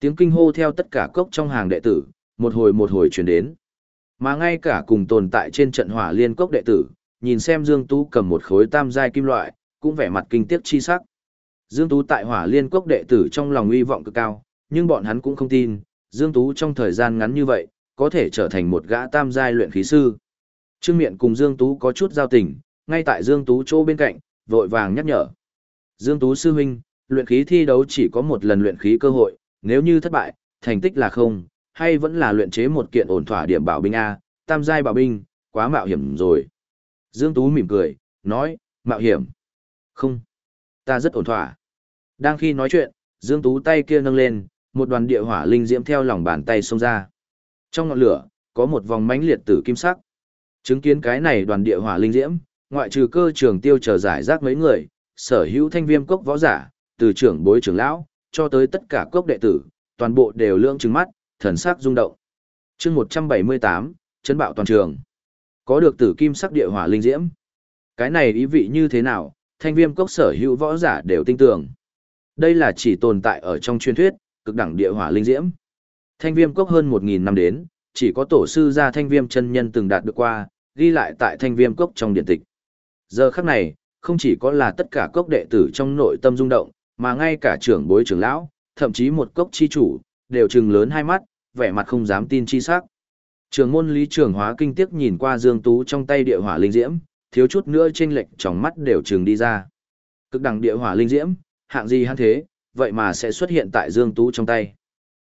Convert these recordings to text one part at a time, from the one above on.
Tiếng kinh hô theo tất cả cốc trong hàng đệ tử, một hồi một hồi truyền đến. Mà ngay cả cùng tồn tại trên trận hỏa liên cốc đệ tử, nhìn xem Dương Tú cầm một khối tam giai kim loại, cũng vẻ mặt kinh tiếc chi sắc. Dương Tú tại hỏa liên cốc đệ tử trong lòng uy vọng cực cao, nhưng bọn hắn cũng không tin, Dương Tú trong thời gian ngắn như vậy, có thể trở thành một gã tam giai luyện khí sư. Trương Miện cùng Dương Tú có chút giao tình, ngay tại Dương Tú chỗ bên cạnh, vội vàng nhắc nhở. Dương Tú sư huynh, luyện khí thi đấu chỉ có một lần luyện khí cơ hội, nếu như thất bại, thành tích là không, hay vẫn là luyện chế một kiện ổn thỏa điểm bảo binh A, tam giai bảo binh, quá mạo hiểm rồi. Dương Tú mỉm cười, nói, mạo hiểm. Không, ta rất ổn thỏa. Đang khi nói chuyện, Dương Tú tay kia nâng lên, một đoàn địa hỏa linh diễm theo lòng bàn tay xông ra. Trong ngọn lửa, có một vòng mãnh liệt tử kim sắc. Chứng kiến cái này đoàn địa hỏa linh diễm, ngoại trừ cơ trường tiêu chờ giải rác mấy người, sở hữu thanh viêm cốc võ giả, từ trưởng bối trưởng lão, cho tới tất cả cốc đệ tử, toàn bộ đều lưỡng trừng mắt, thần sắc rung động. chương 178, chấn bạo toàn trường. Có được tử kim sắc địa hỏa linh diễm. Cái này ý vị như thế nào, thanh viêm cốc sở hữu võ giả đều tin tưởng. Đây là chỉ tồn tại ở trong truyền thuyết, cực đẳng địa hỏa linh diễm. Thanh viêm cốc hơn 1.000 năm đến, chỉ có tổ sư gia thanh viêm chân nhân từng đạt được qua, ghi lại tại thanh viêm cốc trong điện tịch. Giờ khắc này, không chỉ có là tất cả cốc đệ tử trong nội tâm rung động, mà ngay cả trưởng bối trưởng lão, thậm chí một cốc chi chủ, đều trừng lớn hai mắt, vẻ mặt không dám tin chi sắc. Trường môn lý trường hóa kinh tiếc nhìn qua Dương Tú trong tay địa hỏa linh diễm, thiếu chút nữa chênh lệch trong mắt đều trừng đi ra. Cực đẳng địa hỏa linh diễm, hạng gì hắn thế, vậy mà sẽ xuất hiện tại Dương Tú trong tay.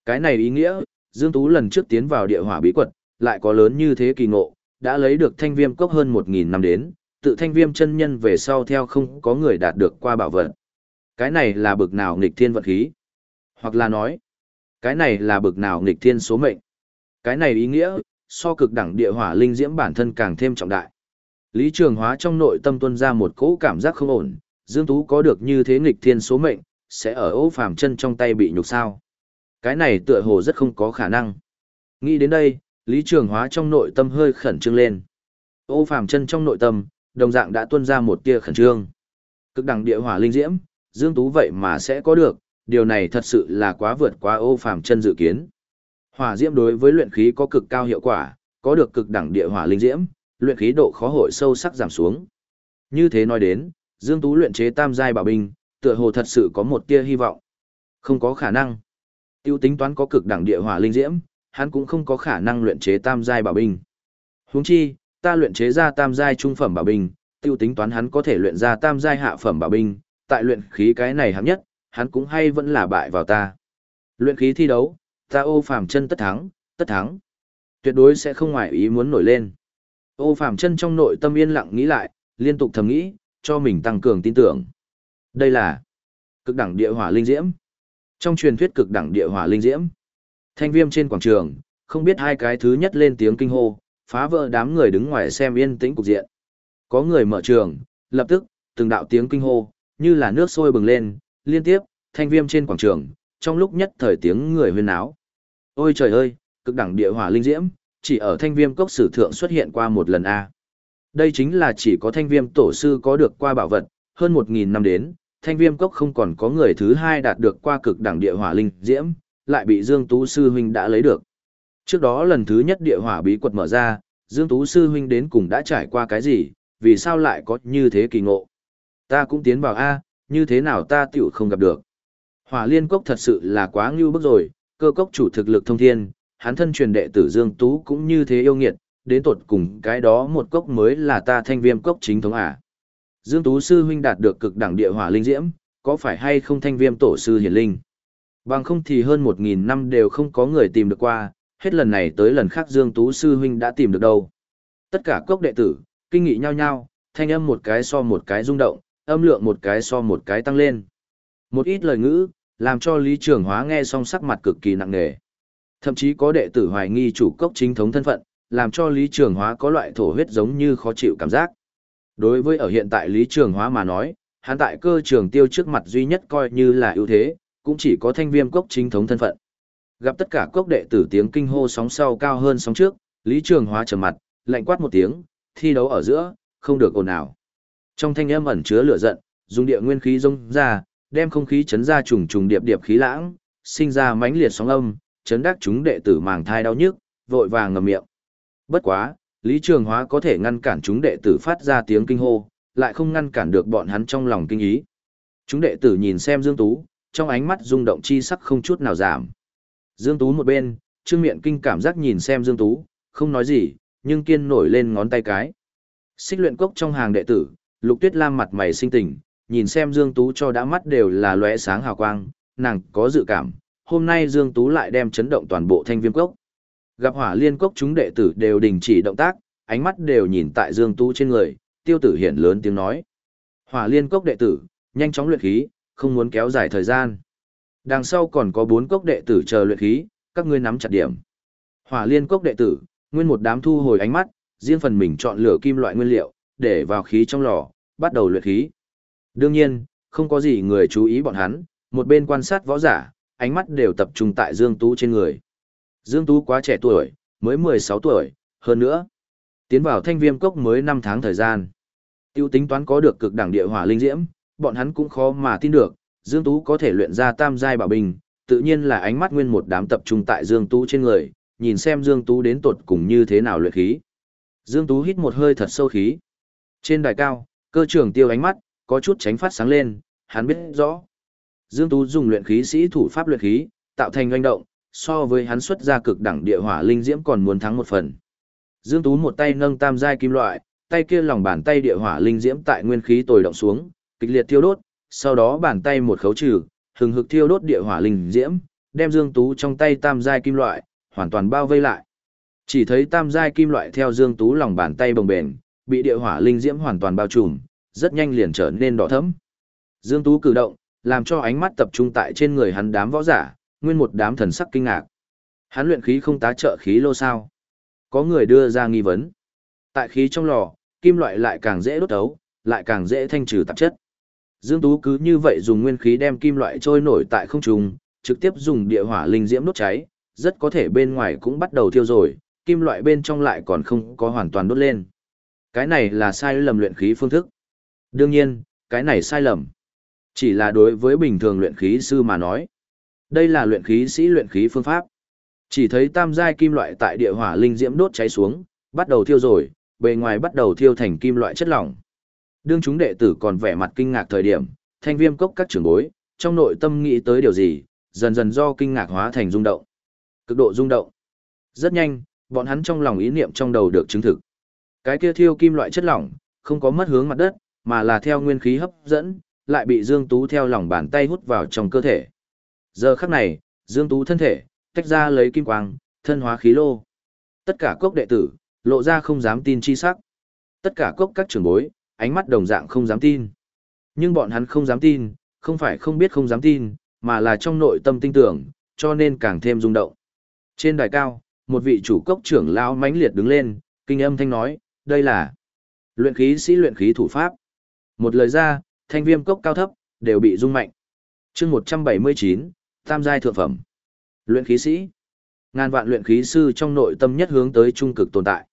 Cái này ý nghĩa, Dương Tú lần trước tiến vào địa hỏa bí quật, lại có lớn như thế kỳ ngộ, đã lấy được thanh viêm cốc hơn 1.000 năm đến, tự thanh viêm chân nhân về sau theo không có người đạt được qua bảo vật. Cái này là bực nào nghịch thiên vận khí? Hoặc là nói, cái này là bực nào nghịch thiên số mệnh? Cái này ý nghĩa, so cực đẳng địa hỏa linh diễm bản thân càng thêm trọng đại. Lý Trường Hóa trong nội tâm tuân ra một cỗ cảm giác không ổn, Dương Tú có được như thế nghịch thiên số mệnh, sẽ ở ô phàm chân trong tay bị nhục sao. Cái này tựa hồ rất không có khả năng. Nghĩ đến đây, Lý Trường Hóa trong nội tâm hơi khẩn trương lên. Ô phàm chân trong nội tâm, đồng dạng đã tuân ra một tia khẩn trương. Cực đẳng địa hỏa linh diễm, Dương Tú vậy mà sẽ có được, điều này thật sự là quá vượt quá ô phàm chân dự kiến. Hỏa diễm đối với luyện khí có cực cao hiệu quả, có được cực đẳng địa hỏa linh diễm, luyện khí độ khó hội sâu sắc giảm xuống. Như thế nói đến, Dương Tú luyện chế tam giai bảo binh, tựa hồ thật sự có một tia hy vọng. Không có khả năng. Tiêu tính toán có cực đẳng địa hỏa linh diễm, hắn cũng không có khả năng luyện chế tam giai bảo binh. Huống chi, ta luyện chế ra tam giai trung phẩm bảo binh, tiêu tính toán hắn có thể luyện ra tam giai hạ phẩm bảo binh, tại luyện khí cái này hạng nhất, hắn cũng hay vẫn là bại vào ta. Luyện khí thi đấu, ta ô phàm chân tất thắng, tất thắng. Tuyệt đối sẽ không ngoài ý muốn nổi lên. Ô phàm chân trong nội tâm yên lặng nghĩ lại, liên tục thầm nghĩ, cho mình tăng cường tin tưởng. Đây là cực đẳng địa hỏa linh diễm. Trong truyền thuyết cực đẳng địa hỏa linh diễm, thanh viêm trên quảng trường, không biết hai cái thứ nhất lên tiếng kinh hô, phá vỡ đám người đứng ngoài xem yên tĩnh cục diện. Có người mở trường, lập tức, từng đạo tiếng kinh hô, như là nước sôi bừng lên, liên tiếp, thanh viêm trên quảng trường, trong lúc nhất thời tiếng người huyên náo. Ôi trời ơi, cực đẳng địa hỏa linh diễm, chỉ ở thanh viêm cốc sử thượng xuất hiện qua một lần A. Đây chính là chỉ có thanh viêm tổ sư có được qua bảo vật, hơn một nghìn năm đến, thanh viêm cốc không còn có người thứ hai đạt được qua cực đẳng địa hỏa linh diễm, lại bị Dương Tú Sư Huynh đã lấy được. Trước đó lần thứ nhất địa hỏa bí quật mở ra, Dương Tú Sư Huynh đến cùng đã trải qua cái gì, vì sao lại có như thế kỳ ngộ. Ta cũng tiến vào A, như thế nào ta tiểu không gặp được. Hỏa liên cốc thật sự là quá ngưu bức rồi, cơ cốc chủ thực lực thông thiên, hắn thân truyền đệ tử Dương Tú cũng như thế yêu nghiệt, đến tột cùng cái đó một cốc mới là ta thanh viêm cốc chính thống à. Dương Tú Sư huynh đạt được cực đẳng địa hỏa linh diễm, có phải hay không thanh viêm tổ sư hiển linh? Bằng không thì hơn 1.000 năm đều không có người tìm được qua, hết lần này tới lần khác Dương Tú Sư huynh đã tìm được đâu. Tất cả cốc đệ tử, kinh nghị nhau nhau, thanh âm một cái so một cái rung động, âm lượng một cái so một cái tăng lên. Một ít lời ngữ, làm cho Lý Trường Hóa nghe xong sắc mặt cực kỳ nặng nề. Thậm chí có đệ tử hoài nghi chủ cốc chính thống thân phận, làm cho Lý Trường Hóa có loại thổ huyết giống như khó chịu cảm giác. Đối với ở hiện tại Lý Trường Hóa mà nói, hắn tại cơ trường tiêu trước mặt duy nhất coi như là ưu thế, cũng chỉ có thanh viêm cốc chính thống thân phận. Gặp tất cả cốc đệ tử tiếng kinh hô sóng sau cao hơn sóng trước, Lý Trường Hóa trầm mặt, lạnh quát một tiếng, thi đấu ở giữa, không được ồn ào. Trong thanh âm ẩn chứa lửa giận, dùng địa nguyên khí rung ra, đem không khí chấn ra trùng trùng điệp điệp khí lãng, sinh ra mãnh liệt sóng âm, chấn đắc chúng đệ tử màng thai đau nhức, vội vàng ngậm miệng. Bất quá, Lý Trường Hóa có thể ngăn cản chúng đệ tử phát ra tiếng kinh hô, lại không ngăn cản được bọn hắn trong lòng kinh ý. Chúng đệ tử nhìn xem Dương Tú, trong ánh mắt rung động chi sắc không chút nào giảm. Dương Tú một bên, Trương Miện Kinh cảm giác nhìn xem Dương Tú, không nói gì, nhưng kiên nổi lên ngón tay cái. Xích luyện cốc trong hàng đệ tử, Lục Tuyết Lam mặt mày sinh tình, nhìn xem Dương Tú cho đã mắt đều là lóe sáng hào quang, nàng có dự cảm, hôm nay Dương Tú lại đem chấn động toàn bộ thanh viêm cốc. Gặp hỏa liên cốc chúng đệ tử đều đình chỉ động tác, ánh mắt đều nhìn tại Dương Tú trên người, tiêu tử hiện lớn tiếng nói. Hỏa liên cốc đệ tử, nhanh chóng luyện khí, không muốn kéo dài thời gian. Đằng sau còn có bốn cốc đệ tử chờ luyện khí, các ngươi nắm chặt điểm. Hỏa liên cốc đệ tử, nguyên một đám thu hồi ánh mắt, riêng phần mình chọn lựa kim loại nguyên liệu, để vào khí trong lò, bắt đầu luyện khí. Đương nhiên, không có gì người chú ý bọn hắn, một bên quan sát võ giả, ánh mắt đều tập trung tại Dương Tú trên người. Dương Tú quá trẻ tuổi, mới 16 tuổi, hơn nữa. Tiến vào thanh viêm cốc mới 5 tháng thời gian. Tiêu tính toán có được cực đẳng địa hỏa linh diễm, bọn hắn cũng khó mà tin được, Dương Tú có thể luyện ra tam giai bảo bình, tự nhiên là ánh mắt nguyên một đám tập trung tại Dương Tú trên người, nhìn xem Dương Tú đến tột cùng như thế nào luyện khí. Dương Tú hít một hơi thật sâu khí. Trên đài cao, cơ trưởng tiêu ánh mắt, có chút tránh phát sáng lên, hắn biết rõ. Dương Tú dùng luyện khí sĩ thủ pháp luyện khí, tạo thành doanh động, so với hắn xuất ra cực đẳng địa hỏa linh diễm còn muốn thắng một phần. Dương Tú một tay nâng tam giai kim loại, tay kia lòng bàn tay địa hỏa linh diễm tại nguyên khí tồi động xuống, kịch liệt thiêu đốt, sau đó bàn tay một khấu trừ, hừng hực thiêu đốt địa hỏa linh diễm, đem Dương Tú trong tay tam giai kim loại hoàn toàn bao vây lại. Chỉ thấy tam giai kim loại theo Dương Tú lòng bàn tay bồng bềnh, bị địa hỏa linh diễm hoàn toàn bao trùm, rất nhanh liền trở nên đỏ thẫm. Dương Tú cử động, làm cho ánh mắt tập trung tại trên người hắn đám võ giả, nguyên một đám thần sắc kinh ngạc. Hắn luyện khí không tá trợ khí lô sao? Có người đưa ra nghi vấn. Tại khí trong lò, kim loại lại càng dễ đốt đấu, lại càng dễ thanh trừ tạp chất. Dương Tú cứ như vậy dùng nguyên khí đem kim loại trôi nổi tại không trung, trực tiếp dùng địa hỏa linh diễm đốt cháy, rất có thể bên ngoài cũng bắt đầu thiêu rồi, kim loại bên trong lại còn không có hoàn toàn đốt lên. Cái này là sai lầm luyện khí phương thức. Đương nhiên, cái này sai lầm. Chỉ là đối với bình thường luyện khí sư mà nói. Đây là luyện khí sĩ luyện khí phương pháp. Chỉ thấy tam giai kim loại tại địa hỏa linh diễm đốt cháy xuống, bắt đầu thiêu rồi, bề ngoài bắt đầu thiêu thành kim loại chất lỏng. Đương chúng đệ tử còn vẻ mặt kinh ngạc thời điểm, thanh viêm cốc các trưởng bối, trong nội tâm nghĩ tới điều gì, dần dần do kinh ngạc hóa thành rung động. Cực độ rung động. Rất nhanh, bọn hắn trong lòng ý niệm trong đầu được chứng thực. Cái kia thiêu kim loại chất lỏng, không có mất hướng mặt đất, mà là theo nguyên khí hấp dẫn, lại bị Dương Tú theo lòng bàn tay hút vào trong cơ thể. Giờ khắc này, Dương Tú thân thể, tách ra lấy kim quang, thân hóa khí lô. Tất cả cốc đệ tử, lộ ra không dám tin chi sắc. Tất cả cốc các trưởng bối, ánh mắt đồng dạng không dám tin. Nhưng bọn hắn không dám tin, không phải không biết không dám tin, mà là trong nội tâm tin tưởng, cho nên càng thêm rung động. Trên đài cao, một vị chủ cốc trưởng lão mãnh liệt đứng lên, kinh âm thanh nói, đây là luyện khí sĩ luyện khí thủ pháp. Một lời ra, thanh viêm cốc cao thấp, đều bị rung mạnh. chương 179, tam giai thượng phẩm. Luyện khí sĩ. Ngàn vạn luyện khí sư trong nội tâm nhất hướng tới trung cực tồn tại.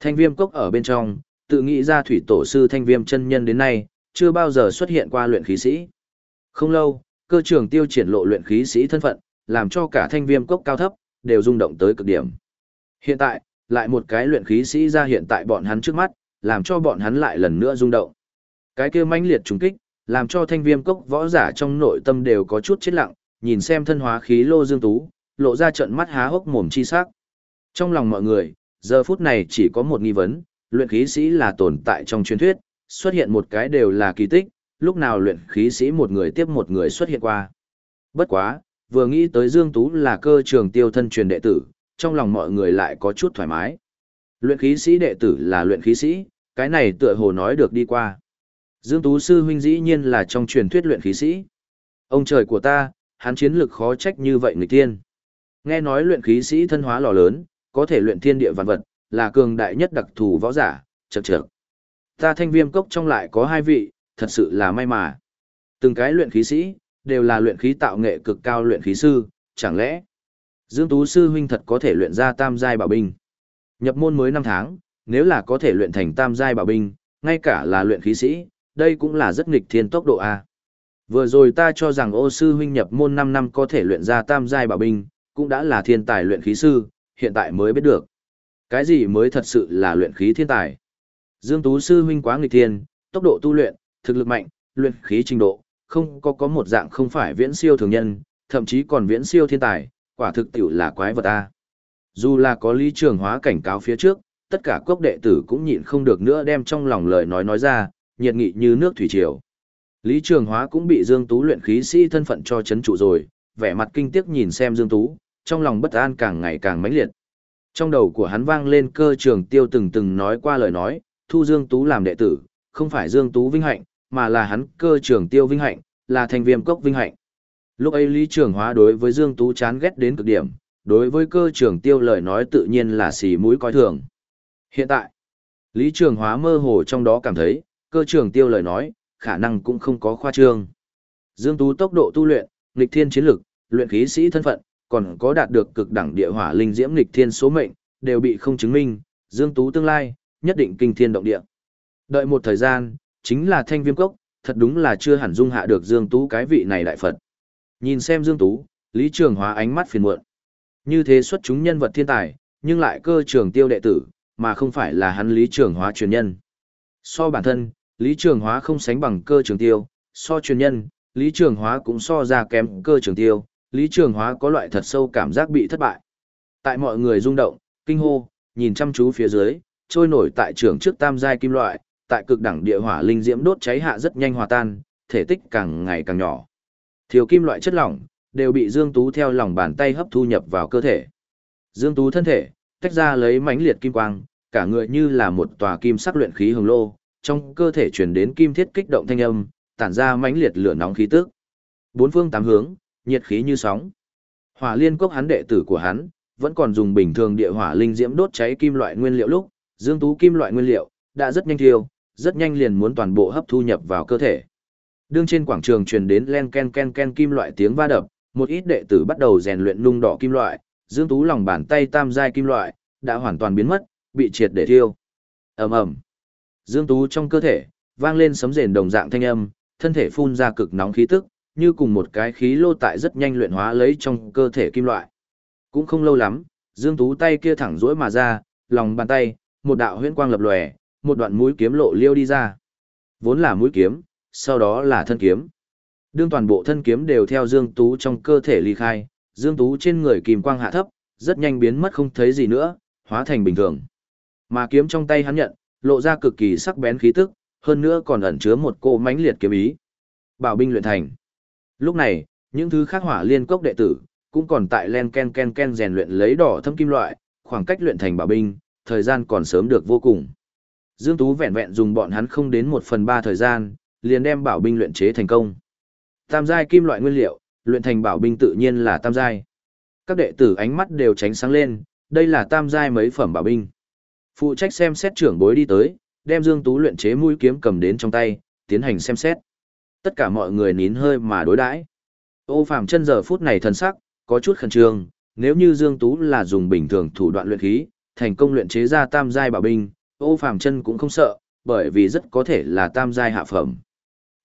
Thanh viêm cốc ở bên trong, tự nghĩ ra thủy tổ sư thanh viêm chân nhân đến nay, chưa bao giờ xuất hiện qua luyện khí sĩ. Không lâu, cơ trưởng tiêu triển lộ luyện khí sĩ thân phận, làm cho cả thanh viêm cốc cao thấp, đều rung động tới cực điểm. Hiện tại, lại một cái luyện khí sĩ ra hiện tại bọn hắn trước mắt, làm cho bọn hắn lại lần nữa rung động. Cái kia mãnh liệt trùng kích, làm cho thanh viêm cốc võ giả trong nội tâm đều có chút chết lặng, nhìn xem thân hóa khí lô dương tú, lộ ra trận mắt há hốc mồm chi sắc. Trong lòng mọi người, giờ phút này chỉ có một nghi vấn, luyện khí sĩ là tồn tại trong truyền thuyết, xuất hiện một cái đều là kỳ tích, lúc nào luyện khí sĩ một người tiếp một người xuất hiện qua. Bất quá, vừa nghĩ tới Dương Tú là cơ trường tiêu thân truyền đệ tử, trong lòng mọi người lại có chút thoải mái. Luyện khí sĩ đệ tử là luyện khí sĩ, cái này tựa hồ nói được đi qua. Dương Tú sư huynh dĩ nhiên là trong truyền thuyết luyện khí sĩ. Ông trời của ta, hắn chiến lực khó trách như vậy người tiên. Nghe nói luyện khí sĩ thân hóa lò lớn, có thể luyện thiên địa vạn vật, là cường đại nhất đặc thù võ giả, chậc chậc. Ta thanh viêm cốc trong lại có hai vị, thật sự là may mà. Từng cái luyện khí sĩ, đều là luyện khí tạo nghệ cực cao luyện khí sư, chẳng lẽ Dương Tú sư huynh thật có thể luyện ra tam giai bảo binh. Nhập môn mới 5 tháng, nếu là có thể luyện thành tam giai bảo binh, ngay cả là luyện khí sĩ, đây cũng là rất nghịch thiên tốc độ a. Vừa rồi ta cho rằng ô sư huynh nhập môn 5 năm có thể luyện ra tam giai bảo binh, cũng đã là thiên tài luyện khí sư, hiện tại mới biết được. Cái gì mới thật sự là luyện khí thiên tài? Dương Tú sư huynh quá nghịch thiên, tốc độ tu luyện, thực lực mạnh, luyện khí trình độ, không có có một dạng không phải viễn siêu thường nhân, thậm chí còn viễn siêu thiên tài, quả thực tiểu là quái vật a. Dù là có lý trường hóa cảnh cáo phía trước, tất cả quốc đệ tử cũng nhịn không được nữa đem trong lòng lời nói nói ra, nhiệt nghị như nước thủy triều. Lý Trường Hóa cũng bị Dương Tú luyện khí sĩ thân phận cho chấn trụ rồi, vẻ mặt kinh tiếc nhìn xem Dương Tú, trong lòng bất an càng ngày càng mãnh liệt. Trong đầu của hắn vang lên cơ trường tiêu từng từng nói qua lời nói, thu Dương Tú làm đệ tử, không phải Dương Tú vinh hạnh, mà là hắn cơ trường tiêu vinh hạnh, là thành viêm cốc vinh hạnh. Lúc ấy Lý Trường Hóa đối với Dương Tú chán ghét đến cực điểm, đối với cơ trường tiêu lời nói tự nhiên là xì mũi coi thường. Hiện tại, Lý Trường Hóa mơ hồ trong đó cảm thấy, cơ trường tiêu lời nói, khả năng cũng không có khoa trương. Dương Tú tốc độ tu luyện, nghịch thiên chiến lực, luyện khí sĩ thân phận, còn có đạt được cực đẳng địa hỏa linh diễm nghịch thiên số mệnh, đều bị không chứng minh, Dương Tú tương lai, nhất định kinh thiên động địa. Đợi một thời gian, chính là thanh viêm cốc, thật đúng là chưa hẳn dung hạ được Dương Tú cái vị này đại Phật. Nhìn xem Dương Tú, Lý Trường Hóa ánh mắt phiền muộn. Như thế xuất chúng nhân vật thiên tài, nhưng lại cơ trường tiêu đệ tử, mà không phải là hắn Lý Trường Hóa truyền nhân. So bản thân, Lý Trường Hóa không sánh bằng cơ trường tiêu, so truyền nhân, Lý Trường Hóa cũng so ra kém cơ trường tiêu, Lý Trường Hóa có loại thật sâu cảm giác bị thất bại. Tại mọi người rung động, kinh hô, nhìn chăm chú phía dưới, trôi nổi tại trường trước tam giai kim loại, tại cực đẳng địa hỏa linh diễm đốt cháy hạ rất nhanh hòa tan, thể tích càng ngày càng nhỏ. Thiếu kim loại chất lỏng đều bị Dương Tú theo lòng bàn tay hấp thu nhập vào cơ thể. Dương Tú thân thể tách ra lấy mãnh liệt kim quang, cả người như là một tòa kim sắc luyện khí hồng lô, trong cơ thể truyền đến kim thiết kích động thanh âm, tản ra mãnh liệt lửa nóng khí tức. Bốn phương tám hướng, nhiệt khí như sóng. Hỏa Liên Cốc hắn đệ tử của hắn, vẫn còn dùng bình thường địa hỏa linh diễm đốt cháy kim loại nguyên liệu lúc, Dương Tú kim loại nguyên liệu đã rất nhanh thiêu, rất nhanh liền muốn toàn bộ hấp thu nhập vào cơ thể. Đương trên quảng trường truyền đến len ken ken ken kim loại tiếng va đập, một ít đệ tử bắt đầu rèn luyện nung đỏ kim loại, Dương Tú lòng bàn tay tam giai kim loại đã hoàn toàn biến mất, bị triệt để thiêu. Ầm ầm. Dương Tú trong cơ thể vang lên sấm rền đồng dạng thanh âm, thân thể phun ra cực nóng khí tức, như cùng một cái khí lô tại rất nhanh luyện hóa lấy trong cơ thể kim loại. Cũng không lâu lắm, Dương Tú tay kia thẳng duỗi mà ra, lòng bàn tay, một đạo huyễn quang lập lòe, một đoạn mũi kiếm lộ liêu đi ra. Vốn là mũi kiếm, sau đó là thân kiếm. Đương toàn bộ thân kiếm đều theo Dương Tú trong cơ thể ly khai, Dương Tú trên người kìm quang hạ thấp, rất nhanh biến mất không thấy gì nữa, hóa thành bình thường. Mà kiếm trong tay hắn nhận, lộ ra cực kỳ sắc bén khí tức, hơn nữa còn ẩn chứa một cô mãnh liệt kiếm ý. Bảo binh luyện thành. Lúc này, những thứ khác hỏa liên cốc đệ tử, cũng còn tại len ken ken ken rèn luyện lấy đỏ thâm kim loại, khoảng cách luyện thành bảo binh, thời gian còn sớm được vô cùng. Dương Tú vẹn vẹn dùng bọn hắn không đến một phần ba thời gian, liền đem bảo binh luyện chế thành công. Tam giai kim loại nguyên liệu, luyện thành bảo binh tự nhiên là tam giai. Các đệ tử ánh mắt đều tránh sáng lên, đây là tam giai mấy phẩm bảo binh. Phụ trách xem xét trưởng bối đi tới, đem Dương Tú luyện chế mũi kiếm cầm đến trong tay, tiến hành xem xét. Tất cả mọi người nín hơi mà đối đãi. Ô Phàm chân giờ phút này thần sắc có chút khẩn trương, nếu như Dương Tú là dùng bình thường thủ đoạn luyện khí, thành công luyện chế ra tam giai bảo binh, Ô Phàm chân cũng không sợ, bởi vì rất có thể là tam giai hạ phẩm.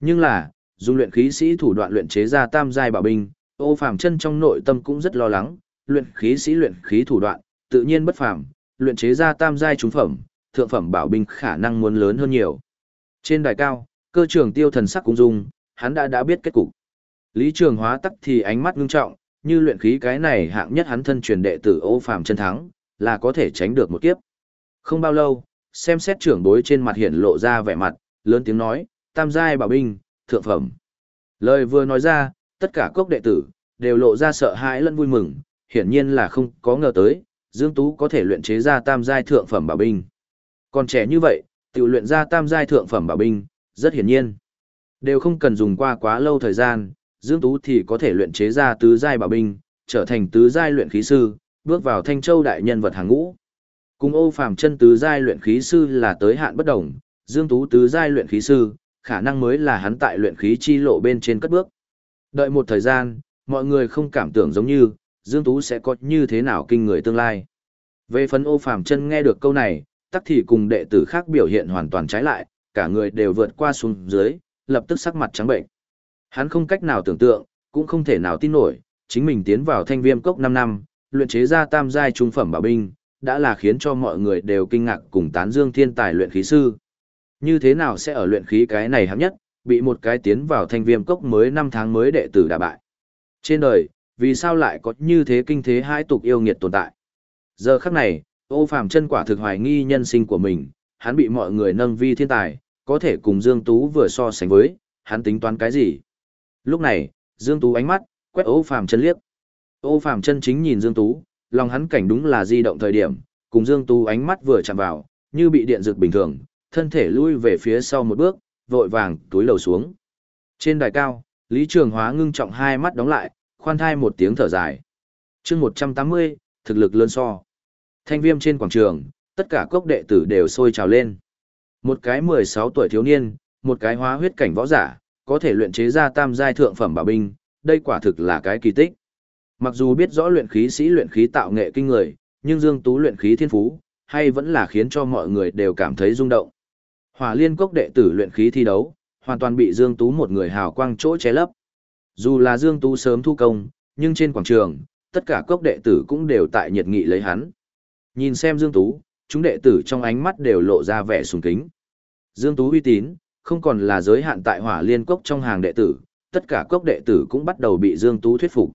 Nhưng là, dùng luyện khí sĩ thủ đoạn luyện chế ra tam giai bảo binh, Ô Phàm chân trong nội tâm cũng rất lo lắng, luyện khí sĩ luyện khí thủ đoạn, tự nhiên bất phàm, luyện chế ra tam giai trúng phẩm, thượng phẩm bảo binh khả năng muốn lớn hơn nhiều. Trên đài cao, cơ trưởng tiêu thần sắc cũng dung, hắn đã đã biết kết cục. Lý Trường Hóa tắc thì ánh mắt ngưng trọng, như luyện khí cái này hạng nhất hắn thân truyền đệ tử Ô Phàm chân thắng, là có thể tránh được một kiếp. Không bao lâu, xem xét trưởng bối trên mặt hiện lộ ra vẻ mặt, lớn tiếng nói, tam giai bảo binh, thượng phẩm. Lời vừa nói ra, tất cả cốc đệ tử, đều lộ ra sợ hãi lẫn vui mừng, hiển nhiên là không có ngờ tới, Dương Tú có thể luyện chế ra tam giai thượng phẩm bảo binh. Còn trẻ như vậy, tự luyện ra tam giai thượng phẩm bảo binh, rất hiển nhiên. Đều không cần dùng qua quá lâu thời gian, Dương Tú thì có thể luyện chế ra tứ giai bảo binh, trở thành tứ giai luyện khí sư, bước vào Thanh Châu đại nhân vật hàng ngũ. Cùng Ô Phàm chân tứ giai luyện khí sư là tới hạn bất đồng, Dương Tú tứ giai luyện khí sư, khả năng mới là hắn tại luyện khí chi lộ bên trên cất bước. Đợi một thời gian, mọi người không cảm tưởng giống như, Dương Tú sẽ có như thế nào kinh người tương lai. Về phần ô phàm chân nghe được câu này, tắc thì cùng đệ tử khác biểu hiện hoàn toàn trái lại, cả người đều vượt qua xuống dưới, lập tức sắc mặt trắng bệnh. Hắn không cách nào tưởng tượng, cũng không thể nào tin nổi, chính mình tiến vào thanh viêm cốc 5 năm, luyện chế ra tam giai trung phẩm bảo binh, đã là khiến cho mọi người đều kinh ngạc cùng tán dương thiên tài luyện khí sư. Như thế nào sẽ ở luyện khí cái này hấp nhất, bị một cái tiến vào thanh viêm cốc mới 5 tháng mới đệ tử đả bại. Trên đời, vì sao lại có như thế kinh thế hai tục yêu nghiệt tồn tại? Giờ khắc này, ô phàm chân quả thực hoài nghi nhân sinh của mình, hắn bị mọi người nâng vi thiên tài, có thể cùng Dương Tú vừa so sánh với, hắn tính toán cái gì? Lúc này, Dương Tú ánh mắt, quét ô phàm chân liếc. Ô phàm chân chính nhìn Dương Tú, lòng hắn cảnh đúng là di động thời điểm, cùng Dương Tú ánh mắt vừa chạm vào, như bị điện rực bình thường, thân thể lui về phía sau một bước, vội vàng túi lầu xuống. Trên đài cao, Lý Trường Hóa ngưng trọng hai mắt đóng lại, khoan thai một tiếng thở dài. chương 180, thực lực lớn so. Thanh viêm trên quảng trường, tất cả cốc đệ tử đều sôi trào lên. Một cái 16 tuổi thiếu niên, một cái hóa huyết cảnh võ giả, có thể luyện chế ra tam giai thượng phẩm bảo binh, đây quả thực là cái kỳ tích. Mặc dù biết rõ luyện khí sĩ luyện khí tạo nghệ kinh người, nhưng Dương Tú luyện khí thiên phú, hay vẫn là khiến cho mọi người đều cảm thấy rung động. Hỏa liên cốc đệ tử luyện khí thi đấu, hoàn toàn bị Dương Tú một người hào quang chỗ ché lấp. Dù là Dương Tú sớm thu công, nhưng trên quảng trường, tất cả cốc đệ tử cũng đều tại nhiệt nghị lấy hắn. Nhìn xem Dương Tú, chúng đệ tử trong ánh mắt đều lộ ra vẻ sùng kính. Dương Tú uy tín, không còn là giới hạn tại hỏa liên cốc trong hàng đệ tử, tất cả cốc đệ tử cũng bắt đầu bị Dương Tú thuyết phục.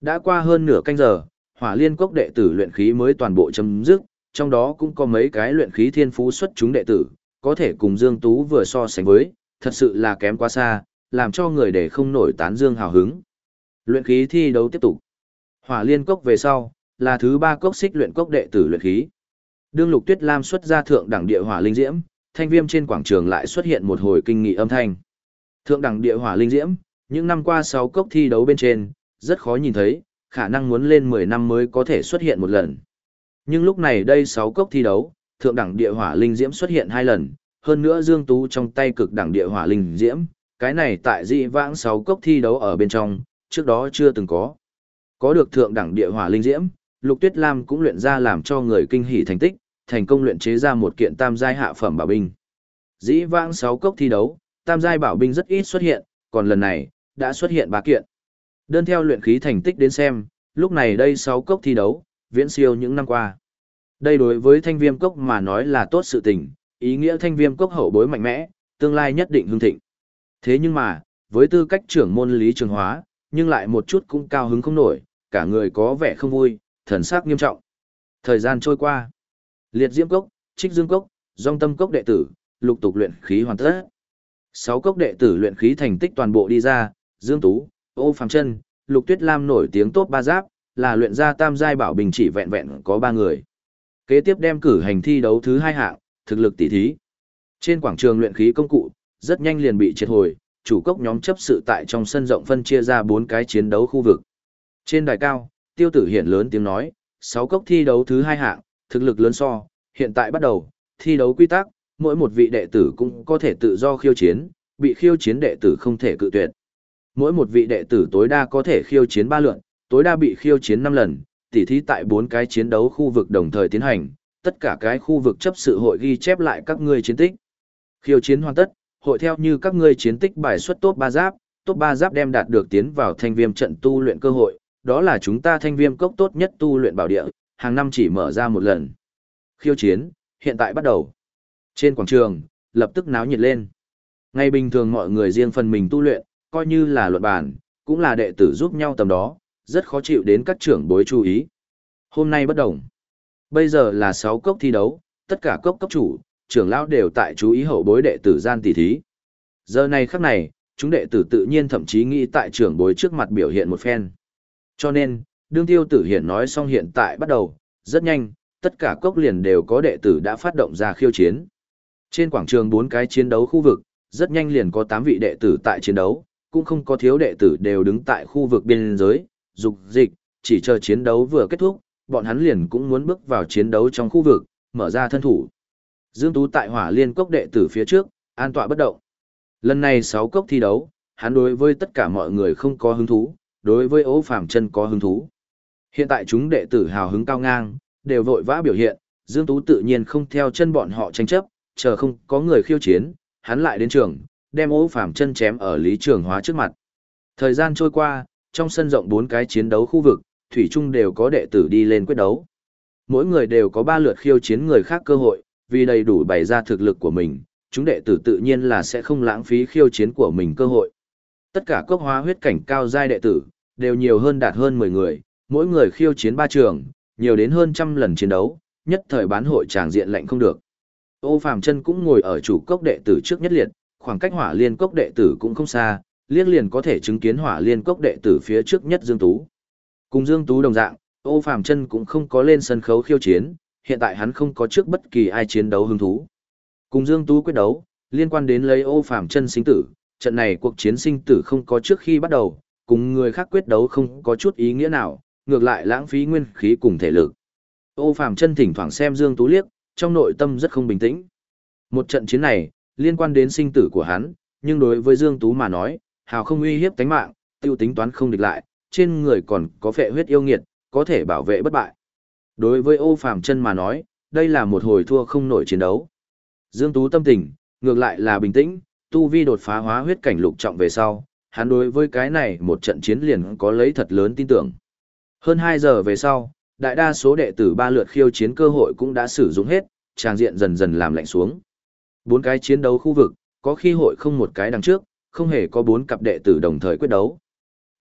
Đã qua hơn nửa canh giờ, hỏa liên cốc đệ tử luyện khí mới toàn bộ chấm dứt, trong đó cũng có mấy cái luyện khí thiên phú xuất chúng đệ tử, có thể cùng Dương Tú vừa so sánh với, thật sự là kém quá xa, làm cho người để không nổi tán dương hào hứng. Luyện khí thi đấu tiếp tục. Hỏa liên cốc về sau, là thứ ba cốc xích luyện cốc đệ tử luyện khí. Đương Lục Tuyết Lam xuất ra thượng đẳng địa hỏa linh diễm, thanh viêm trên quảng trường lại xuất hiện một hồi kinh nghị âm thanh. Thượng đẳng địa hỏa linh diễm, những năm qua 6 cốc thi đấu bên trên, rất khó nhìn thấy, khả năng muốn lên 10 năm mới có thể xuất hiện một lần. Nhưng lúc này đây 6 cốc thi đấu, thượng đẳng địa hỏa linh diễm xuất hiện hai lần, hơn nữa Dương Tú trong tay cực đẳng địa hỏa linh diễm, cái này tại dị vãng 6 cốc thi đấu ở bên trong, trước đó chưa từng có. Có được thượng đẳng địa hỏa linh diễm, Lục Tuyết Lam cũng luyện ra làm cho người kinh hỉ thành tích, thành công luyện chế ra một kiện tam giai hạ phẩm bảo binh. Dĩ vãng 6 cốc thi đấu, tam giai bảo binh rất ít xuất hiện, còn lần này, đã xuất hiện ba kiện. Đơn theo luyện khí thành tích đến xem, lúc này đây 6 cốc thi đấu, viễn siêu những năm qua. Đây đối với thanh viêm cốc mà nói là tốt sự tình, ý nghĩa thanh viêm cốc hậu bối mạnh mẽ, tương lai nhất định hưng thịnh. Thế nhưng mà, với tư cách trưởng môn lý trường hóa, nhưng lại một chút cũng cao hứng không nổi, cả người có vẻ không vui, thần sắc nghiêm trọng. Thời gian trôi qua, liệt diễm cốc, trích dương cốc, dòng tâm cốc đệ tử, lục tục luyện khí hoàn tất. Sáu cốc đệ tử luyện khí thành tích toàn bộ đi ra, Dương Tú, Ô Phàm Chân, Lục Tuyết Lam nổi tiếng tốt ba giáp, là luyện ra tam giai bảo bình chỉ vẹn vẹn có ba người. Kế tiếp đem cử hành thi đấu thứ hai hạng, thực lực tỷ thí. Trên quảng trường luyện khí công cụ, rất nhanh liền bị triệt hồi, chủ cốc nhóm chấp sự tại trong sân rộng phân chia ra bốn cái chiến đấu khu vực. Trên đài cao, tiêu tử hiện lớn tiếng nói, sáu cốc thi đấu thứ hai hạng, thực lực lớn so, hiện tại bắt đầu, thi đấu quy tắc, mỗi một vị đệ tử cũng có thể tự do khiêu chiến, bị khiêu chiến đệ tử không thể cự tuyệt. Mỗi một vị đệ tử tối đa có thể khiêu chiến ba lượn, tối đa bị khiêu chiến năm lần, tỉ thí tại bốn cái chiến đấu khu vực đồng thời tiến hành, tất cả cái khu vực chấp sự hội ghi chép lại các ngươi chiến tích. Khiêu chiến hoàn tất, hội theo như các ngươi chiến tích bài xuất tốt ba giáp, tốt ba giáp đem đạt được tiến vào thanh viêm trận tu luyện cơ hội, đó là chúng ta thanh viêm cốc tốt nhất tu luyện bảo địa, hàng năm chỉ mở ra một lần. Khiêu chiến, hiện tại bắt đầu. Trên quảng trường, lập tức náo nhiệt lên. ngay bình thường mọi người riêng phần mình tu luyện, coi như là luận bản, cũng là đệ tử giúp nhau tầm đó, rất khó chịu đến các trưởng bối chú ý. Hôm nay bất đồng. Bây giờ là 6 cốc thi đấu, tất cả cốc cấp chủ, trưởng lão đều tại chú ý hậu bối đệ tử gian tỷ thí. Giờ này khắc này, chúng đệ tử tự nhiên thậm chí nghĩ tại trưởng bối trước mặt biểu hiện một phen. Cho nên, đương tiêu tử hiện nói xong hiện tại bắt đầu, rất nhanh, tất cả cốc liền đều có đệ tử đã phát động ra khiêu chiến. Trên quảng trường bốn cái chiến đấu khu vực, rất nhanh liền có 8 vị đệ tử tại chiến đấu, cũng không có thiếu đệ tử đều đứng tại khu vực biên giới, dục dịch, chỉ chờ chiến đấu vừa kết thúc, bọn hắn liền cũng muốn bước vào chiến đấu trong khu vực, mở ra thân thủ. Dương Tú tại hỏa liên cốc đệ tử phía trước, an tọa bất động. Lần này 6 cốc thi đấu, hắn đối với tất cả mọi người không có hứng thú, đối với ố phàm chân có hứng thú. Hiện tại chúng đệ tử hào hứng cao ngang, đều vội vã biểu hiện, Dương Tú tự nhiên không theo chân bọn họ tranh chấp, chờ không có người khiêu chiến, hắn lại đến trường, đem ố phàm chân chém ở lý trường hóa trước mặt. Thời gian trôi qua, trong sân rộng bốn cái chiến đấu khu vực, thủy chung đều có đệ tử đi lên quyết đấu. Mỗi người đều có ba lượt khiêu chiến người khác cơ hội, vì đầy đủ bày ra thực lực của mình, chúng đệ tử tự nhiên là sẽ không lãng phí khiêu chiến của mình cơ hội. Tất cả cốc hóa huyết cảnh cao giai đệ tử, đều nhiều hơn đạt hơn 10 người, mỗi người khiêu chiến ba trường, nhiều đến hơn trăm lần chiến đấu, nhất thời bán hội tràng diện lạnh không được. Ô Phàm Chân cũng ngồi ở chủ cốc đệ tử trước nhất liệt, khoảng cách Hỏa Liên cốc đệ tử cũng không xa, liếc liền có thể chứng kiến Hỏa Liên cốc đệ tử phía trước nhất Dương Tú. Cùng Dương Tú đồng dạng, Ô Phàm Chân cũng không có lên sân khấu khiêu chiến, hiện tại hắn không có trước bất kỳ ai chiến đấu hứng thú. Cùng Dương Tú quyết đấu, liên quan đến lấy Ô Phàm Chân sinh tử, trận này cuộc chiến sinh tử không có trước khi bắt đầu, cùng người khác quyết đấu không có chút ý nghĩa nào, ngược lại lãng phí nguyên khí cùng thể lực. Ô Phàm Chân thỉnh thoảng xem Dương Tú liếc, trong nội tâm rất không bình tĩnh. Một trận chiến này, liên quan đến sinh tử của hắn, nhưng đối với Dương Tú mà nói, hào không uy hiếp tánh mạng, tiêu tính toán không địch lại, trên người còn có phệ huyết yêu nghiệt, có thể bảo vệ bất bại. Đối với ô phàm chân mà nói, đây là một hồi thua không nổi chiến đấu. Dương Tú tâm tình, ngược lại là bình tĩnh, tu vi đột phá hóa huyết cảnh lục trọng về sau, hắn đối với cái này một trận chiến liền có lấy thật lớn tin tưởng. Hơn 2 giờ về sau, đại đa số đệ tử ba lượt khiêu chiến cơ hội cũng đã sử dụng hết, tràng diện dần dần làm lạnh xuống. Bốn cái chiến đấu khu vực, có khi hội không một cái đằng trước, không hề có bốn cặp đệ tử đồng thời quyết đấu.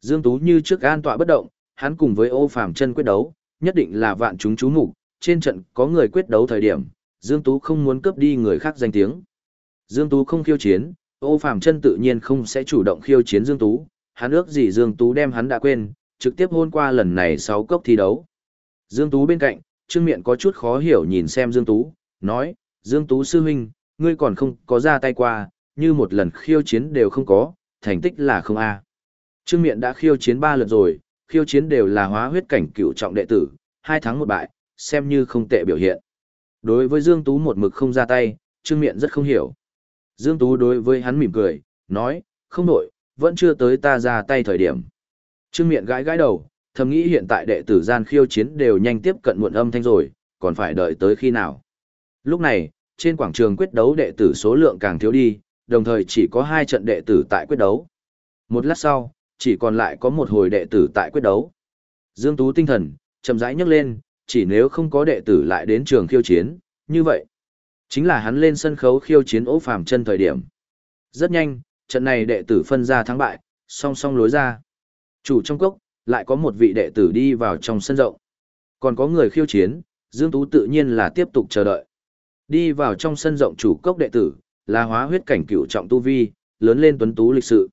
Dương Tú như trước an tọa bất động, hắn cùng với ô phàm chân quyết đấu, nhất định là vạn chúng chú mục trên trận có người quyết đấu thời điểm, Dương Tú không muốn cướp đi người khác danh tiếng. Dương Tú không khiêu chiến, ô phàm chân tự nhiên không sẽ chủ động khiêu chiến Dương Tú, hắn ước gì Dương Tú đem hắn đã quên, trực tiếp hôn qua lần này 6 cốc thi đấu. Dương Tú bên cạnh, Trương Miện có chút khó hiểu nhìn xem Dương Tú, nói, Dương Tú sư huynh, ngươi còn không có ra tay qua, như một lần khiêu chiến đều không có, thành tích là không a. Trương Miện đã khiêu chiến 3 lần rồi, khiêu chiến đều là hóa huyết cảnh cựu trọng đệ tử, hai tháng một bại, xem như không tệ biểu hiện. Đối với Dương Tú một mực không ra tay, Trương Miện rất không hiểu. Dương Tú đối với hắn mỉm cười, nói, không nổi, vẫn chưa tới ta ra tay thời điểm. Trương Miện gãi gãi đầu, thầm nghĩ hiện tại đệ tử gian khiêu chiến đều nhanh tiếp cận muộn âm thanh rồi, còn phải đợi tới khi nào. Lúc này, trên quảng trường quyết đấu đệ tử số lượng càng thiếu đi, đồng thời chỉ có hai trận đệ tử tại quyết đấu. Một lát sau, chỉ còn lại có một hồi đệ tử tại quyết đấu. Dương Tú tinh thần, chậm rãi nhấc lên, chỉ nếu không có đệ tử lại đến trường khiêu chiến, như vậy. Chính là hắn lên sân khấu khiêu chiến ố phàm chân thời điểm. Rất nhanh, trận này đệ tử phân ra thắng bại, song song lối ra. Chủ trong cốc, lại có một vị đệ tử đi vào trong sân rộng. Còn có người khiêu chiến, Dương Tú tự nhiên là tiếp tục chờ đợi. Đi vào trong sân rộng chủ cốc đệ tử, là hóa huyết cảnh cửu trọng tu vi, lớn lên tuấn tú lịch sự.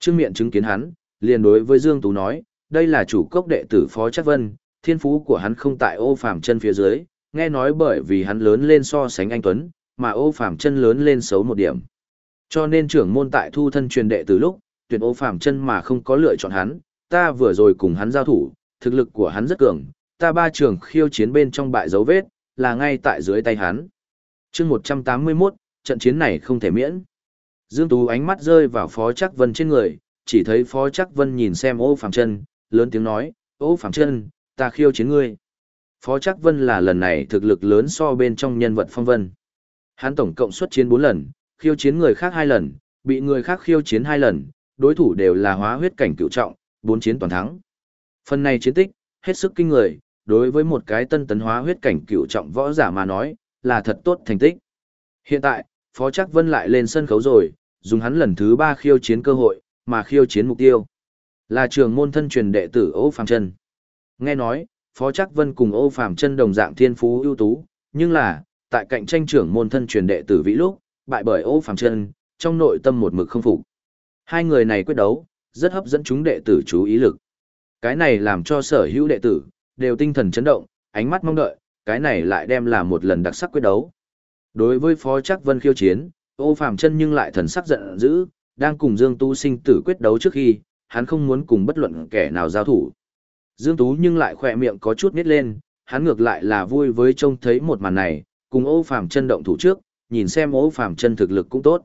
Trương Miện chứng kiến hắn, liền đối với Dương Tú nói, đây là chủ cốc đệ tử Phó Trác Vân, thiên phú của hắn không tại ô phàm chân phía dưới, nghe nói bởi vì hắn lớn lên so sánh anh Tuấn, mà ô phàm chân lớn lên xấu một điểm. Cho nên trưởng môn tại thu thân truyền đệ từ lúc, tuyển ô phàm chân mà không có lựa chọn hắn, ta vừa rồi cùng hắn giao thủ, thực lực của hắn rất cường, ta ba trường khiêu chiến bên trong bại dấu vết, là ngay tại dưới tay hắn. chương 181, trận chiến này không thể miễn. Dương Tú ánh mắt rơi vào Phó Trác Vân trên người, chỉ thấy Phó Trác Vân nhìn xem ô phàm chân, lớn tiếng nói, ô phàm chân, ta khiêu chiến ngươi. Phó Trác Vân là lần này thực lực lớn so bên trong nhân vật phong vân. Hắn tổng cộng xuất chiến 4 lần, khiêu chiến người khác 2 lần, bị người khác khiêu chiến 2 lần, đối thủ đều là hóa huyết cảnh cựu trọng, 4 chiến toàn thắng. Phần này chiến tích, hết sức kinh người, đối với một cái tân tấn hóa huyết cảnh cựu trọng võ giả mà nói, là thật tốt thành tích. Hiện tại, Phó Trác Vân lại lên sân khấu rồi, dùng hắn lần thứ ba khiêu chiến cơ hội, mà khiêu chiến mục tiêu. Là trường môn thân truyền đệ tử Ô Phàm Chân. Nghe nói, Phó Trác Vân cùng Ô Phàm Chân đồng dạng thiên phú ưu tú, nhưng là, tại cạnh tranh trưởng môn thân truyền đệ tử Vĩ lúc, bại bởi Ô Phàm Chân, trong nội tâm một mực không phục. Hai người này quyết đấu, rất hấp dẫn chúng đệ tử chú ý lực. Cái này làm cho sở hữu đệ tử đều tinh thần chấn động, ánh mắt mong đợi, cái này lại đem là một lần đặc sắc quyết đấu. Đối với Phó Chắc Vân khiêu chiến, Ô phạm Chân nhưng lại thần sắc giận dữ, đang cùng Dương tú sinh tử quyết đấu trước khi, hắn không muốn cùng bất luận kẻ nào giao thủ. Dương Tú nhưng lại khỏe miệng có chút nít lên, hắn ngược lại là vui với trông thấy một màn này, cùng ô phạm chân động thủ trước, nhìn xem ô phạm chân thực lực cũng tốt.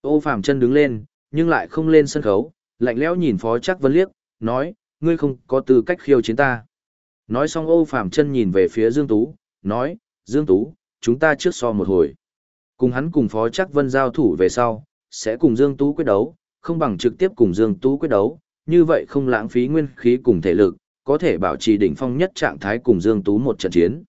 Ô phạm chân đứng lên, nhưng lại không lên sân khấu, lạnh lẽo nhìn phó chắc vân liếc, nói, ngươi không có tư cách khiêu chiến ta. Nói xong ô phạm chân nhìn về phía Dương Tú, nói, Dương Tú, chúng ta trước so một hồi. Cùng hắn cùng phó chắc vân giao thủ về sau, sẽ cùng Dương Tú quyết đấu, không bằng trực tiếp cùng Dương Tú quyết đấu, như vậy không lãng phí nguyên khí cùng thể lực, có thể bảo trì đỉnh phong nhất trạng thái cùng Dương Tú một trận chiến.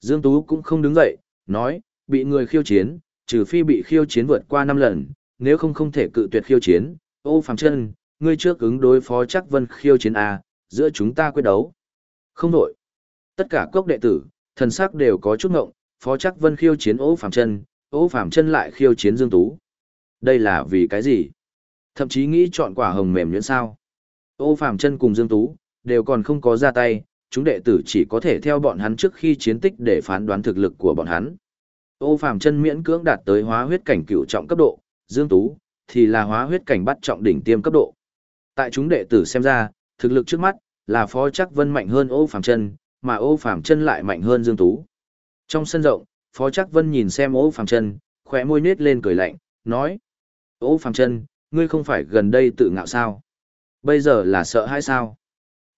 Dương Tú cũng không đứng dậy, nói, bị người khiêu chiến, trừ phi bị khiêu chiến vượt qua 5 lần, nếu không không thể cự tuyệt khiêu chiến, ô phàm chân, ngươi trước ứng đối phó chắc vân khiêu chiến A, giữa chúng ta quyết đấu. Không đổi. Tất cả cốc đệ tử, thần sắc đều có chút ngộng, phó chắc vân khiêu chiến ô Phạm chân, ô Phạm chân lại khiêu chiến Dương Tú. Đây là vì cái gì? Thậm chí nghĩ chọn quả hồng mềm nhuyễn sao. Ô Phạm chân cùng Dương Tú, đều còn không có ra tay, chúng đệ tử chỉ có thể theo bọn hắn trước khi chiến tích để phán đoán thực lực của bọn hắn. Ô Phạm chân miễn cưỡng đạt tới hóa huyết cảnh cựu trọng cấp độ, Dương Tú thì là hóa huyết cảnh bắt trọng đỉnh tiêm cấp độ. Tại chúng đệ tử xem ra, thực lực trước mắt là Phó Chắc Vân mạnh hơn Ô Phạm Chân, mà Ô Phạm Chân lại mạnh hơn Dương Tú. Trong sân rộng, Phó Chắc Vân nhìn xem Ô Phàm Chân, khóe môi nhếch lên cười lạnh, nói: "Ô Phàm Chân, ngươi không phải gần đây tự ngạo sao? Bây giờ là sợ hay sao?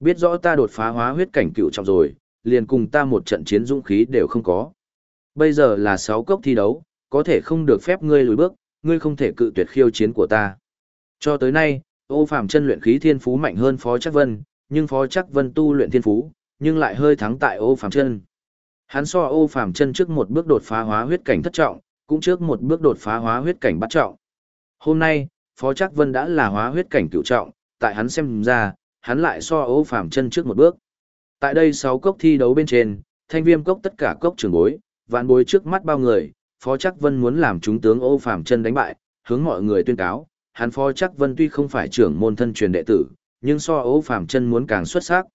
Biết rõ ta đột phá hóa huyết cảnh cựu trọng rồi, liền cùng ta một trận chiến dũng khí đều không có. Bây giờ là sáu cốc thi đấu, có thể không được phép ngươi lùi bước, ngươi không thể cự tuyệt khiêu chiến của ta. Cho tới nay, ô phàm chân luyện khí thiên phú mạnh hơn Phó Chắc Vân, nhưng Phó Chắc Vân tu luyện thiên phú, nhưng lại hơi thắng tại ô phàm chân. Hắn so ô phàm chân trước một bước đột phá hóa huyết cảnh thất trọng, cũng trước một bước đột phá hóa huyết cảnh bắt trọng. Hôm nay, Phó Trác Vân đã là hóa huyết cảnh cửu trọng, tại hắn xem ra, hắn lại so ô phàm chân trước một bước. Tại đây 6 cốc thi đấu bên trên, thanh viêm cốc tất cả cốc trường bối, vạn bối trước mắt bao người, Phó Trác Vân muốn làm chúng tướng ô phàm chân đánh bại, hướng mọi người tuyên cáo, hắn Phó Trác Vân tuy không phải trưởng môn thân truyền đệ tử, nhưng so ô phàm chân muốn càng xuất sắc.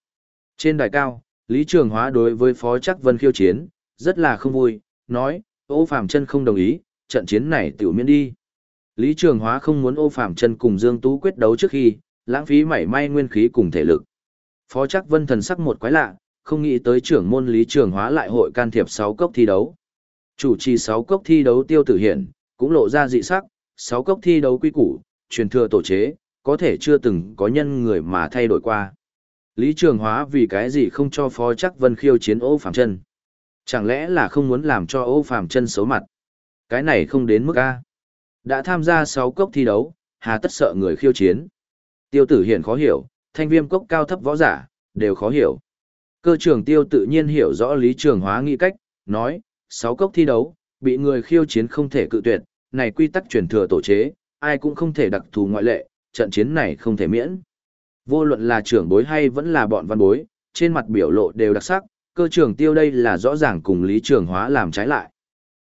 Trên đài cao, Lý Trường Hóa đối với Phó Trắc Vân khiêu chiến, rất là không vui, nói, ô Phạm chân không đồng ý, trận chiến này tiểu miễn đi. Lý Trường Hóa không muốn ô Phạm chân cùng Dương Tú quyết đấu trước khi, lãng phí mảy may nguyên khí cùng thể lực. Phó Trắc Vân thần sắc một quái lạ, không nghĩ tới trưởng môn Lý Trường Hóa lại hội can thiệp 6 cốc thi đấu. Chủ trì 6 cốc thi đấu tiêu tử hiển, cũng lộ ra dị sắc, 6 cốc thi đấu quy củ, truyền thừa tổ chế, có thể chưa từng có nhân người mà thay đổi qua. Lý Trường Hóa vì cái gì không cho Phó Chắc Vân khiêu chiến ô phàm chân? Chẳng lẽ là không muốn làm cho ô phàm chân xấu mặt? Cái này không đến mức A. Đã tham gia 6 cốc thi đấu, hà tất sợ người khiêu chiến. Tiêu tử hiển khó hiểu, thanh viêm cốc cao thấp võ giả, đều khó hiểu. Cơ trưởng tiêu tự nhiên hiểu rõ lý trường hóa nghĩ cách, nói, sáu cốc thi đấu, bị người khiêu chiến không thể cự tuyệt, này quy tắc truyền thừa tổ chế, ai cũng không thể đặc thù ngoại lệ, trận chiến này không thể miễn. Vô luận là trưởng bối hay vẫn là bọn văn bối, trên mặt biểu lộ đều đặc sắc, cơ trưởng tiêu đây là rõ ràng cùng lý trường hóa làm trái lại.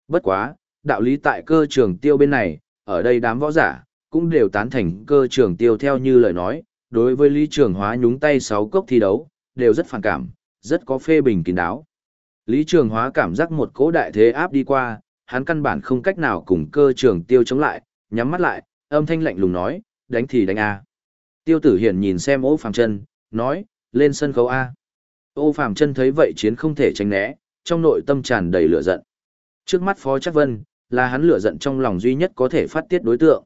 Bất quá, đạo lý tại cơ trưởng tiêu bên này, ở đây đám võ giả, cũng đều tán thành cơ trưởng tiêu theo như lời nói, đối với lý trường hóa nhúng tay sáu cốc thi đấu, đều rất phản cảm, rất có phê bình kín đáo. Lý Trường Hóa cảm giác một cỗ đại thế áp đi qua, hắn căn bản không cách nào cùng cơ trường tiêu chống lại, nhắm mắt lại, âm thanh lạnh lùng nói, đánh thì đánh A. Tiêu tử hiển nhìn xem ô phàm chân, nói, lên sân khấu A. Ô phàm chân thấy vậy chiến không thể tránh né, trong nội tâm tràn đầy lửa giận. Trước mắt Phó Chắc Vân, là hắn lửa giận trong lòng duy nhất có thể phát tiết đối tượng.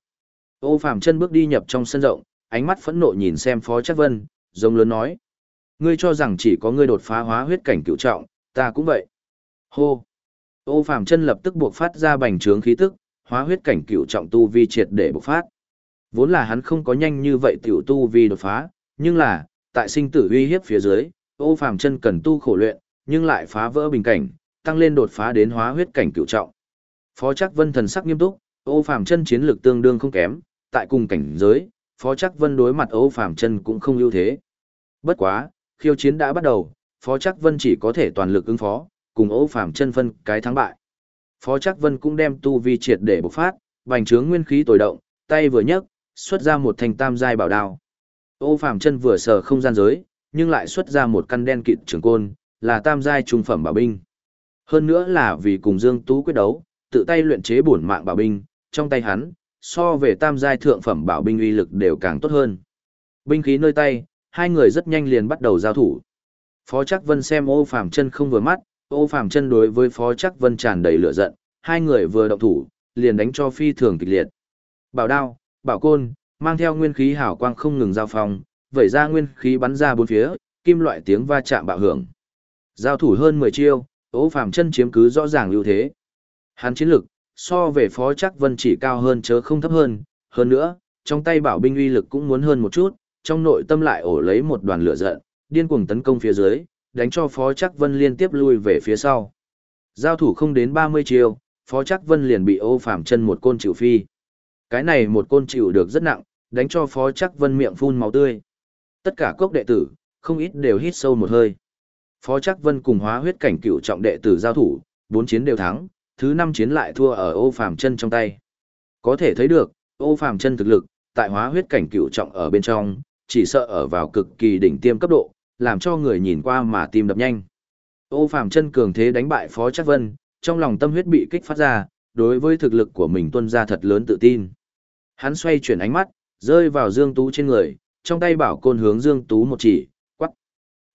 Ô phàm chân bước đi nhập trong sân rộng, ánh mắt phẫn nộ nhìn xem Phó Chắc Vân, giống lớn nói. Ngươi cho rằng chỉ có ngươi đột phá hóa huyết cảnh cựu trọng, ta cũng vậy. Hô! Ô phàm chân lập tức buộc phát ra bành trướng khí tức, hóa huyết cảnh cựu trọng tu vi triệt để bộc phát. Vốn là hắn không có nhanh như vậy tiểu tu vi đột phá, nhưng là, tại sinh tử uy hiếp phía dưới, ô phàm chân cần tu khổ luyện, nhưng lại phá vỡ bình cảnh, tăng lên đột phá đến hóa huyết cảnh cựu trọng. Phó chắc vân thần sắc nghiêm túc, ô phàm chân chiến lược tương đương không kém, tại cùng cảnh giới, phó chắc vân đối mặt ô phàm chân cũng không ưu thế. Bất quá, khiêu chiến đã bắt đầu, Phó Chắc Vân chỉ có thể toàn lực ứng phó, cùng Ô Phàm chân phân cái thắng bại. Phó Chắc Vân cũng đem tu vi triệt để bộc phát, bành trướng nguyên khí tồi động, tay vừa nhấc, xuất ra một thanh tam giai bảo đao. Ô Phàm chân vừa sờ không gian giới, nhưng lại xuất ra một căn đen kịt trường côn, là tam giai trung phẩm bảo binh. Hơn nữa là vì cùng Dương Tú quyết đấu, tự tay luyện chế bổn mạng bảo binh, trong tay hắn, so về tam giai thượng phẩm bảo binh uy lực đều càng tốt hơn. Binh khí nơi tay, hai người rất nhanh liền bắt đầu giao thủ. Phó Trác Vân xem ô phàm chân không vừa mắt, ô phàm chân đối với Phó Trác Vân tràn đầy lửa giận, hai người vừa động thủ, liền đánh cho phi thường kịch liệt. Bảo đao, bảo côn, mang theo nguyên khí hảo quang không ngừng giao phong, vẩy ra nguyên khí bắn ra bốn phía, kim loại tiếng va chạm bạo hưởng. Giao thủ hơn 10 chiêu, ô phàm chân chiếm cứ rõ ràng ưu thế. Hắn chiến lực, so về Phó Chắc Vân chỉ cao hơn chớ không thấp hơn, hơn nữa, trong tay bảo binh uy lực cũng muốn hơn một chút, trong nội tâm lại ổ lấy một đoàn lửa giận, điên cuồng tấn công phía dưới, đánh cho Phó Chắc Vân liên tiếp lui về phía sau. Giao thủ không đến 30 chiêu, Phó Chắc Vân liền bị ô phàm chân một côn chịu phi. Cái này một côn chịu được rất nặng, đánh cho Phó Chắc Vân miệng phun máu tươi. Tất cả cốc đệ tử, không ít đều hít sâu một hơi. Phó Chắc Vân cùng hóa huyết cảnh cựu trọng đệ tử giao thủ, bốn chiến đều thắng, thứ năm chiến lại thua ở ô phàm chân trong tay. Có thể thấy được, ô phàm chân thực lực, tại hóa huyết cảnh cựu trọng ở bên trong, chỉ sợ ở vào cực kỳ đỉnh tiêm cấp độ, làm cho người nhìn qua mà tim đập nhanh. Ô phàm chân cường thế đánh bại Phó Chắc Vân, trong lòng tâm huyết bị kích phát ra, đối với thực lực của mình tuân ra thật lớn tự tin. Hắn xoay chuyển ánh mắt, rơi vào Dương Tú trên người, trong tay bảo côn hướng Dương Tú một chỉ, quắc.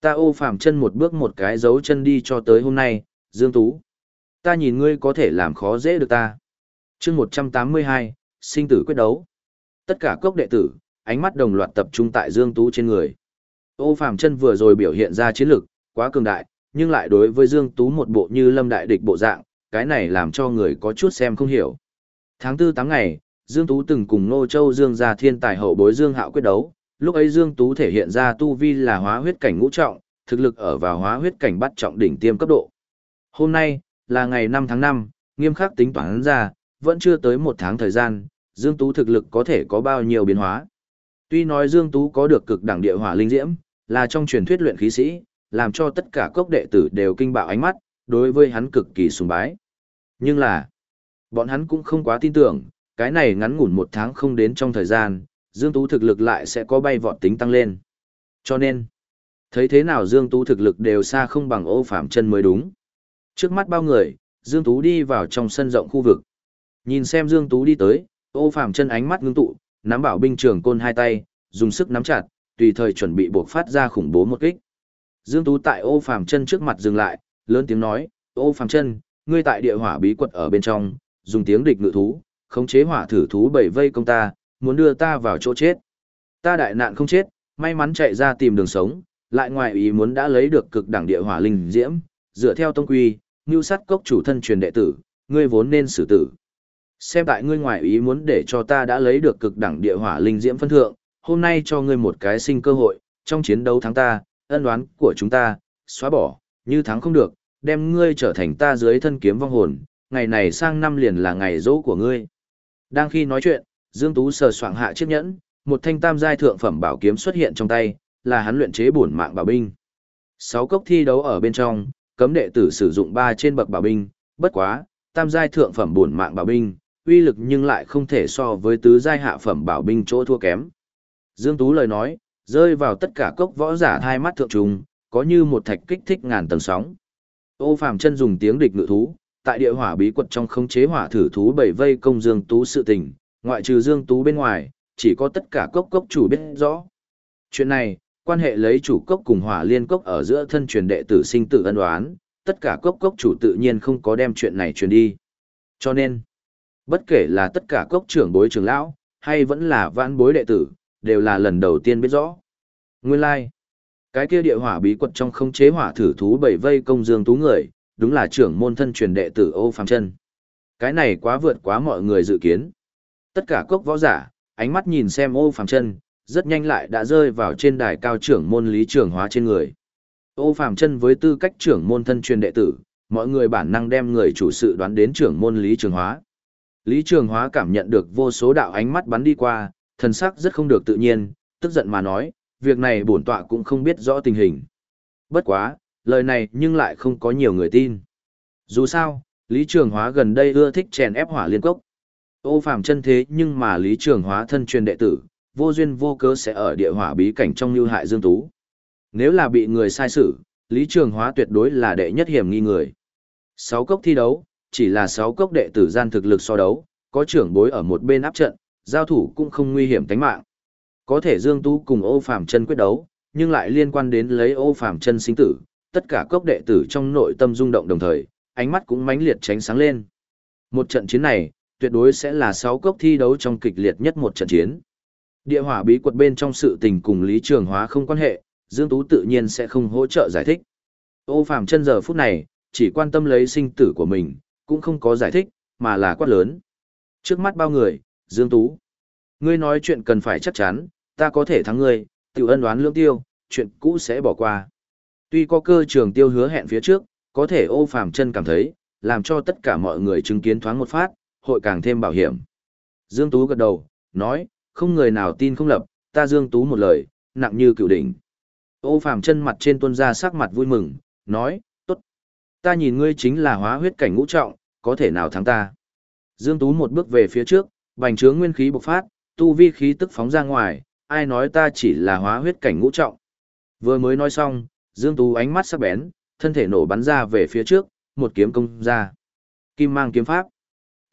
Ta ô phàm chân một bước một cái dấu chân đi cho tới hôm nay, Dương Tú. Ta nhìn ngươi có thể làm khó dễ được ta. chương 182, sinh tử quyết đấu. Tất cả cốc đệ tử, ánh mắt đồng loạt tập trung tại Dương Tú trên người. Ô phàm chân vừa rồi biểu hiện ra chiến lực, quá cường đại, nhưng lại đối với Dương Tú một bộ như lâm đại địch bộ dạng, cái này làm cho người có chút xem không hiểu. Tháng 4 tháng ngày, Dương Tú từng cùng Nô Châu Dương gia thiên tài hậu bối Dương Hạo quyết đấu, lúc ấy Dương Tú thể hiện ra tu vi là hóa huyết cảnh ngũ trọng, thực lực ở vào hóa huyết cảnh bắt trọng đỉnh tiêm cấp độ. Hôm nay, là ngày 5 tháng 5, nghiêm khắc tính toán ra, vẫn chưa tới một tháng thời gian, Dương Tú thực lực có thể có bao nhiêu biến hóa. Tuy nói Dương Tú có được cực đẳng địa hỏa linh diễm, là trong truyền thuyết luyện khí sĩ, làm cho tất cả cốc đệ tử đều kinh bạo ánh mắt, đối với hắn cực kỳ sùng bái. Nhưng là, bọn hắn cũng không quá tin tưởng, cái này ngắn ngủn một tháng không đến trong thời gian, Dương Tú thực lực lại sẽ có bay vọt tính tăng lên. Cho nên, thấy thế nào Dương Tú thực lực đều xa không bằng ô phạm chân mới đúng. Trước mắt bao người, Dương Tú đi vào trong sân rộng khu vực. Nhìn xem Dương Tú đi tới, ô phạm chân ánh mắt ngưng tụ, nắm bảo binh trường côn hai tay, dùng sức nắm chặt, tùy thời chuẩn bị buộc phát ra khủng bố một kích. Dương Tú tại ô Phạm chân trước mặt dừng lại, lớn tiếng nói, ô phàm chân, ngươi tại địa hỏa bí quật ở bên trong, dùng tiếng địch ngự thú, khống chế hỏa thử thú bảy vây công ta, muốn đưa ta vào chỗ chết. Ta đại nạn không chết, may mắn chạy ra tìm đường sống, lại ngoài ý muốn đã lấy được cực đẳng địa hỏa linh diễm, dựa theo tông quy, như sát cốc chủ thân truyền đệ tử, ngươi vốn nên xử tử. Xem tại ngươi ngoài ý muốn để cho ta đã lấy được cực đẳng địa hỏa linh diễm phân thượng, hôm nay cho ngươi một cái sinh cơ hội, trong chiến đấu thắng ta, ân đoán của chúng ta, xóa bỏ, như thắng không được, đem ngươi trở thành ta dưới thân kiếm vong hồn, ngày này sang năm liền là ngày dỗ của ngươi. Đang khi nói chuyện, Dương Tú sờ soạng hạ chiếc nhẫn, một thanh tam giai thượng phẩm bảo kiếm xuất hiện trong tay, là hắn luyện chế bổn mạng bảo binh. Sáu cốc thi đấu ở bên trong, cấm đệ tử sử dụng ba trên bậc bảo binh, bất quá, tam giai thượng phẩm bổn mạng bảo binh, uy lực nhưng lại không thể so với tứ giai hạ phẩm bảo binh chỗ thua kém. Dương Tú lời nói, rơi vào tất cả cốc võ giả hai mắt thượng trùng, có như một thạch kích thích ngàn tầng sóng. Ô Phàm chân dùng tiếng địch ngự thú, tại địa hỏa bí quật trong không chế hỏa thử thú bảy vây công Dương Tú sự tình, ngoại trừ Dương Tú bên ngoài, chỉ có tất cả cốc cốc chủ biết rõ. Chuyện này, quan hệ lấy chủ cốc cùng hỏa liên cốc ở giữa thân truyền đệ tử sinh tử ân đoán, tất cả cốc cốc chủ tự nhiên không có đem chuyện này truyền đi. Cho nên, bất kể là tất cả cốc trưởng bối trưởng lão, hay vẫn là vãn bối đệ tử, đều là lần đầu tiên biết rõ. Nguyên lai, like cái kia địa hỏa bí quật trong không chế hỏa thử thú bảy vây công dương tú người, đúng là trưởng môn thân truyền đệ tử Ô Phàm Chân. Cái này quá vượt quá mọi người dự kiến. Tất cả cốc võ giả, ánh mắt nhìn xem Ô Phàm Chân, rất nhanh lại đã rơi vào trên đài cao trưởng môn lý Trường hóa trên người. Ô Phàm Chân với tư cách trưởng môn thân truyền đệ tử, mọi người bản năng đem người chủ sự đoán đến trưởng môn lý trường hóa. Lý trường hóa cảm nhận được vô số đạo ánh mắt bắn đi qua, thần sắc rất không được tự nhiên, tức giận mà nói, việc này bổn tọa cũng không biết rõ tình hình. Bất quá, lời này nhưng lại không có nhiều người tin. Dù sao, Lý Trường Hóa gần đây ưa thích chèn ép hỏa liên cốc. Ô phàm chân thế nhưng mà Lý Trường Hóa thân truyền đệ tử, vô duyên vô cớ sẽ ở địa hỏa bí cảnh trong như hại Dương Tú. Nếu là bị người sai xử, Lý Trường Hóa tuyệt đối là đệ nhất hiểm nghi người. Sáu cốc thi đấu, chỉ là sáu cốc đệ tử gian thực lực so đấu, có trưởng bối ở một bên áp trận, giao thủ cũng không nguy hiểm tính mạng. Có thể Dương Tú cùng ô phàm chân quyết đấu, nhưng lại liên quan đến lấy ô phàm chân sinh tử, tất cả cốc đệ tử trong nội tâm rung động đồng thời, ánh mắt cũng mãnh liệt tránh sáng lên. Một trận chiến này, tuyệt đối sẽ là sáu cốc thi đấu trong kịch liệt nhất một trận chiến. Địa hỏa bí quật bên trong sự tình cùng Lý Trường Hóa không quan hệ, Dương Tú tự nhiên sẽ không hỗ trợ giải thích. Ô phàm chân giờ phút này, chỉ quan tâm lấy sinh tử của mình, cũng không có giải thích, mà là quát lớn. Trước mắt bao người, Dương Tú. Ngươi nói chuyện cần phải chắc chắn, ta có thể thắng ngươi, tiểu ân đoán lưỡng tiêu, chuyện cũ sẽ bỏ qua. Tuy có cơ trường tiêu hứa hẹn phía trước, có thể ô phàm chân cảm thấy, làm cho tất cả mọi người chứng kiến thoáng một phát, hội càng thêm bảo hiểm. Dương Tú gật đầu, nói, không người nào tin không lập, ta Dương Tú một lời, nặng như cựu đỉnh. Ô phàm chân mặt trên tuân ra sắc mặt vui mừng, nói, tốt. Ta nhìn ngươi chính là hóa huyết cảnh ngũ trọng, có thể nào thắng ta. Dương Tú một bước về phía trước, bành trướng nguyên khí bộc phát, tu vi khí tức phóng ra ngoài, ai nói ta chỉ là hóa huyết cảnh ngũ trọng. Vừa mới nói xong, Dương Tú ánh mắt sắc bén, thân thể nổ bắn ra về phía trước, một kiếm công ra. Kim mang kiếm pháp.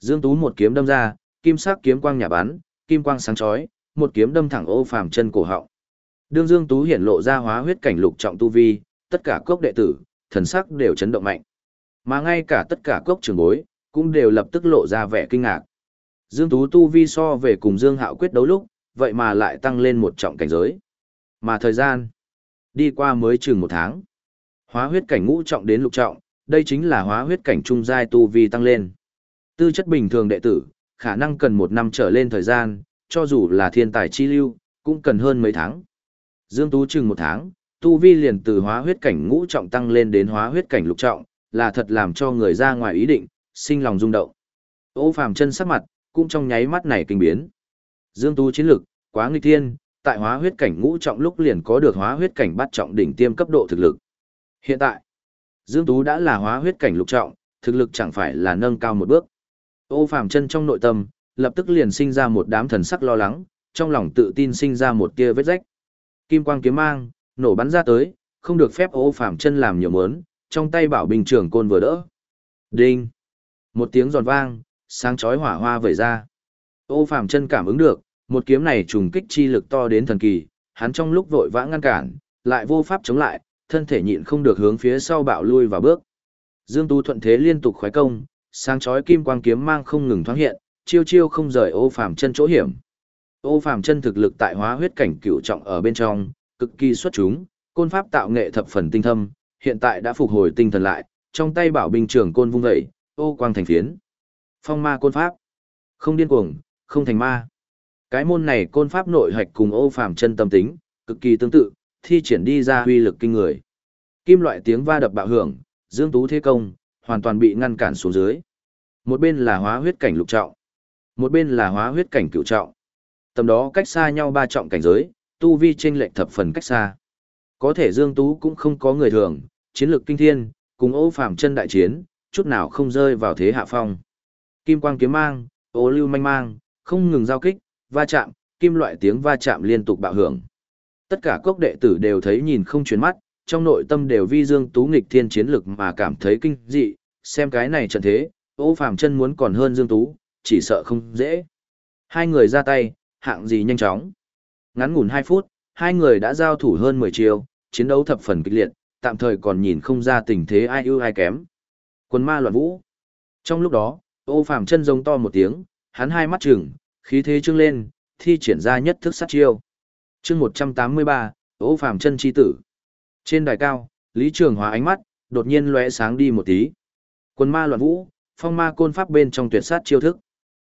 Dương Tú một kiếm đâm ra, kim sắc kiếm quang nhà bắn, kim quang sáng chói, một kiếm đâm thẳng ô phàm chân cổ họng. Đương Dương Tú hiển lộ ra hóa huyết cảnh lục trọng tu vi, tất cả cốc đệ tử, thần sắc đều chấn động mạnh. Mà ngay cả tất cả cốc trưởng bối, cũng đều lập tức lộ ra vẻ kinh ngạc. Dương Tú tu vi so về cùng Dương Hạo quyết đấu lúc, vậy mà lại tăng lên một trọng cảnh giới. Mà thời gian, đi qua mới chừng một tháng. Hóa huyết cảnh ngũ trọng đến lục trọng, đây chính là hóa huyết cảnh trung giai tu vi tăng lên. Tư chất bình thường đệ tử, khả năng cần một năm trở lên thời gian, cho dù là thiên tài chi lưu, cũng cần hơn mấy tháng. Dương Tú chừng một tháng, tu vi liền từ hóa huyết cảnh ngũ trọng tăng lên đến hóa huyết cảnh lục trọng, là thật làm cho người ra ngoài ý định, sinh lòng rung động. Ô phàm chân sắc mặt, cũng trong nháy mắt này kinh biến. Dương Tú chiến lực, quá nghịch thiên, tại hóa huyết cảnh ngũ trọng lúc liền có được hóa huyết cảnh bắt trọng đỉnh tiêm cấp độ thực lực. Hiện tại, Dương Tú đã là hóa huyết cảnh lục trọng, thực lực chẳng phải là nâng cao một bước. Ô phàm chân trong nội tâm, lập tức liền sinh ra một đám thần sắc lo lắng, trong lòng tự tin sinh ra một tia vết rách. Kim quang kiếm mang, nổ bắn ra tới, không được phép ô phàm chân làm nhiều mớn, trong tay bảo bình trưởng côn vừa đỡ. Đinh! Một tiếng giòn vang, sáng chói hỏa hoa vẩy ra. Ô phàm chân cảm ứng được, một kiếm này trùng kích chi lực to đến thần kỳ, hắn trong lúc vội vã ngăn cản, lại vô pháp chống lại, thân thể nhịn không được hướng phía sau bạo lui và bước. Dương Tú thuận thế liên tục khoái công, sáng chói kim quang kiếm mang không ngừng thoáng hiện, chiêu chiêu không rời ô phàm chân chỗ hiểm. Ô phàm chân thực lực tại hóa huyết cảnh cửu trọng ở bên trong, cực kỳ xuất chúng, côn pháp tạo nghệ thập phần tinh thâm, hiện tại đã phục hồi tinh thần lại, trong tay bảo binh trưởng côn vung dậy, ô quang thành phiến. Phong ma côn pháp. Không điên cuồng, không thành ma. Cái môn này côn pháp nội hạch cùng ô phàm chân tâm tính, cực kỳ tương tự, thi triển đi ra huy lực kinh người. Kim loại tiếng va đập bạo hưởng, Dương Tú thế công, hoàn toàn bị ngăn cản xuống dưới. Một bên là hóa huyết cảnh lục trọng, một bên là hóa huyết cảnh cửu trọng. Tầm đó cách xa nhau ba trọng cảnh giới, tu vi chênh lệch thập phần cách xa. Có thể Dương Tú cũng không có người thường, chiến lược kinh thiên, cùng ô phàm chân đại chiến, chút nào không rơi vào thế hạ phong. Kim quang kiếm mang, ô lưu manh mang, không ngừng giao kích, va chạm, kim loại tiếng va chạm liên tục bạo hưởng. Tất cả cốc đệ tử đều thấy nhìn không chuyển mắt, trong nội tâm đều vi Dương Tú nghịch thiên chiến lực mà cảm thấy kinh dị, xem cái này trận thế, ô phàm chân muốn còn hơn Dương Tú, chỉ sợ không dễ. Hai người ra tay, hạng gì nhanh chóng. Ngắn ngủn 2 phút, hai người đã giao thủ hơn 10 chiều, chiến đấu thập phần kịch liệt, tạm thời còn nhìn không ra tình thế ai ưu ai kém. Quân ma loạn vũ. Trong lúc đó, ô phàm chân giống to một tiếng, hắn hai mắt trừng, khí thế trưng lên, thi triển ra nhất thức sát chiêu. chương 183, ô phàm chân chi tử. Trên đài cao, Lý Trường Hóa ánh mắt, đột nhiên lóe sáng đi một tí. Quân ma loạn vũ, phong ma côn pháp bên trong tuyệt sát chiêu thức.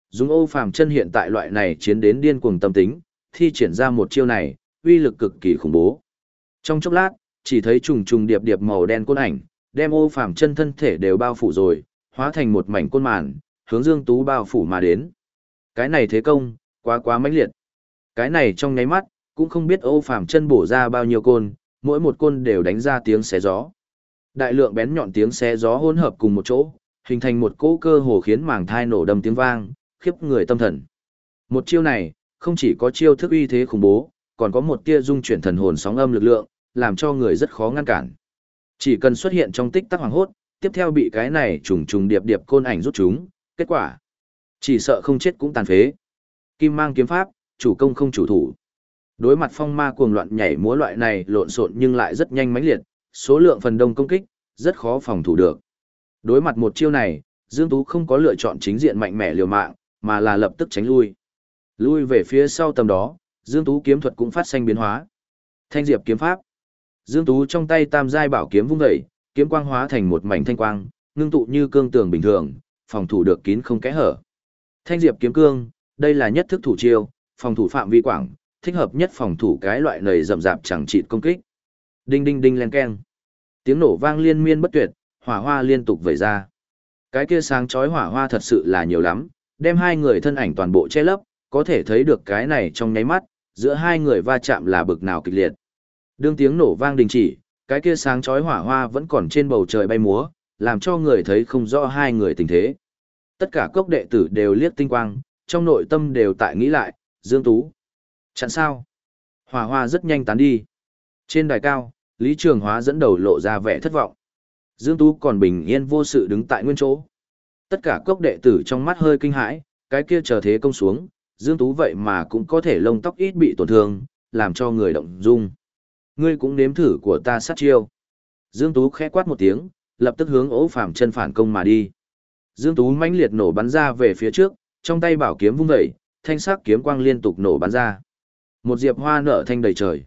Dùng ô phàm chân hiện tại loại này chiến đến điên cuồng tâm tính, thi triển ra một chiêu này, uy lực cực kỳ khủng bố. Trong chốc lát, chỉ thấy trùng trùng điệp điệp màu đen côn ảnh, đem ô phàm chân thân thể đều bao phủ rồi, hóa thành một mảnh côn màn, hướng Dương Tú bao phủ mà đến. Cái này thế công, quá quá mãnh liệt. Cái này trong nháy mắt, cũng không biết Âu phàm chân bổ ra bao nhiêu côn, mỗi một côn đều đánh ra tiếng xé gió. Đại lượng bén nhọn tiếng xé gió hỗn hợp cùng một chỗ, hình thành một cỗ cơ hồ khiến màng thai nổ đầm tiếng vang, khiếp người tâm thần. Một chiêu này, không chỉ có chiêu thức uy thế khủng bố, còn có một tia dung chuyển thần hồn sóng âm lực lượng, làm cho người rất khó ngăn cản. Chỉ cần xuất hiện trong tích tắc hoàng hốt, tiếp theo bị cái này trùng trùng điệp điệp côn ảnh rút chúng, kết quả chỉ sợ không chết cũng tàn phế. Kim mang kiếm pháp, chủ công không chủ thủ. Đối mặt phong ma cuồng loạn nhảy múa loại này lộn xộn nhưng lại rất nhanh mãnh liệt, số lượng phần đông công kích, rất khó phòng thủ được. Đối mặt một chiêu này, Dương Tú không có lựa chọn chính diện mạnh mẽ liều mạng, mà là lập tức tránh lui. Lui về phía sau tầm đó, Dương Tú kiếm thuật cũng phát sinh biến hóa. Thanh diệp kiếm pháp. Dương Tú trong tay tam giai bảo kiếm vung dậy, kiếm quang hóa thành một mảnh thanh quang, ngưng tụ như cương tường bình thường, phòng thủ được kín không kẽ hở. Thanh diệp kiếm cương, đây là nhất thức thủ chiêu, phòng thủ phạm vi quảng, thích hợp nhất phòng thủ cái loại nầy rậm rạp chẳng chịt công kích. Đinh đinh đinh len keng. Tiếng nổ vang liên miên bất tuyệt, hỏa hoa liên tục vẩy ra. Cái kia sáng chói hỏa hoa thật sự là nhiều lắm, đem hai người thân ảnh toàn bộ che lấp, có thể thấy được cái này trong nháy mắt, giữa hai người va chạm là bực nào kịch liệt. Đương tiếng nổ vang đình chỉ, cái kia sáng chói hỏa hoa vẫn còn trên bầu trời bay múa, làm cho người thấy không rõ hai người tình thế. Tất cả cốc đệ tử đều liếc tinh quang, trong nội tâm đều tại nghĩ lại, Dương Tú. Chặn sao? Hỏa hoa rất nhanh tán đi. Trên đài cao, Lý Trường Hóa dẫn đầu lộ ra vẻ thất vọng. Dương Tú còn bình yên vô sự đứng tại nguyên chỗ. Tất cả cốc đệ tử trong mắt hơi kinh hãi, cái kia chờ thế công xuống, Dương Tú vậy mà cũng có thể lông tóc ít bị tổn thương, làm cho người động dung. Ngươi cũng nếm thử của ta sát chiêu. Dương Tú khẽ quát một tiếng, lập tức hướng ố phàm chân phản công mà đi. Dương Tú mãnh liệt nổ bắn ra về phía trước, trong tay bảo kiếm vung dậy, thanh sắc kiếm quang liên tục nổ bắn ra. Một diệp hoa nở thanh đầy trời.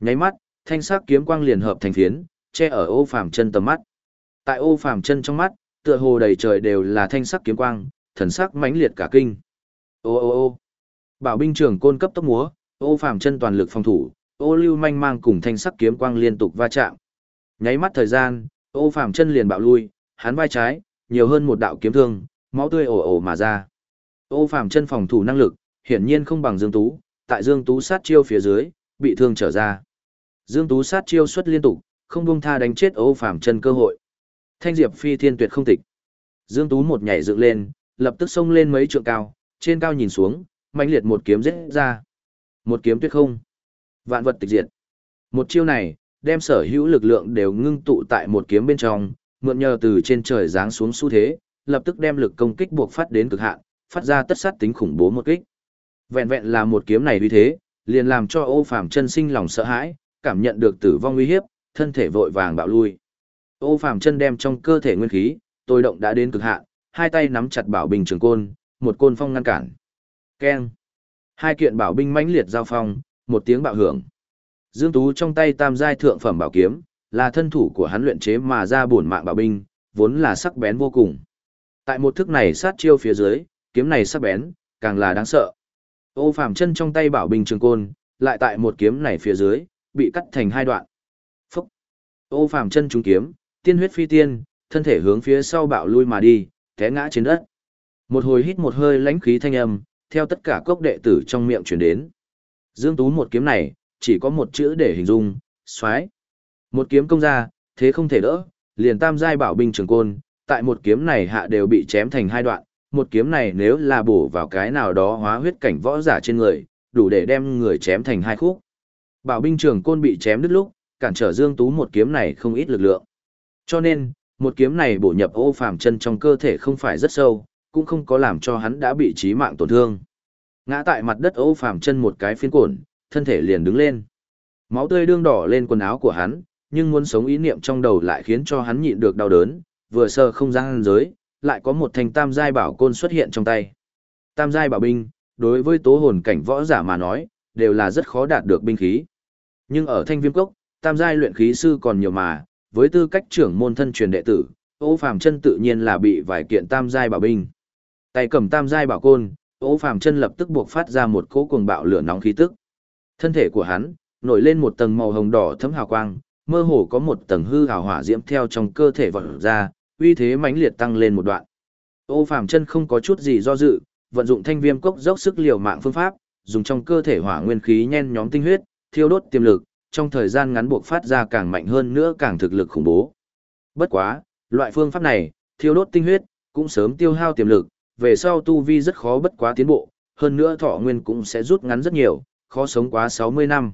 Nháy mắt, thanh sắc kiếm quang liền hợp thành phiến, che ở ô phàm chân tầm mắt. Tại ô phàm chân trong mắt, tựa hồ đầy trời đều là thanh sắc kiếm quang, thần sắc mãnh liệt cả kinh. Ô ô ô. Bảo binh trưởng côn cấp tốc múa, ô phàm chân toàn lực phòng thủ, ô lưu manh mang cùng thanh sắc kiếm quang liên tục va chạm. Nháy mắt thời gian, ô phàm chân liền bạo lui, hắn vai trái, nhiều hơn một đạo kiếm thương, máu tươi ồ ồ mà ra. Ô phàm chân phòng thủ năng lực, hiển nhiên không bằng Dương Tú, tại Dương Tú sát chiêu phía dưới, bị thương trở ra. Dương Tú sát chiêu xuất liên tục, không buông tha đánh chết ô phàm chân cơ hội. Thanh diệp phi thiên tuyệt không tịch. Dương Tú một nhảy dựng lên, lập tức xông lên mấy trượng cao, trên cao nhìn xuống, mãnh liệt một kiếm giết ra. Một kiếm tuyệt không. Vạn vật tịch diệt. Một chiêu này, đem sở hữu lực lượng đều ngưng tụ tại một kiếm bên trong, mượn nhờ từ trên trời giáng xuống xu thế, lập tức đem lực công kích buộc phát đến cực hạn, phát ra tất sát tính khủng bố một kích. Vẹn vẹn là một kiếm này uy thế, liền làm cho Ô Phàm chân sinh lòng sợ hãi, cảm nhận được tử vong uy hiếp, thân thể vội vàng bạo lui. Ô Phàm chân đem trong cơ thể nguyên khí, tôi động đã đến cực hạn, hai tay nắm chặt bảo bình trường côn, một côn phong ngăn cản. Keng. Hai kiện bảo binh mãnh liệt giao phong, một tiếng bạo hưởng. Dương Tú trong tay tam giai thượng phẩm bảo kiếm, là thân thủ của hắn luyện chế mà ra bổn mạng bảo binh, vốn là sắc bén vô cùng. Tại một thức này sát chiêu phía dưới, kiếm này sắc bén, càng là đáng sợ. Ô Phàm chân trong tay bảo binh trường côn, lại tại một kiếm này phía dưới, bị cắt thành hai đoạn. Phúc! Ô Phàm chân trúng kiếm, tiên huyết phi tiên, thân thể hướng phía sau bạo lui mà đi, té ngã trên đất. Một hồi hít một hơi lãnh khí thanh âm, theo tất cả cốc đệ tử trong miệng truyền đến. Dương Tú một kiếm này, chỉ có một chữ để hình dung, xoái. Một kiếm công ra, thế không thể đỡ, liền tam giai bảo binh trường côn, tại một kiếm này hạ đều bị chém thành hai đoạn, một kiếm này nếu là bổ vào cái nào đó hóa huyết cảnh võ giả trên người, đủ để đem người chém thành hai khúc. Bảo binh trường côn bị chém đứt lúc, cản trở Dương Tú một kiếm này không ít lực lượng. Cho nên, một kiếm này bổ nhập ô phàm chân trong cơ thể không phải rất sâu, cũng không có làm cho hắn đã bị trí mạng tổn thương. Ngã tại mặt đất ô phàm chân một cái phiến cổn, thân thể liền đứng lên. Máu tươi đương đỏ lên quần áo của hắn, nhưng muốn sống ý niệm trong đầu lại khiến cho hắn nhịn được đau đớn, vừa sơ không gian giới, lại có một thành tam giai bảo côn xuất hiện trong tay. Tam giai bảo binh, đối với tố hồn cảnh võ giả mà nói, đều là rất khó đạt được binh khí. Nhưng ở thanh viêm cốc, tam giai luyện khí sư còn nhiều mà, với tư cách trưởng môn thân truyền đệ tử, Ô Phàm Chân tự nhiên là bị vài kiện tam giai bảo binh. Tay cầm tam giai bảo côn, Ô Phàm Chân lập tức buộc phát ra một cỗ cuồng bạo lửa nóng khí tức. Thân thể của hắn nổi lên một tầng màu hồng đỏ thấm hào quang, mơ hồ có một tầng hư hào hỏa diễm theo trong cơ thể vọt ra, uy thế mãnh liệt tăng lên một đoạn. Ô Phàm Chân không có chút gì do dự, vận dụng thanh viêm cốc dốc sức liều mạng phương pháp, dùng trong cơ thể hỏa nguyên khí nhen nhóm tinh huyết, thiêu đốt tiềm lực, trong thời gian ngắn buộc phát ra càng mạnh hơn nữa càng thực lực khủng bố. Bất quá, loại phương pháp này, thiêu đốt tinh huyết, cũng sớm tiêu hao tiềm lực, về sau tu vi rất khó bất quá tiến bộ, hơn nữa thọ nguyên cũng sẽ rút ngắn rất nhiều, khó sống quá 60 năm.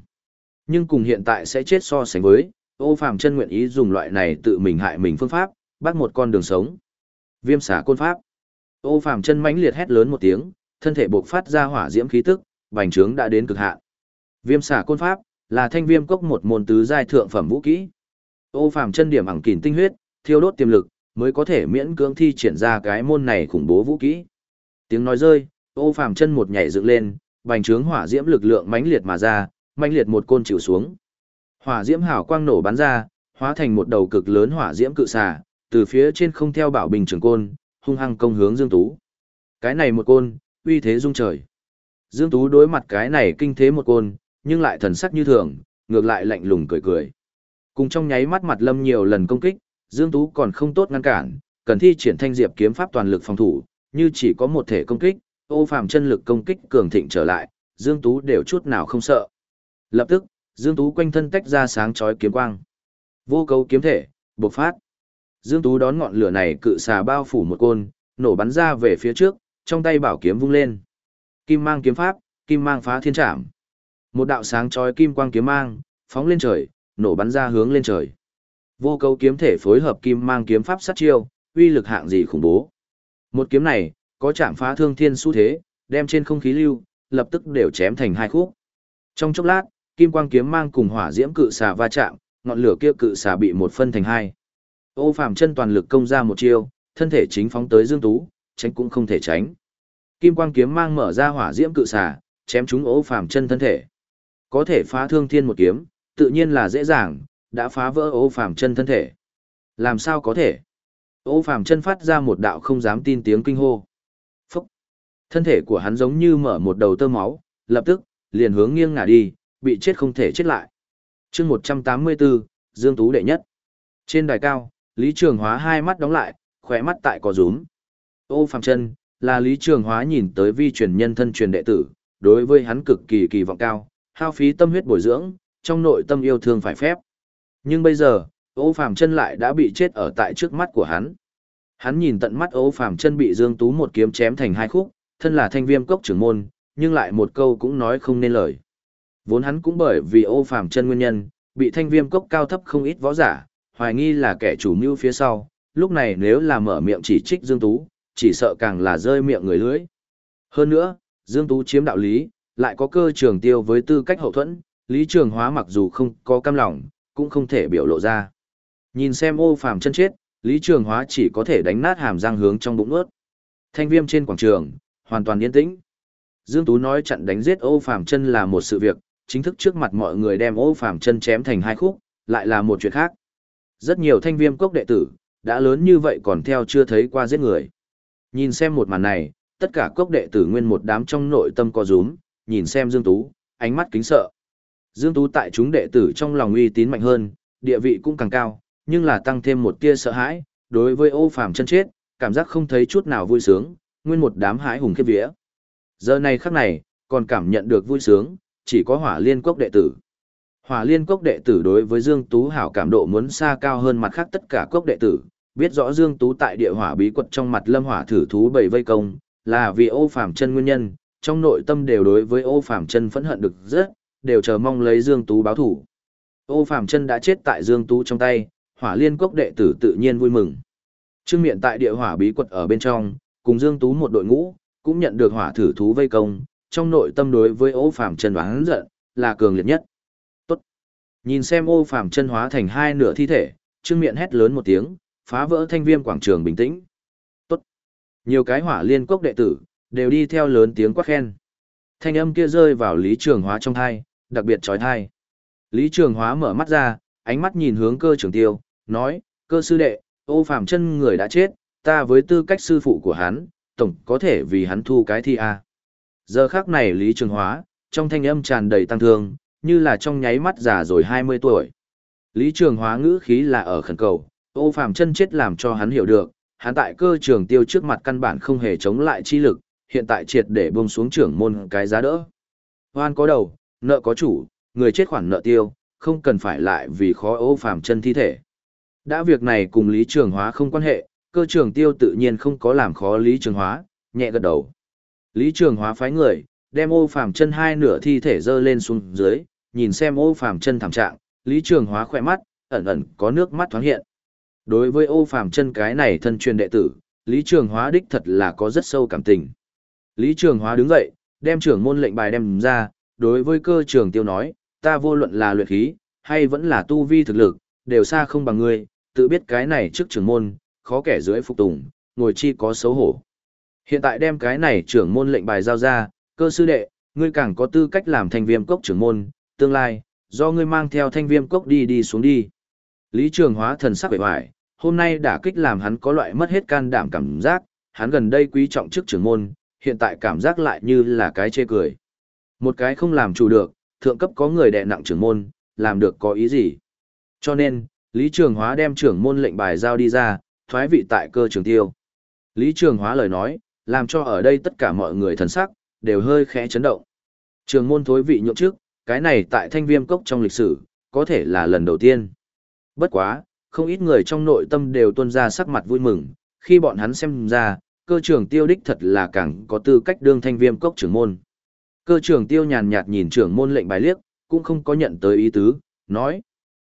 Nhưng cùng hiện tại sẽ chết so sánh với, ô phàm chân nguyện ý dùng loại này tự mình hại mình phương pháp, bắt một con đường sống. Viêm xả côn pháp. Ô phàm chân mãnh liệt hét lớn một tiếng, thân thể buộc phát ra hỏa diễm khí tức, bành trướng đã đến cực hạn. Viêm xả côn pháp là thanh viêm cốc một môn tứ giai thượng phẩm vũ kỹ. Ô phàm chân điểm ẳng kìn tinh huyết, thiêu đốt tiềm lực, mới có thể miễn cưỡng thi triển ra cái môn này khủng bố vũ kỹ. Tiếng nói rơi, ô phàm chân một nhảy dựng lên, bành trướng hỏa diễm lực lượng mãnh liệt mà ra, mãnh liệt một côn chịu xuống. Hỏa diễm hào quang nổ bắn ra, hóa thành một đầu cực lớn hỏa diễm cự xà, từ phía trên không theo bảo bình trường côn, hung hăng công hướng Dương Tú. Cái này một côn, uy thế dung trời. Dương Tú đối mặt cái này kinh thế một côn, nhưng lại thần sắc như thường, ngược lại lạnh lùng cười cười. Cùng trong nháy mắt mặt lâm nhiều lần công kích, Dương Tú còn không tốt ngăn cản, cần thi triển thanh diệp kiếm pháp toàn lực phòng thủ, như chỉ có một thể công kích, ô phàm chân lực công kích cường thịnh trở lại, Dương Tú đều chút nào không sợ. Lập tức, Dương Tú quanh thân tách ra sáng chói kiếm quang. Vô cấu kiếm thể, bộc phát. Dương Tú đón ngọn lửa này cự xà bao phủ một côn, nổ bắn ra về phía trước, trong tay bảo kiếm vung lên. Kim mang kiếm pháp, kim mang phá thiên trảm. Một đạo sáng chói kim quang kiếm mang, phóng lên trời, nổ bắn ra hướng lên trời. Vô cấu kiếm thể phối hợp kim mang kiếm pháp sát chiêu, uy lực hạng gì khủng bố. Một kiếm này, có chạm phá thương thiên xu thế, đem trên không khí lưu, lập tức đều chém thành hai khúc. Trong chốc lát, kim quang kiếm mang cùng hỏa diễm cự xà va chạm, ngọn lửa kia cự xà bị một phân thành hai. Ô Phàm chân toàn lực công ra một chiêu, thân thể chính phóng tới Dương Tú, tránh cũng không thể tránh. Kim quang kiếm mang mở ra hỏa diễm cự xà, chém trúng Ô Phàm chân thân thể. Có thể phá thương thiên một kiếm, tự nhiên là dễ dàng, đã phá vỡ Ô Phàm chân thân thể. Làm sao có thể? Ô Phàm chân phát ra một đạo không dám tin tiếng kinh hô. Phúc! Thân thể của hắn giống như mở một đầu tơ máu, lập tức, liền hướng nghiêng ngả đi, bị chết không thể chết lại. chương 184, Dương Tú đệ nhất. Trên đài cao, Lý Trường Hóa hai mắt đóng lại, khỏe mắt tại có rúm. Ô Phạm chân là Lý Trường Hóa nhìn tới vi truyền nhân thân truyền đệ tử, đối với hắn cực kỳ kỳ vọng cao, hao phí tâm huyết bồi dưỡng, trong nội tâm yêu thương phải phép. Nhưng bây giờ, Ô Phạm chân lại đã bị chết ở tại trước mắt của hắn. Hắn nhìn tận mắt Ô Phạm chân bị Dương Tú một kiếm chém thành hai khúc, thân là thanh viêm cốc trưởng môn, nhưng lại một câu cũng nói không nên lời. Vốn hắn cũng bởi vì Ô Phàm chân nguyên nhân, bị thanh viêm cốc cao thấp không ít võ giả, hoài nghi là kẻ chủ mưu phía sau, lúc này nếu là mở miệng chỉ trích Dương Tú, chỉ sợ càng là rơi miệng người lưới. Hơn nữa, Dương Tú chiếm đạo lý, lại có cơ trường tiêu với tư cách hậu thuẫn, Lý Trường Hóa mặc dù không có cam lòng, cũng không thể biểu lộ ra. Nhìn xem ô phàm chân chết, Lý Trường Hóa chỉ có thể đánh nát hàm răng hướng trong bụng ướt. Thanh viêm trên quảng trường, hoàn toàn yên tĩnh. Dương Tú nói chặn đánh giết ô phàm chân là một sự việc, chính thức trước mặt mọi người đem ô phàm chân chém thành hai khúc, lại là một chuyện khác. Rất nhiều thanh viêm cốc đệ tử, đã lớn như vậy còn theo chưa thấy qua giết người. Nhìn xem một màn này, tất cả cốc đệ tử nguyên một đám trong nội tâm co rúm, nhìn xem Dương Tú, ánh mắt kính sợ. Dương Tú tại chúng đệ tử trong lòng uy tín mạnh hơn, địa vị cũng càng cao, nhưng là tăng thêm một tia sợ hãi, đối với ô phàm chân chết, cảm giác không thấy chút nào vui sướng, nguyên một đám hãi hùng khiếp vía. Giờ này khắc này, còn cảm nhận được vui sướng, chỉ có hỏa liên cốc đệ tử. Hỏa liên cốc đệ tử đối với Dương Tú hảo cảm độ muốn xa cao hơn mặt khác tất cả cốc đệ tử, biết rõ Dương Tú tại địa hỏa bí quật trong mặt lâm hỏa thử thú bảy vây công, là vì ô phàm chân nguyên nhân, trong nội tâm đều đối với ô phàm chân phẫn hận được rất, đều chờ mong lấy Dương Tú báo thủ. Ô phàm chân đã chết tại Dương Tú trong tay, hỏa liên cốc đệ tử tự nhiên vui mừng. Trương miện tại địa hỏa bí quật ở bên trong, cùng Dương Tú một đội ngũ, cũng nhận được hỏa thử thú vây công, trong nội tâm đối với ô phàm chân đoán giận, là cường liệt nhất. Tốt, Nhìn xem ô phàm chân hóa thành hai nửa thi thể, trương miệng hét lớn một tiếng, phá vỡ thanh viêm quảng trường bình tĩnh. Tốt. Nhiều cái hỏa liên cốc đệ tử, đều đi theo lớn tiếng quát khen. Thanh âm kia rơi vào lý trường hóa trong thai, đặc biệt trói thai. Lý trường hóa mở mắt ra, ánh mắt nhìn hướng cơ trường tiêu, nói, cơ sư đệ, ô phàm chân người đã chết, ta với tư cách sư phụ của hắn, tổng có thể vì hắn thu cái thi A. Giờ khác này Lý Trường Hóa, trong thanh âm tràn đầy tăng thương, như là trong nháy mắt già rồi 20 tuổi. Lý Trường Hóa ngữ khí là ở khẩn cầu, ô phàm chân chết làm cho hắn hiểu được, hắn tại cơ trường tiêu trước mặt căn bản không hề chống lại chi lực, hiện tại triệt để buông xuống trưởng môn cái giá đỡ. Hoan có đầu, nợ có chủ, người chết khoản nợ tiêu, không cần phải lại vì khó ô phàm chân thi thể. Đã việc này cùng Lý Trường Hóa không quan hệ, cơ trường tiêu tự nhiên không có làm khó Lý Trường Hóa, nhẹ gật đầu. Lý Trường Hóa phái người, đem ô phàm chân hai nửa thi thể dơ lên xuống dưới, nhìn xem ô phàm chân thảm trạng, Lý Trường Hóa khỏe mắt, ẩn ẩn có nước mắt thoáng hiện. Đối với ô phàm chân cái này thân truyền đệ tử, Lý Trường Hóa đích thật là có rất sâu cảm tình. Lý Trường Hóa đứng dậy, đem trưởng môn lệnh bài đem ra, đối với cơ trường tiêu nói, ta vô luận là luyện khí, hay vẫn là tu vi thực lực, đều xa không bằng ngươi, tự biết cái này trước trưởng môn, khó kẻ dưới phục tùng, ngồi chi có xấu hổ. Hiện tại đem cái này trưởng môn lệnh bài giao ra, cơ sư đệ, ngươi càng có tư cách làm thành viêm cốc trưởng môn, tương lai, do ngươi mang theo thanh viêm cốc đi đi xuống đi. Lý Trường Hóa thần sắc vẻ hoài, hôm nay đã kích làm hắn có loại mất hết can đảm cảm giác, hắn gần đây quý trọng chức trưởng môn, hiện tại cảm giác lại như là cái chê cười. Một cái không làm chủ được, thượng cấp có người đè nặng trưởng môn, làm được có ý gì. Cho nên, Lý Trường Hóa đem trưởng môn lệnh bài giao đi ra, thoái vị tại cơ trường tiêu. Lý Trường Hóa lời nói, làm cho ở đây tất cả mọi người thần sắc, đều hơi khẽ chấn động. Trường môn thối vị nhượng trước, cái này tại thanh viêm cốc trong lịch sử, có thể là lần đầu tiên. Bất quá, không ít người trong nội tâm đều tuôn ra sắc mặt vui mừng, khi bọn hắn xem ra, cơ trưởng tiêu đích thật là càng có tư cách đương thanh viêm cốc trưởng môn. Cơ trưởng tiêu nhàn nhạt nhìn trưởng môn lệnh bài liếc, cũng không có nhận tới ý tứ, nói.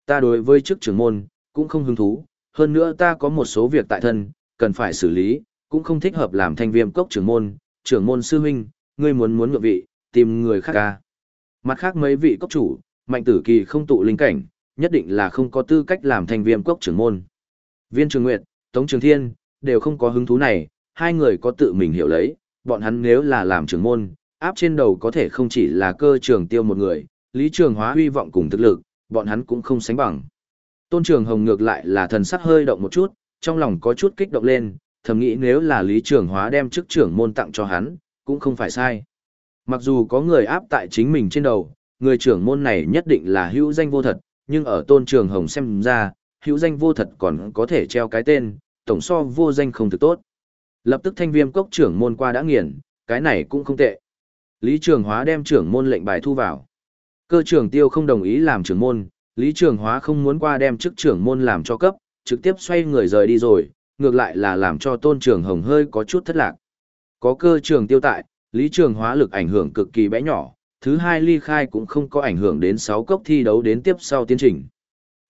Ta đối với chức trưởng môn, cũng không hứng thú, hơn nữa ta có một số việc tại thân, cần phải xử lý, cũng không thích hợp làm thanh viêm cốc trưởng môn, trưởng môn sư huynh, ngươi muốn muốn ngựa vị, tìm người khác ca. Mặt khác mấy vị cốc chủ, mạnh tử kỳ không tụ linh cảnh, nhất định là không có tư cách làm thanh viêm cốc trưởng môn. Viên Trường Nguyệt, Tống Trường Thiên, đều không có hứng thú này, hai người có tự mình hiểu lấy, bọn hắn nếu là làm trưởng môn, áp trên đầu có thể không chỉ là cơ trường tiêu một người, lý trường hóa huy vọng cùng thực lực, bọn hắn cũng không sánh bằng. Tôn Trường Hồng ngược lại là thần sắc hơi động một chút, trong lòng có chút kích động lên, thầm nghĩ nếu là lý trường hóa đem chức trưởng môn tặng cho hắn, cũng không phải sai. Mặc dù có người áp tại chính mình trên đầu, người trưởng môn này nhất định là hữu danh vô thật, nhưng ở tôn trường hồng xem ra, hữu danh vô thật còn có thể treo cái tên, tổng so vô danh không thực tốt. Lập tức thanh viêm cốc trưởng môn qua đã nghiền, cái này cũng không tệ. Lý Trường Hóa đem trưởng môn lệnh bài thu vào. Cơ trưởng tiêu không đồng ý làm trưởng môn, Lý Trường Hóa không muốn qua đem chức trưởng môn làm cho cấp, trực tiếp xoay người rời đi rồi, ngược lại là làm cho tôn trường hồng hơi có chút thất lạc. Có cơ trường tiêu tại, Lý Trường Hóa lực ảnh hưởng cực kỳ bé nhỏ, thứ hai ly khai cũng không có ảnh hưởng đến 6 cốc thi đấu đến tiếp sau tiến trình.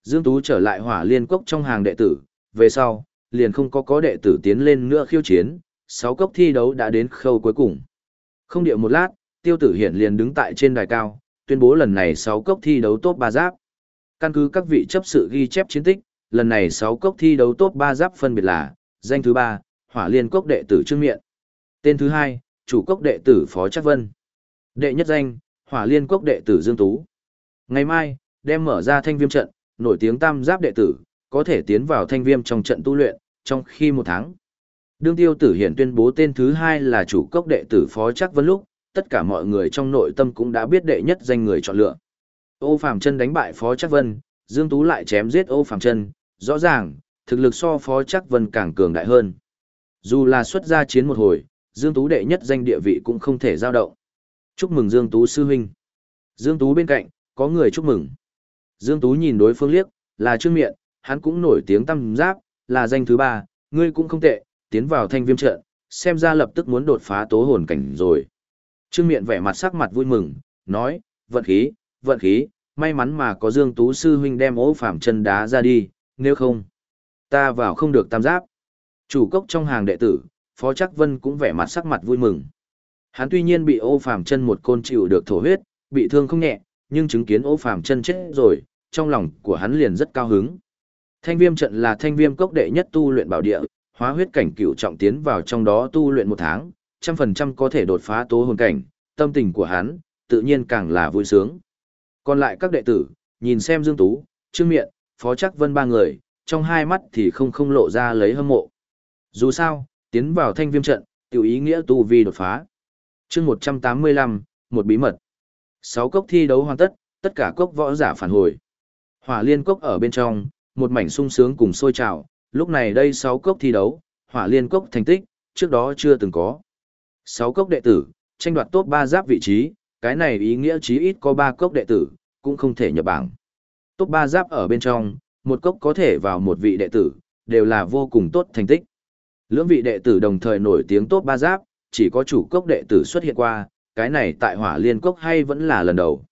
Dương Tú trở lại hỏa liên cốc trong hàng đệ tử, về sau, liền không có có đệ tử tiến lên nữa khiêu chiến, 6 cốc thi đấu đã đến khâu cuối cùng. Không điệu một lát, tiêu tử hiển liền đứng tại trên đài cao, tuyên bố lần này 6 cốc thi đấu top 3 giáp. Căn cứ các vị chấp sự ghi chép chiến tích, lần này 6 cốc thi đấu top 3 giáp phân biệt là, danh thứ 3, hỏa liên cốc đệ tử Trương Miện. Tên thứ 2, chủ cốc đệ tử Phó Trác Vân. Đệ nhất danh, hỏa liên cốc đệ tử Dương Tú. Ngày mai, đem mở ra thanh viêm trận, nổi tiếng tam giáp đệ tử, có thể tiến vào thanh viêm trong trận tu luyện, trong khi một tháng. Đương tiêu tử hiện tuyên bố tên thứ hai là chủ cốc đệ tử Phó Trác Vân lúc, tất cả mọi người trong nội tâm cũng đã biết đệ nhất danh người chọn lựa. Ô Phàm Chân đánh bại Phó Trác Vân, Dương Tú lại chém giết Ô Phàm Chân, rõ ràng, thực lực so Phó chắc Vân càng cường đại hơn. Dù là xuất gia chiến một hồi, Dương Tú đệ nhất danh địa vị cũng không thể dao động. Chúc mừng Dương Tú sư huynh. Dương Tú bên cạnh, có người chúc mừng. Dương Tú nhìn đối phương liếc, là Trương Miện, hắn cũng nổi tiếng tăm giáp, là danh thứ ba, ngươi cũng không tệ, tiến vào thanh viêm trận, xem ra lập tức muốn đột phá tố hồn cảnh rồi. Trương Miện vẻ mặt sắc mặt vui mừng, nói, vận khí, vận khí, may mắn mà có Dương Tú sư huynh đem ố phạm chân đá ra đi, nếu không, ta vào không được tam giáp. Chủ cốc trong hàng đệ tử, Phó trác Vân cũng vẻ mặt sắc mặt vui mừng. Hắn tuy nhiên bị ô phàm chân một côn chịu được thổ huyết, bị thương không nhẹ, nhưng chứng kiến ô phàm chân chết rồi, trong lòng của hắn liền rất cao hứng. Thanh viêm trận là thanh viêm cốc đệ nhất tu luyện bảo địa, hóa huyết cảnh cửu trọng tiến vào trong đó tu luyện một tháng, trăm phần trăm có thể đột phá tố hồn cảnh, tâm tình của hắn, tự nhiên càng là vui sướng. Còn lại các đệ tử, nhìn xem Dương Tú, Trương Miện, Phó Chắc Vân ba người, trong hai mắt thì không không lộ ra lấy hâm mộ. Dù sao, tiến vào thanh viêm trận, tiểu ý nghĩa tu vi đột phá. chương 185, một bí mật. Sáu cốc thi đấu hoàn tất, tất cả cốc võ giả phản hồi. Hỏa liên cốc ở bên trong, một mảnh sung sướng cùng sôi trào, lúc này đây sáu cốc thi đấu, hỏa liên cốc thành tích, trước đó chưa từng có. Sáu cốc đệ tử, tranh đoạt top 3 giáp vị trí, cái này ý nghĩa chí ít có 3 cốc đệ tử, cũng không thể nhập bảng. Top 3 giáp ở bên trong, một cốc có thể vào một vị đệ tử, đều là vô cùng tốt thành tích. Lưỡng vị đệ tử đồng thời nổi tiếng top 3 giáp, chỉ có chủ cốc đệ tử xuất hiện qua, cái này tại hỏa liên cốc hay vẫn là lần đầu.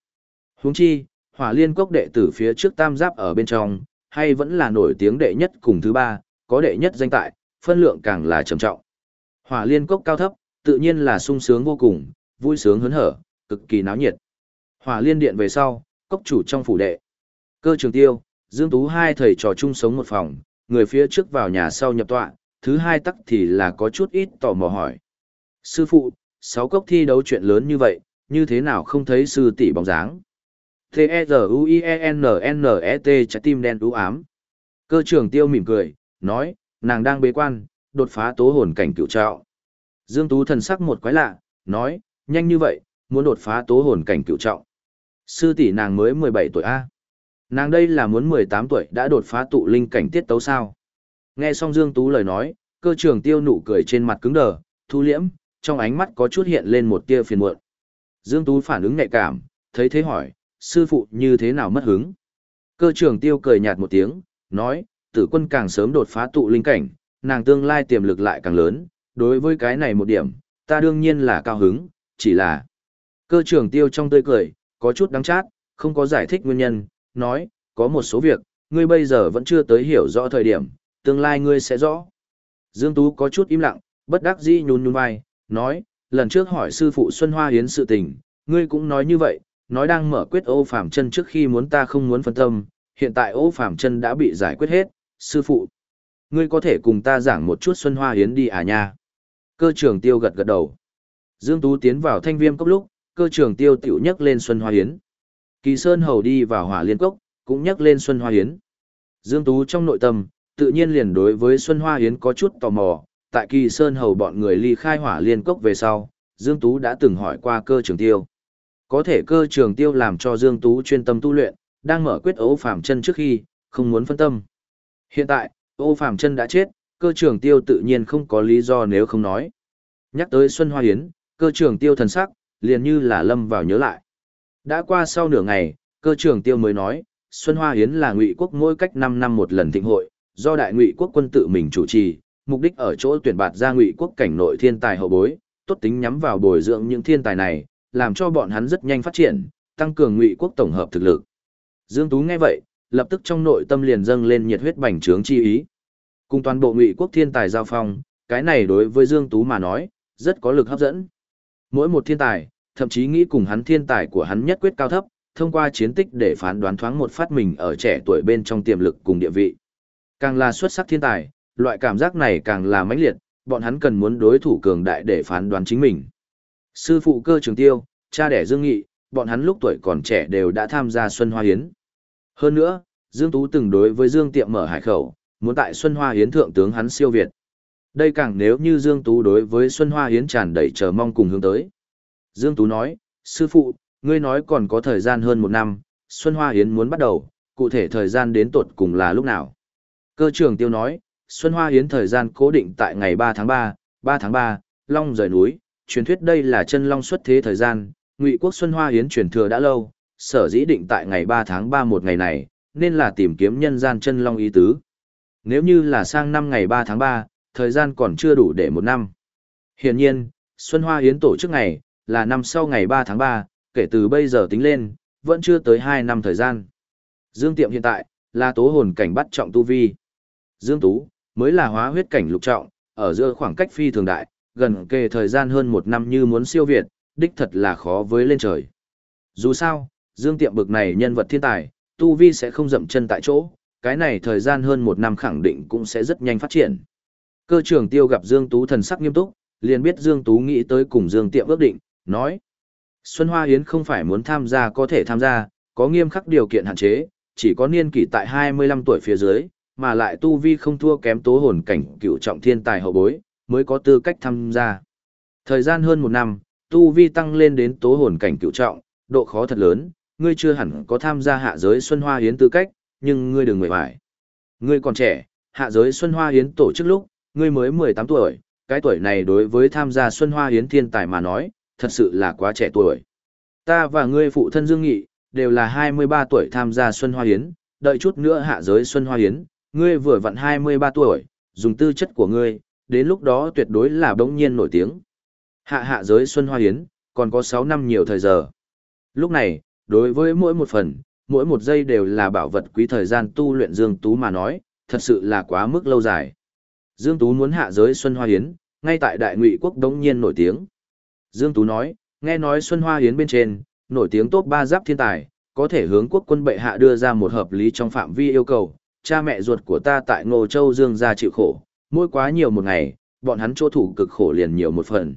Huống chi, hỏa liên cốc đệ tử phía trước tam giáp ở bên trong, hay vẫn là nổi tiếng đệ nhất cùng thứ ba, có đệ nhất danh tại, phân lượng càng là trầm trọng. Hỏa liên cốc cao thấp, tự nhiên là sung sướng vô cùng, vui sướng hớn hở, cực kỳ náo nhiệt. Hỏa liên điện về sau, cốc chủ trong phủ đệ. Cơ trường tiêu, Dương Tú hai thầy trò chung sống một phòng, người phía trước vào nhà sau nhập tọa, thứ hai tắc thì là có chút ít tò mò hỏi. Sư phụ, sáu cốc thi đấu chuyện lớn như vậy, như thế nào không thấy sư tỷ bóng dáng? T-E-Z-U-I-E-N-N-E-T trái tim đen ú ám. Cơ trưởng tiêu mỉm cười, nói, nàng đang bế quan, đột phá tố hồn cảnh cựu trạo. Dương Tú thần sắc một quái lạ, nói, nhanh như vậy, muốn đột phá tố hồn cảnh cựu trọng. Sư tỷ nàng mới 17 tuổi A. Nàng đây là muốn 18 tuổi đã đột phá tụ linh cảnh tiết tấu sao. Nghe xong Dương Tú lời nói, cơ trường tiêu nụ cười trên mặt cứng đờ, thu liễm, trong ánh mắt có chút hiện lên một tia phiền muộn. Dương Tú phản ứng nhạy cảm, thấy thế hỏi, sư phụ như thế nào mất hứng. Cơ trường tiêu cười nhạt một tiếng, nói, tử quân càng sớm đột phá tụ linh cảnh, nàng tương lai tiềm lực lại càng lớn, đối với cái này một điểm, ta đương nhiên là cao hứng, chỉ là cơ trường tiêu trong tươi cười, có chút đắng chát, không có giải thích nguyên nhân, nói, có một số việc, ngươi bây giờ vẫn chưa tới hiểu rõ thời điểm, tương lai ngươi sẽ rõ. Dương Tú có chút im lặng, bất đắc dĩ nhún nhún vai, nói, lần trước hỏi sư phụ Xuân Hoa Hiến sự tình, ngươi cũng nói như vậy, nói đang mở quyết ô phàm chân trước khi muốn ta không muốn phân tâm, hiện tại ô phàm chân đã bị giải quyết hết, sư phụ. Ngươi có thể cùng ta giảng một chút Xuân Hoa Hiến đi à nha. Cơ trưởng tiêu gật gật đầu. Dương Tú tiến vào thanh viêm cốc lúc, cơ trưởng tiêu tiểu nhắc lên Xuân Hoa Hiến. Kỳ Sơn Hầu đi vào hỏa liên cốc, cũng nhắc lên Xuân Hoa Hiến. Dương Tú trong nội tâm, tự nhiên liền đối với Xuân Hoa Hiến có chút tò mò, tại Kỳ Sơn Hầu bọn người ly khai hỏa liên cốc về sau, Dương Tú đã từng hỏi qua cơ trường tiêu. Có thể cơ trường tiêu làm cho Dương Tú chuyên tâm tu luyện, đang mở quyết ấu phàm chân trước khi, không muốn phân tâm. Hiện tại, ô phàm chân đã chết, cơ trường tiêu tự nhiên không có lý do nếu không nói. Nhắc tới Xuân Hoa Hiến, cơ trường tiêu thần sắc, liền như là lâm vào nhớ lại. Đã qua sau nửa ngày, cơ trường tiêu mới nói, Xuân Hoa Hiến là ngụy quốc mỗi cách 5 năm một lần thịnh hội, do đại ngụy quốc quân tự mình chủ trì, mục đích ở chỗ tuyển bạt ra ngụy quốc cảnh nội thiên tài hậu bối, tốt tính nhắm vào bồi dưỡng những thiên tài này, làm cho bọn hắn rất nhanh phát triển, tăng cường ngụy quốc tổng hợp thực lực. Dương Tú nghe vậy, lập tức trong nội tâm liền dâng lên nhiệt huyết bành trướng chi ý. Cùng toàn bộ ngụy quốc thiên tài giao phong, cái này đối với Dương Tú mà nói, rất có lực hấp dẫn. Mỗi một thiên tài, thậm chí nghĩ cùng hắn thiên tài của hắn nhất quyết cao thấp, thông qua chiến tích để phán đoán thoáng một phát mình ở trẻ tuổi bên trong tiềm lực cùng địa vị. Càng là xuất sắc thiên tài, loại cảm giác này càng là mãnh liệt, bọn hắn cần muốn đối thủ cường đại để phán đoán chính mình. Sư phụ cơ trường tiêu, cha đẻ Dương Nghị, bọn hắn lúc tuổi còn trẻ đều đã tham gia Xuân Hoa Hiến. Hơn nữa, Dương Tú từng đối với Dương Tiệm mở hải khẩu, muốn tại Xuân Hoa Hiến thượng tướng hắn siêu Việt. Đây càng nếu như Dương Tú đối với Xuân Hoa Hiến tràn đầy chờ mong cùng hướng tới. Dương Tú nói, sư phụ, ngươi nói còn có thời gian hơn một năm, Xuân Hoa Hiến muốn bắt đầu, cụ thể thời gian đến tột cùng là lúc nào. Cơ trưởng tiêu nói, Xuân Hoa Hiến thời gian cố định tại ngày 3 tháng 3, 3 tháng 3, Long rời núi, truyền thuyết đây là chân Long xuất thế thời gian, Ngụy quốc Xuân Hoa Hiến truyền thừa đã lâu, sở dĩ định tại ngày 3 tháng 3 một ngày này, nên là tìm kiếm nhân gian chân Long ý tứ. Nếu như là sang năm ngày 3 tháng 3, thời gian còn chưa đủ để một năm. Hiển nhiên, Xuân Hoa Hiến tổ chức ngày, là năm sau ngày 3 tháng 3, kể từ bây giờ tính lên, vẫn chưa tới 2 năm thời gian. Dương Tiệm hiện tại, là tố hồn cảnh bắt trọng tu vi. Dương Tú, mới là hóa huyết cảnh lục trọng, ở giữa khoảng cách phi thường đại, gần kề thời gian hơn một năm như muốn siêu việt, đích thật là khó với lên trời. Dù sao, Dương Tiệm bực này nhân vật thiên tài, tu vi sẽ không dậm chân tại chỗ, cái này thời gian hơn một năm khẳng định cũng sẽ rất nhanh phát triển. Cơ trưởng tiêu gặp Dương Tú thần sắc nghiêm túc, liền biết Dương Tú nghĩ tới cùng Dương Tiệm ước định, nói. Xuân Hoa Yến không phải muốn tham gia có thể tham gia, có nghiêm khắc điều kiện hạn chế, chỉ có niên kỷ tại 25 tuổi phía dưới, mà lại tu vi không thua kém tố hồn cảnh cựu trọng thiên tài hậu bối, mới có tư cách tham gia. Thời gian hơn một năm, tu vi tăng lên đến tố hồn cảnh cựu trọng, độ khó thật lớn, ngươi chưa hẳn có tham gia hạ giới Xuân Hoa Yến tư cách, nhưng ngươi đừng người phải. Ngươi còn trẻ, hạ giới Xuân Hoa Yến tổ chức lúc, ngươi mới 18 tuổi, cái tuổi này đối với tham gia Xuân Hoa Yến thiên tài mà nói, thật sự là quá trẻ tuổi. Ta và ngươi phụ thân Dương Nghị, đều là 23 tuổi tham gia Xuân Hoa Yến, đợi chút nữa hạ giới Xuân Hoa Yến, ngươi vừa vặn 23 tuổi, dùng tư chất của ngươi, đến lúc đó tuyệt đối là bỗng nhiên nổi tiếng. Hạ hạ giới Xuân Hoa Yến, còn có 6 năm nhiều thời giờ. Lúc này, đối với mỗi một phần, mỗi một giây đều là bảo vật quý thời gian tu luyện Dương Tú mà nói, thật sự là quá mức lâu dài. Dương Tú muốn hạ giới Xuân Hoa Hiến, ngay tại Đại Ngụy Quốc đống nhiên nổi tiếng. Dương Tú nói, nghe nói Xuân Hoa Hiến bên trên, nổi tiếng top 3 giáp thiên tài, có thể hướng quốc quân bệ hạ đưa ra một hợp lý trong phạm vi yêu cầu. Cha mẹ ruột của ta tại Ngô Châu Dương ra chịu khổ, mỗi quá nhiều một ngày, bọn hắn chỗ thủ cực khổ liền nhiều một phần.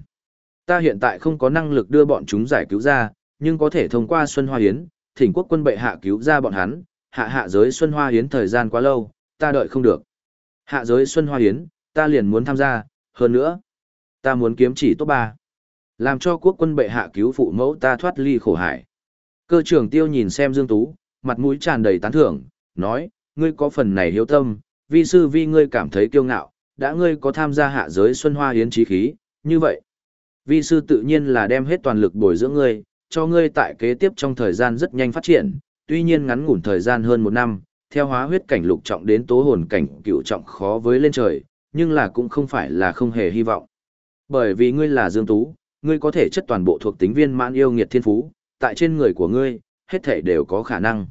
Ta hiện tại không có năng lực đưa bọn chúng giải cứu ra, nhưng có thể thông qua Xuân Hoa Hiến, thỉnh quốc quân bệ hạ cứu ra bọn hắn, hạ hạ giới Xuân Hoa Hiến thời gian quá lâu, ta đợi không được. Hạ giới Xuân Hoa Hiến, ta liền muốn tham gia, hơn nữa. Ta muốn kiếm chỉ top 3. Làm cho quốc quân bệ hạ cứu phụ mẫu ta thoát ly khổ hải. Cơ trưởng tiêu nhìn xem Dương Tú, mặt mũi tràn đầy tán thưởng, nói, ngươi có phần này hiếu tâm, vi sư vi ngươi cảm thấy kiêu ngạo, đã ngươi có tham gia hạ giới Xuân Hoa hiến trí khí, như vậy. Vi sư tự nhiên là đem hết toàn lực bồi dưỡng ngươi, cho ngươi tại kế tiếp trong thời gian rất nhanh phát triển, tuy nhiên ngắn ngủn thời gian hơn một năm, theo hóa huyết cảnh lục trọng đến tố hồn cảnh cựu trọng khó với lên trời, nhưng là cũng không phải là không hề hy vọng. Bởi vì ngươi là Dương Tú, ngươi có thể chất toàn bộ thuộc tính viên mãn yêu nghiệt thiên phú, tại trên người của ngươi, hết thể đều có khả năng.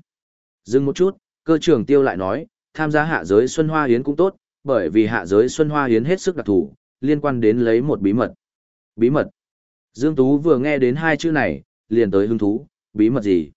Dừng một chút, cơ trưởng tiêu lại nói, tham gia hạ giới Xuân Hoa Hiến cũng tốt, bởi vì hạ giới Xuân Hoa Hiến hết sức đặc thù, liên quan đến lấy một bí mật. Bí mật. Dương Tú vừa nghe đến hai chữ này, liền tới hứng thú, bí mật gì?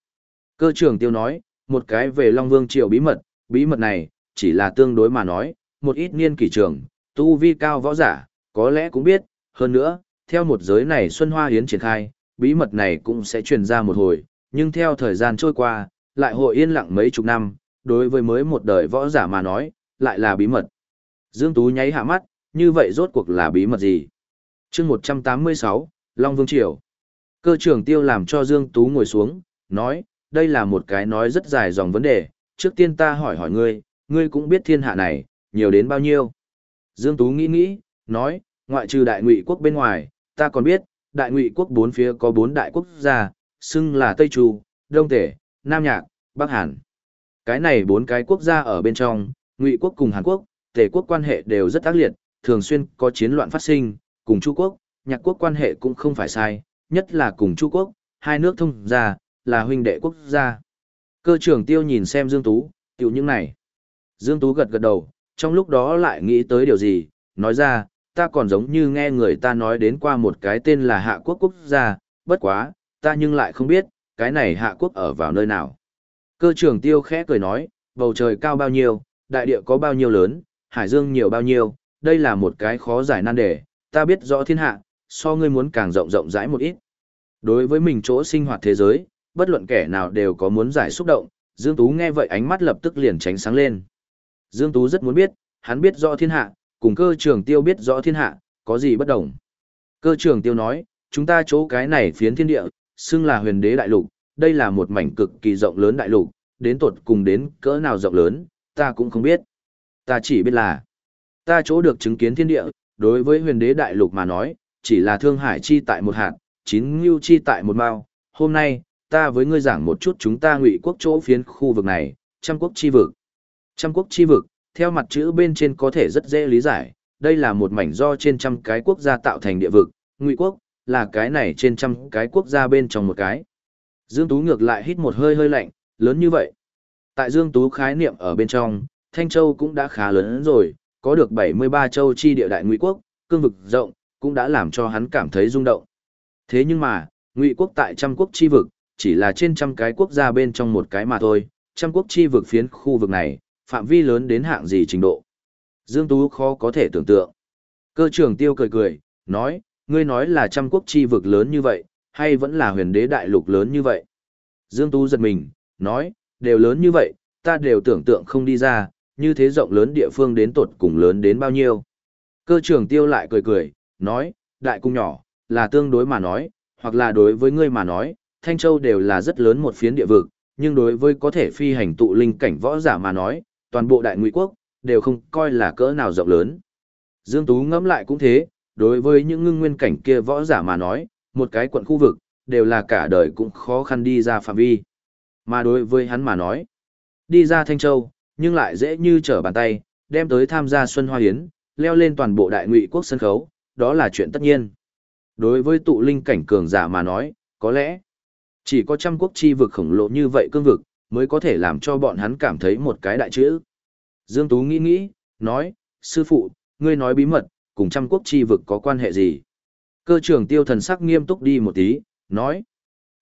Cơ trưởng tiêu nói, một cái về Long Vương Triều bí mật, bí mật này, chỉ là tương đối mà nói, một ít niên kỷ trường, tu vi cao võ giả, có lẽ cũng biết, hơn nữa, theo một giới này Xuân Hoa Hiến triển khai, bí mật này cũng sẽ truyền ra một hồi, nhưng theo thời gian trôi qua, lại hội yên lặng mấy chục năm, đối với mới một đời võ giả mà nói, lại là bí mật. Dương Tú nháy hạ mắt, như vậy rốt cuộc là bí mật gì? chương 186, Long Vương Triều. Cơ trưởng tiêu làm cho Dương Tú ngồi xuống, nói, đây là một cái nói rất dài dòng vấn đề, trước tiên ta hỏi hỏi ngươi, ngươi cũng biết thiên hạ này, nhiều đến bao nhiêu. Dương Tú nghĩ nghĩ, nói, ngoại trừ đại ngụy quốc bên ngoài, ta còn biết, đại ngụy quốc bốn phía có bốn đại quốc gia, xưng là Tây Trù, Đông Tể, Nam Nhạc, Bắc Hàn. Cái này bốn cái quốc gia ở bên trong, ngụy quốc cùng Hàn Quốc, Tề quốc quan hệ đều rất ác liệt, thường xuyên có chiến loạn phát sinh, cùng Chu quốc, Nhạc quốc quan hệ cũng không phải sai, nhất là cùng Chu quốc, hai nước thông gia, là huynh đệ quốc gia. Cơ trưởng tiêu nhìn xem Dương Tú, tiểu những này. Dương Tú gật gật đầu, trong lúc đó lại nghĩ tới điều gì, nói ra, ta còn giống như nghe người ta nói đến qua một cái tên là Hạ Quốc quốc gia, bất quá, ta nhưng lại không biết, cái này Hạ Quốc ở vào nơi nào. Cơ trưởng tiêu khẽ cười nói, bầu trời cao bao nhiêu, đại địa có bao nhiêu lớn, hải dương nhiều bao nhiêu, đây là một cái khó giải nan đề, ta biết rõ thiên hạ, so ngươi muốn càng rộng rộng rãi một ít. Đối với mình chỗ sinh hoạt thế giới, bất luận kẻ nào đều có muốn giải xúc động, Dương Tú nghe vậy ánh mắt lập tức liền tránh sáng lên. Dương Tú rất muốn biết, hắn biết rõ thiên hạ, cùng cơ trường tiêu biết rõ thiên hạ, có gì bất đồng. Cơ trường tiêu nói, chúng ta chỗ cái này phiến thiên địa, xưng là huyền đế đại lục, đây là một mảnh cực kỳ rộng lớn đại lục, đến tột cùng đến cỡ nào rộng lớn, ta cũng không biết. Ta chỉ biết là, ta chỗ được chứng kiến thiên địa, đối với huyền đế đại lục mà nói, chỉ là thương hải chi tại một hạt, chín ngưu chi tại một mao. Hôm nay, ta với ngươi giảng một chút chúng ta ngụy quốc chỗ phiến khu vực này, trăm quốc chi vực. Trăm quốc chi vực, theo mặt chữ bên trên có thể rất dễ lý giải, đây là một mảnh do trên trăm cái quốc gia tạo thành địa vực, ngụy quốc, là cái này trên trăm cái quốc gia bên trong một cái. Dương Tú ngược lại hít một hơi hơi lạnh, lớn như vậy. Tại Dương Tú khái niệm ở bên trong, Thanh Châu cũng đã khá lớn rồi, có được 73 châu chi địa đại ngụy quốc, cương vực rộng, cũng đã làm cho hắn cảm thấy rung động. Thế nhưng mà, ngụy quốc tại trăm quốc chi vực, chỉ là trên trăm cái quốc gia bên trong một cái mà thôi, trăm quốc chi vực phiến khu vực này, phạm vi lớn đến hạng gì trình độ. Dương Tú khó có thể tưởng tượng. Cơ trưởng tiêu cười cười, nói, ngươi nói là trăm quốc chi vực lớn như vậy, hay vẫn là huyền đế đại lục lớn như vậy. Dương Tú giật mình, nói, đều lớn như vậy, ta đều tưởng tượng không đi ra, như thế rộng lớn địa phương đến tột cùng lớn đến bao nhiêu. Cơ trưởng tiêu lại cười cười, nói, đại cung nhỏ, là tương đối mà nói, hoặc là đối với ngươi mà nói, Thanh Châu đều là rất lớn một phiến địa vực, nhưng đối với có thể phi hành tụ linh cảnh võ giả mà nói, toàn bộ đại ngụy quốc, đều không coi là cỡ nào rộng lớn. Dương Tú ngẫm lại cũng thế, đối với những ngưng nguyên cảnh kia võ giả mà nói, một cái quận khu vực, đều là cả đời cũng khó khăn đi ra phạm vi. Mà đối với hắn mà nói, đi ra Thanh Châu, nhưng lại dễ như trở bàn tay, đem tới tham gia Xuân Hoa Hiến, leo lên toàn bộ đại ngụy quốc sân khấu, đó là chuyện tất nhiên. Đối với tụ linh cảnh cường giả mà nói, có lẽ, chỉ có trăm quốc chi vực khổng lồ như vậy cương vực, mới có thể làm cho bọn hắn cảm thấy một cái đại chữ. Dương Tú nghĩ nghĩ, nói, sư phụ, ngươi nói bí mật, cùng trăm quốc chi vực có quan hệ gì? Cơ trưởng tiêu thần sắc nghiêm túc đi một tí, nói,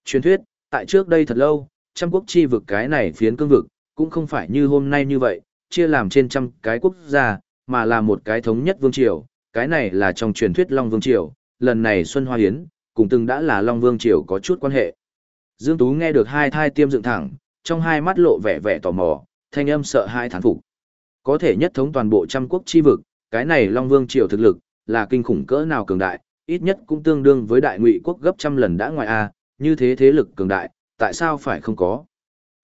truyền thuyết, tại trước đây thật lâu, trăm quốc chi vực cái này phiến cương vực, cũng không phải như hôm nay như vậy, chia làm trên trăm cái quốc gia, mà là một cái thống nhất vương triều, cái này là trong truyền thuyết Long Vương Triều, lần này Xuân Hoa Hiến, cùng từng đã là Long Vương Triều có chút quan hệ. Dương Tú nghe được hai thai tiêm dựng thẳng, trong hai mắt lộ vẻ vẻ tò mò, thanh âm sợ hai thán phục. Có thể nhất thống toàn bộ trăm quốc chi vực, cái này Long Vương Triều thực lực, là kinh khủng cỡ nào cường đại, ít nhất cũng tương đương với đại ngụy quốc gấp trăm lần đã ngoài a, như thế thế lực cường đại, tại sao phải không có?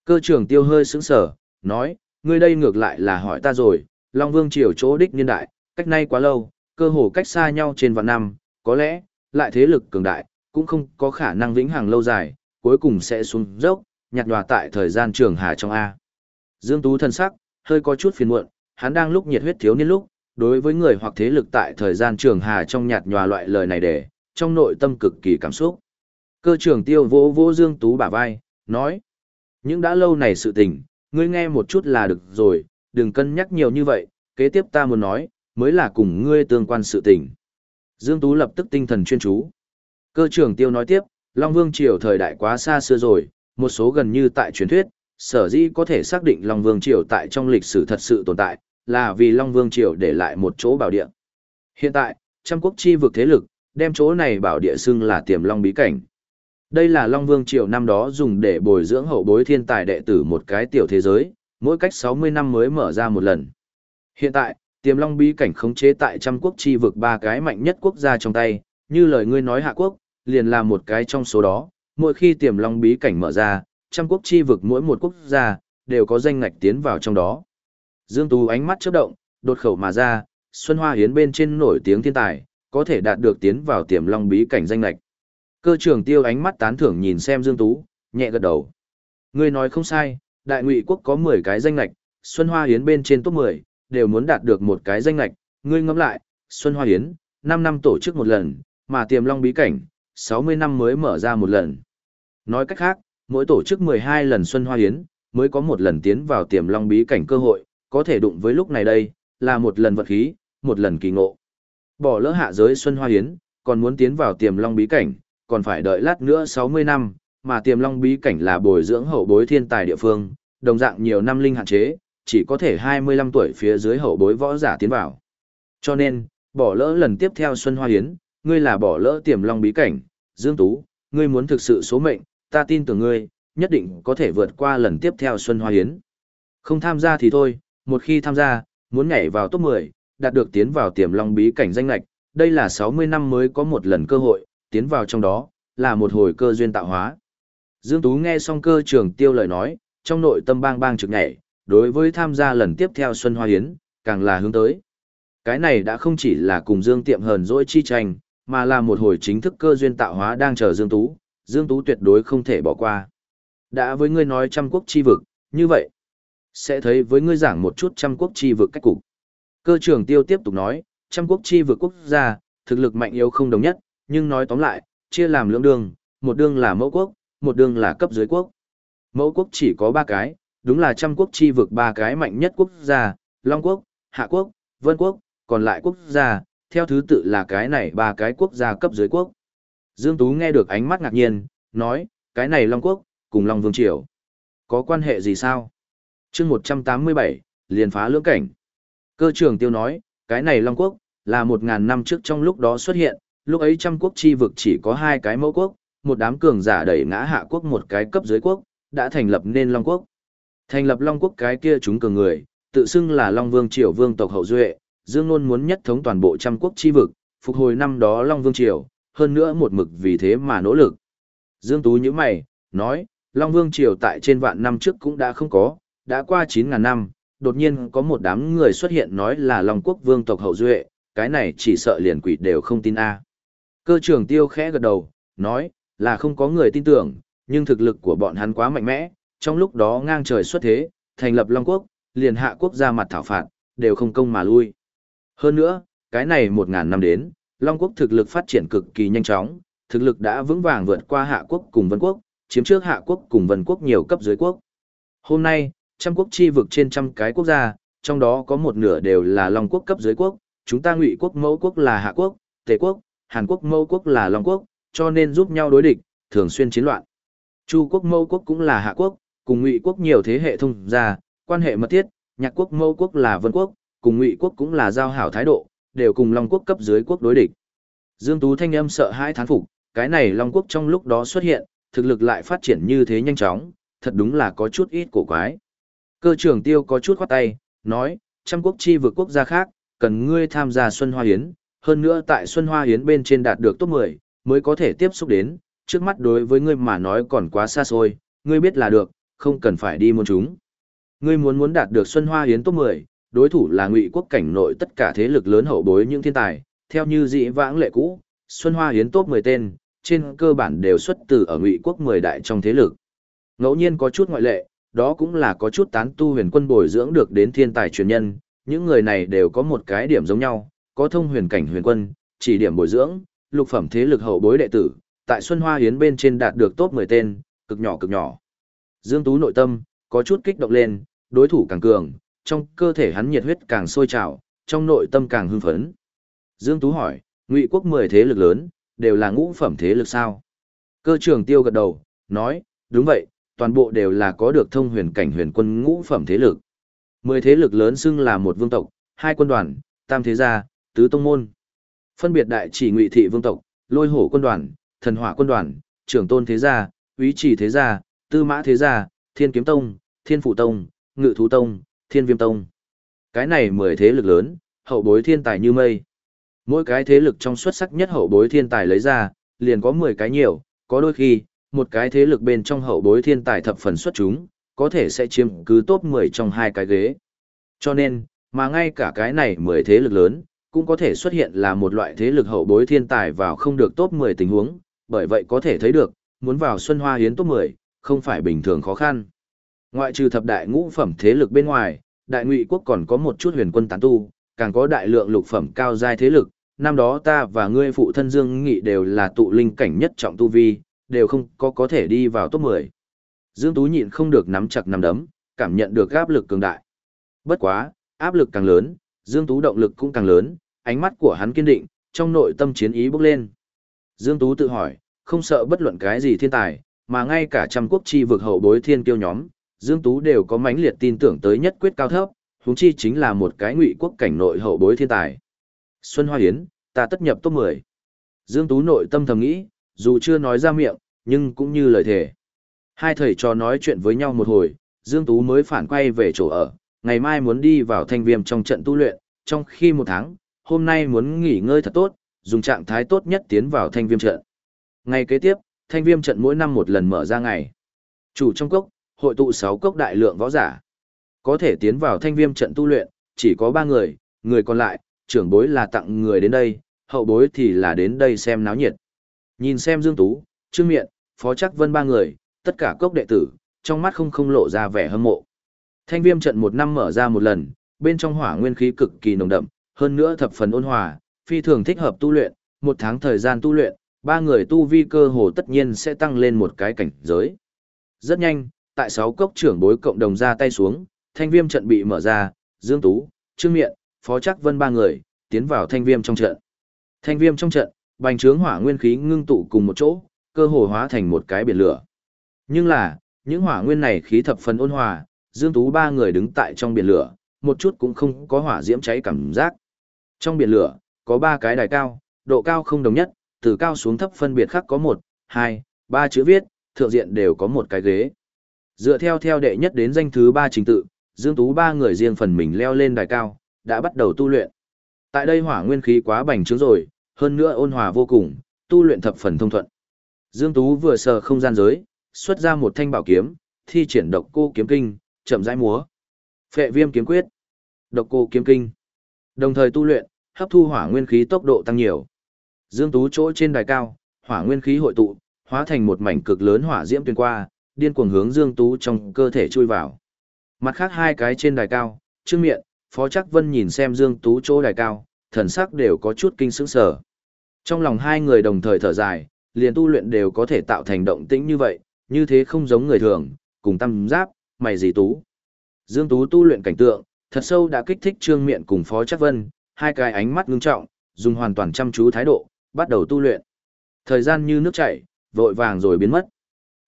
Cơ trưởng tiêu hơi sững sờ, nói, ngươi đây ngược lại là hỏi ta rồi, Long Vương triều chỗ đích niên đại, cách nay quá lâu, cơ hồ cách xa nhau trên vạn năm, có lẽ, lại thế lực cường đại, cũng không có khả năng vĩnh hằng lâu dài, cuối cùng sẽ xuống dốc, nhạt nhòa tại thời gian trường hà trong A. Dương Tú thân sắc, hơi có chút phiền muộn, hắn đang lúc nhiệt huyết thiếu niên lúc, đối với người hoặc thế lực tại thời gian trường hà trong nhạt nhòa loại lời này để, trong nội tâm cực kỳ cảm xúc. Cơ trưởng tiêu vỗ vỗ Dương Tú bả vai, nói, những đã lâu này sự tình, ngươi nghe một chút là được rồi, đừng cân nhắc nhiều như vậy, kế tiếp ta muốn nói, mới là cùng ngươi tương quan sự tình. Dương Tú lập tức tinh thần chuyên chú. Cơ trưởng tiêu nói tiếp, Long Vương Triều thời đại quá xa xưa rồi, một số gần như tại truyền thuyết, sở dĩ có thể xác định Long Vương Triều tại trong lịch sử thật sự tồn tại, là vì Long Vương Triều để lại một chỗ bảo địa. Hiện tại, trăm quốc chi vực thế lực, đem chỗ này bảo địa xưng là tiềm long bí cảnh. Đây là Long Vương Triều năm đó dùng để bồi dưỡng hậu bối thiên tài đệ tử một cái tiểu thế giới, mỗi cách 60 năm mới mở ra một lần. Hiện tại, tiềm long bí cảnh khống chế tại trăm quốc chi vực ba cái mạnh nhất quốc gia trong tay, như lời ngươi nói hạ quốc, liền là một cái trong số đó, mỗi khi tiềm long bí cảnh mở ra, trăm quốc chi vực mỗi một quốc gia, đều có danh ngạch tiến vào trong đó. Dương Tú ánh mắt chớp động, đột khẩu mà ra, Xuân Hoa Hiến bên trên nổi tiếng thiên tài, có thể đạt được tiến vào tiềm long bí cảnh danh ngạch. Cơ trưởng tiêu ánh mắt tán thưởng nhìn xem Dương Tú, nhẹ gật đầu. Ngươi nói không sai, đại ngụy quốc có 10 cái danh ngạch, Xuân Hoa Hiến bên trên top 10, đều muốn đạt được một cái danh ngạch. Ngươi ngẫm lại, Xuân Hoa Hiến, 5 năm tổ chức một lần, mà tiềm long bí cảnh, 60 năm mới mở ra một lần. Nói cách khác, mỗi tổ chức 12 lần Xuân Hoa Hiến, mới có một lần tiến vào tiềm long bí cảnh cơ hội, có thể đụng với lúc này đây, là một lần vật khí, một lần kỳ ngộ. Bỏ lỡ hạ giới Xuân Hoa Hiến, còn muốn tiến vào tiềm long bí cảnh, còn phải đợi lát nữa 60 năm, mà tiềm long bí cảnh là bồi dưỡng hậu bối thiên tài địa phương, đồng dạng nhiều năm linh hạn chế, chỉ có thể 25 tuổi phía dưới hậu bối võ giả tiến vào. Cho nên, bỏ lỡ lần tiếp theo Xuân Hoa Hiến, ngươi là bỏ lỡ tiềm long bí cảnh, Dương Tú, ngươi muốn thực sự số mệnh, ta tin tưởng ngươi, nhất định có thể vượt qua lần tiếp theo Xuân Hoa Hiến. Không tham gia thì thôi, một khi tham gia, muốn nhảy vào top 10, đạt được tiến vào tiềm long bí cảnh danh lạch, đây là 60 năm mới có một lần cơ hội, tiến vào trong đó, là một hồi cơ duyên tạo hóa. Dương Tú nghe xong cơ trường tiêu lời nói, trong nội tâm bang bang trực nhảy, đối với tham gia lần tiếp theo Xuân Hoa Hiến, càng là hướng tới. Cái này đã không chỉ là cùng Dương Tiệm hờn dỗi chi tranh, mà là một hồi chính thức cơ duyên tạo hóa đang chờ Dương Tú, Dương Tú tuyệt đối không thể bỏ qua. Đã với ngươi nói trăm quốc chi vực, như vậy, sẽ thấy với ngươi giảng một chút trăm quốc chi vực cách cục. Cơ trưởng tiêu tiếp tục nói, trăm quốc chi vực quốc gia, thực lực mạnh yếu không đồng nhất, nhưng nói tóm lại, chia làm lưỡng đường, một đường là mẫu quốc, một đường là cấp dưới quốc. Mẫu quốc chỉ có ba cái, đúng là trăm quốc chi vực ba cái mạnh nhất quốc gia, Long quốc, Hạ quốc, Vân quốc, còn lại quốc gia, theo thứ tự là cái này ba cái quốc gia cấp dưới quốc. Dương Tú nghe được ánh mắt ngạc nhiên, nói, cái này Long quốc, cùng Long Vương Triều. Có quan hệ gì sao? chương 187, liền phá lưỡng cảnh. Cơ trưởng tiêu nói, cái này Long quốc, là 1.000 năm trước trong lúc đó xuất hiện, lúc ấy trăm quốc chi vực chỉ có hai cái mẫu quốc, một đám cường giả đẩy ngã hạ quốc một cái cấp dưới quốc, đã thành lập nên Long quốc. Thành lập Long quốc cái kia chúng cường người, tự xưng là Long Vương Triều vương tộc hậu duệ, Dương Nôn muốn nhất thống toàn bộ trăm quốc chi vực, phục hồi năm đó Long Vương Triều, hơn nữa một mực vì thế mà nỗ lực. Dương Tú như mày, nói, Long Vương Triều tại trên vạn năm trước cũng đã không có, đã qua 9.000 năm, đột nhiên có một đám người xuất hiện nói là Long Quốc vương tộc hậu duệ, cái này chỉ sợ liền quỷ đều không tin a. Cơ trưởng tiêu khẽ gật đầu, nói, là không có người tin tưởng, nhưng thực lực của bọn hắn quá mạnh mẽ, trong lúc đó ngang trời xuất thế, thành lập Long Quốc, liền hạ quốc ra mặt thảo phạt, đều không công mà lui. Hơn nữa, cái này 1.000 năm đến, Long Quốc thực lực phát triển cực kỳ nhanh chóng, thực lực đã vững vàng vượt qua Hạ Quốc cùng Vân Quốc, chiếm trước Hạ Quốc cùng Vân Quốc nhiều cấp dưới quốc. Hôm nay, trăm quốc chi vực trên trăm cái quốc gia, trong đó có một nửa đều là Long Quốc cấp dưới quốc, chúng ta Ngụy Quốc mẫu quốc là Hạ Quốc, Tề Quốc, Hàn Quốc mẫu quốc là Long Quốc, cho nên giúp nhau đối địch, thường xuyên chiến loạn. Chu Quốc mẫu quốc cũng là Hạ Quốc, cùng Ngụy Quốc nhiều thế hệ thông gia, quan hệ mật thiết, Nhạc Quốc mẫu quốc là Vân Quốc, cùng Ngụy Quốc cũng là giao hảo thái độ, đều cùng Long Quốc cấp dưới quốc đối địch. Dương Tú thanh âm sợ hãi thán phục, cái này Long Quốc trong lúc đó xuất hiện, thực lực lại phát triển như thế nhanh chóng, thật đúng là có chút ít cổ quái. Cơ trưởng tiêu có chút khoát tay, nói, trăm quốc chi vượt quốc gia khác, cần ngươi tham gia Xuân Hoa Hiến, hơn nữa tại Xuân Hoa Hiến bên trên đạt được top 10, mới có thể tiếp xúc đến, trước mắt đối với ngươi mà nói còn quá xa xôi, ngươi biết là được, không cần phải đi muốn chúng. Ngươi muốn muốn đạt được Xuân Hoa Hiến top 10, đối thủ là Ngụy quốc cảnh nội tất cả thế lực lớn hậu bối những thiên tài, theo như dị vãng lệ cũ, Xuân Hoa Hiến top 10 tên, trên cơ bản đều xuất từ ở Ngụy quốc 10 đại trong thế lực. Ngẫu nhiên có chút ngoại lệ, đó cũng là có chút tán tu huyền quân bồi dưỡng được đến thiên tài truyền nhân, những người này đều có một cái điểm giống nhau, có thông huyền cảnh huyền quân, chỉ điểm bồi dưỡng, lục phẩm thế lực hậu bối đệ tử, tại Xuân Hoa Hiến bên trên đạt được top 10 tên, cực nhỏ cực nhỏ. Dương Tú nội tâm, có chút kích động lên, đối thủ càng cường, trong cơ thể hắn nhiệt huyết càng sôi trào, trong nội tâm càng hưng phấn. Dương Tú hỏi, Ngụy quốc 10 thế lực lớn, đều là ngũ phẩm thế lực sao? Cơ trưởng tiêu gật đầu, nói, đúng vậy, toàn bộ đều là có được thông huyền cảnh huyền quân ngũ phẩm thế lực. 10 thế lực lớn xưng là một vương tộc, hai quân đoàn, tam thế gia, tứ tông môn. Phân biệt đại chỉ Ngụy thị vương tộc, Lôi Hổ quân đoàn, Thần Hỏa quân đoàn, Trưởng Tôn thế gia, Úy Chỉ thế gia, Tư Mã thế gia, Thiên Kiếm tông, Thiên Phụ tông, Ngự Thú tông, Thiên Viêm tông. Cái này 10 thế lực lớn, hậu bối thiên tài như mây. Mỗi cái thế lực trong xuất sắc nhất hậu bối thiên tài lấy ra, liền có 10 cái nhiều, có đôi khi, một cái thế lực bên trong hậu bối thiên tài thập phần xuất chúng, có thể sẽ chiếm cứ top 10 trong hai cái ghế. Cho nên, mà ngay cả cái này 10 thế lực lớn, cũng có thể xuất hiện là một loại thế lực hậu bối thiên tài vào không được top 10 tình huống, bởi vậy có thể thấy được, muốn vào Xuân Hoa Hiến top 10, không phải bình thường khó khăn. Ngoại trừ thập đại ngũ phẩm thế lực bên ngoài, đại ngụy quốc còn có một chút huyền quân tán tu, càng có đại lượng lục phẩm cao giai thế lực, năm đó ta và ngươi phụ thân Dương Nghị đều là tụ linh cảnh nhất trọng tu vi, đều không có có thể đi vào top 10. Dương Tú nhịn không được nắm chặt nắm đấm, cảm nhận được áp lực cường đại. Bất quá, áp lực càng lớn, Dương Tú động lực cũng càng lớn, ánh mắt của hắn kiên định, trong nội tâm chiến ý bốc lên. Dương Tú tự hỏi, không sợ bất luận cái gì thiên tài, mà ngay cả trăm quốc chi vực hậu bối thiên kiêu nhóm, Dương Tú đều có mãnh liệt tin tưởng tới nhất quyết cao thấp, huống chi chính là một cái ngụy quốc cảnh nội hậu bối thiên tài. Xuân Hoa Yến, ta tất nhập top 10. Dương Tú nội tâm thầm nghĩ, dù chưa nói ra miệng, nhưng cũng như lời thề. Hai thầy trò nói chuyện với nhau một hồi, Dương Tú mới phản quay về chỗ ở, ngày mai muốn đi vào thanh viêm trong trận tu luyện, trong khi một tháng, hôm nay muốn nghỉ ngơi thật tốt, dùng trạng thái tốt nhất tiến vào thanh viêm trận. Ngày kế tiếp, thanh viêm trận mỗi năm một lần mở ra ngày. Chủ trong cốc, hội tụ 6 cốc đại lượng võ giả. Có thể tiến vào thanh viêm trận tu luyện, chỉ có 3 người, người còn lại, trưởng bối là tặng người đến đây, hậu bối thì là đến đây xem náo nhiệt. Nhìn xem Dương Tú, Trương Miện, Phó Chắc Vân ba người, tất cả cốc đệ tử, trong mắt không không lộ ra vẻ hâm mộ. Thanh viêm trận một năm mở ra một lần, bên trong hỏa nguyên khí cực kỳ nồng đậm, hơn nữa thập phần ôn hòa, phi thường thích hợp tu luyện, một tháng thời gian tu luyện, ba người tu vi cơ hồ tất nhiên sẽ tăng lên một cái cảnh giới. Rất nhanh, tại sáu cốc trưởng bối cộng đồng ra tay xuống, thanh viêm trận bị mở ra, Dương Tú, Trương Miện, Phó Trắc Vân ba người, tiến vào thanh viêm trong trận. Thanh viêm trong trận, bành trướng hỏa nguyên khí ngưng tụ cùng một chỗ, cơ hồ hóa thành một cái biển lửa. Nhưng là, những hỏa nguyên này khí thập phần ôn hòa, Dương Tú ba người đứng tại trong biển lửa, một chút cũng không có hỏa diễm cháy cảm giác. Trong biển lửa, có ba cái đài cao, độ cao không đồng nhất, từ cao xuống thấp phân biệt khác có một, hai, ba chữ viết, thượng diện đều có một cái ghế. Dựa theo theo đệ nhất đến danh thứ ba trình tự, Dương Tú ba người riêng phần mình leo lên đài cao, đã bắt đầu tu luyện. Tại đây hỏa nguyên khí quá bành trướng rồi, hơn nữa ôn hòa vô cùng, tu luyện thập phần thông thuận. Dương Tú vừa sờ không gian giới, xuất ra một thanh bảo kiếm, thi triển độc cô kiếm kinh, chậm rãi múa. Phệ viêm kiếm quyết, độc cô kiếm kinh. Đồng thời tu luyện, hấp thu hỏa nguyên khí tốc độ tăng nhiều. Dương Tú chỗ trên đài cao, hỏa nguyên khí hội tụ, hóa thành một mảnh cực lớn hỏa diễm tuyên qua, điên cuồng hướng Dương Tú trong cơ thể chui vào. Mặt khác hai cái trên đài cao, Trương Miện, Phó Trác Vân nhìn xem Dương Tú chỗ đài cao, thần sắc đều có chút kinh sững sở. Trong lòng hai người đồng thời thở dài, liền tu luyện đều có thể tạo thành động tĩnh như vậy, như thế không giống người thường, cùng tâm giáp, mày gì Tú. Dương Tú tu luyện cảnh tượng, thật sâu đã kích thích Trương Miện cùng Phó Trác Vân, hai cái ánh mắt ngưng trọng, dùng hoàn toàn chăm chú thái độ, bắt đầu tu luyện. Thời gian như nước chảy, vội vàng rồi biến mất.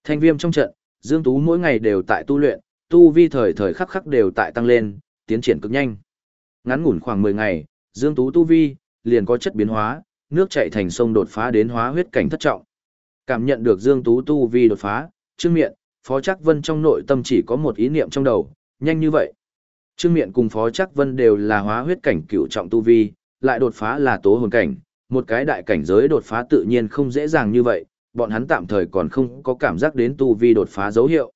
Thanh viêm trong trận, Dương Tú mỗi ngày đều tại tu luyện, tu vi thời thời khắc khắc đều tại tăng lên, tiến triển cực nhanh. Ngắn ngủn khoảng 10 ngày, Dương Tú tu vi liền có chất biến hóa, nước chảy thành sông đột phá đến hóa huyết cảnh thất trọng. Cảm nhận được Dương Tú tu vi đột phá, Trương Miện, Phó Trác Vân trong nội tâm chỉ có một ý niệm trong đầu, nhanh như vậy. Trương Miện cùng Phó Trác Vân đều là hóa huyết cảnh cửu trọng tu vi, lại đột phá là tố hồn cảnh, một cái đại cảnh giới đột phá tự nhiên không dễ dàng như vậy, bọn hắn tạm thời còn không có cảm giác đến tu vi đột phá dấu hiệu.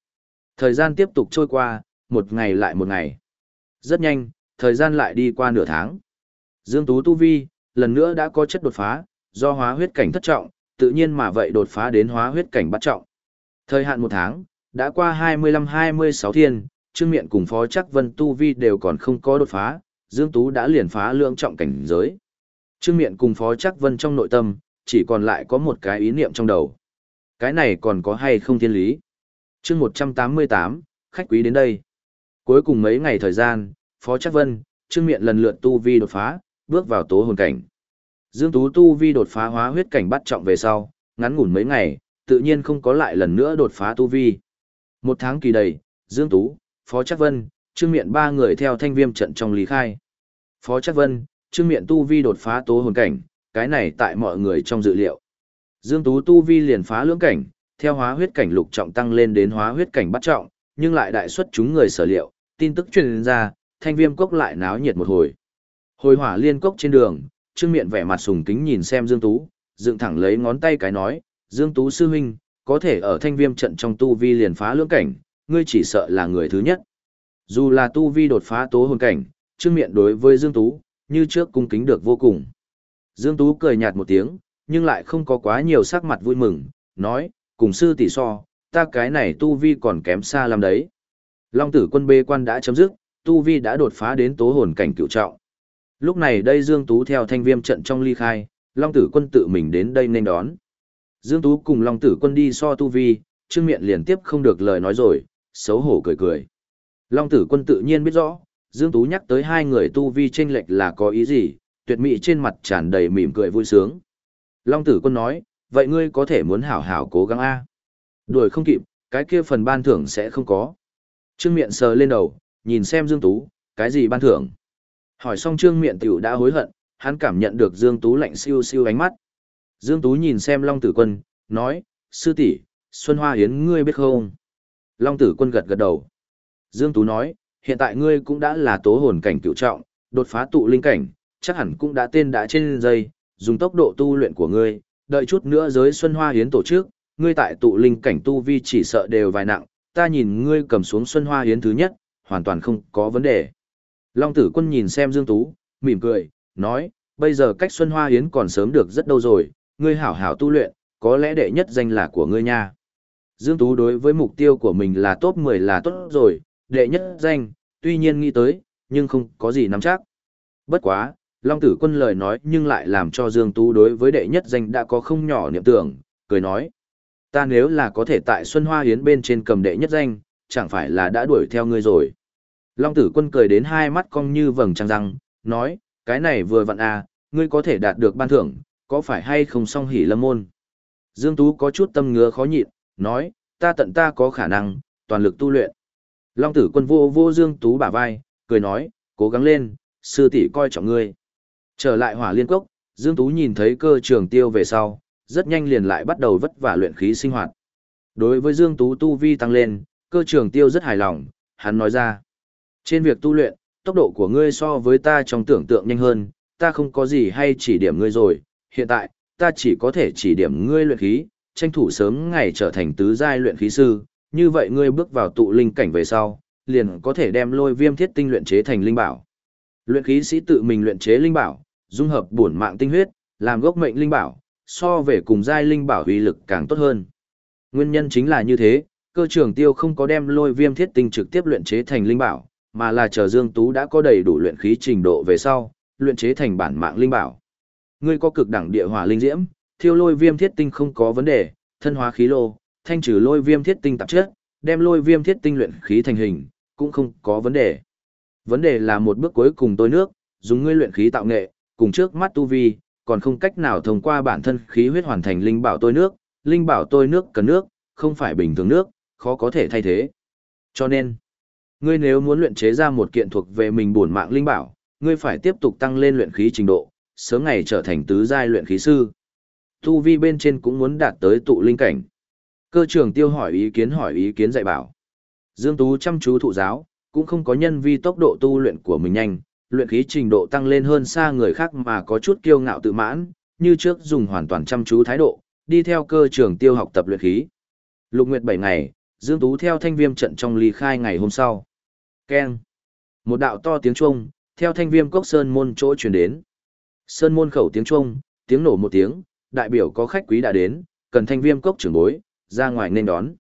Thời gian tiếp tục trôi qua, một ngày lại một ngày. Rất nhanh, thời gian lại đi qua nửa tháng. Dương Tú tu vi, lần nữa đã có chất đột phá, do hóa huyết cảnh thất trọng, tự nhiên mà vậy đột phá đến hóa huyết cảnh bắt trọng. Thời hạn một tháng, đã qua 25-26 thiên, Trương Miện cùng Phó Chắc Vân Tu Vi đều còn không có đột phá, Dương Tú đã liền phá lượng trọng cảnh giới. Trương Miện cùng Phó Chắc Vân trong nội tâm, chỉ còn lại có một cái ý niệm trong đầu. Cái này còn có hay không thiên lý? chương 188, khách quý đến đây. Cuối cùng mấy ngày thời gian, Phó Chắc Vân, Trương Miện lần lượt Tu Vi đột phá, bước vào tố hồn cảnh. Dương Tú Tu Vi đột phá hóa huyết cảnh bắt trọng về sau, ngắn ngủn mấy ngày, tự nhiên không có lại lần nữa đột phá Tu Vi. Một tháng kỳ đầy, Dương Tú, Phó Chắc Vân, Trương Miện ba người theo thanh viêm trận trong lý khai. Phó Chắc Vân, Trương Miện Tu Vi đột phá tố hồn cảnh, cái này tại mọi người trong dự liệu. Dương Tú Tu Vi liền phá lưỡng cảnh, theo hóa huyết cảnh lục trọng tăng lên đến hóa huyết cảnh bắt trọng, nhưng lại đại xuất chúng người sở liệu, tin tức truyền ra, thanh viêm cốc lại náo nhiệt một hồi. Hồi hỏa liên cốc trên đường, Trương Miện vẻ mặt sùng kính nhìn xem Dương Tú, dựng thẳng lấy ngón tay cái nói, Dương Tú sư huynh, có thể ở thanh viêm trận trong tu vi liền phá lưỡng cảnh, ngươi chỉ sợ là người thứ nhất. Dù là tu vi đột phá tố hồn cảnh, Trương Miện đối với Dương Tú, như trước cung kính được vô cùng. Dương Tú cười nhạt một tiếng, nhưng lại không có quá nhiều sắc mặt vui mừng, nói, cùng sư tỷ so, ta cái này tu vi còn kém xa lắm đấy. Long tử quân bê quan đã chấm dứt, tu vi đã đột phá đến tố hồn cảnh cựu trọng. Lúc này đây Dương Tú theo thanh viêm trận trong ly khai, Long tử quân tự mình đến đây nên đón. Dương Tú cùng Long tử quân đi so tu vi, trương miệng liền tiếp không được lời nói rồi, xấu hổ cười cười. Long tử quân tự nhiên biết rõ, Dương Tú nhắc tới hai người tu vi chênh lệch là có ý gì, tuyệt mỹ trên mặt tràn đầy mỉm cười vui sướng. Long tử quân nói, vậy ngươi có thể muốn hảo hảo cố gắng A. Đuổi không kịp, cái kia phần ban thưởng sẽ không có. Trương miệng sờ lên đầu, nhìn xem Dương Tú, cái gì ban thưởng. Hỏi xong trương miệng tiểu đã hối hận, hắn cảm nhận được Dương Tú lạnh siêu siêu ánh mắt. Dương Tú nhìn xem Long Tử Quân, nói, sư tỷ Xuân Hoa Hiến ngươi biết không? Long Tử Quân gật gật đầu. Dương Tú nói, hiện tại ngươi cũng đã là tố hồn cảnh cựu trọng, đột phá tụ linh cảnh, chắc hẳn cũng đã tên đã trên dây, dùng tốc độ tu luyện của ngươi, đợi chút nữa giới Xuân Hoa Hiến tổ chức, ngươi tại tụ linh cảnh tu vi chỉ sợ đều vài nặng, ta nhìn ngươi cầm xuống Xuân Hoa Hiến thứ nhất, hoàn toàn không có vấn đề. Long Tử Quân nhìn xem Dương Tú, mỉm cười, nói, bây giờ cách Xuân Hoa Hiến còn sớm được rất đâu rồi, ngươi hảo hảo tu luyện, có lẽ đệ nhất danh là của ngươi nha. Dương Tú đối với mục tiêu của mình là top 10 là tốt rồi, đệ nhất danh, tuy nhiên nghĩ tới, nhưng không có gì nắm chắc. Bất quá, Long Tử Quân lời nói nhưng lại làm cho Dương Tú đối với đệ nhất danh đã có không nhỏ niệm tưởng, cười nói. Ta nếu là có thể tại Xuân Hoa Hiến bên trên cầm đệ nhất danh, chẳng phải là đã đuổi theo ngươi rồi. Long Tử Quân cười đến hai mắt cong như vầng trăng răng, nói, cái này vừa vặn à, ngươi có thể đạt được ban thưởng, có phải hay không song hỉ lâm môn. Dương Tú có chút tâm ngứa khó nhịn, nói, ta tận ta có khả năng, toàn lực tu luyện. Long tử quân vô vô Dương Tú bả vai, cười nói, cố gắng lên, sư tỷ coi trọng ngươi. Trở lại hỏa liên cốc, Dương Tú nhìn thấy cơ trường tiêu về sau, rất nhanh liền lại bắt đầu vất vả luyện khí sinh hoạt. Đối với Dương Tú tu vi tăng lên, cơ trường tiêu rất hài lòng, hắn nói ra. Trên việc tu luyện, tốc độ của ngươi so với ta trong tưởng tượng nhanh hơn, ta không có gì hay chỉ điểm ngươi rồi, hiện tại, ta chỉ có thể chỉ điểm ngươi luyện khí, tranh thủ sớm ngày trở thành tứ giai luyện khí sư, như vậy ngươi bước vào tụ linh cảnh về sau, liền có thể đem lôi viêm thiết tinh luyện chế thành linh bảo. Luyện khí sĩ tự mình luyện chế linh bảo, dung hợp bổn mạng tinh huyết, làm gốc mệnh linh bảo, so về cùng giai linh bảo uy lực càng tốt hơn. Nguyên nhân chính là như thế, cơ trưởng tiêu không có đem lôi viêm thiết tinh trực tiếp luyện chế thành linh bảo, mà là chờ Dương Tú đã có đầy đủ luyện khí trình độ về sau, luyện chế thành bản mạng linh bảo. Ngươi có cực đẳng địa hỏa linh diễm, thiêu lôi viêm thiết tinh không có vấn đề, thân hóa khí lô, thanh trừ lôi viêm thiết tinh tạp chất, đem lôi viêm thiết tinh luyện khí thành hình, cũng không có vấn đề. Vấn đề là một bước cuối cùng tôi nước, dùng ngươi luyện khí tạo nghệ, cùng trước mắt tu vi, còn không cách nào thông qua bản thân khí huyết hoàn thành linh bảo tôi nước, linh bảo tôi nước cần nước, không phải bình thường nước, khó có thể thay thế. Cho nên, ngươi nếu muốn luyện chế ra một kiện thuộc về mình bổn mạng linh bảo, ngươi phải tiếp tục tăng lên luyện khí trình độ, sớm ngày trở thành tứ giai luyện khí sư. Tu vi bên trên cũng muốn đạt tới tụ linh cảnh. Cơ trưởng tiêu hỏi ý kiến hỏi ý kiến dạy bảo. Dương Tú chăm chú thụ giáo, cũng không có nhân vi tốc độ tu luyện của mình nhanh, luyện khí trình độ tăng lên hơn xa người khác mà có chút kiêu ngạo tự mãn, như trước dùng hoàn toàn chăm chú thái độ, đi theo cơ trường tiêu học tập luyện khí. Lục Nguyệt 7 ngày, Dương Tú theo thanh viêm trận trong ly khai ngày hôm sau. Keng. Một đạo to tiếng chuông, theo thanh viêm cốc sơn môn chỗ truyền đến. Sơn môn khẩu tiếng chuông, tiếng nổ một tiếng, đại biểu có khách quý đã đến, cần thanh viêm cốc trưởng bối, ra ngoài nên đón.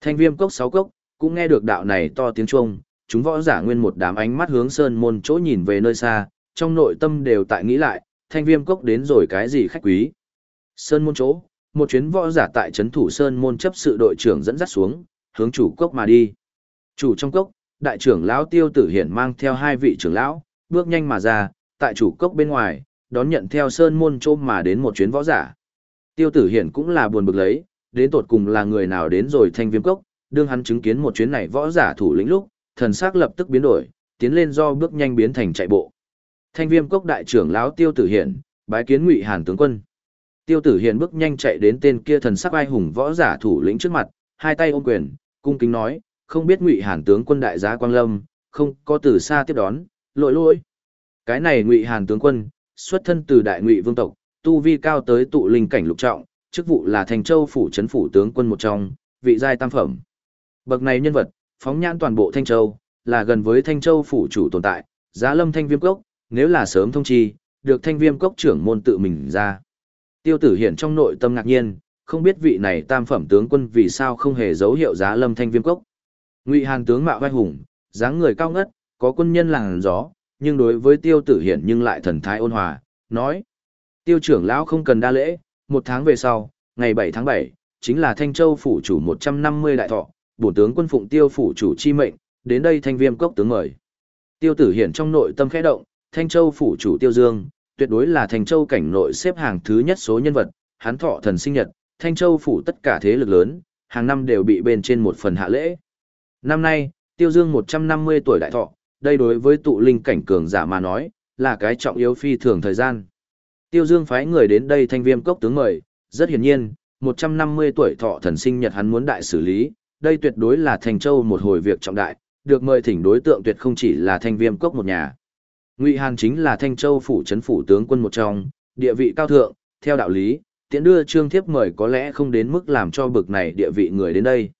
Thanh viêm cốc sáu cốc, cũng nghe được đạo này to tiếng chuông, chúng võ giả nguyên một đám ánh mắt hướng sơn môn chỗ nhìn về nơi xa, trong nội tâm đều tại nghĩ lại, thanh viêm cốc đến rồi cái gì khách quý. Sơn môn chỗ, một chuyến võ giả tại trấn thủ sơn môn chấp sự đội trưởng dẫn dắt xuống, hướng chủ cốc mà đi. Chủ trong cốc, đại trưởng lão Tiêu Tử Hiển mang theo hai vị trưởng lão, bước nhanh mà ra, tại chủ cốc bên ngoài, đón nhận theo sơn môn chỗ mà đến một chuyến võ giả. Tiêu Tử Hiển cũng là buồn bực lấy, đến tột cùng là người nào đến rồi thanh viêm cốc, đương hắn chứng kiến một chuyến này võ giả thủ lĩnh lúc, thần sắc lập tức biến đổi, tiến lên do bước nhanh biến thành chạy bộ. Thanh viêm cốc đại trưởng lão Tiêu Tử Hiển, bái kiến Ngụy Hàn tướng quân. Tiêu Tử Hiển bước nhanh chạy đến tên kia thần sắc ai hùng võ giả thủ lĩnh trước mặt, hai tay ôm quyền, cung kính nói, không biết Ngụy Hàn tướng quân đại giá Quang Lâm, không có từ xa tiếp đón, lỗi lỗi. Cái này Ngụy Hàn tướng quân, xuất thân từ đại Ngụy vương tộc, tu vi cao tới tụ linh cảnh lục trọng, chức vụ là Thành Châu phủ trấn phủ tướng quân một trong, vị giai tam phẩm. Bậc này nhân vật, phóng nhãn toàn bộ Thanh Châu, là gần với Thanh Châu phủ chủ tồn tại, giá lâm thanh viêm cốc, nếu là sớm thông chi, được thanh viêm cốc trưởng môn tự mình ra. Tiêu tử hiện trong nội tâm ngạc nhiên, không biết vị này tam phẩm tướng quân vì sao không hề dấu hiệu giá lâm thanh viêm cốc. Ngụy Hàn tướng mạo vai hùng, dáng người cao ngất, có quân nhân làng gió, nhưng đối với tiêu tử hiện nhưng lại thần thái ôn hòa, nói. Tiêu trưởng lão không cần đa lễ, một tháng về sau, ngày 7 tháng 7, chính là Thanh Châu phủ chủ 150 đại thọ, bổ tướng quân phụng tiêu phủ chủ chi mệnh, đến đây thanh viêm cốc tướng mời. Tiêu tử hiển trong nội tâm khẽ động, Thanh Châu phủ chủ tiêu dương, tuyệt đối là Thanh Châu cảnh nội xếp hàng thứ nhất số nhân vật, hắn thọ thần sinh nhật, Thanh Châu phủ tất cả thế lực lớn, hàng năm đều bị bên trên một phần hạ lễ. Năm nay, tiêu dương 150 tuổi đại thọ, đây đối với tụ linh cảnh cường giả mà nói, là cái trọng yếu phi thường thời gian. Tiêu dương phái người đến đây thanh viêm cốc tướng mời, rất hiển nhiên, 150 tuổi thọ thần sinh nhật hắn muốn đại xử lý, đây tuyệt đối là Thành Châu một hồi việc trọng đại, được mời thỉnh đối tượng tuyệt không chỉ là thanh viêm cốc một nhà. Ngụy Hàn chính là Thanh Châu phủ trấn phủ tướng quân một trong, địa vị cao thượng, theo đạo lý, tiễn đưa trương thiếp mời có lẽ không đến mức làm cho bực này địa vị người đến đây.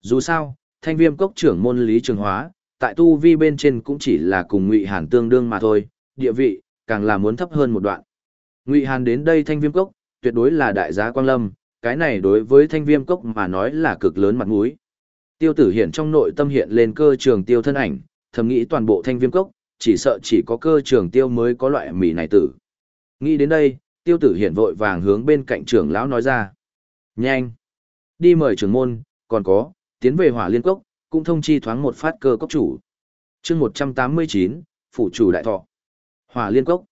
Dù sao, thanh viêm cốc trưởng môn lý trường hóa, tại tu vi bên trên cũng chỉ là cùng Ngụy Hàn tương đương mà thôi, địa vị, càng là muốn thấp hơn một đoạn. Ngụy Hàn đến đây thanh viêm cốc, tuyệt đối là đại giá quang lâm, cái này đối với thanh viêm cốc mà nói là cực lớn mặt mũi. Tiêu tử hiện trong nội tâm hiện lên cơ trường tiêu thân ảnh, thầm nghĩ toàn bộ thanh viêm cốc, chỉ sợ chỉ có cơ trường tiêu mới có loại mì này tử. Nghĩ đến đây, tiêu tử hiện vội vàng hướng bên cạnh trưởng lão nói ra. Nhanh! Đi mời trưởng môn, còn có, tiến về hỏa liên cốc, cũng thông chi thoáng một phát cơ cốc chủ. chương 189, phủ chủ đại thọ. Hỏa liên cốc.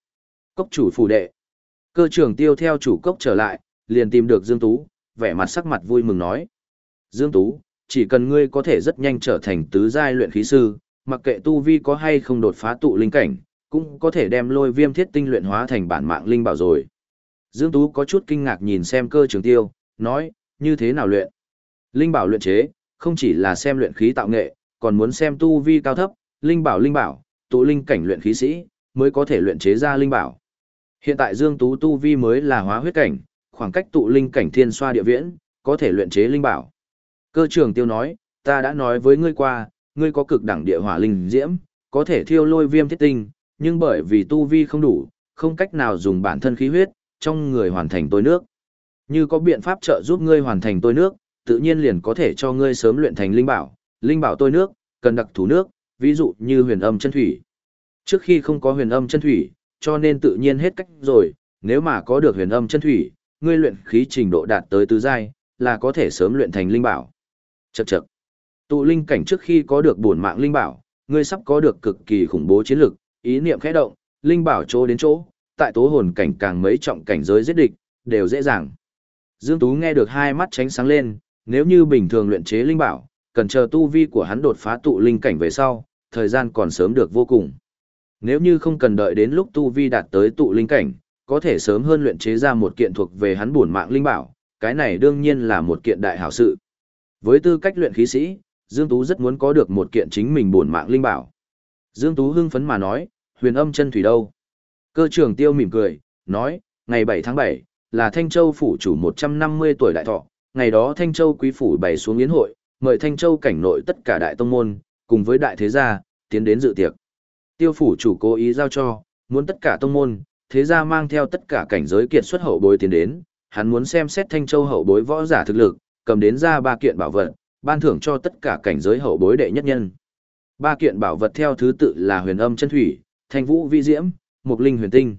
Cốc chủ phủ đệ. Cơ trưởng tiêu theo chủ cốc trở lại, liền tìm được Dương Tú, vẻ mặt sắc mặt vui mừng nói. Dương Tú, chỉ cần ngươi có thể rất nhanh trở thành tứ giai luyện khí sư, mặc kệ tu vi có hay không đột phá tụ linh cảnh, cũng có thể đem lôi viêm thiết tinh luyện hóa thành bản mạng linh bảo rồi. Dương Tú có chút kinh ngạc nhìn xem cơ trường tiêu, nói, như thế nào luyện? Linh bảo luyện chế, không chỉ là xem luyện khí tạo nghệ, còn muốn xem tu vi cao thấp, linh bảo linh bảo, tụ linh cảnh luyện khí sĩ, mới có thể luyện chế ra linh bảo. Hiện tại Dương Tú tu vi mới là hóa huyết cảnh, khoảng cách tụ linh cảnh thiên xoa địa viễn, có thể luyện chế linh bảo. Cơ trưởng tiêu nói, ta đã nói với ngươi qua, ngươi có cực đẳng địa hỏa linh diễm, có thể thiêu lôi viêm thiết tinh, nhưng bởi vì tu vi không đủ, không cách nào dùng bản thân khí huyết, trong người hoàn thành tôi nước. Như có biện pháp trợ giúp ngươi hoàn thành tôi nước, tự nhiên liền có thể cho ngươi sớm luyện thành linh bảo. Linh bảo tôi nước, cần đặc thủ nước, ví dụ như huyền âm chân thủy. Trước khi không có huyền âm chân thủy, cho nên tự nhiên hết cách rồi, nếu mà có được huyền âm chân thủy, ngươi luyện khí trình độ đạt tới tứ giai, là có thể sớm luyện thành linh bảo. Chậc chậc. Tụ linh cảnh trước khi có được bổn mạng linh bảo, ngươi sắp có được cực kỳ khủng bố chiến lực, ý niệm khẽ động, linh bảo chỗ đến chỗ, tại tố hồn cảnh càng mấy trọng cảnh giới giết địch, đều dễ dàng. Dương Tú nghe được hai mắt tránh sáng lên, nếu như bình thường luyện chế linh bảo, cần chờ tu vi của hắn đột phá tụ linh cảnh về sau, thời gian còn sớm được vô cùng. Nếu như không cần đợi đến lúc tu vi đạt tới tụ linh cảnh, có thể sớm hơn luyện chế ra một kiện thuộc về hắn bổn mạng linh bảo, cái này đương nhiên là một kiện đại hảo sự. Với tư cách luyện khí sĩ, Dương Tú rất muốn có được một kiện chính mình bổn mạng linh bảo. Dương Tú hưng phấn mà nói, Huyền âm chân thủy đâu? Cơ trưởng tiêu mỉm cười, nói, ngày 7 tháng 7, là Thanh Châu phủ chủ 150 tuổi đại thọ, ngày đó Thanh Châu quý phủ bày xuống yến hội, mời Thanh Châu cảnh nội tất cả đại tông môn, cùng với đại thế gia, tiến đến dự tiệc. Tiêu phủ chủ cố ý giao cho, muốn tất cả tông môn, thế gia mang theo tất cả cảnh giới kiệt xuất hậu bối tiến đến, hắn muốn xem xét Thanh Châu hậu bối võ giả thực lực, cầm đến ra ba kiện bảo vật, ban thưởng cho tất cả cảnh giới hậu bối đệ nhất nhân. Ba kiện bảo vật theo thứ tự là huyền âm chân thủy, thanh vũ vi diễm, mục linh huyền tinh.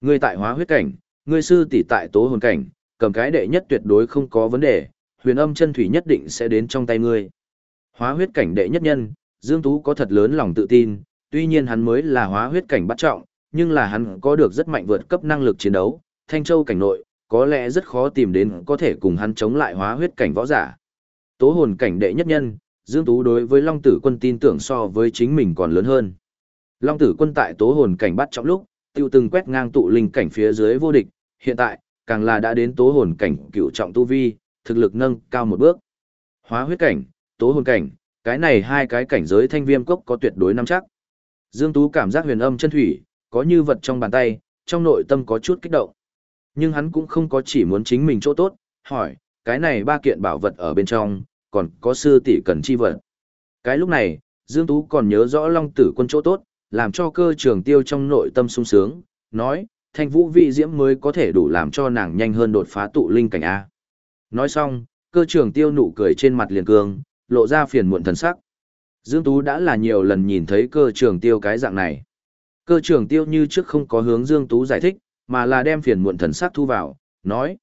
Ngươi tại hóa huyết cảnh, ngươi sư tỷ tại tố hồn cảnh, cầm cái đệ nhất tuyệt đối không có vấn đề, huyền âm chân thủy nhất định sẽ đến trong tay ngươi. Hóa huyết cảnh đệ nhất nhân, Dương Tú có thật lớn lòng tự tin, tuy nhiên hắn mới là hóa huyết cảnh bắt trọng, nhưng là hắn có được rất mạnh vượt cấp năng lực chiến đấu, Thanh Châu cảnh nội, có lẽ rất khó tìm đến có thể cùng hắn chống lại hóa huyết cảnh võ giả. Tố hồn cảnh đệ nhất nhân, Dương Tú đối với Long Tử Quân tin tưởng so với chính mình còn lớn hơn. Long Tử Quân tại tố hồn cảnh bắt trọng lúc, tiêu từng quét ngang tụ linh cảnh phía dưới vô địch, hiện tại, càng là đã đến tố hồn cảnh cựu trọng tu vi, thực lực nâng cao một bước. Hóa huyết cảnh, tố hồn cảnh, cái này hai cái cảnh giới thanh viêm cốc có tuyệt đối nắm chắc. Dương Tú cảm giác huyền âm chân thủy, có như vật trong bàn tay, trong nội tâm có chút kích động. Nhưng hắn cũng không có chỉ muốn chính mình chỗ tốt, hỏi, cái này ba kiện bảo vật ở bên trong, còn có sư tỷ cần chi vật. Cái lúc này, Dương Tú còn nhớ rõ Long Tử quân chỗ tốt, làm cho cơ trường tiêu trong nội tâm sung sướng, nói, thanh vũ vị diễm mới có thể đủ làm cho nàng nhanh hơn đột phá tụ linh cảnh A. Nói xong, cơ trường tiêu nụ cười trên mặt liền cương, lộ ra phiền muộn thần sắc. Dương Tú đã là nhiều lần nhìn thấy cơ trường tiêu cái dạng này. Cơ trưởng tiêu như trước không có hướng Dương Tú giải thích, mà là đem phiền muộn thần sắc thu vào, nói.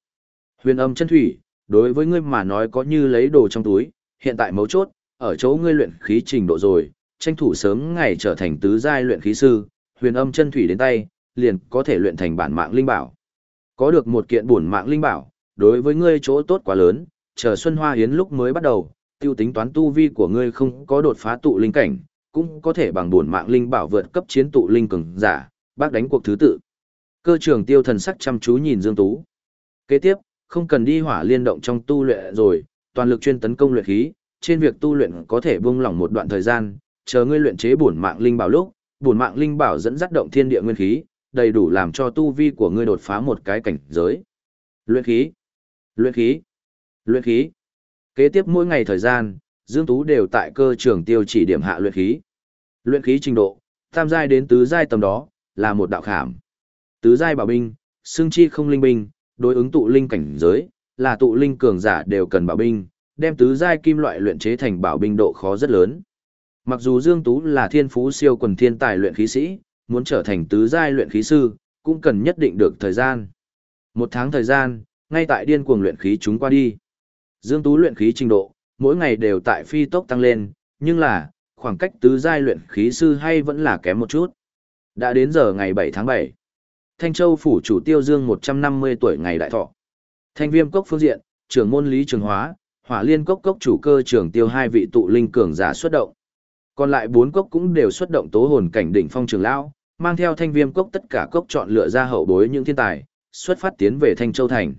Huyền âm chân thủy, đối với ngươi mà nói có như lấy đồ trong túi, hiện tại mấu chốt, ở chỗ ngươi luyện khí trình độ rồi, tranh thủ sớm ngày trở thành tứ giai luyện khí sư, huyền âm chân thủy đến tay, liền có thể luyện thành bản mạng linh bảo. Có được một kiện bổn mạng linh bảo, đối với ngươi chỗ tốt quá lớn, chờ Xuân Hoa Hiến lúc mới bắt đầu, tiêu tính toán tu vi của ngươi không có đột phá tụ linh cảnh, cũng có thể bằng bổn mạng linh bảo vượt cấp chiến tụ linh cường giả, bác đánh cuộc thứ tự. Cơ trưởng tiêu thần sắc chăm chú nhìn Dương Tú. Kế tiếp, không cần đi hỏa liên động trong tu luyện rồi, toàn lực chuyên tấn công luyện khí, trên việc tu luyện có thể buông lỏng một đoạn thời gian, chờ ngươi luyện chế bổn mạng linh bảo lúc, bổn mạng linh bảo dẫn dắt động thiên địa nguyên khí, đầy đủ làm cho tu vi của ngươi đột phá một cái cảnh giới. Luyện khí, luyện khí, luyện khí. Kế tiếp mỗi ngày thời gian, Dương Tú đều tại cơ trường tiêu chỉ điểm hạ luyện khí. Luyện khí trình độ, tam giai đến tứ giai tầm đó, là một đạo khảm. Tứ giai bảo binh, xương chi không linh binh, đối ứng tụ linh cảnh giới, là tụ linh cường giả đều cần bảo binh, đem tứ giai kim loại luyện chế thành bảo binh độ khó rất lớn. Mặc dù Dương Tú là thiên phú siêu quần thiên tài luyện khí sĩ, muốn trở thành tứ giai luyện khí sư, cũng cần nhất định được thời gian. Một tháng thời gian, ngay tại điên cuồng luyện khí chúng qua đi. Dương Tú luyện khí trình độ, mỗi ngày đều tại phi tốc tăng lên, nhưng là, khoảng cách tứ giai luyện khí sư hay vẫn là kém một chút. Đã đến giờ ngày 7 tháng 7. Thanh Châu phủ chủ Tiêu Dương 150 tuổi ngày đại thọ. Thanh Viêm cốc phương diện, trưởng môn Lý Trường Hóa, Hỏa Liên cốc cốc chủ cơ trưởng Tiêu hai vị tụ linh cường giả xuất động. Còn lại bốn cốc cũng đều xuất động tố hồn cảnh đỉnh phong trường lão, mang theo Thanh Viêm cốc tất cả cốc chọn lựa ra hậu bối những thiên tài, xuất phát tiến về Thanh Châu thành.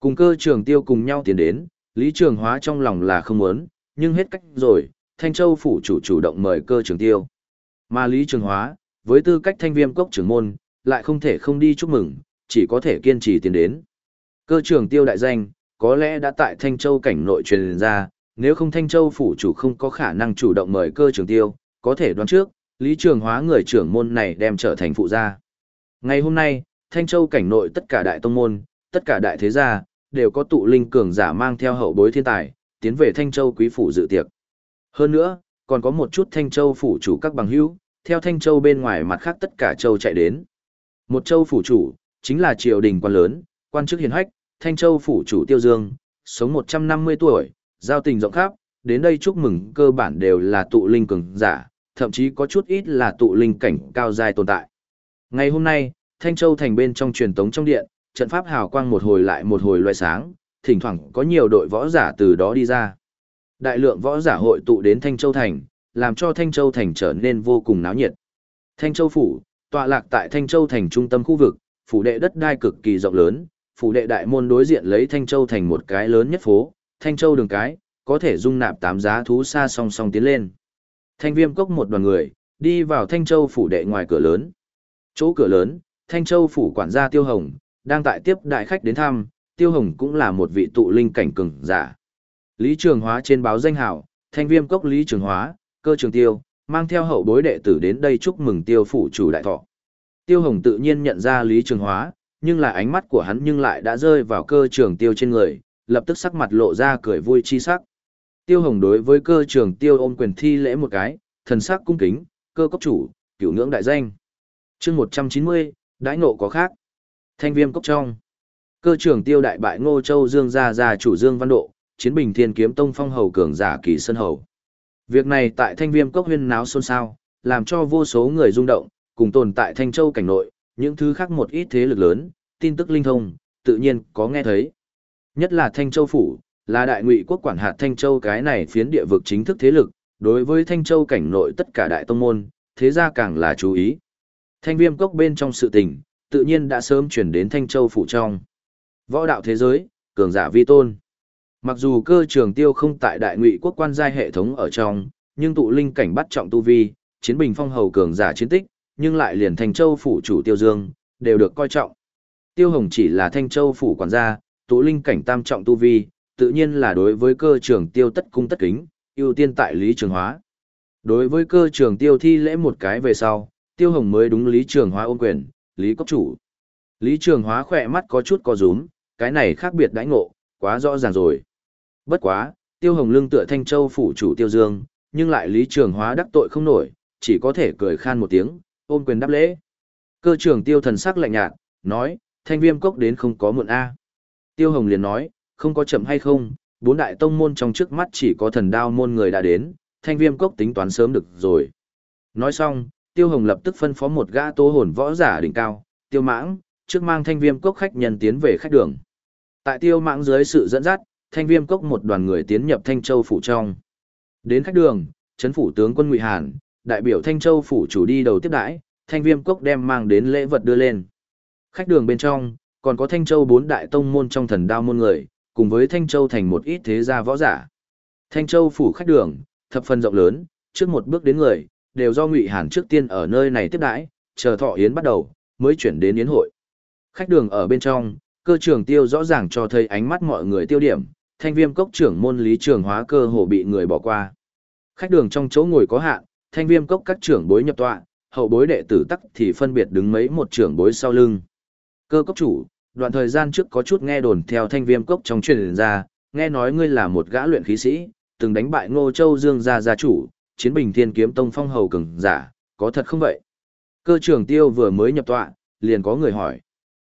Cùng cơ trưởng Tiêu cùng nhau tiến đến, Lý Trường Hóa trong lòng là không muốn, nhưng hết cách rồi, Thanh Châu phủ chủ chủ động mời cơ Trường Tiêu. Mà Lý Trường Hóa, với tư cách Thanh Viêm cốc trưởng môn, lại không thể không đi chúc mừng, chỉ có thể kiên trì tiến đến. Cơ Trường tiêu đại danh, có lẽ đã tại Thanh Châu cảnh nội truyền ra, nếu không Thanh Châu phủ chủ không có khả năng chủ động mời cơ Trường tiêu, có thể đoán trước, lý trường hóa người trưởng môn này đem trở thành phụ gia. Ngày hôm nay, Thanh Châu cảnh nội tất cả đại tông môn, tất cả đại thế gia, đều có tụ linh cường giả mang theo hậu bối thiên tài, tiến về Thanh Châu quý phủ dự tiệc. Hơn nữa, còn có một chút Thanh Châu phủ chủ các bằng hữu, theo Thanh Châu bên ngoài mặt khác tất cả châu chạy đến. Một châu phủ chủ, chính là triều đình quan lớn, quan chức hiền hách, Thanh Châu phủ chủ Tiêu Dương, sống 150 tuổi, giao tình rộng khắp, đến đây chúc mừng cơ bản đều là tụ linh cường giả, thậm chí có chút ít là tụ linh cảnh cao dài tồn tại. Ngày hôm nay, Thanh Châu thành bên trong truyền tống trong điện, trận pháp hào quang một hồi lại một hồi loại sáng, thỉnh thoảng có nhiều đội võ giả từ đó đi ra. Đại lượng võ giả hội tụ đến Thanh Châu thành, làm cho Thanh Châu thành trở nên vô cùng náo nhiệt. Thanh Châu phủ, tọa lạc tại Thanh Châu thành trung tâm khu vực, phủ đệ đất đai cực kỳ rộng lớn, phủ đệ đại môn đối diện lấy Thanh Châu thành một cái lớn nhất phố, Thanh Châu đường cái, có thể dung nạp tám giá thú xa song song tiến lên. Thanh Viêm cốc một đoàn người, đi vào Thanh Châu phủ đệ ngoài cửa lớn. Chỗ cửa lớn, Thanh Châu phủ quản gia Tiêu Hồng, đang tại tiếp đại khách đến thăm, Tiêu Hồng cũng là một vị tụ linh cảnh cường giả. Lý Trường Hóa trên báo danh hảo, Thanh Viêm cốc Lý Trường Hóa, cơ trường Tiêu, mang theo hậu bối đệ tử đến đây chúc mừng Tiêu phủ chủ đại thọ. Tiêu Hồng tự nhiên nhận ra Lý Trường Hóa, nhưng là ánh mắt của hắn nhưng lại đã rơi vào cơ trường Tiêu trên người, lập tức sắc mặt lộ ra cười vui chi sắc. Tiêu Hồng đối với cơ trường Tiêu ôm quyền thi lễ một cái, thần sắc cung kính, cơ cốc chủ, cửu ngưỡng đại danh. chương 190, đãi nộ có khác. Thanh viêm cốc trong. Cơ trưởng tiêu đại bại Ngô Châu Dương gia gia chủ Dương Văn Độ, chiến bình thiên kiếm tông phong hầu cường giả kỳ sân hầu. Việc này tại thanh viêm cốc huyên náo xôn xao, làm cho vô số người rung động, cùng tồn tại thanh châu cảnh nội, những thứ khác một ít thế lực lớn, tin tức linh thông, tự nhiên có nghe thấy. Nhất là thanh châu phủ, là đại ngụy quốc quản hạt thanh châu cái này phiến địa vực chính thức thế lực, đối với thanh châu cảnh nội tất cả đại tông môn, thế ra càng là chú ý. Thanh viêm cốc bên trong sự tình, tự nhiên đã sớm chuyển đến thanh châu phủ trong. Võ đạo thế giới, cường giả vi tôn. Mặc dù cơ trường tiêu không tại đại ngụy quốc quan giai hệ thống ở trong, nhưng tụ linh cảnh bắt trọng tu vi, chiến bình phong hầu cường giả chiến tích, nhưng lại liền thanh châu phủ chủ tiêu dương, đều được coi trọng. Tiêu hồng chỉ là thanh châu phủ quản gia, tụ linh cảnh tam trọng tu vi, tự nhiên là đối với cơ trường tiêu tất cung tất kính, ưu tiên tại lý trường hóa. Đối với cơ trường tiêu thi lễ một cái về sau, tiêu hồng mới đúng lý trường hóa ôm quyền, lý cốc chủ. Lý trường hóa khỏe mắt có chút co rúm, cái này khác biệt đãi ngộ, quá rõ ràng rồi. Bất quá, tiêu hồng lương tựa thanh châu phủ chủ tiêu dương, nhưng lại lý trường hóa đắc tội không nổi, chỉ có thể cười khan một tiếng, ôm quyền đáp lễ. Cơ trưởng tiêu thần sắc lạnh nhạt, nói, thanh viêm cốc đến không có muộn A. Tiêu hồng liền nói, không có chậm hay không, bốn đại tông môn trong trước mắt chỉ có thần đao môn người đã đến, thanh viêm cốc tính toán sớm được rồi. Nói xong, tiêu hồng lập tức phân phó một gã tố hồn võ giả đỉnh cao, tiêu mãng, trước mang thanh viêm cốc khách nhân tiến về khách đường. Tại tiêu mãng dưới sự dẫn dắt, thanh viêm cốc một đoàn người tiến nhập thanh châu phủ trong. Đến khách đường, chấn phủ tướng quân Ngụy Hàn, đại biểu thanh châu phủ chủ đi đầu tiếp đãi, thanh viêm cốc đem mang đến lễ vật đưa lên. Khách đường bên trong, còn có thanh châu bốn đại tông môn trong thần đao môn người, cùng với thanh châu thành một ít thế gia võ giả. Thanh châu phủ khách đường, thập phần rộng lớn, trước một bước đến người, đều do Ngụy Hàn trước tiên ở nơi này tiếp đãi, chờ thọ yến bắt đầu, mới chuyển đến yến hội. Khách đường ở bên trong, cơ trưởng tiêu rõ ràng cho thấy ánh mắt mọi người tiêu điểm, thanh viêm cốc trưởng môn lý trường hóa cơ hồ bị người bỏ qua. Khách đường trong chỗ ngồi có hạn, thanh viêm cốc các trưởng bối nhập tọa, hậu bối đệ tử tắc thì phân biệt đứng mấy một trưởng bối sau lưng. Cơ cốc chủ, đoạn thời gian trước có chút nghe đồn theo thanh viêm cốc trong truyền ra, nghe nói ngươi là một gã luyện khí sĩ, từng đánh bại Ngô Châu Dương gia gia chủ, chiến bình thiên kiếm tông phong hầu cường giả, có thật không vậy? Cơ trưởng tiêu vừa mới nhập tọa, liền có người hỏi.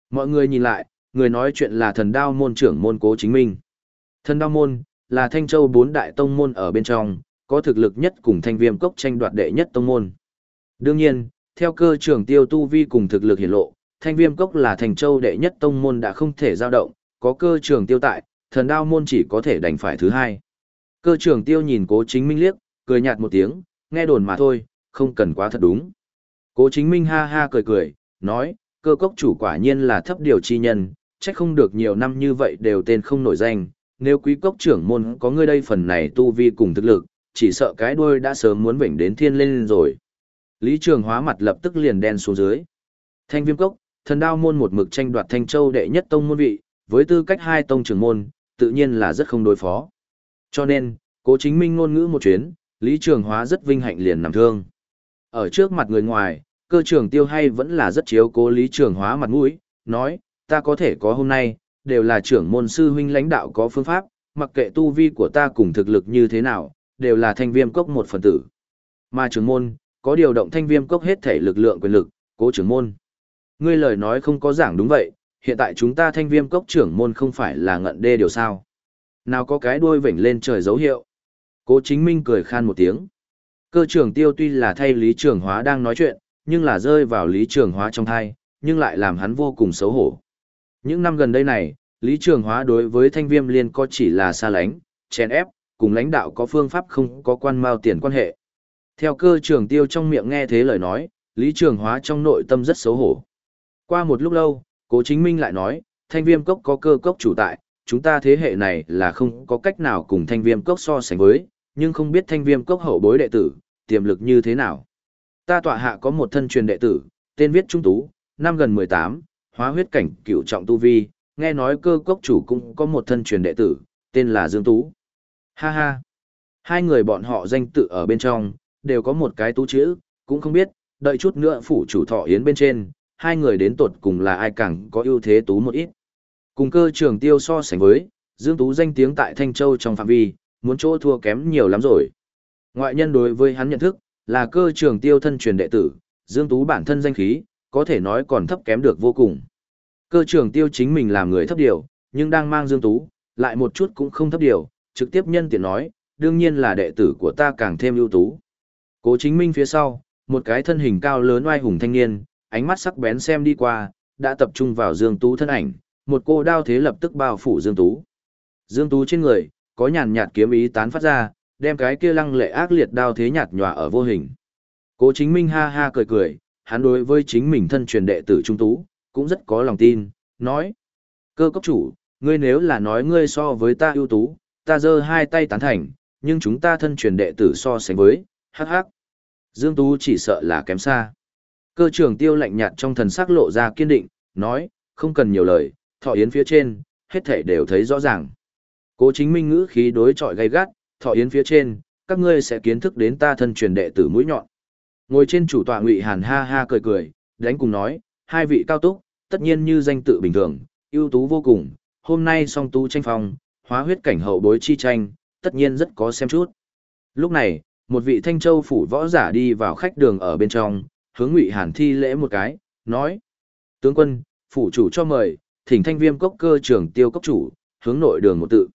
Mọi người nhìn lại, người nói chuyện là thần đao môn trưởng môn cố chính minh. Thần đao môn, là thanh châu bốn đại tông môn ở bên trong, có thực lực nhất cùng thanh viêm cốc tranh đoạt đệ nhất tông môn. Đương nhiên, theo cơ trưởng tiêu tu vi cùng thực lực hiển lộ, thanh viêm cốc là Thanh châu đệ nhất tông môn đã không thể giao động, có cơ trưởng tiêu tại, thần đao môn chỉ có thể đành phải thứ hai. Cơ trưởng tiêu nhìn cố chính minh liếc, cười nhạt một tiếng, nghe đồn mà thôi, không cần quá thật đúng. Cố chính minh ha ha cười cười, nói, cơ cốc chủ quả nhiên là thấp điều chi nhân, trách không được nhiều năm như vậy đều tên không nổi danh, nếu quý cốc trưởng môn có ngươi đây phần này tu vi cùng thực lực, chỉ sợ cái đuôi đã sớm muốn vểnh đến thiên lên rồi. Lý Trường hóa mặt lập tức liền đen xuống dưới. Thanh viêm cốc, thần đao môn một mực tranh đoạt thanh châu đệ nhất tông môn vị, với tư cách hai tông trưởng môn, tự nhiên là rất không đối phó. Cho nên, cố chính minh ngôn ngữ một chuyến, Lý Trường hóa rất vinh hạnh liền nằm thương. Ở trước mặt người ngoài, cơ trưởng tiêu hay vẫn là rất chiếu cố Lý Trường hóa mặt mũi, nói, ta có thể có hôm nay, đều là trưởng môn sư huynh lãnh đạo có phương pháp, mặc kệ tu vi của ta cùng thực lực như thế nào, đều là thanh viêm cốc một phần tử. Mà trưởng môn, có điều động thanh viêm cốc hết thể lực lượng quyền lực, cố trưởng môn. Ngươi lời nói không có giảng đúng vậy, hiện tại chúng ta thanh viêm cốc trưởng môn không phải là ngận đê điều sao. Nào có cái đuôi vểnh lên trời dấu hiệu. Cố chính minh cười khan một tiếng. Cơ trưởng tiêu tuy là thay lý trưởng hóa đang nói chuyện, nhưng là rơi vào lý trường hóa trong thai, nhưng lại làm hắn vô cùng xấu hổ. Những năm gần đây này, lý trường hóa đối với thanh viêm liên có chỉ là xa lánh, chèn ép, cùng lãnh đạo có phương pháp không có quan mao tiền quan hệ. Theo cơ trường tiêu trong miệng nghe thế lời nói, lý trường hóa trong nội tâm rất xấu hổ. Qua một lúc lâu, cố chính minh lại nói, thanh viêm cốc có cơ cốc chủ tại, chúng ta thế hệ này là không có cách nào cùng thanh viêm cốc so sánh với, nhưng không biết thanh viêm cốc hậu bối đệ tử, tiềm lực như thế nào. Ta tọa hạ có một thân truyền đệ tử, tên viết Trung Tú, năm gần 18, hóa huyết cảnh cựu trọng tu vi, nghe nói cơ cốc chủ cũng có một thân truyền đệ tử, tên là Dương Tú. Ha ha. Hai người bọn họ danh tự ở bên trong, đều có một cái tú chữ, cũng không biết, đợi chút nữa phủ chủ thọ yến bên trên, hai người đến tột cùng là ai càng có ưu thế tú một ít. Cùng cơ trường tiêu so sánh với, Dương Tú danh tiếng tại Thanh Châu trong phạm vi, muốn chỗ thua kém nhiều lắm rồi. Ngoại nhân đối với hắn nhận thức, là cơ trường tiêu thân truyền đệ tử, Dương Tú bản thân danh khí, có thể nói còn thấp kém được vô cùng. Cơ trường tiêu chính mình làm người thấp điều, nhưng đang mang Dương Tú, lại một chút cũng không thấp điều, trực tiếp nhân tiện nói, đương nhiên là đệ tử của ta càng thêm ưu tú. Cố chính minh phía sau, một cái thân hình cao lớn oai hùng thanh niên, ánh mắt sắc bén xem đi qua, đã tập trung vào Dương Tú thân ảnh, một cô đao thế lập tức bao phủ Dương Tú. Dương Tú trên người, có nhàn nhạt kiếm ý tán phát ra, đem cái kia lăng lệ ác liệt đao thế nhạt nhòa ở vô hình. Cố chính minh ha ha cười cười, hắn đối với chính mình thân truyền đệ tử Trung Tú, cũng rất có lòng tin, nói. Cơ cấp chủ, ngươi nếu là nói ngươi so với ta ưu tú, ta giơ hai tay tán thành, nhưng chúng ta thân truyền đệ tử so sánh với, hắc hắc. Dương Tú chỉ sợ là kém xa. Cơ trưởng tiêu lạnh nhạt trong thần sắc lộ ra kiên định, nói, không cần nhiều lời, thọ yến phía trên, hết thể đều thấy rõ ràng. Cố chính minh ngữ khí đối chọi gay gắt, thọ yến phía trên, các ngươi sẽ kiến thức đến ta thân truyền đệ tử mũi nhọn. Ngồi trên chủ tọa Ngụy Hàn ha ha cười cười, đánh cùng nói, hai vị cao túc, tất nhiên như danh tự bình thường, ưu tú vô cùng, hôm nay song tu tranh phong, hóa huyết cảnh hậu bối chi tranh, tất nhiên rất có xem chút. Lúc này, một vị thanh châu phủ võ giả đi vào khách đường ở bên trong, hướng Ngụy Hàn thi lễ một cái, nói: "Tướng quân, phủ chủ cho mời, thỉnh Thanh Viêm cốc cơ trưởng Tiêu cốc chủ, hướng nội đường một tự."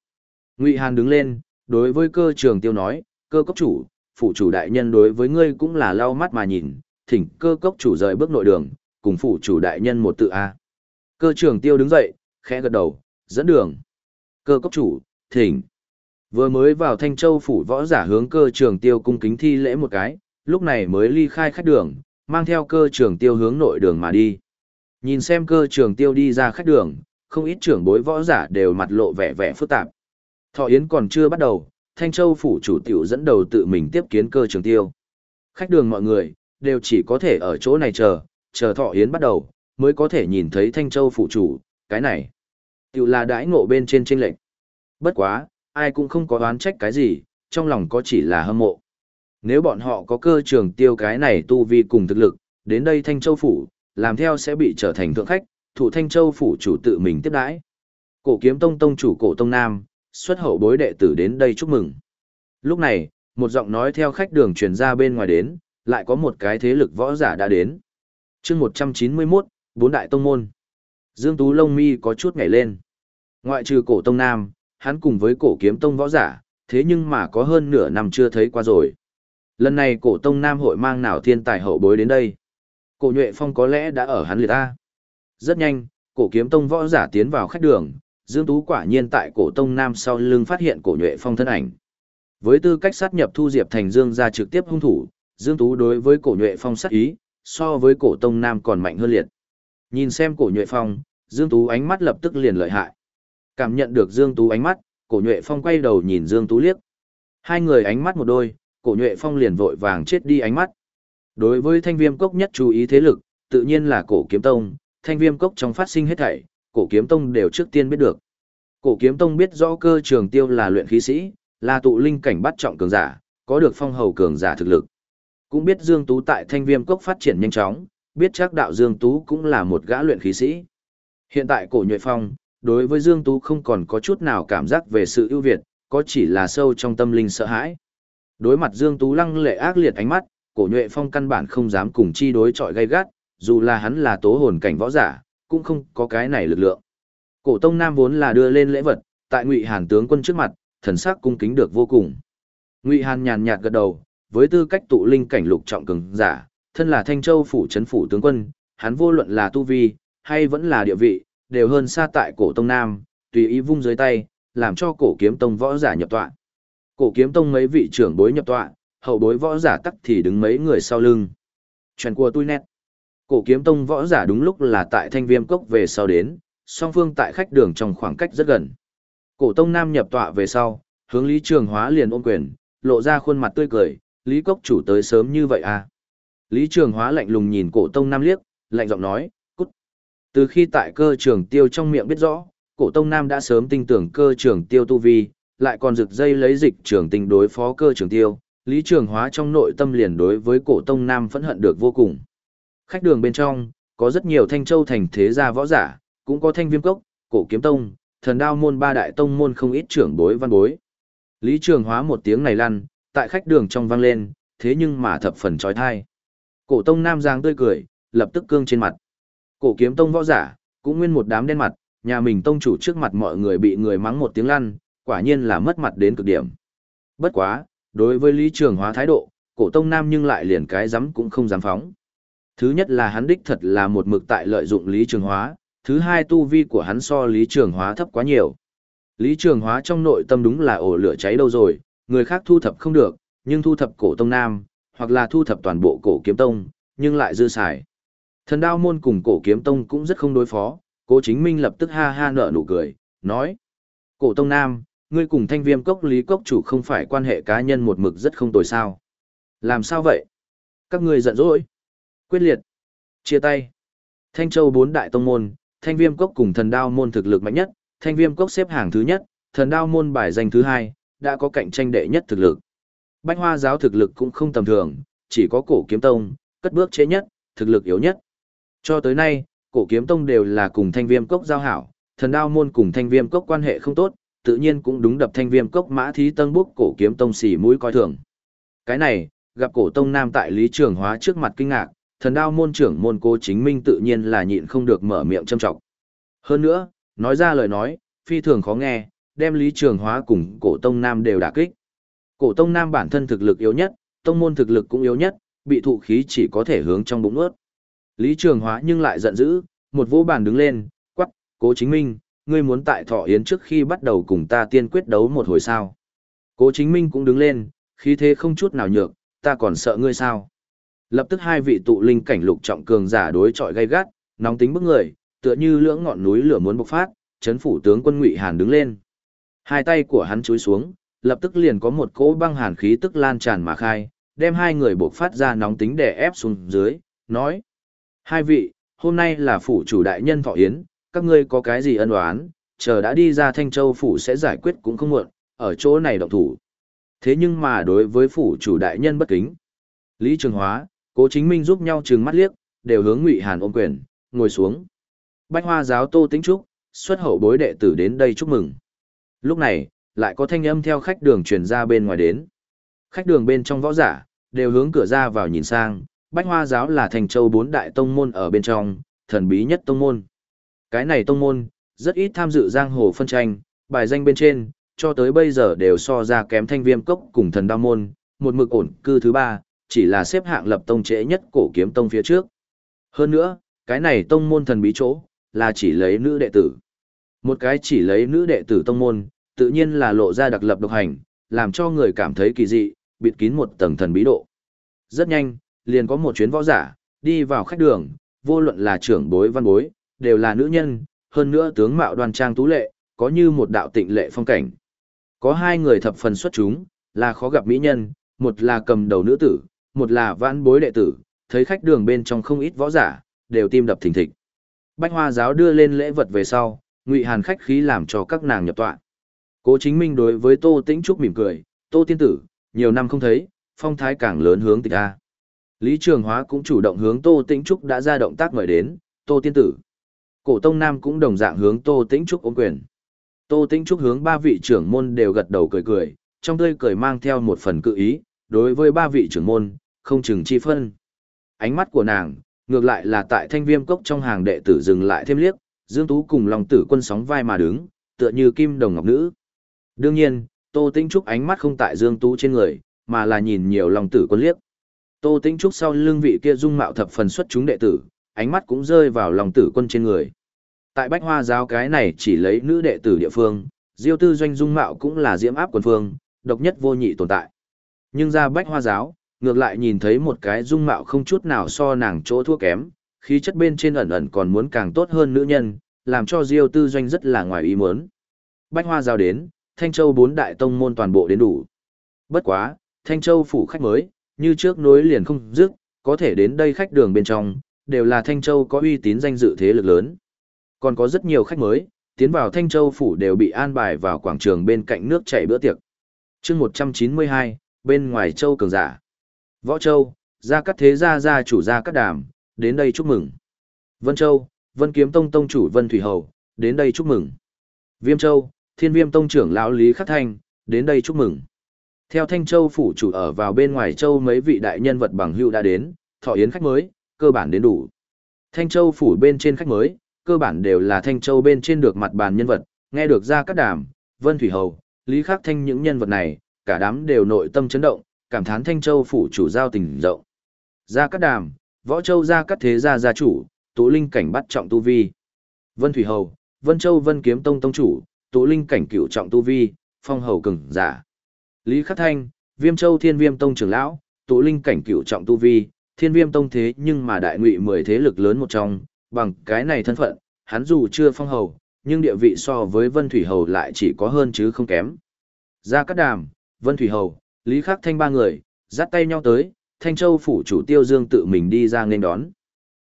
Ngụy Hàn đứng lên, đối với cơ trưởng Tiêu nói: "Cơ cốc chủ, phủ chủ đại nhân đối với ngươi cũng là lau mắt mà nhìn, thỉnh cơ cốc chủ rời bước nội đường, cùng phủ chủ đại nhân một tự a." Cơ trưởng Tiêu đứng dậy, khẽ gật đầu, dẫn đường. Cơ cốc chủ, thỉnh. Vừa mới vào Thanh Châu phủ võ giả hướng cơ trưởng tiêu cung kính thi lễ một cái, lúc này mới ly khai khách đường, mang theo cơ trưởng tiêu hướng nội đường mà đi. Nhìn xem cơ trưởng tiêu đi ra khách đường, không ít trưởng bối võ giả đều mặt lộ vẻ vẻ phức tạp. Thọ Yến còn chưa bắt đầu, Thanh Châu phủ chủ tiểu dẫn đầu tự mình tiếp kiến cơ trường tiêu. Khách đường mọi người, đều chỉ có thể ở chỗ này chờ, chờ Thọ Yến bắt đầu, mới có thể nhìn thấy Thanh Châu phủ chủ, cái này. Tiểu là đãi ngộ bên trên trên lệnh. Bất quá, ai cũng không có oán trách cái gì, trong lòng có chỉ là hâm mộ. Nếu bọn họ có cơ trường tiêu cái này tu vi cùng thực lực, đến đây Thanh Châu Phủ, làm theo sẽ bị trở thành thượng khách, thủ Thanh Châu Phủ chủ tự mình tiếp đãi. Cổ kiếm tông tông chủ cổ tông nam, xuất hậu bối đệ tử đến đây chúc mừng. Lúc này, một giọng nói theo khách đường truyền ra bên ngoài đến, lại có một cái thế lực võ giả đã đến. chương 191, bốn đại tông môn. Dương Tú Lông Mi có chút ngảy lên. Ngoại trừ cổ tông nam, hắn cùng với cổ kiếm tông võ giả, thế nhưng mà có hơn nửa năm chưa thấy qua rồi. Lần này cổ tông nam hội mang nào thiên tài hậu bối đến đây. Cổ nhuệ phong có lẽ đã ở hắn liệt ta. Rất nhanh, cổ kiếm tông võ giả tiến vào khách đường, Dương Tú quả nhiên tại cổ tông nam sau lưng phát hiện cổ nhuệ phong thân ảnh. Với tư cách sát nhập thu diệp thành Dương ra trực tiếp hung thủ, Dương Tú đối với cổ nhuệ phong sát ý, so với cổ tông nam còn mạnh hơn liệt. Nhìn xem cổ nhuệ phong, Dương Tú ánh mắt lập tức liền lợi hại. Cảm nhận được Dương Tú ánh mắt, cổ nhuệ phong quay đầu nhìn Dương Tú liếc. Hai người ánh mắt một đôi, cổ nhuệ phong liền vội vàng chết đi ánh mắt. Đối với thanh viêm cốc nhất chú ý thế lực, tự nhiên là cổ kiếm tông, thanh viêm cốc trong phát sinh hết thảy, cổ kiếm tông đều trước tiên biết được. Cổ kiếm tông biết rõ cơ trường tiêu là luyện khí sĩ, là tụ linh cảnh bắt trọng cường giả, có được phong hầu cường giả thực lực. Cũng biết Dương Tú tại thanh viêm cốc phát triển nhanh chóng, biết chắc đạo Dương Tú cũng là một gã luyện khí sĩ. Hiện tại cổ nhuệ phong, đối với Dương Tú không còn có chút nào cảm giác về sự ưu việt, có chỉ là sâu trong tâm linh sợ hãi. Đối mặt Dương Tú lăng lệ ác liệt ánh mắt, cổ nhuệ phong căn bản không dám cùng chi đối chọi gay gắt, dù là hắn là tố hồn cảnh võ giả, cũng không có cái này lực lượng. Cổ tông nam vốn là đưa lên lễ vật, tại Ngụy Hàn tướng quân trước mặt, thần sắc cung kính được vô cùng. Ngụy Hàn nhàn nhạt gật đầu, với tư cách tụ linh cảnh lục trọng cường giả, thân là Thanh Châu phủ trấn phủ tướng quân, hắn vô luận là tu vi hay vẫn là địa vị, đều hơn xa tại cổ tông nam, tùy ý vung dưới tay, làm cho cổ kiếm tông võ giả nhập tọa. Cổ kiếm tông mấy vị trưởng bối nhập tọa, hậu bối võ giả tắc thì đứng mấy người sau lưng. Chuyện của tôi nét. Cổ kiếm tông võ giả đúng lúc là tại thanh viêm cốc về sau đến, song phương tại khách đường trong khoảng cách rất gần. Cổ tông nam nhập tọa về sau, hướng Lý Trường Hóa liền ôm quyền, lộ ra khuôn mặt tươi cười, Lý Cốc chủ tới sớm như vậy à. Lý Trường Hóa lạnh lùng nhìn cổ tông nam liếc, lạnh giọng nói, cút. Từ khi tại cơ trường tiêu trong miệng biết rõ, cổ tông nam đã sớm tin tưởng cơ trường tiêu tu vi, lại còn rực dây lấy dịch trường tình đối phó cơ trường tiêu, Lý Trường Hóa trong nội tâm liền đối với cổ tông nam phẫn hận được vô cùng. Khách đường bên trong, có rất nhiều thanh châu thành thế gia võ giả, cũng có thanh viêm cốc, cổ kiếm tông, thần đao môn ba đại tông môn không ít trưởng bối văn bối. Lý Trường Hóa một tiếng này lăn, tại khách đường trong vang lên, thế nhưng mà thập phần trói thai. Cổ tông nam giang tươi cười, lập tức cương trên mặt. Cổ kiếm tông võ giả, cũng nguyên một đám đen mặt, nhà mình tông chủ trước mặt mọi người bị người mắng một tiếng lăn, quả nhiên là mất mặt đến cực điểm. Bất quá, đối với Lý Trường Hóa thái độ, cổ tông nam nhưng lại liền cái dám cũng không dám phóng. Thứ nhất là hắn đích thật là một mực tại lợi dụng Lý Trường Hóa, thứ hai tu vi của hắn so Lý Trường Hóa thấp quá nhiều. Lý Trường Hóa trong nội tâm đúng là ổ lửa cháy đâu rồi, người khác thu thập không được, nhưng thu thập cổ tông nam, hoặc là thu thập toàn bộ cổ kiếm tông, nhưng lại dư xài. Thần đao môn cùng cổ kiếm tông cũng rất không đối phó, cố chính minh lập tức ha ha nở nụ cười, nói. Cổ tông nam, ngươi cùng thanh viêm cốc lý cốc chủ không phải quan hệ cá nhân một mực rất không tồi sao. Làm sao vậy? Các ngươi giận dỗi. Quyết liệt. Chia tay. Thanh châu bốn đại tông môn, thanh viêm cốc cùng thần đao môn thực lực mạnh nhất, thanh viêm cốc xếp hàng thứ nhất, thần đao môn bài danh thứ hai, đã có cạnh tranh đệ nhất thực lực. Bách hoa giáo thực lực cũng không tầm thường, chỉ có cổ kiếm tông, cất bước chế nhất, thực lực yếu nhất. Cho tới nay, cổ kiếm tông đều là cùng thanh viêm cốc giao hảo, thần đao môn cùng thanh viêm cốc quan hệ không tốt, tự nhiên cũng đúng đập thanh viêm cốc mã thí tân búc cổ kiếm tông xỉ mũi coi thường. Cái này, gặp cổ tông nam tại lý trường hóa trước mặt kinh ngạc, thần đao môn trưởng môn cố chính minh tự nhiên là nhịn không được mở miệng châm trọng. Hơn nữa, nói ra lời nói, phi thường khó nghe, đem lý trường hóa cùng cổ tông nam đều đả kích. Cổ tông nam bản thân thực lực yếu nhất, tông môn thực lực cũng yếu nhất, bị thụ khí chỉ có thể hướng trong bụng ướt. Lý trường hóa nhưng lại giận dữ, một vỗ bàn đứng lên, quắc, cố chính minh, ngươi muốn tại thọ yến trước khi bắt đầu cùng ta tiên quyết đấu một hồi sao. Cố chính minh cũng đứng lên, khí thế không chút nào nhược, ta còn sợ ngươi sao. Lập tức hai vị tụ linh cảnh lục trọng cường giả đối chọi gay gắt, nóng tính bức người, tựa như lưỡng ngọn núi lửa muốn bộc phát, chấn phủ tướng quân Ngụy Hàn đứng lên. Hai tay của hắn chúi xuống, lập tức liền có một cỗ băng hàn khí tức lan tràn mà khai, đem hai người bộc phát ra nóng tính để ép xuống dưới, nói: "Hai vị, hôm nay là phủ chủ đại nhân thọ yến, các ngươi có cái gì ân oán, chờ đã đi ra Thanh Châu phủ sẽ giải quyết cũng không muộn, ở chỗ này động thủ." Thế nhưng mà đối với phủ chủ đại nhân bất kính, Lý Trường Hóa, Cố Chính Minh giúp nhau trừng mắt liếc, đều hướng Ngụy Hàn ôm quyền, ngồi xuống. Bách Hoa giáo Tô Tĩnh Trúc, xuất hậu bối đệ tử đến đây chúc mừng. Lúc này, lại có thanh âm theo khách đường truyền ra bên ngoài đến. Khách đường bên trong võ giả, đều hướng cửa ra vào nhìn sang, Bách Hoa giáo là thành châu bốn đại tông môn ở bên trong, thần bí nhất tông môn. Cái này tông môn, rất ít tham dự giang hồ phân tranh, bài danh bên trên, cho tới bây giờ đều so ra kém thanh viêm cốc cùng thần đao môn, một mực ổn cư thứ ba, chỉ là xếp hạng lập tông trễ nhất cổ kiếm tông phía trước. Hơn nữa, cái này tông môn thần bí chỗ, là chỉ lấy nữ đệ tử. Một cái chỉ lấy nữ đệ tử tông môn, tự nhiên là lộ ra đặc lập độc hành, làm cho người cảm thấy kỳ dị, bịt kín một tầng thần bí độ. Rất nhanh, liền có một chuyến võ giả, đi vào khách đường, vô luận là trưởng bối văn bối, đều là nữ nhân, hơn nữa tướng mạo đoan trang tú lệ, có như một đạo tịnh lệ phong cảnh. Có hai người thập phần xuất chúng, là khó gặp mỹ nhân, một là cầm đầu nữ tử, một là vãn bối đệ tử, thấy khách đường bên trong không ít võ giả, đều tim đập thình thịch. Bách Hoa giáo đưa lên lễ vật về sau, Ngụy Hàn khách khí làm cho các nàng nhập tọa. Cố Chính Minh đối với Tô Tĩnh Trúc mỉm cười, "Tô tiên tử, nhiều năm không thấy, phong thái càng lớn hướng tịch a." Lý Trường Hóa cũng chủ động hướng Tô Tĩnh Trúc đã ra động tác mời đến, "Tô tiên tử." Cổ Tông Nam cũng đồng dạng hướng Tô Tĩnh Trúc ôm quyền. Tô Tĩnh Trúc hướng ba vị trưởng môn đều gật đầu cười cười, trong tươi cười mang theo một phần cự ý, đối với ba vị trưởng môn, không chừng chi phân. Ánh mắt của nàng, ngược lại là tại thanh viêm cốc trong hàng đệ tử dừng lại thêm liếc, Dương Tú cùng lòng tử quân sóng vai mà đứng, tựa như kim đồng ngọc nữ. Đương nhiên, Tô Tĩnh Trúc ánh mắt không tại Dương Tú trên người, mà là nhìn nhiều lòng tử quân liếc. Tô Tĩnh Trúc sau lưng vị kia dung mạo thập phần xuất chúng đệ tử, ánh mắt cũng rơi vào lòng tử quân trên người. Tại Bách Hoa giáo cái này chỉ lấy nữ đệ tử địa phương, Diêu Tư Doanh dung mạo cũng là diễm áp quần phương, độc nhất vô nhị tồn tại. Nhưng ra Bách Hoa giáo, ngược lại nhìn thấy một cái dung mạo không chút nào so nàng chỗ thua kém, khí chất bên trên ẩn ẩn còn muốn càng tốt hơn nữ nhân, làm cho Diêu Tư Doanh rất là ngoài ý muốn. Bách Hoa giao đến, Thanh Châu bốn đại tông môn toàn bộ đến đủ. Bất quá, Thanh Châu phủ khách mới, như trước nối liền không dứt, có thể đến đây khách đường bên trong, đều là Thanh Châu có uy tín danh dự thế lực lớn. Còn có rất nhiều khách mới, tiến vào Thanh Châu phủ đều bị an bài vào quảng trường bên cạnh nước chảy bữa tiệc. chương 192, bên ngoài Châu Cường Giả. Võ Châu, gia cát thế gia gia chủ gia cát đàm, đến đây chúc mừng. Vân Châu, Vân Kiếm Tông Tông chủ Vân Thủy Hầu, đến đây chúc mừng. Viêm Châu, Thiên Viêm Tông trưởng lão Lý Khắc Thanh, đến đây chúc mừng. Theo Thanh Châu phủ chủ ở vào bên ngoài châu mấy vị đại nhân vật bằng hưu đã đến, thọ yến khách mới, cơ bản đến đủ. Thanh Châu phủ bên trên khách mới, cơ bản đều là Thanh Châu bên trên được mặt bàn nhân vật, nghe được ra các đàm, Vân Thủy Hầu, Lý Khắc Thanh những nhân vật này, cả đám đều nội tâm chấn động, cảm thán Thanh Châu phủ chủ giao tình rộng. gia cát đàm, Võ Châu gia cát thế gia gia chủ, tụ linh cảnh bắt trọng tu vi. Vân Thủy Hầu, Vân Châu Vân Kiếm Tông Tông chủ, tụ linh cảnh cựu trọng tu vi, phong hầu cường giả. Lý Khắc Thanh, Viêm Châu Thiên Viêm Tông trưởng lão, tụ linh cảnh cựu trọng tu vi, Thiên Viêm Tông thế nhưng mà đại ngụy mười thế lực lớn một trong, bằng cái này thân phận, hắn dù chưa phong hầu, nhưng địa vị so với Vân Thủy Hầu lại chỉ có hơn chứ không kém. gia Cát Đàm, Vân Thủy Hầu, Lý Khắc Thanh ba người, dắt tay nhau tới, Thanh Châu phủ chủ Tiêu Dương tự mình đi ra nên đón.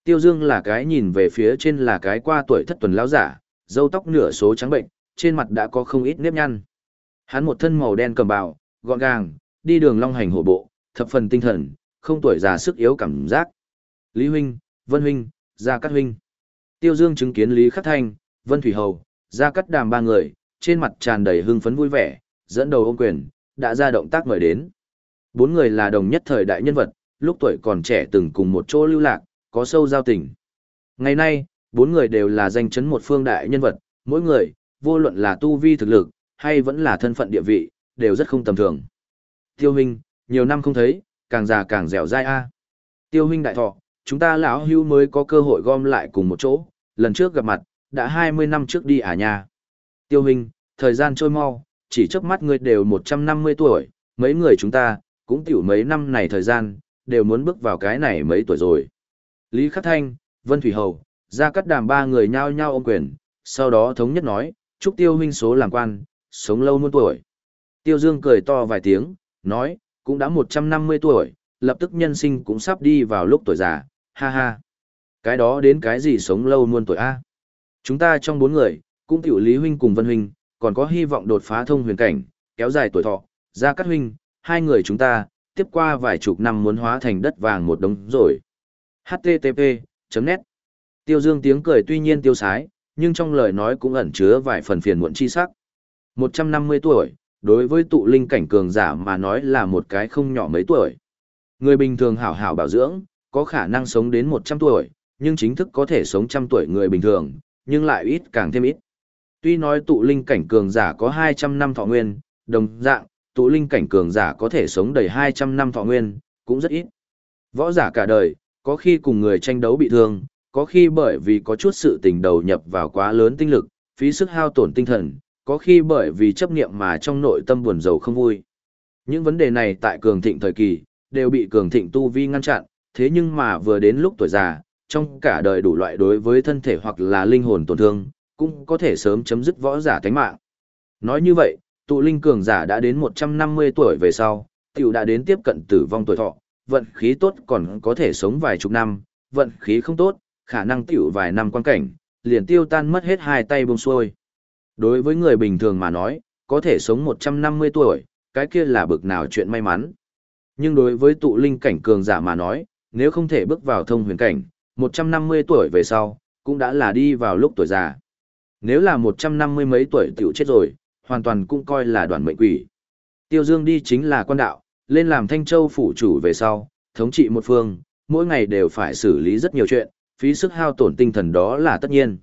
Tiêu Dương là cái nhìn về phía trên là cái qua tuổi thất tuần lão giả, râu tóc nửa số trắng bệnh, trên mặt đã có không ít nếp nhăn. Hắn một thân màu đen cầm bào, gọn gàng, đi đường long hành hổ bộ, thập phần tinh thần, không tuổi già sức yếu cảm giác. Lý huynh, Vân huynh, Gia Cát huynh. Tiêu Dương chứng kiến Lý Khắc Thanh, Vân Thủy Hầu, Gia Cát Đàm ba người, trên mặt tràn đầy hưng phấn vui vẻ, dẫn đầu ôm quyền, đã ra động tác mời đến. Bốn người là đồng nhất thời đại nhân vật, lúc tuổi còn trẻ từng cùng một chỗ lưu lạc, có sâu giao tình. Ngày nay, bốn người đều là danh chấn một phương đại nhân vật, mỗi người, vô luận là tu vi thực lực, hay vẫn là thân phận địa vị, đều rất không tầm thường. Tiêu huynh, nhiều năm không thấy, càng già càng dẻo dai a. Tiêu huynh đại thọ, chúng ta lão hưu mới có cơ hội gom lại cùng một chỗ, lần trước gặp mặt, đã 20 năm trước đi à nhà. Tiêu huynh, thời gian trôi mau, chỉ trước mắt ngươi đều 150 tuổi, mấy người chúng ta, cũng tiểu mấy năm này thời gian, đều muốn bước vào cái này mấy tuổi rồi. Lý Khắc Thanh, Vân Thủy Hầu, ra cắt đàm ba người nhao nhao ôm quyền, sau đó thống nhất nói, chúc tiêu huynh số làm quan, sống lâu muôn tuổi. Tiêu Dương cười to vài tiếng, nói, cũng đã 150 tuổi, lập tức nhân sinh cũng sắp đi vào lúc tuổi già, ha ha. Cái đó đến cái gì sống lâu muôn tuổi a? Chúng ta trong bốn người, cũng tiểu Lý huynh cùng Vân huynh, còn có hy vọng đột phá thông huyền cảnh, kéo dài tuổi thọ, ra cắt huynh, hai người chúng ta, tiếp qua vài chục năm muốn hóa thành đất vàng một đống rồi. HTTP, net Tiêu Dương tiếng cười tuy nhiên tiêu sái, nhưng trong lời nói cũng ẩn chứa vài phần phiền muộn chi sắc. 150 tuổi, đối với tụ linh cảnh cường giả mà nói là một cái không nhỏ mấy tuổi. Người bình thường hảo hảo bảo dưỡng, có khả năng sống đến 100 tuổi, nhưng chính thức có thể sống trăm tuổi người bình thường, nhưng lại ít càng thêm ít. Tuy nói tụ linh cảnh cường giả có 200 năm thọ nguyên, đồng dạng, tụ linh cảnh cường giả có thể sống đầy 200 năm thọ nguyên, cũng rất ít. Võ giả cả đời, có khi cùng người tranh đấu bị thương, có khi bởi vì có chút sự tình đầu nhập vào quá lớn tinh lực, phí sức hao tổn tinh thần, có khi bởi vì chấp niệm mà trong nội tâm buồn rầu không vui. Những vấn đề này tại cường thịnh thời kỳ, đều bị cường thịnh tu vi ngăn chặn, thế nhưng mà vừa đến lúc tuổi già, trong cả đời đủ loại đối với thân thể hoặc là linh hồn tổn thương, cũng có thể sớm chấm dứt võ giả tánh mạng. Nói như vậy, tụ linh cường giả đã đến 150 tuổi về sau, tiểu đã đến tiếp cận tử vong tuổi thọ, vận khí tốt còn có thể sống vài chục năm, vận khí không tốt, khả năng tiểu vài năm quan cảnh, liền tiêu tan mất hết hai tay buông xuôi. Đối với người bình thường mà nói, có thể sống 150 tuổi, cái kia là bực nào chuyện may mắn. Nhưng đối với tụ linh cảnh cường giả mà nói, nếu không thể bước vào thông huyền cảnh, 150 tuổi về sau, cũng đã là đi vào lúc tuổi già. Nếu là 150 mấy tuổi tiểu chết rồi, hoàn toàn cũng coi là đoàn mệnh quỷ. Tiêu Dương đi chính là quan đạo, lên làm Thanh Châu phủ chủ về sau, thống trị một phương, mỗi ngày đều phải xử lý rất nhiều chuyện, phí sức hao tổn tinh thần đó là tất nhiên.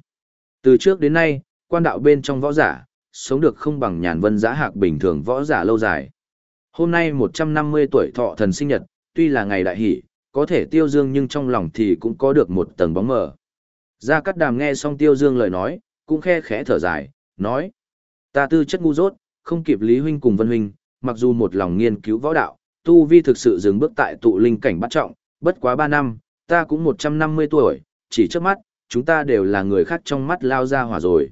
Từ trước đến nay, quan đạo bên trong võ giả, sống được không bằng nhàn vân giã hạc bình thường võ giả lâu dài. Hôm nay 150 tuổi thọ thần sinh nhật, tuy là ngày đại hỷ, có thể tiêu dương nhưng trong lòng thì cũng có được một tầng bóng mờ. Gia Cát Đàm nghe xong tiêu dương lời nói, cũng khe khẽ thở dài, nói. Ta tư chất ngu dốt, không kịp Lý Huynh cùng Vân Huynh, mặc dù một lòng nghiên cứu võ đạo, tu vi thực sự dừng bước tại tụ linh cảnh bắt trọng, bất quá 3 năm, ta cũng 150 tuổi, chỉ trước mắt, chúng ta đều là người khác trong mắt lao ra hỏa rồi.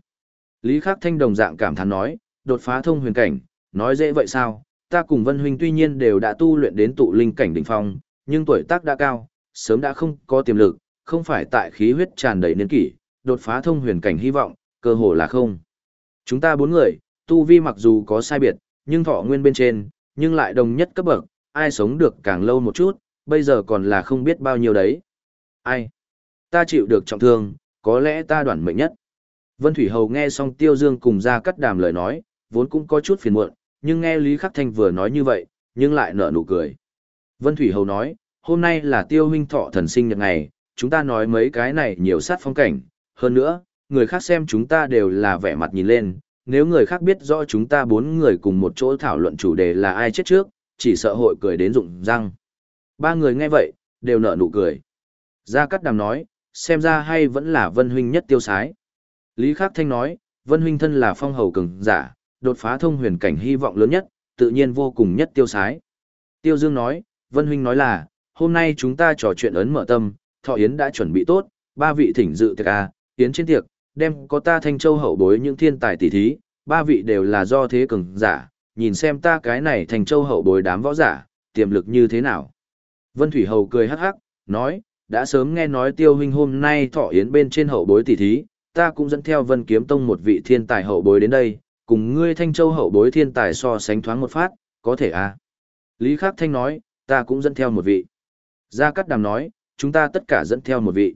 Lý Khắc Thanh đồng dạng cảm thán nói, đột phá thông huyền cảnh, nói dễ vậy sao, ta cùng Vân Huynh tuy nhiên đều đã tu luyện đến tụ linh cảnh đỉnh phong, nhưng tuổi tác đã cao, sớm đã không có tiềm lực, không phải tại khí huyết tràn đầy niên kỷ, đột phá thông huyền cảnh hy vọng, cơ hồ là không. Chúng ta bốn người, tu vi mặc dù có sai biệt, nhưng thọ nguyên bên trên, nhưng lại đồng nhất cấp bậc, ai sống được càng lâu một chút, bây giờ còn là không biết bao nhiêu đấy. Ai? Ta chịu được trọng thương, có lẽ ta đoạn mệnh nhất. Vân Thủy Hầu nghe xong Tiêu Dương cùng ra cắt đàm lời nói, vốn cũng có chút phiền muộn, nhưng nghe Lý Khắc Thanh vừa nói như vậy, nhưng lại nở nụ cười. Vân Thủy Hầu nói, hôm nay là Tiêu huynh thọ thần sinh nhật ngày, chúng ta nói mấy cái này nhiều sát phong cảnh, hơn nữa, người khác xem chúng ta đều là vẻ mặt nhìn lên, nếu người khác biết rõ chúng ta bốn người cùng một chỗ thảo luận chủ đề là ai chết trước, chỉ sợ hội cười đến rụng răng. Ba người nghe vậy, đều nở nụ cười. Gia Cát Đàm nói, xem ra hay vẫn là Vân Huynh nhất tiêu sái. Lý Khắc Thanh nói, Vân Huynh thân là phong hầu cường giả, đột phá thông huyền cảnh hy vọng lớn nhất, tự nhiên vô cùng nhất tiêu sái. Tiêu Dương nói, Vân Huynh nói là, hôm nay chúng ta trò chuyện ấn mở tâm, thọ yến đã chuẩn bị tốt, ba vị thỉnh dự tiệc à, yến trên tiệc, đem có ta thanh châu hậu bối những thiên tài tỷ thí, ba vị đều là do thế cường giả, nhìn xem ta cái này thanh châu hậu bối đám võ giả, tiềm lực như thế nào. Vân Thủy Hầu cười hắc hắc, nói, đã sớm nghe nói tiêu huynh hôm nay thọ yến bên trên hậu bối tỷ thí, ta cũng dẫn theo Vân Kiếm Tông một vị thiên tài hậu bối đến đây, cùng ngươi Thanh Châu hậu bối thiên tài so sánh thoáng một phát, có thể à? Lý Khắc Thanh nói, ta cũng dẫn theo một vị. Gia Cát Đàm nói, chúng ta tất cả dẫn theo một vị.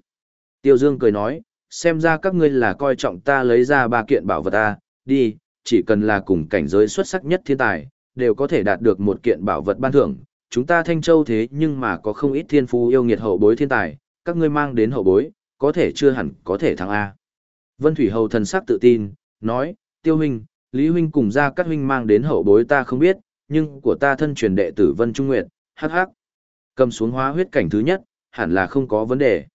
Tiêu Dương cười nói, xem ra các ngươi là coi trọng ta lấy ra ba kiện bảo vật ta, đi, chỉ cần là cùng cảnh giới xuất sắc nhất thiên tài, đều có thể đạt được một kiện bảo vật ban thưởng. Chúng ta Thanh Châu thế nhưng mà có không ít thiên phú yêu nghiệt hậu bối thiên tài, các ngươi mang đến hậu bối, có thể chưa hẳn có thể thắng A. Vân Thủy Hầu thần sắc tự tin, nói, Tiêu huynh, Lý huynh cùng ra các huynh mang đến hậu bối ta không biết, nhưng của ta thân truyền đệ tử Vân Trung Nguyệt, hắc hắc. Cầm xuống hóa huyết cảnh thứ nhất, hẳn là không có vấn đề.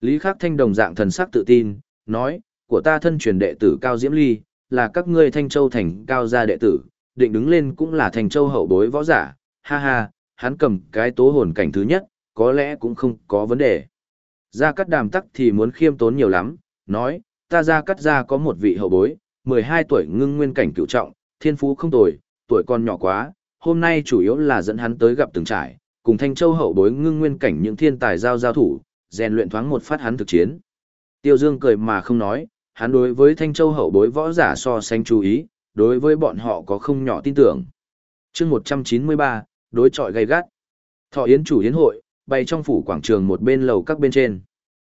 Lý Khắc Thanh đồng dạng thần sắc tự tin, nói, của ta thân truyền đệ tử Cao Diễm Ly, là các ngươi Thanh Châu thành cao gia đệ tử, định đứng lên cũng là Thanh Châu hậu bối võ giả, ha ha, hắn cầm cái tố hồn cảnh thứ nhất, có lẽ cũng không có vấn đề. Gia Cát Đàm tắc thì muốn khiêm tốn nhiều lắm, nói, ta Gia Cát gia có một vị hậu bối, 12 tuổi ngưng nguyên cảnh cựu trọng, thiên phú không tồi, tuổi còn nhỏ quá, hôm nay chủ yếu là dẫn hắn tới gặp từng trải, cùng Thanh Châu hậu bối ngưng nguyên cảnh những thiên tài giao giao thủ, rèn luyện thoáng một phát hắn thực chiến. Tiêu Dương cười mà không nói, hắn đối với Thanh Châu hậu bối võ giả so sánh chú ý, đối với bọn họ có không nhỏ tin tưởng. chương 193, đối trọi gay gắt. Thọ Yến chủ yến hội, bày trong phủ quảng trường một bên lầu các bên trên.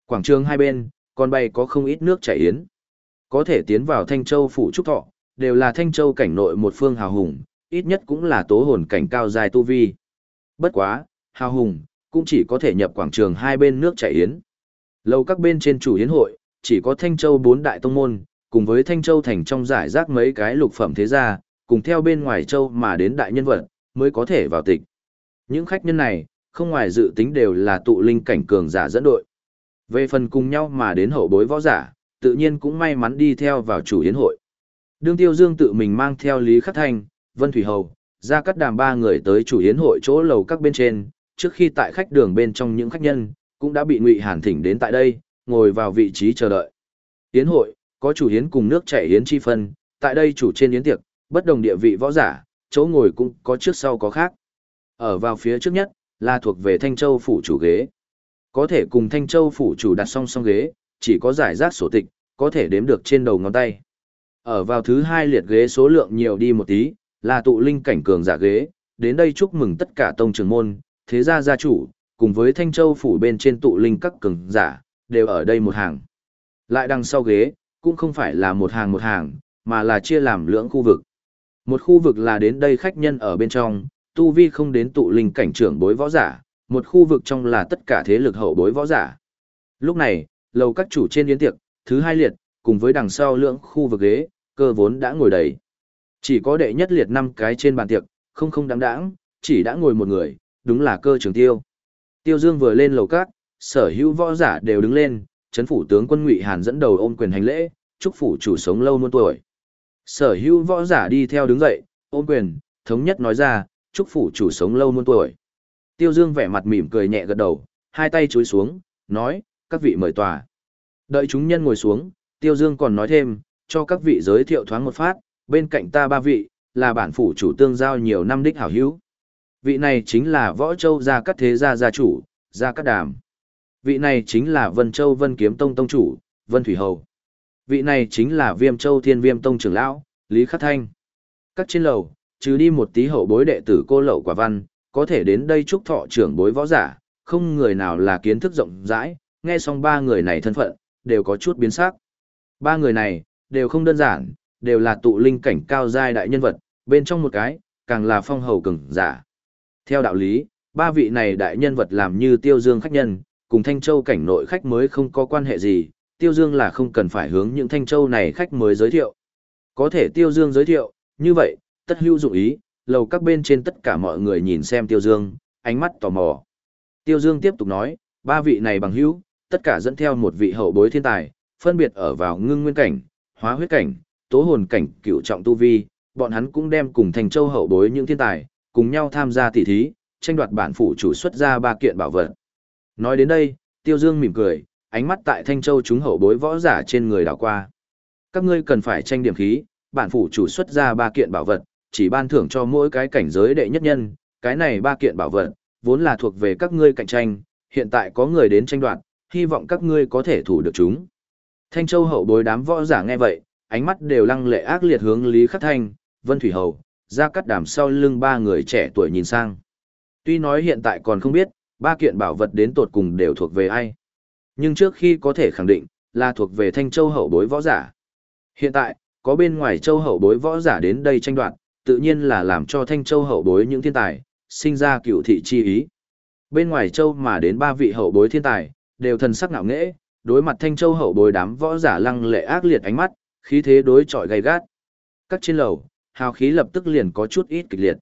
Quảng trường hai bên, còn bày có không ít nước chảy yến. Có thể tiến vào Thanh Châu phủ trúc thọ, đều là Thanh Châu cảnh nội một phương hào hùng, ít nhất cũng là tố hồn cảnh cao dài tu vi. Bất quá, hào hùng, cũng chỉ có thể nhập quảng trường hai bên nước chảy yến. Lầu các bên trên chủ yến hội, chỉ có Thanh Châu bốn đại tông môn, cùng với Thanh Châu thành trong giải rác mấy cái lục phẩm thế gia, cùng theo bên ngoài châu mà đến đại nhân vật, mới có thể vào tịch. Những khách nhân này, không ngoài dự tính đều là tụ linh cảnh cường giả dẫn đội. Về phần cùng nhau mà đến hậu bối võ giả, tự nhiên cũng may mắn đi theo vào chủ yến hội. Đương Tiêu Dương tự mình mang theo Lý Khắc Thanh, Vân Thủy Hầu, ra cắt đàm ba người tới chủ yến hội chỗ lầu các bên trên, trước khi tại khách đường bên trong những khách nhân, cũng đã bị Ngụy Hàn thỉnh đến tại đây, ngồi vào vị trí chờ đợi. Yến hội, có chủ yến cùng nước chảy yến chi phân, tại đây chủ trên yến tiệc, bất đồng địa vị võ giả, chỗ ngồi cũng có trước sau có khác. Ở vào phía trước nhất, là thuộc về Thanh Châu phủ chủ ghế. Có thể cùng Thanh Châu phủ chủ đặt song song ghế, chỉ có giải rác sổ tịch, có thể đếm được trên đầu ngón tay. Ở vào thứ hai liệt ghế số lượng nhiều đi một tí, là tụ linh cảnh cường giả ghế, đến đây chúc mừng tất cả tông trưởng môn, thế gia gia chủ, cùng với Thanh Châu phủ bên trên tụ linh các cường giả, đều ở đây một hàng. Lại đằng sau ghế, cũng không phải là một hàng một hàng, mà là chia làm lưỡng khu vực. Một khu vực là đến đây khách nhân ở bên trong, tu vi không đến tụ linh cảnh trưởng bối võ giả, một khu vực trong là tất cả thế lực hậu bối võ giả. Lúc này, lầu các chủ trên yến tiệc, thứ hai liệt, cùng với đằng sau lưỡng khu vực ghế, cơ vốn đã ngồi đầy. Chỉ có đệ nhất liệt năm cái trên bàn tiệc, không không đáng đáng, chỉ đã ngồi một người, đúng là cơ trường tiêu. Tiêu Dương vừa lên lầu các, sở hữu võ giả đều đứng lên, chấn phủ tướng quân Ngụy Hàn dẫn đầu ôm quyền hành lễ, chúc phủ chủ sống lâu muôn tuổi. Sở hữu võ giả đi theo đứng dậy, ôm quyền, thống nhất nói ra, chúc phủ chủ sống lâu muôn tuổi. Tiêu Dương vẻ mặt mỉm cười nhẹ gật đầu, hai tay chối xuống, nói, các vị mời tòa. Đợi chúng nhân ngồi xuống, Tiêu Dương còn nói thêm, cho các vị giới thiệu thoáng một phát, bên cạnh ta ba vị, là bản phủ chủ tương giao nhiều năm đích hảo hữu. Vị này chính là Võ Châu gia cắt thế gia gia chủ, Gia cắt Đàm. Vị này chính là Vân Châu Vân Kiếm Tông Tông chủ, Vân Thủy Hầu. Vị này chính là Viêm Châu Thiên Viêm Tông trưởng lão, Lý Khắc Thanh. Các trên lầu, trừ đi một tí hậu bối đệ tử cô lậu quả văn, có thể đến đây chúc thọ trưởng bối võ giả, không người nào là kiến thức rộng rãi, nghe xong ba người này thân phận, đều có chút biến sắc. Ba người này, đều không đơn giản, đều là tụ linh cảnh cao giai đại nhân vật, bên trong một cái, càng là phong hầu cường giả. Theo đạo lý, ba vị này đại nhân vật làm như tiêu dương khách nhân, cùng Thanh Châu cảnh nội khách mới không có quan hệ gì, tiêu dương là không cần phải hướng những Thanh Châu này khách mới giới thiệu. Có thể tiêu dương giới thiệu, như vậy, tất hữu dụng ý, lầu các bên trên tất cả mọi người nhìn xem tiêu dương, ánh mắt tò mò. Tiêu dương tiếp tục nói, ba vị này bằng hữu, tất cả dẫn theo một vị hậu bối thiên tài, phân biệt ở vào ngưng nguyên cảnh, hóa huyết cảnh, tố hồn cảnh, cựu trọng tu vi, bọn hắn cũng đem cùng thành châu hậu bối những thiên tài, cùng nhau tham gia tỷ thí, tranh đoạt bản phủ chủ xuất ra ba kiện bảo vật. Nói đến đây, Tiêu Dương mỉm cười, ánh mắt tại Thanh Châu chúng hậu bối võ giả trên người đảo qua. Các ngươi cần phải tranh điểm khí, bản phủ chủ xuất ra ba kiện bảo vật, chỉ ban thưởng cho mỗi cái cảnh giới đệ nhất nhân, cái này ba kiện bảo vật, vốn là thuộc về các ngươi cạnh tranh, hiện tại có người đến tranh đoạt, hy vọng các ngươi có thể thủ được chúng. Thanh Châu hậu bối đám võ giả nghe vậy, ánh mắt đều lăng lệ ác liệt hướng Lý Khắc Thanh, Vân Thủy Hầu, ra cắt đàm sau lưng ba người trẻ tuổi nhìn sang. Tuy nói hiện tại còn không biết, ba kiện bảo vật đến tột cùng đều thuộc về ai. Nhưng trước khi có thể khẳng định, là thuộc về Thanh Châu hậu bối võ giả. Hiện tại, có bên ngoài Châu hậu bối võ giả đến đây tranh đoạt, tự nhiên là làm cho Thanh Châu hậu bối những thiên tài, sinh ra cựu thị chi ý. Bên ngoài Châu mà đến ba vị hậu bối thiên tài, đều thần sắc ngạo nghễ, đối mặt Thanh Châu hậu bối đám võ giả lăng lệ ác liệt ánh mắt, khí thế đối chọi gay gắt. Các trên lầu, hào khí lập tức liền có chút ít kịch liệt.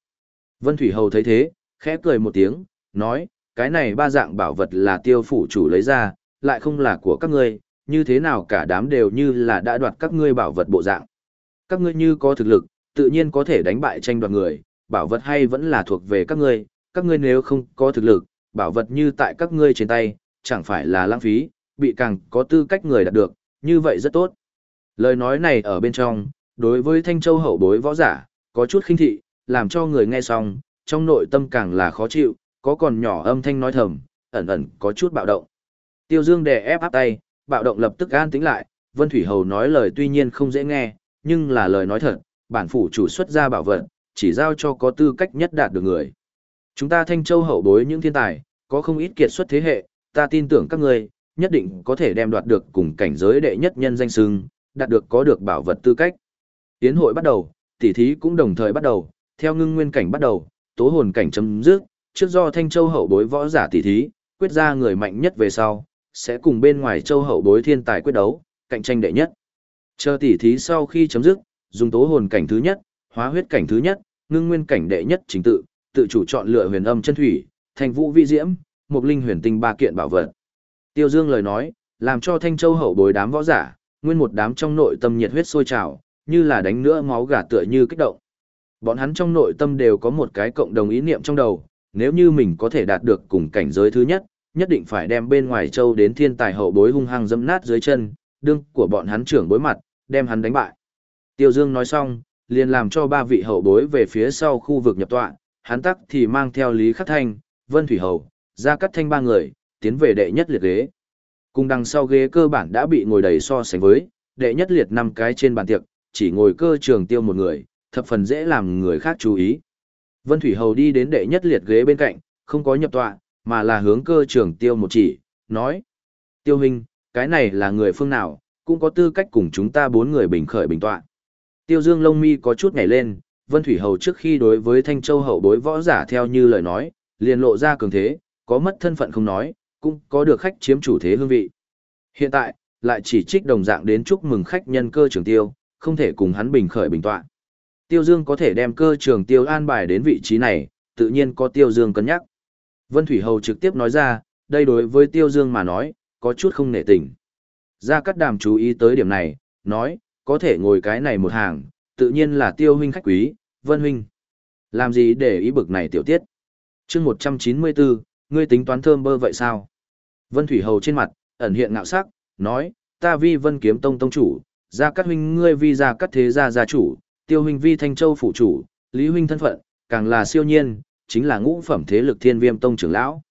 Vân Thủy Hầu thấy thế, khẽ cười một tiếng, nói, cái này ba dạng bảo vật là tiêu phủ chủ lấy ra, lại không là của các ngươi, như thế nào cả đám đều như là đã đoạt các ngươi bảo vật bộ dạng. Các ngươi như có thực lực, tự nhiên có thể đánh bại tranh đoạt người, bảo vật hay vẫn là thuộc về các ngươi, các ngươi nếu không có thực lực, bảo vật như tại các ngươi trên tay, chẳng phải là lãng phí, bị càng có tư cách người đạt được, như vậy rất tốt. Lời nói này ở bên trong, đối với Thanh Châu hậu bối võ giả, có chút khinh thị, làm cho người nghe xong, trong nội tâm càng là khó chịu, có còn nhỏ âm thanh nói thầm, ẩn ẩn có chút bạo động. Tiêu Dương đè ép áp tay, bạo động lập tức an tĩnh lại, Vân Thủy Hầu nói lời tuy nhiên không dễ nghe, nhưng là lời nói thật, bản phủ chủ xuất ra bảo vật, chỉ giao cho có tư cách nhất đạt được người. Chúng ta Thanh Châu hậu bối những thiên tài, có không ít kiệt xuất thế hệ, ta tin tưởng các ngươi nhất định có thể đem đoạt được cùng cảnh giới đệ nhất nhân danh xưng, đạt được có được bảo vật tư cách. Tiến hội bắt đầu, tỉ thí cũng đồng thời bắt đầu, theo ngưng nguyên cảnh bắt đầu, tố hồn cảnh chấm dứt, trước do Thanh Châu hậu bối võ giả tỉ thí, quyết ra người mạnh nhất về sau, sẽ cùng bên ngoài Châu hậu bối thiên tài quyết đấu, cạnh tranh đệ nhất. Chờ tỉ thí sau khi chấm dứt, dùng tố hồn cảnh thứ nhất, hóa huyết cảnh thứ nhất, ngưng nguyên cảnh đệ nhất chính tự, tự chủ chọn lựa huyền âm chân thủy, thành vũ vi diễm, một linh huyền tinh ba kiện bảo vật. Tiêu Dương lời nói, làm cho Thanh Châu hậu bối đám võ giả, nguyên một đám trong nội tâm nhiệt huyết sôi trào, như là đánh nữa máu gà tựa như kích động. Bọn hắn trong nội tâm đều có một cái cộng đồng ý niệm trong đầu, nếu như mình có thể đạt được cùng cảnh giới thứ nhất, nhất định phải đem bên ngoài châu đến thiên tài hậu bối hung hăng dẫm nát dưới chân, đương của bọn hắn trưởng bối mặt, đem hắn đánh bại. Tiêu Dương nói xong, liền làm cho ba vị hậu bối về phía sau khu vực nhập tọa, hắn tắc thì mang theo Lý Khắc Thanh, Vân Thủy Hầu, ra cắt thanh ba người, tiến về đệ nhất liệt ghế. Cùng đằng sau ghế cơ bản đã bị ngồi đầy so sánh với, đệ nhất liệt năm cái trên bàn tiệc, chỉ ngồi cơ trường tiêu một người, thập phần dễ làm người khác chú ý. Vân Thủy Hầu đi đến đệ nhất liệt ghế bên cạnh, không có nhập tọa, mà là hướng cơ trường tiêu một chỉ, nói. Tiêu hình, cái này là người phương nào, cũng có tư cách cùng chúng ta bốn người bình khởi bình tọa. Tiêu Dương lông mi có chút nhảy lên, Vân Thủy Hầu trước khi đối với Thanh Châu hậu bối võ giả theo như lời nói, liền lộ ra cường thế, có mất thân phận không nói, cũng có được khách chiếm chủ thế hương vị. Hiện tại, lại chỉ trích đồng dạng đến chúc mừng khách nhân cơ trường tiêu, không thể cùng hắn bình khởi bình tọa. Tiêu Dương có thể đem cơ trường tiêu an bài đến vị trí này, tự nhiên có Tiêu Dương cân nhắc. Vân Thủy Hầu trực tiếp nói ra, đây đối với Tiêu Dương mà nói, có chút không nể tình. Gia Cát Đàm chú ý tới điểm này, nói, có thể ngồi cái này một hàng, tự nhiên là Tiêu huynh khách quý, Vân huynh. Làm gì để ý bực này tiểu tiết? chương 194, ngươi tính toán thơm bơ vậy sao? Vân Thủy Hầu trên mặt, ẩn hiện ngạo sắc, nói, ta vi Vân Kiếm Tông Tông chủ, Gia Cát huynh ngươi vi Gia Cát thế gia gia chủ, Tiêu huynh vi Thanh Châu phụ chủ, Lý huynh thân phận, càng là siêu nhiên, chính là ngũ phẩm thế lực Thiên Viêm Tông trưởng lão.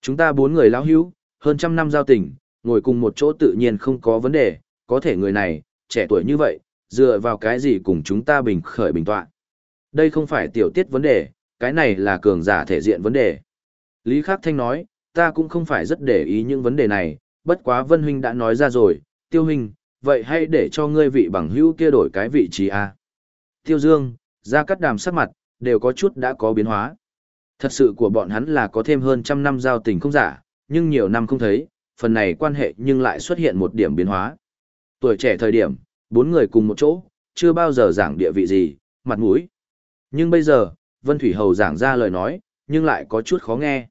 Chúng ta bốn người lão hữu, hơn trăm năm giao tình, ngồi cùng một chỗ tự nhiên không có vấn đề, có thể người này, trẻ tuổi như vậy, dựa vào cái gì cùng chúng ta bình khởi bình tọa. Đây không phải tiểu tiết vấn đề, cái này là cường giả thể diện vấn đề. Lý Khắc Thanh nói, ta cũng không phải rất để ý những vấn đề này, bất quá Vân Huynh đã nói ra rồi, Tiêu Huynh, vậy hãy để cho ngươi vị bằng hữu kia đổi cái vị trí a. Tiêu Dương, ra cắt đàm sắc mặt, đều có chút đã có biến hóa. Thật sự của bọn hắn là có thêm hơn trăm năm giao tình không giả, nhưng nhiều năm không thấy, phần này quan hệ nhưng lại xuất hiện một điểm biến hóa. Tuổi trẻ thời điểm, bốn người cùng một chỗ, chưa bao giờ giảng địa vị gì, mặt mũi. Nhưng bây giờ, Vân Thủy Hầu giảng ra lời nói, nhưng lại có chút khó nghe.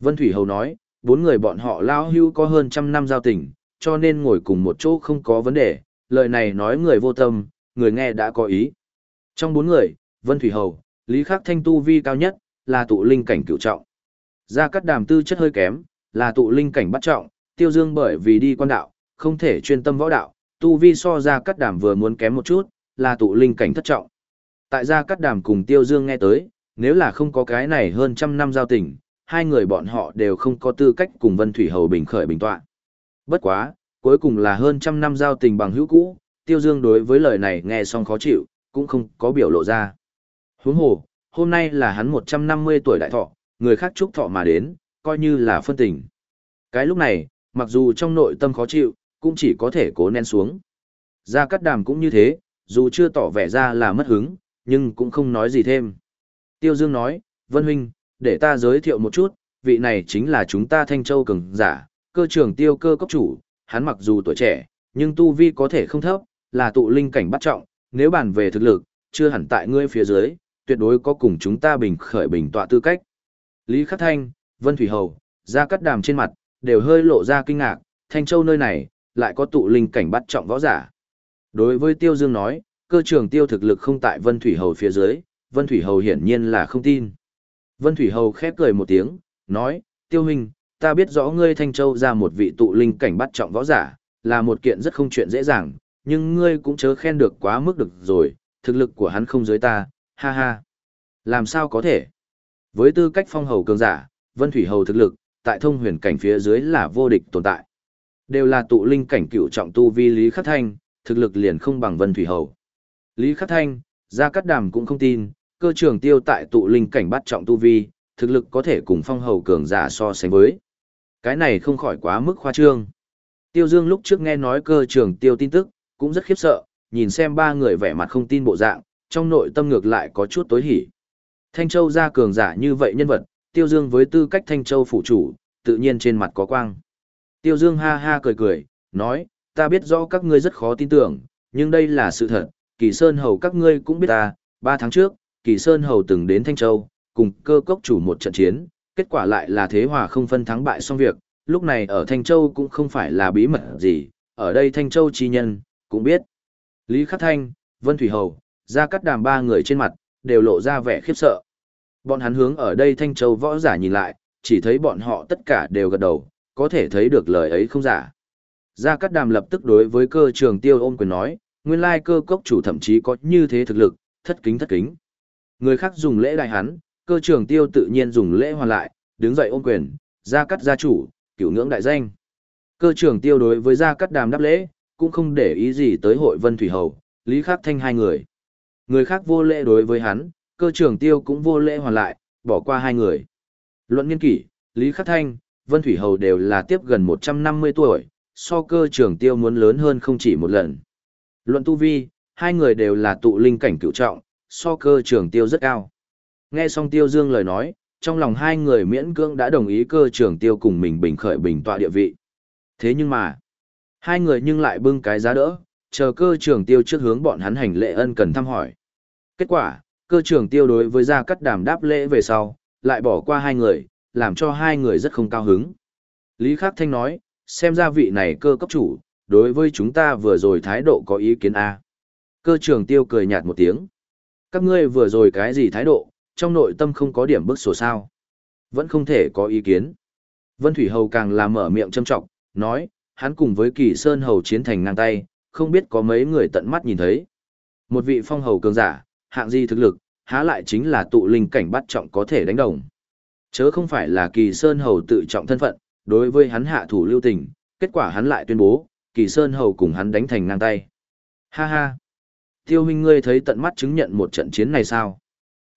Vân Thủy Hầu nói, bốn người bọn họ lao hưu có hơn trăm năm giao tình, cho nên ngồi cùng một chỗ không có vấn đề, lời này nói người vô tâm, người nghe đã có ý. Trong bốn người, Vân Thủy Hầu, Lý Khắc Thanh tu vi cao nhất, là tụ linh cảnh cựu trọng. Gia Cát Đàm tư chất hơi kém, là tụ linh cảnh bắt trọng, Tiêu Dương bởi vì đi quan đạo, không thể chuyên tâm võ đạo, tu vi so Gia Cát Đàm vừa muốn kém một chút, là tụ linh cảnh thất trọng. Tại Gia Cát Đàm cùng Tiêu Dương nghe tới, nếu là không có cái này hơn trăm năm giao tình, hai người bọn họ đều không có tư cách cùng Vân Thủy Hầu bình khởi bình tọa. Bất quá, cuối cùng là hơn trăm năm giao tình bằng hữu cũ, Tiêu Dương đối với lời này nghe xong khó chịu, cũng không có biểu lộ ra. Huống hồ, hôm nay là hắn 150 tuổi đại thọ, người khác chúc thọ mà đến, coi như là phân tình. Cái lúc này, mặc dù trong nội tâm khó chịu, cũng chỉ có thể cố nén xuống. Gia Cát Đàm cũng như thế, dù chưa tỏ vẻ ra là mất hứng, nhưng cũng không nói gì thêm. Tiêu Dương nói, Vân Huynh, để ta giới thiệu một chút, vị này chính là chúng ta Thanh Châu cường giả, cơ trưởng tiêu cơ cốc chủ, hắn mặc dù tuổi trẻ, nhưng tu vi có thể không thấp, là tụ linh cảnh bắt trọng, nếu bàn về thực lực, chưa hẳn tại ngươi phía dưới, tuyệt đối có cùng chúng ta bình khởi bình tọa tư cách. Lý Khắc Thanh, Vân Thủy Hầu, ra cắt đàm trên mặt, đều hơi lộ ra kinh ngạc, Thanh Châu nơi này, lại có tụ linh cảnh bắt trọng võ giả. Đối với Tiêu Dương nói, cơ trường tiêu thực lực không tại Vân Thủy Hầu phía dưới, Vân Thủy Hầu hiển nhiên là không tin. Vân Thủy Hầu khép cười một tiếng, nói, Tiêu Hình, ta biết rõ ngươi Thanh Châu ra một vị tụ linh cảnh bắt trọng võ giả, là một kiện rất không chuyện dễ dàng, nhưng ngươi cũng chớ khen được quá mức được rồi, thực lực của hắn không dưới ta, ha ha. Làm sao có thể? Với tư cách phong hầu cường giả, Vân Thủy Hầu thực lực, tại thông huyền cảnh phía dưới là vô địch tồn tại. Đều là tụ linh cảnh cựu trọng tu vi Lý Khắc Thanh, thực lực liền không bằng Vân Thủy Hầu. Lý Khắc Thanh, Gia Cát Đàm cũng không tin, cơ trường tiêu tại tụ linh cảnh bắt trọng tu vi, thực lực có thể cùng phong hầu cường giả so sánh với. Cái này không khỏi quá mức khoa trương. Tiêu Dương lúc trước nghe nói cơ trường tiêu tin tức, cũng rất khiếp sợ, nhìn xem ba người vẻ mặt không tin bộ dạng, trong nội tâm ngược lại có chút tối hỉ. Thanh Châu ra cường giả như vậy nhân vật, Tiêu Dương với tư cách Thanh Châu phụ chủ, tự nhiên trên mặt có quang. Tiêu Dương ha ha cười cười, nói, ta biết rõ các ngươi rất khó tin tưởng, nhưng đây là sự thật, Kỳ Sơn Hầu các ngươi cũng biết ta, ba tháng trước, Kỳ Sơn Hầu từng đến Thanh Châu, cùng cơ cốc chủ một trận chiến, kết quả lại là thế hòa không phân thắng bại xong việc, lúc này ở Thanh Châu cũng không phải là bí mật gì, ở đây Thanh Châu chi nhân, cũng biết. Lý Khắc Thanh, Vân Thủy Hầu, ra cắt đàm ba người trên mặt, đều lộ ra vẻ khiếp sợ. Bọn hắn hướng ở đây Thanh Châu võ giả nhìn lại, chỉ thấy bọn họ tất cả đều gật đầu, có thể thấy được lời ấy không giả. Gia Cát Đàm lập tức đối với cơ trường tiêu ôm quyền nói, nguyên lai cơ cốc chủ thậm chí có như thế thực lực, thất kính thất kính. Người khác dùng lễ đại hắn, cơ trường tiêu tự nhiên dùng lễ hoàn lại, đứng dậy ôm quyền, Gia Cát gia chủ, cửu ngưỡng đại danh. Cơ trường tiêu đối với Gia Cát Đàm đáp lễ, cũng không để ý gì tới hội Vân Thủy Hầu, Lý Khắc Thanh hai người. Người khác vô lễ đối với hắn, cơ trưởng tiêu cũng vô lễ hoàn lại, bỏ qua hai người. Luận nghiên kỷ, Lý Khắc Thanh, Vân Thủy Hầu đều là tiếp gần 150 tuổi, so cơ trưởng tiêu muốn lớn hơn không chỉ một lần. Luận tu vi, hai người đều là tụ linh cảnh cựu trọng, so cơ trưởng tiêu rất cao. Nghe xong tiêu dương lời nói, trong lòng hai người miễn cưỡng đã đồng ý cơ trưởng tiêu cùng mình bình khởi bình tọa địa vị. Thế nhưng mà, hai người nhưng lại bưng cái giá đỡ, chờ cơ trưởng tiêu trước hướng bọn hắn hành lễ ân cần thăm hỏi. Kết quả, cơ trưởng tiêu đối với Gia Cát Đàm đáp lễ về sau, lại bỏ qua hai người, làm cho hai người rất không cao hứng. Lý Khắc Thanh nói, xem ra vị này cơ cấp chủ, đối với chúng ta vừa rồi thái độ có ý kiến A. Cơ trưởng tiêu cười nhạt một tiếng. Các ngươi vừa rồi cái gì thái độ, trong nội tâm không có điểm bức sổ sao. Vẫn không thể có ý kiến. Vân Thủy Hầu càng là mở miệng châm trọng, nói, hắn cùng với Kỳ Sơn Hầu chiến thành ngang tay, không biết có mấy người tận mắt nhìn thấy. Một vị phong hầu cường giả, hạng gì thực lực, há lại chính là tụ linh cảnh bắt trọng có thể đánh đồng. Chớ không phải là Kỳ Sơn Hầu tự trọng thân phận, đối với hắn hạ thủ lưu tình, kết quả hắn lại tuyên bố, Kỳ Sơn Hầu cùng hắn đánh thành ngang tay. Ha ha! Tiêu huynh ngươi thấy tận mắt chứng nhận một trận chiến này sao?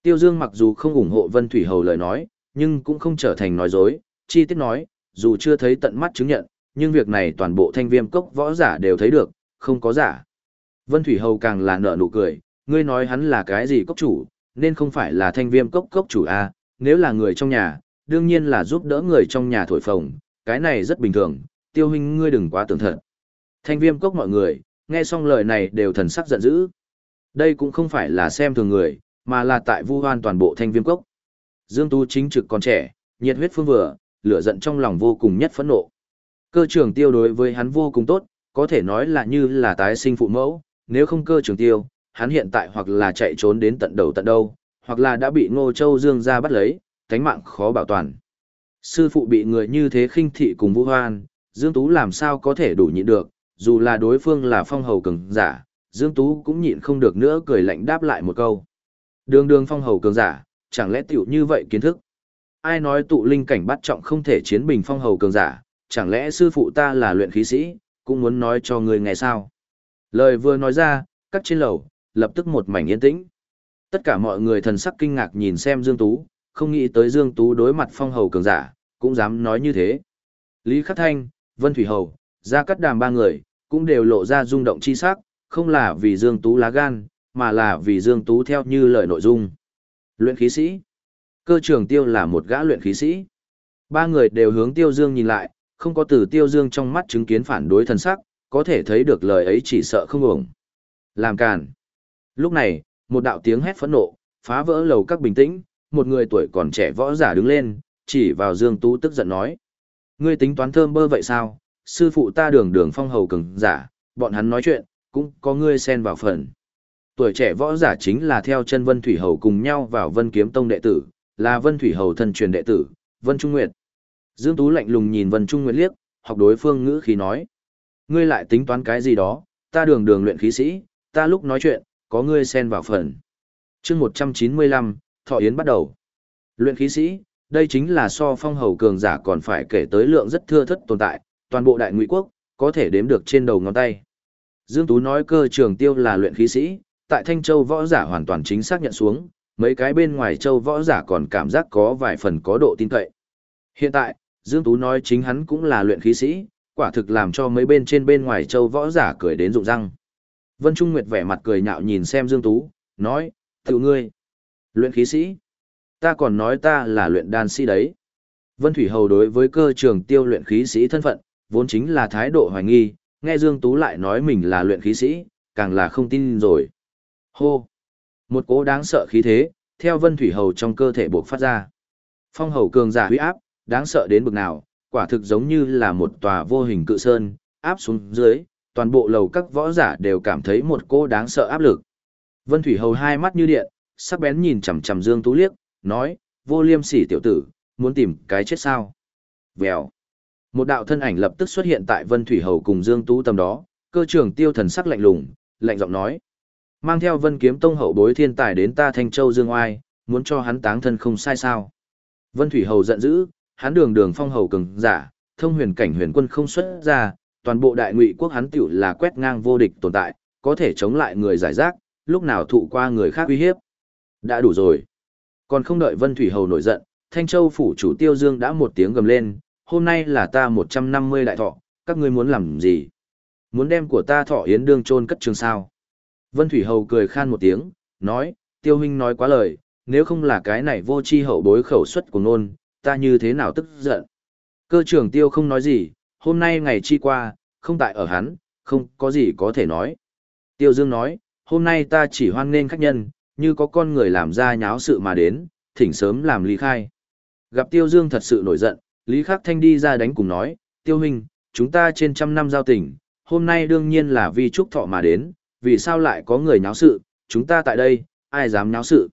Tiêu Dương mặc dù không ủng hộ Vân Thủy Hầu lời nói, nhưng cũng không trở thành nói dối, chi tiết nói, dù chưa thấy tận mắt chứng nhận, nhưng việc này toàn bộ thanh viêm cốc võ giả đều thấy được, không có giả. Vân Thủy Hầu càng là nở nụ cười, ngươi nói hắn là cái gì cốc chủ, nên không phải là thanh viêm cốc cốc chủ A, nếu là người trong nhà, đương nhiên là giúp đỡ người trong nhà thổi phồng, cái này rất bình thường, tiêu huynh ngươi đừng quá tưởng thật. Thanh viêm cốc mọi người, nghe xong lời này đều thần sắc giận dữ. Đây cũng không phải là xem thường người, mà là tại vu hoan toàn bộ thanh viêm cốc. Dương Tu chính trực còn trẻ, nhiệt huyết phương vừa, lửa giận trong lòng vô cùng nhất phẫn nộ. Cơ trưởng tiêu đối với hắn vô cùng tốt, có thể nói là như là tái sinh phụ mẫu, nếu không cơ trưởng tiêu, hắn hiện tại hoặc là chạy trốn đến tận đầu tận đâu, hoặc là đã bị Ngô Châu Dương ra bắt lấy, cánh mạng khó bảo toàn. Sư phụ bị người như thế khinh thị cùng vũ hoan, Dương Tú làm sao có thể đủ nhịn được, dù là đối phương là phong hầu cường giả, Dương Tú cũng nhịn không được nữa cười lạnh đáp lại một câu. Đường đường phong hầu cường giả, chẳng lẽ tiểu như vậy kiến thức? Ai nói tụ linh cảnh bắt trọng không thể chiến bình phong hầu cường giả, chẳng lẽ sư phụ ta là luyện khí sĩ, cũng muốn nói cho người nghe sao? Lời vừa nói ra, các trên lầu, lập tức một mảnh yên tĩnh. Tất cả mọi người thần sắc kinh ngạc nhìn xem Dương Tú, không nghĩ tới Dương Tú đối mặt phong hầu cường giả, cũng dám nói như thế. Lý Khắc Thanh, Vân Thủy Hầu, Gia Cát Đàm ba người, cũng đều lộ ra rung động chi sắc, không là vì Dương Tú lá gan, mà là vì Dương Tú theo như lời nội dung. Luyện khí sĩ. Cơ trưởng tiêu là một gã luyện khí sĩ. Ba người đều hướng tiêu dương nhìn lại, không có từ tiêu dương trong mắt chứng kiến phản đối thần sắc, có thể thấy được lời ấy chỉ sợ không ổng. Làm càn. Lúc này, một đạo tiếng hét phẫn nộ, phá vỡ lầu các bình tĩnh, một người tuổi còn trẻ võ giả đứng lên, chỉ vào Dương Tú tức giận nói. Ngươi tính toán thơm bơ vậy sao? Sư phụ ta đường đường phong hầu cường giả, bọn hắn nói chuyện, cũng có ngươi xen vào phần. Tuổi trẻ võ giả chính là theo chân Vân Thủy Hầu cùng nhau vào Vân Kiếm Tông đệ tử, là Vân Thủy Hầu thân truyền đệ tử, Vân Trung Nguyệt. Dương Tú lạnh lùng nhìn Vân Trung Nguyệt liếc, học đối phương ngữ khí nói. Ngươi lại tính toán cái gì đó, ta đường đường luyện khí sĩ, ta lúc nói chuyện, có ngươi xen vào phần. chương 195, Thọ Yến bắt đầu. Luyện khí sĩ, đây chính là so phong hầu cường giả còn phải kể tới lượng rất thưa thất tồn tại, toàn bộ đại ngụy quốc, có thể đếm được trên đầu ngón tay. Dương Tú nói cơ trường tiêu là luyện khí sĩ, tại Thanh Châu võ giả hoàn toàn chính xác nhận xuống, mấy cái bên ngoài Châu võ giả còn cảm giác có vài phần có độ tin cậy. Hiện tại, Dương Tú nói chính hắn cũng là luyện khí sĩ, quả thực làm cho mấy bên trên bên ngoài Châu võ giả cười đến rụng răng. Vân Trung Nguyệt vẻ mặt cười nhạo nhìn xem Dương Tú, nói, tự ngươi, luyện khí sĩ, ta còn nói ta là luyện đan sĩ đấy. Vân Thủy Hầu đối với cơ trường tiêu luyện khí sĩ thân phận, vốn chính là thái độ hoài nghi, nghe Dương Tú lại nói mình là luyện khí sĩ, càng là không tin rồi. Hô! Một cố đáng sợ khí thế, theo Vân Thủy Hầu trong cơ thể buộc phát ra. Phong hầu cường giả huy áp, đáng sợ đến bực nào, quả thực giống như là một tòa vô hình cự sơn, áp xuống dưới, toàn bộ lầu các võ giả đều cảm thấy một cô đáng sợ áp lực. Vân Thủy Hầu hai mắt như điện, sắc bén nhìn chằm chằm Dương Tú liếc, nói, vô liêm sỉ tiểu tử, muốn tìm cái chết sao. Vèo. Một đạo thân ảnh lập tức xuất hiện tại Vân Thủy Hầu cùng Dương Tú tầm đó, cơ trưởng tiêu thần sắc lạnh lùng, lạnh giọng nói. Mang theo Vân Kiếm Tông hậu bối thiên tài đến ta Thanh Châu Dương Oai, muốn cho hắn táng thân không sai sao. Vân Thủy Hầu giận dữ, hắn đường đường phong hầu cường giả, thông huyền cảnh huyền quân không xuất ra, toàn bộ đại ngụy quốc hắn tiểu là quét ngang vô địch tồn tại, có thể chống lại người giải rác, lúc nào thụ qua người khác uy hiếp. Đã đủ rồi. Còn không đợi Vân Thủy Hầu nổi giận, Thanh Châu phủ chủ Tiêu Dương đã một tiếng gầm lên, hôm nay là ta 150 đại thọ, các ngươi muốn làm gì? Muốn đem của ta thọ yến đương chôn cất trường sao? Vân Thủy Hầu cười khan một tiếng, nói, Tiêu huynh nói quá lời, nếu không là cái này vô chi hậu bối khẩu xuất của nôn, ta như thế nào tức giận? Cơ trưởng Tiêu không nói gì, hôm nay ngày chi qua, không tại ở hắn, không có gì có thể nói. Tiêu Dương nói, hôm nay ta chỉ hoan nghênh khách nhân, như có con người làm ra nháo sự mà đến, thỉnh sớm làm ly khai. Gặp Tiêu Dương thật sự nổi giận, Lý Khắc Thanh đi ra đánh cùng nói, Tiêu Huynh, chúng ta trên trăm năm giao tình, hôm nay đương nhiên là vì chúc thọ mà đến, vì sao lại có người nháo sự, chúng ta tại đây, ai dám nháo sự.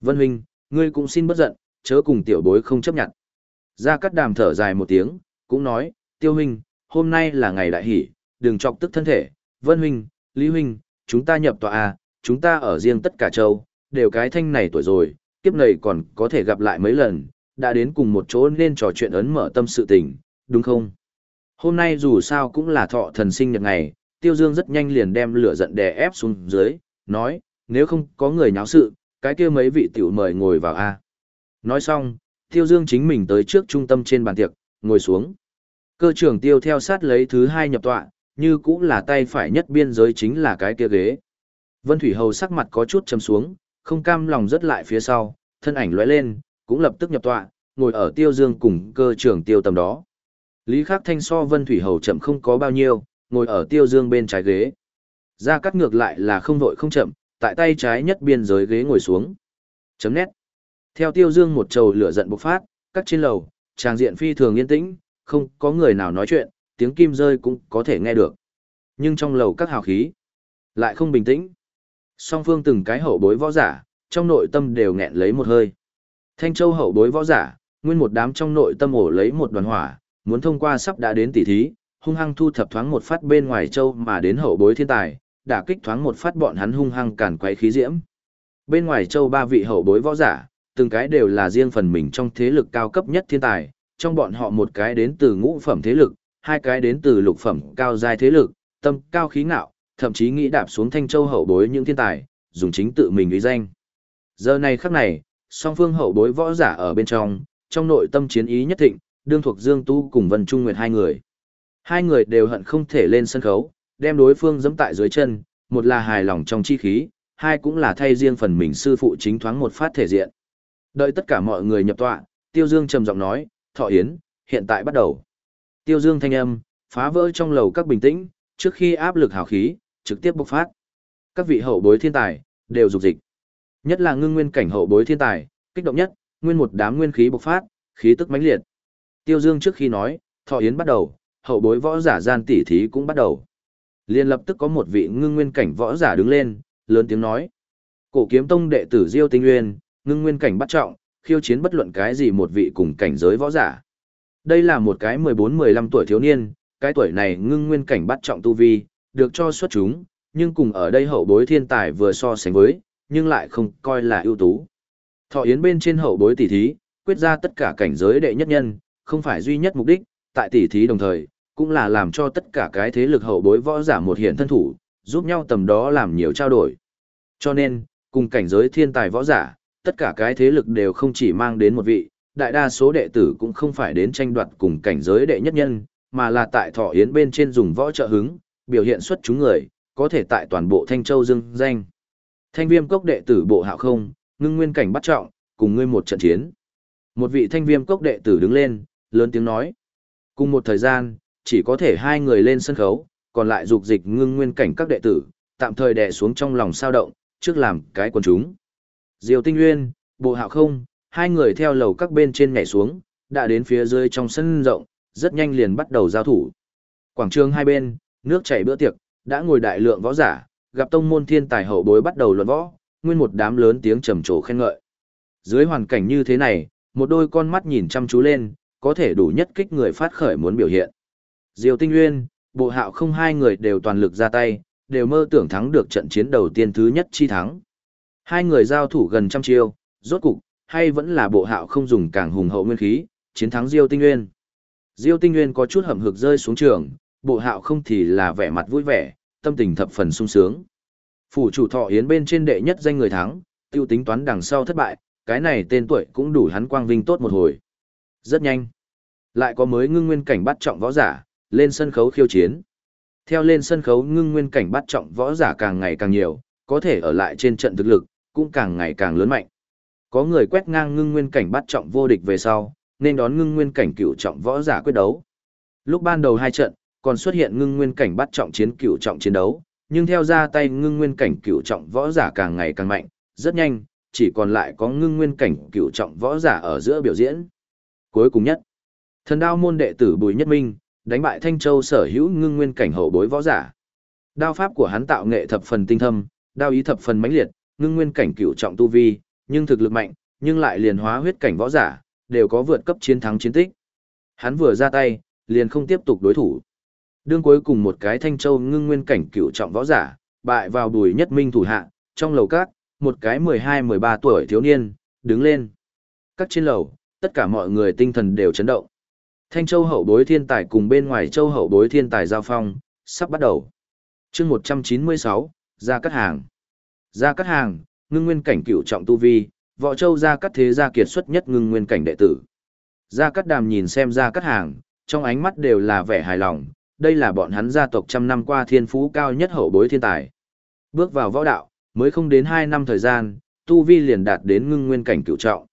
Vân Huynh, ngươi cũng xin bất giận, chớ cùng tiểu bối không chấp nhận. Gia Cát Đàm thở dài một tiếng, cũng nói, Tiêu Huynh, hôm nay là ngày đại hỷ, đừng chọc tức thân thể, Vân Huynh, Lý Huynh, chúng ta nhập tòa à, chúng ta ở riêng tất cả châu, đều cái thanh này tuổi rồi, kiếp này còn có thể gặp lại mấy lần, đã đến cùng một chỗ nên trò chuyện ấn mở tâm sự tình, đúng không? Hôm nay dù sao cũng là thọ thần sinh nhật ngày, Tiêu Dương rất nhanh liền đem lửa giận đè ép xuống dưới, nói, nếu không có người nháo sự, cái kia mấy vị tiểu mời ngồi vào A. Nói xong, Tiêu Dương chính mình tới trước trung tâm trên bàn tiệc, ngồi xuống. Cơ trưởng Tiêu theo sát lấy thứ hai nhập tọa, như cũng là tay phải nhất biên giới chính là cái kia ghế. Vân Thủy Hầu sắc mặt có chút trầm xuống, không cam lòng rất lại phía sau, thân ảnh lóe lên, cũng lập tức nhập tọa, ngồi ở Tiêu Dương cùng cơ trưởng Tiêu tầm đó. Lý Khắc Thanh so Vân Thủy Hầu chậm không có bao nhiêu, ngồi ở Tiêu Dương bên trái ghế. Ra cắt ngược lại là không vội không chậm, tại tay trái nhất biên giới ghế ngồi xuống. Chấm nét. Theo Tiêu Dương một trầu lửa giận bộc phát, cắt trên lầu, tràng diện phi thường yên tĩnh, không có người nào nói chuyện, tiếng kim rơi cũng có thể nghe được. Nhưng trong lầu các hào khí, lại không bình tĩnh. Song phương từng cái hậu bối võ giả, trong nội tâm đều nghẹn lấy một hơi. Thanh Châu hậu bối võ giả, nguyên một đám trong nội tâm ổ lấy một đoàn hỏa, muốn thông qua sắp đã đến tỷ thí, hung hăng thu thập thoáng một phát bên ngoài châu mà đến hậu bối thiên tài, đả kích thoáng một phát bọn hắn hung hăng cản quấy khí diễm. Bên ngoài châu ba vị hậu bối võ giả, từng cái đều là riêng phần mình trong thế lực cao cấp nhất thiên tài, trong bọn họ một cái đến từ ngũ phẩm thế lực, hai cái đến từ lục phẩm cao giai thế lực, tâm cao khí ngạo, thậm chí nghĩ đạp xuống thanh châu hậu bối những thiên tài, dùng chính tự mình uy danh. Giờ này khắc này, song phương hậu bối võ giả ở bên trong, trong nội tâm chiến ý nhất thịnh, đương thuộc Dương Tu cùng Vân Trung Nguyệt hai người. Hai người đều hận không thể lên sân khấu, đem đối phương giẫm tại dưới chân, một là hài lòng trong chi khí, hai cũng là thay riêng phần mình sư phụ chính thoáng một phát thể diện. Đợi tất cả mọi người nhập tọa, Tiêu Dương trầm giọng nói, "Thọ yến, hiện tại bắt đầu." Tiêu Dương thanh âm phá vỡ trong lầu các bình tĩnh, trước khi áp lực hào khí trực tiếp bộc phát. Các vị hậu bối thiên tài đều dục dịch. Nhất là ngưng nguyên cảnh hậu bối thiên tài, kích động nhất, nguyên một đám nguyên khí bộc phát, khí tức mãnh liệt. Tiêu Dương trước khi nói, thọ yến bắt đầu, hậu bối võ giả gian tỉ thí cũng bắt đầu. Liên lập tức có một vị ngưng nguyên cảnh võ giả đứng lên, lớn tiếng nói. Cổ kiếm tông đệ tử Diêu Tinh Nguyên, ngưng nguyên cảnh bắt trọng, khiêu chiến bất luận cái gì một vị cùng cảnh giới võ giả. Đây là một cái 14-15 tuổi thiếu niên, cái tuổi này ngưng nguyên cảnh bắt trọng tu vi, được cho xuất chúng, nhưng cùng ở đây hậu bối thiên tài vừa so sánh với, nhưng lại không coi là ưu tú. Thọ yến bên trên hậu bối tỷ thí, quyết ra tất cả cảnh giới đệ nhất nhân, không phải duy nhất mục đích, tại tỷ thí đồng thời, cũng là làm cho tất cả cái thế lực hậu bối võ giả một hiện thân thủ, giúp nhau tầm đó làm nhiều trao đổi. Cho nên, cùng cảnh giới thiên tài võ giả, tất cả cái thế lực đều không chỉ mang đến một vị, đại đa số đệ tử cũng không phải đến tranh đoạt cùng cảnh giới đệ nhất nhân, mà là tại thọ yến bên trên dùng võ trợ hứng, biểu hiện xuất chúng người, có thể tại toàn bộ Thanh Châu dương danh. Thanh viêm cốc đệ tử bộ hạo không, ngưng nguyên cảnh bắt trọng, cùng ngươi một trận chiến. Một vị thanh viêm cốc đệ tử đứng lên, lớn tiếng nói. Cùng một thời gian, chỉ có thể hai người lên sân khấu, còn lại dục dịch ngưng nguyên cảnh các đệ tử, tạm thời đè xuống trong lòng sao động, trước làm cái quần chúng. Diều Tinh Nguyên, Bộ Hạo Không, hai người theo lầu các bên trên nhảy xuống, đã đến phía dưới trong sân rộng, rất nhanh liền bắt đầu giao thủ. Quảng trường hai bên, nước chảy bữa tiệc, đã ngồi đại lượng võ giả, gặp tông môn thiên tài hậu bối bắt đầu luận võ, nguyên một đám lớn tiếng trầm trồ khen ngợi. Dưới hoàn cảnh như thế này, một đôi con mắt nhìn chăm chú lên, có thể đủ nhất kích người phát khởi muốn biểu hiện. Diều Tinh Nguyên, Bộ Hạo không hai người đều toàn lực ra tay, đều mơ tưởng thắng được trận chiến đầu tiên thứ nhất chi thắng. Hai người giao thủ gần trăm chiêu, rốt cục, hay vẫn là Bộ Hạo không dùng càng hùng hậu nguyên khí, chiến thắng Diêu Tinh Nguyên. Diêu Tinh Nguyên có chút hậm hực rơi xuống trường, Bộ Hạo không thì là vẻ mặt vui vẻ, tâm tình thập phần sung sướng. Phủ chủ thọ yến bên trên đệ nhất danh người thắng, tiêu tính toán đằng sau thất bại, cái này tên tuổi cũng đủ hắn quang vinh tốt một hồi. Rất nhanh. Lại có mới ngưng nguyên cảnh bắt trọng võ giả, lên sân khấu khiêu chiến. Theo lên sân khấu ngưng nguyên cảnh bắt trọng võ giả càng ngày càng nhiều, có thể ở lại trên trận thực lực, cũng càng ngày càng lớn mạnh. Có người quét ngang ngưng nguyên cảnh bắt trọng vô địch về sau, nên đón ngưng nguyên cảnh cựu trọng võ giả quyết đấu. Lúc ban đầu hai trận, còn xuất hiện ngưng nguyên cảnh bắt trọng chiến cựu trọng chiến đấu, nhưng theo ra tay ngưng nguyên cảnh cựu trọng võ giả càng ngày càng mạnh, rất nhanh, chỉ còn lại có ngưng nguyên cảnh cựu trọng võ giả ở giữa biểu diễn. Cuối cùng nhất, thần đao môn đệ tử Bùi Nhất Minh, đánh bại Thanh Châu sở hữu ngưng nguyên cảnh hậu bối võ giả. Đao pháp của hắn tạo nghệ thập phần tinh thâm, đao ý thập phần mãnh liệt, ngưng nguyên cảnh cửu trọng tu vi, nhưng thực lực mạnh, nhưng lại liền hóa huyết cảnh võ giả, đều có vượt cấp chiến thắng chiến tích. Hắn vừa ra tay, liền không tiếp tục đối thủ. Đương cuối cùng một cái Thanh Châu ngưng nguyên cảnh cửu trọng võ giả, bại vào Bùi Nhất Minh thủ hạ, trong lầu các, một cái 12-13 tuổi thiếu niên, đứng lên. Các trên lầu, Tất cả mọi người tinh thần đều chấn động. Thanh Châu hậu bối thiên tài cùng bên ngoài Châu hậu bối thiên tài giao phong, sắp bắt đầu. chương 196, ra cắt hàng. Ra cắt hàng, ngưng nguyên cảnh cửu trọng tu vi, võ châu ra cắt thế gia kiệt xuất nhất ngưng nguyên cảnh đệ tử. Ra cắt đàm nhìn xem ra cắt hàng, trong ánh mắt đều là vẻ hài lòng, đây là bọn hắn gia tộc trăm năm qua thiên phú cao nhất hậu bối thiên tài. Bước vào võ đạo, mới không đến 2 năm thời gian, tu vi liền đạt đến ngưng nguyên cảnh cửu trọng.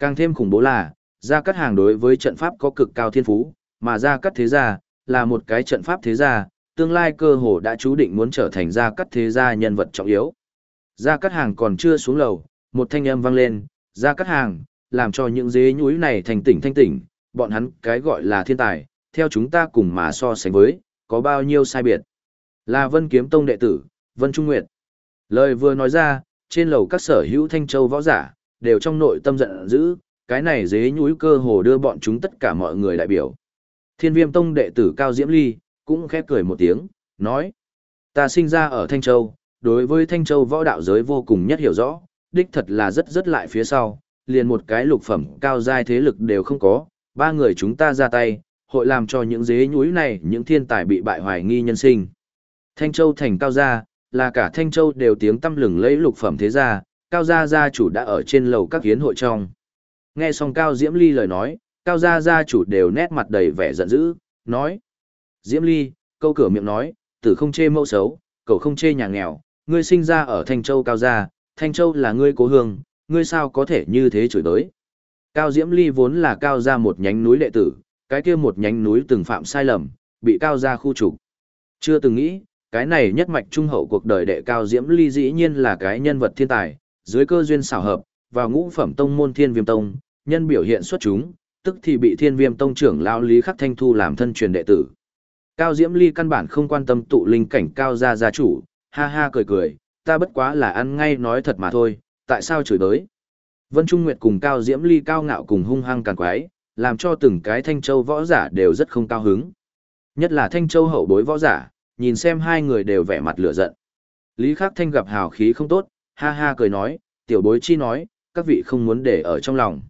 Càng thêm khủng bố là, Gia Cát Hàng đối với trận pháp có cực cao thiên phú, mà Gia Cát Thế Gia là một cái trận pháp thế gia, tương lai cơ hồ đã chú định muốn trở thành Gia Cát Thế Gia nhân vật trọng yếu. Gia Cát Hàng còn chưa xuống lầu, một thanh âm vang lên, Gia Cát Hàng, làm cho những dế nhúi này thành tỉnh thanh tỉnh, bọn hắn cái gọi là thiên tài, theo chúng ta cùng mà so sánh với, có bao nhiêu sai biệt. Là Vân Kiếm Tông đệ tử, Vân Trung Nguyệt. Lời vừa nói ra, trên lầu các sở hữu thanh châu võ giả, đều trong nội tâm giận dữ, cái này dế nhúi cơ hồ đưa bọn chúng tất cả mọi người đại biểu. Thiên viêm tông đệ tử Cao Diễm Ly, cũng khép cười một tiếng, nói. Ta sinh ra ở Thanh Châu, đối với Thanh Châu võ đạo giới vô cùng nhất hiểu rõ, đích thật là rất rất lại phía sau, liền một cái lục phẩm cao giai thế lực đều không có, ba người chúng ta ra tay, hội làm cho những dế nhúi này những thiên tài bị bại hoài nghi nhân sinh. Thanh Châu thành cao gia, là cả Thanh Châu đều tiếng tâm lừng lấy lục phẩm thế gia, cao gia gia chủ đã ở trên lầu các hiến hội trong. Nghe xong Cao Diễm Ly lời nói, Cao gia gia chủ đều nét mặt đầy vẻ giận dữ, nói. Diễm Ly, câu cửa miệng nói, tử không chê mẫu xấu, cậu không chê nhà nghèo, ngươi sinh ra ở Thanh Châu Cao gia, Thanh Châu là ngươi cố hương, ngươi sao có thể như thế chửi tới. Cao Diễm Ly vốn là Cao gia một nhánh núi đệ tử, cái kia một nhánh núi từng phạm sai lầm, bị Cao gia khu trục. Chưa từng nghĩ, cái này nhất mạch trung hậu cuộc đời đệ Cao Diễm Ly dĩ nhiên là cái nhân vật thiên tài, dưới cơ duyên xảo hợp, vào ngũ phẩm tông môn Thiên Viêm Tông, nhân biểu hiện xuất chúng, tức thì bị Thiên Viêm Tông trưởng lão Lý Khắc Thanh thu làm thân truyền đệ tử. Cao Diễm Ly căn bản không quan tâm tụ linh cảnh cao gia gia chủ, ha ha cười cười, ta bất quá là ăn ngay nói thật mà thôi, tại sao chửi tới. Vân Trung Nguyệt cùng Cao Diễm Ly cao ngạo cùng hung hăng càng quái, làm cho từng cái Thanh Châu võ giả đều rất không cao hứng. Nhất là Thanh Châu hậu bối võ giả, nhìn xem hai người đều vẻ mặt lửa giận. Lý Khắc Thanh gặp hào khí không tốt, ha ha cười nói, tiểu bối chi nói, các vị không muốn để ở trong lòng.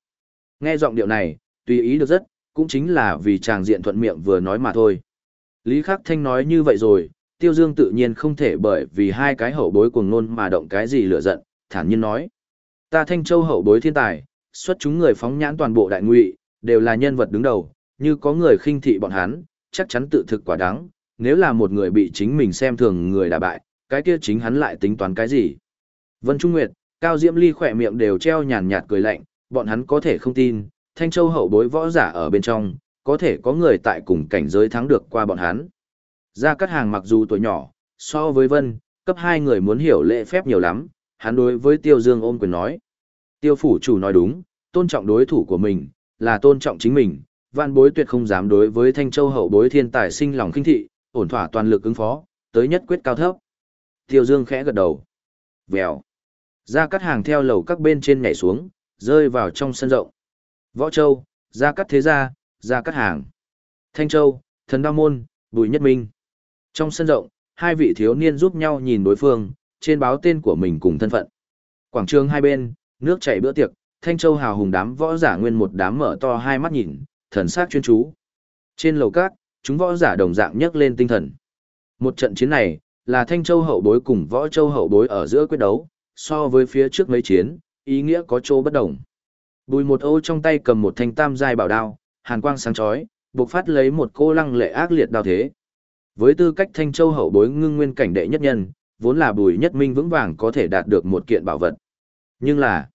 Nghe giọng điệu này, tùy ý được rất, cũng chính là vì chàng diện thuận miệng vừa nói mà thôi. Lý Khắc Thanh nói như vậy rồi, Tiêu Dương tự nhiên không thể bởi vì hai cái hậu bối cuồng nôn mà động cái gì lửa giận, thản nhiên nói. Ta Thanh Châu hậu bối thiên tài, xuất chúng người phóng nhãn toàn bộ đại ngụy, đều là nhân vật đứng đầu, như có người khinh thị bọn hắn, chắc chắn tự thực quả đáng, nếu là một người bị chính mình xem thường người đả bại, cái kia chính hắn lại tính toán cái gì. Vân Trung Nguyệt, Cao Diễm Ly khỏe miệng đều treo nhàn nhạt cười lạnh, bọn hắn có thể không tin, Thanh Châu hậu bối võ giả ở bên trong, có thể có người tại cùng cảnh giới thắng được qua bọn hắn. Gia Cát Hàng mặc dù tuổi nhỏ, so với Vân, cấp hai người muốn hiểu lễ phép nhiều lắm, hắn đối với Tiêu Dương ôm quyền nói. Tiêu phủ chủ nói đúng, tôn trọng đối thủ của mình, là tôn trọng chính mình, vạn bối tuyệt không dám đối với Thanh Châu hậu bối thiên tài sinh lòng kinh thị, ổn thỏa toàn lực ứng phó, tới nhất quyết cao thấp. Tiêu Dương khẽ gật đầu. Vèo. Gia cắt Hàng theo lầu các bên trên nhảy xuống, rơi vào trong sân rộng. Võ Châu, Gia cắt Thế Gia, Gia cắt Hàng. Thanh Châu, Thần Đao Môn, Bùi Nhất Minh. Trong sân rộng, hai vị thiếu niên giúp nhau nhìn đối phương, trên báo tên của mình cùng thân phận. Quảng trường hai bên, nước chảy bữa tiệc, Thanh Châu hào hùng đám võ giả nguyên một đám mở to hai mắt nhìn, thần sắc chuyên chú. Trên lầu cát, chúng võ giả đồng dạng nhấc lên tinh thần. Một trận chiến này, là Thanh Châu hậu bối cùng võ châu hậu bối ở giữa quyết đấu, so với phía trước mấy chiến, ý nghĩa có chỗ bất đồng. Bùi một ô trong tay cầm một thanh tam giai bảo đao, hàn quang sáng chói, buộc phát lấy một cô lăng lệ ác liệt đao thế. Với tư cách Thanh Châu hậu bối ngưng nguyên cảnh đệ nhất nhân, vốn là bùi nhất minh vững vàng có thể đạt được một kiện bảo vật. Nhưng là,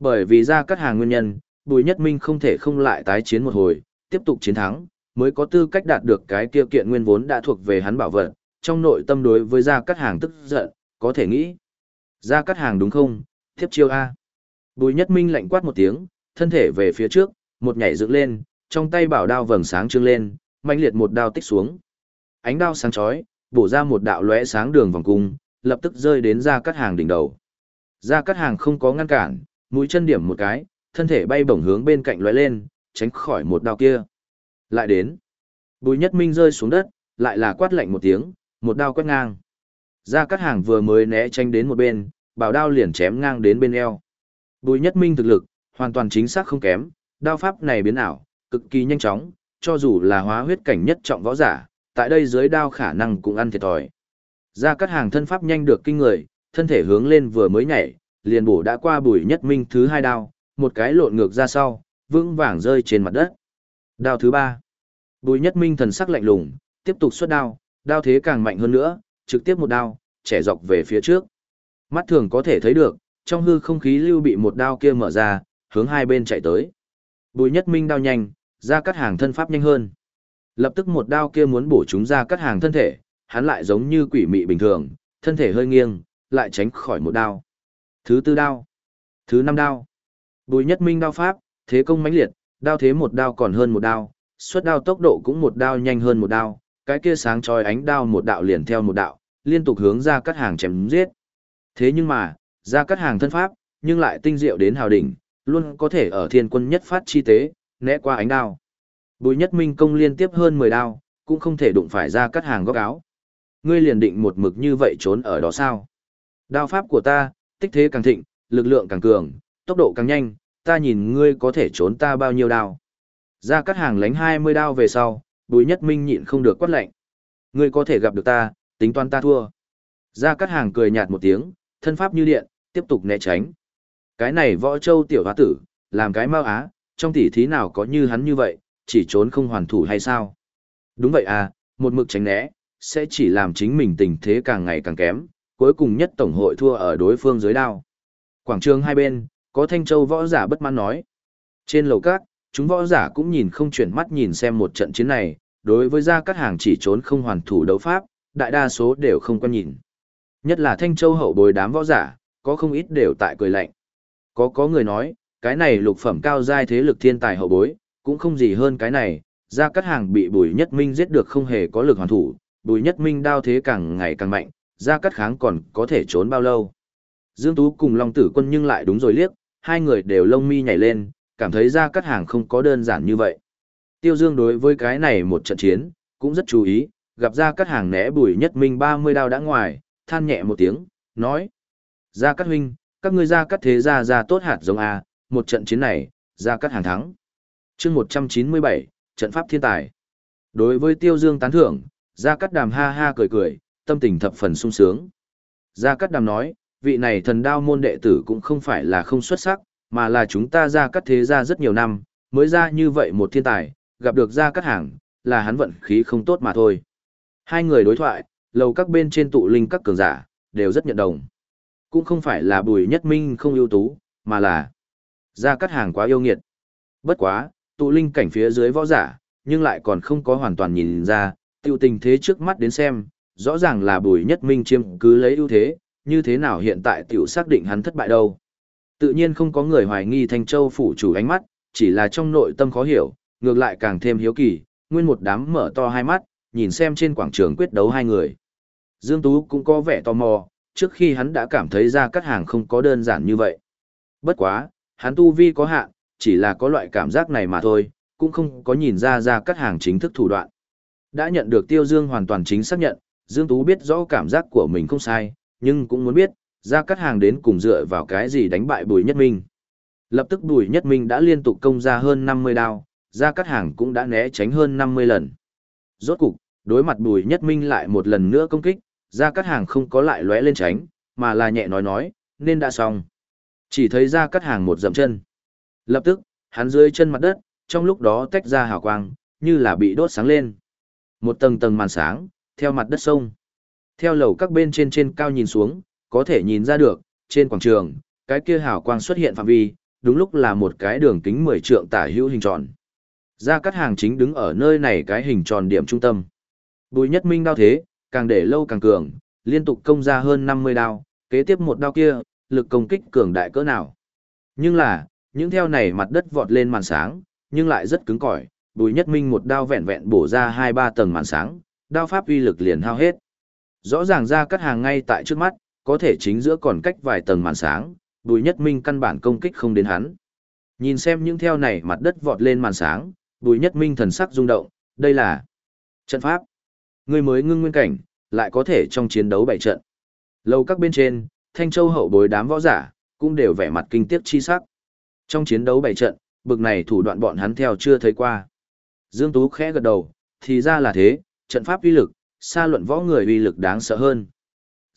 bởi vì ra các hàng nguyên nhân, bùi nhất minh không thể không lại tái chiến một hồi, tiếp tục chiến thắng, mới có tư cách đạt được cái kia kiện nguyên vốn đã thuộc về hắn bảo vật, trong nội tâm đối với gia các hàng tức giận, có thể nghĩ. Gia cắt hàng đúng không, tiếp chiêu A. Bùi nhất minh lạnh quát một tiếng, thân thể về phía trước, một nhảy dựng lên, trong tay bảo đao vầng sáng trưng lên, mạnh liệt một đao tích xuống. Ánh đao sáng chói, bổ ra một đạo lóe sáng đường vòng cung, lập tức rơi đến gia cắt hàng đỉnh đầu. Gia cắt hàng không có ngăn cản, mũi chân điểm một cái, thân thể bay bổng hướng bên cạnh lóe lên, tránh khỏi một đao kia. Lại đến. Bùi nhất minh rơi xuống đất, lại là quát lạnh một tiếng, một đao quét ngang. Gia Cát Hàng vừa mới né tránh đến một bên, bảo đao liền chém ngang đến bên eo. Bùi Nhất Minh thực lực, hoàn toàn chính xác không kém, đao pháp này biến ảo, cực kỳ nhanh chóng, cho dù là hóa huyết cảnh nhất trọng võ giả, tại đây dưới đao khả năng cũng ăn thiệt thòi. Ra cắt hàng thân pháp nhanh được kinh người, thân thể hướng lên vừa mới nhảy, liền bổ đã qua bùi nhất minh thứ hai đao, một cái lộn ngược ra sau, vững vàng rơi trên mặt đất. Đao thứ ba. Bùi nhất minh thần sắc lạnh lùng, tiếp tục xuất đao, đao thế càng mạnh hơn nữa, trực tiếp một đao, trẻ dọc về phía trước. Mắt thường có thể thấy được, trong hư không khí lưu bị một đao kia mở ra, hướng hai bên chạy tới. Bùi nhất minh đao nhanh, ra cắt hàng thân pháp nhanh hơn. Lập tức một đao kia muốn bổ chúng ra cắt hàng thân thể, hắn lại giống như quỷ mị bình thường, thân thể hơi nghiêng, lại tránh khỏi một đao. Thứ tư đao. Thứ năm đao. Bùi nhất minh đao pháp, thế công mãnh liệt, đao thế một đao còn hơn một đao, xuất đao tốc độ cũng một đao nhanh hơn một đao, cái kia sáng chói ánh đao một đạo liền theo một đạo, liên tục hướng ra cắt hàng chém giết. Thế nhưng mà, ra cắt hàng thân pháp, nhưng lại tinh diệu đến hào đỉnh, luôn có thể ở thiên quân nhất phát chi tế, né qua ánh đao. Bùi nhất minh công liên tiếp hơn 10 đao, cũng không thể đụng phải ra cắt hàng góc áo. Ngươi liền định một mực như vậy trốn ở đó sao? Đao pháp của ta, tích thế càng thịnh, lực lượng càng cường, tốc độ càng nhanh, ta nhìn ngươi có thể trốn ta bao nhiêu đao. Ra cắt hàng lánh 20 đao về sau, bùi nhất minh nhịn không được quát lệnh. Ngươi có thể gặp được ta, tính toán ta thua. Ra cắt hàng cười nhạt một tiếng, thân pháp như điện, tiếp tục né tránh. Cái này võ châu tiểu hóa tử, làm cái mau á, trong tỉ thí nào có như hắn như vậy, chỉ trốn không hoàn thủ hay sao? Đúng vậy à, một mực tránh né, sẽ chỉ làm chính mình tình thế càng ngày càng kém, cuối cùng nhất tổng hội thua ở đối phương dưới đao. Quảng trường hai bên, có thanh châu võ giả bất mãn nói. Trên lầu cát, chúng võ giả cũng nhìn không chuyển mắt nhìn xem một trận chiến này, đối với ra các hàng chỉ trốn không hoàn thủ đấu pháp, đại đa số đều không quan nhìn. Nhất là thanh châu hậu bồi đám võ giả, có không ít đều tại cười lạnh. Có có người nói, cái này lục phẩm cao giai thế lực thiên tài hậu bối, cũng không gì hơn cái này, ra các hàng bị bùi nhất minh giết được không hề có lực hoàn thủ, bùi nhất minh đao thế càng ngày càng mạnh, ra cắt kháng còn có thể trốn bao lâu. Dương Tú cùng Long Tử Quân nhưng lại đúng rồi liếc, hai người đều lông mi nhảy lên, cảm thấy ra cắt hàng không có đơn giản như vậy. Tiêu Dương đối với cái này một trận chiến, cũng rất chú ý, gặp ra cắt hàng né bùi nhất minh 30 đao đã ngoài, than nhẹ một tiếng, nói. Ra cắt huynh, các ngươi ra cắt thế ra ra tốt hạt giống A, một trận chiến này, ra cắt hàng thắng. chương 197, trận pháp thiên tài. Đối với Tiêu Dương tán thưởng, ra cắt đàm ha ha cười cười, tâm tình thập phần sung sướng. Gia Cát Đàm nói, vị này thần đao môn đệ tử cũng không phải là không xuất sắc, mà là chúng ta Gia Cát thế gia rất nhiều năm, mới ra như vậy một thiên tài, gặp được Gia Cát hàng, là hắn vận khí không tốt mà thôi. Hai người đối thoại, lầu các bên trên tụ linh các cường giả, đều rất nhận đồng. Cũng không phải là bùi nhất minh không ưu tú, mà là Gia Cát hàng quá yêu nghiệt. Bất quá, tụ linh cảnh phía dưới võ giả, nhưng lại còn không có hoàn toàn nhìn ra, tiêu tình thế trước mắt đến xem, rõ ràng là bùi nhất minh chiêm cứ lấy ưu thế, như thế nào hiện tại tiểu xác định hắn thất bại đâu. Tự nhiên không có người hoài nghi Thanh Châu phủ chủ ánh mắt, chỉ là trong nội tâm khó hiểu, ngược lại càng thêm hiếu kỳ, nguyên một đám mở to hai mắt, nhìn xem trên quảng trường quyết đấu hai người. Dương Tú cũng có vẻ tò mò, trước khi hắn đã cảm thấy ra cắt hàng không có đơn giản như vậy. Bất quá, hắn tu vi có hạn, chỉ là có loại cảm giác này mà thôi, cũng không có nhìn ra ra cắt hàng chính thức thủ đoạn. Đã nhận được Tiêu Dương hoàn toàn chính xác nhận, Dương Tú biết rõ cảm giác của mình không sai, nhưng cũng muốn biết, ra cắt hàng đến cùng dựa vào cái gì đánh bại Bùi Nhất Minh. Lập tức Bùi Nhất Minh đã liên tục công ra hơn 50 đao, ra cắt hàng cũng đã né tránh hơn 50 lần. Rốt cục, đối mặt Bùi Nhất Minh lại một lần nữa công kích, ra cắt hàng không có lại lóe lên tránh, mà là nhẹ nói nói, nên đã xong. Chỉ thấy ra cắt hàng một dậm chân. Lập tức, hắn dưới chân mặt đất, trong lúc đó tách ra hào quang, như là bị đốt sáng lên. Một tầng tầng màn sáng, theo mặt đất sông. Theo lầu các bên trên trên cao nhìn xuống, có thể nhìn ra được, trên quảng trường, cái kia hào quang xuất hiện phạm vi, đúng lúc là một cái đường kính 10 trượng tả hữu hình tròn. Gia Cát Hàng chính đứng ở nơi này cái hình tròn điểm trung tâm. Bùi nhất minh đao thế, càng để lâu càng cường, liên tục công ra hơn 50 đao, kế tiếp một đao kia, lực công kích cường đại cỡ nào. Nhưng là, những theo này mặt đất vọt lên màn sáng, nhưng lại rất cứng cỏi, bùi nhất minh một đao vẹn vẹn bổ ra hai ba tầng màn sáng, đao pháp uy lực liền hao hết. Rõ ràng gia cắt hàng ngay tại trước mắt, có thể chính giữa còn cách vài tầng màn sáng, Bùi Nhất Minh căn bản công kích không đến hắn. Nhìn xem những theo này mặt đất vọt lên màn sáng, Bùi Nhất Minh thần sắc rung động, đây là trận pháp. Người mới ngưng nguyên cảnh, lại có thể trong chiến đấu bảy trận. Lâu các bên trên, Thanh Châu hậu bối đám võ giả, cũng đều vẻ mặt kinh tiếc chi sắc. Trong chiến đấu bảy trận, bực này thủ đoạn bọn hắn theo chưa thấy qua. Dương Tú khẽ gật đầu, thì ra là thế, trận pháp uy lực, xa luận võ người uy lực đáng sợ hơn.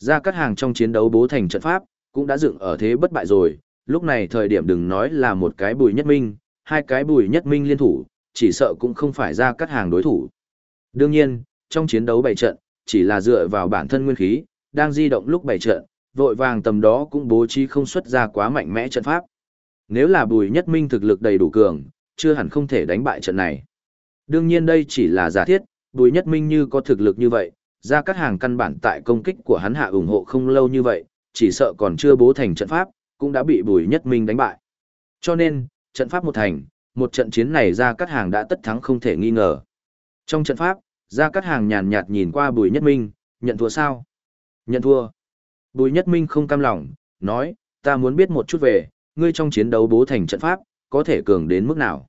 Ra các hàng trong chiến đấu bố thành trận pháp, cũng đã dựng ở thế bất bại rồi, lúc này thời điểm đừng nói là một cái bùi nhất minh, hai cái bùi nhất minh liên thủ, chỉ sợ cũng không phải ra các hàng đối thủ. Đương nhiên, trong chiến đấu bảy trận, chỉ là dựa vào bản thân nguyên khí, đang di động lúc bảy trận, vội vàng tầm đó cũng bố trí không xuất ra quá mạnh mẽ trận pháp. Nếu là bùi nhất minh thực lực đầy đủ cường, chưa hẳn không thể đánh bại trận này. Đương nhiên đây chỉ là giả thiết, bùi nhất minh như có thực lực như vậy, ra các hàng căn bản tại công kích của hắn hạ ủng hộ không lâu như vậy, chỉ sợ còn chưa bố thành trận pháp, cũng đã bị bùi nhất minh đánh bại. Cho nên, trận pháp một thành, một trận chiến này ra các hàng đã tất thắng không thể nghi ngờ. Trong trận pháp, ra các hàng nhàn nhạt nhìn qua bùi nhất minh, nhận thua sao? Nhận thua. Bùi nhất minh không cam lòng, nói, ta muốn biết một chút về, ngươi trong chiến đấu bố thành trận pháp, có thể cường đến mức nào.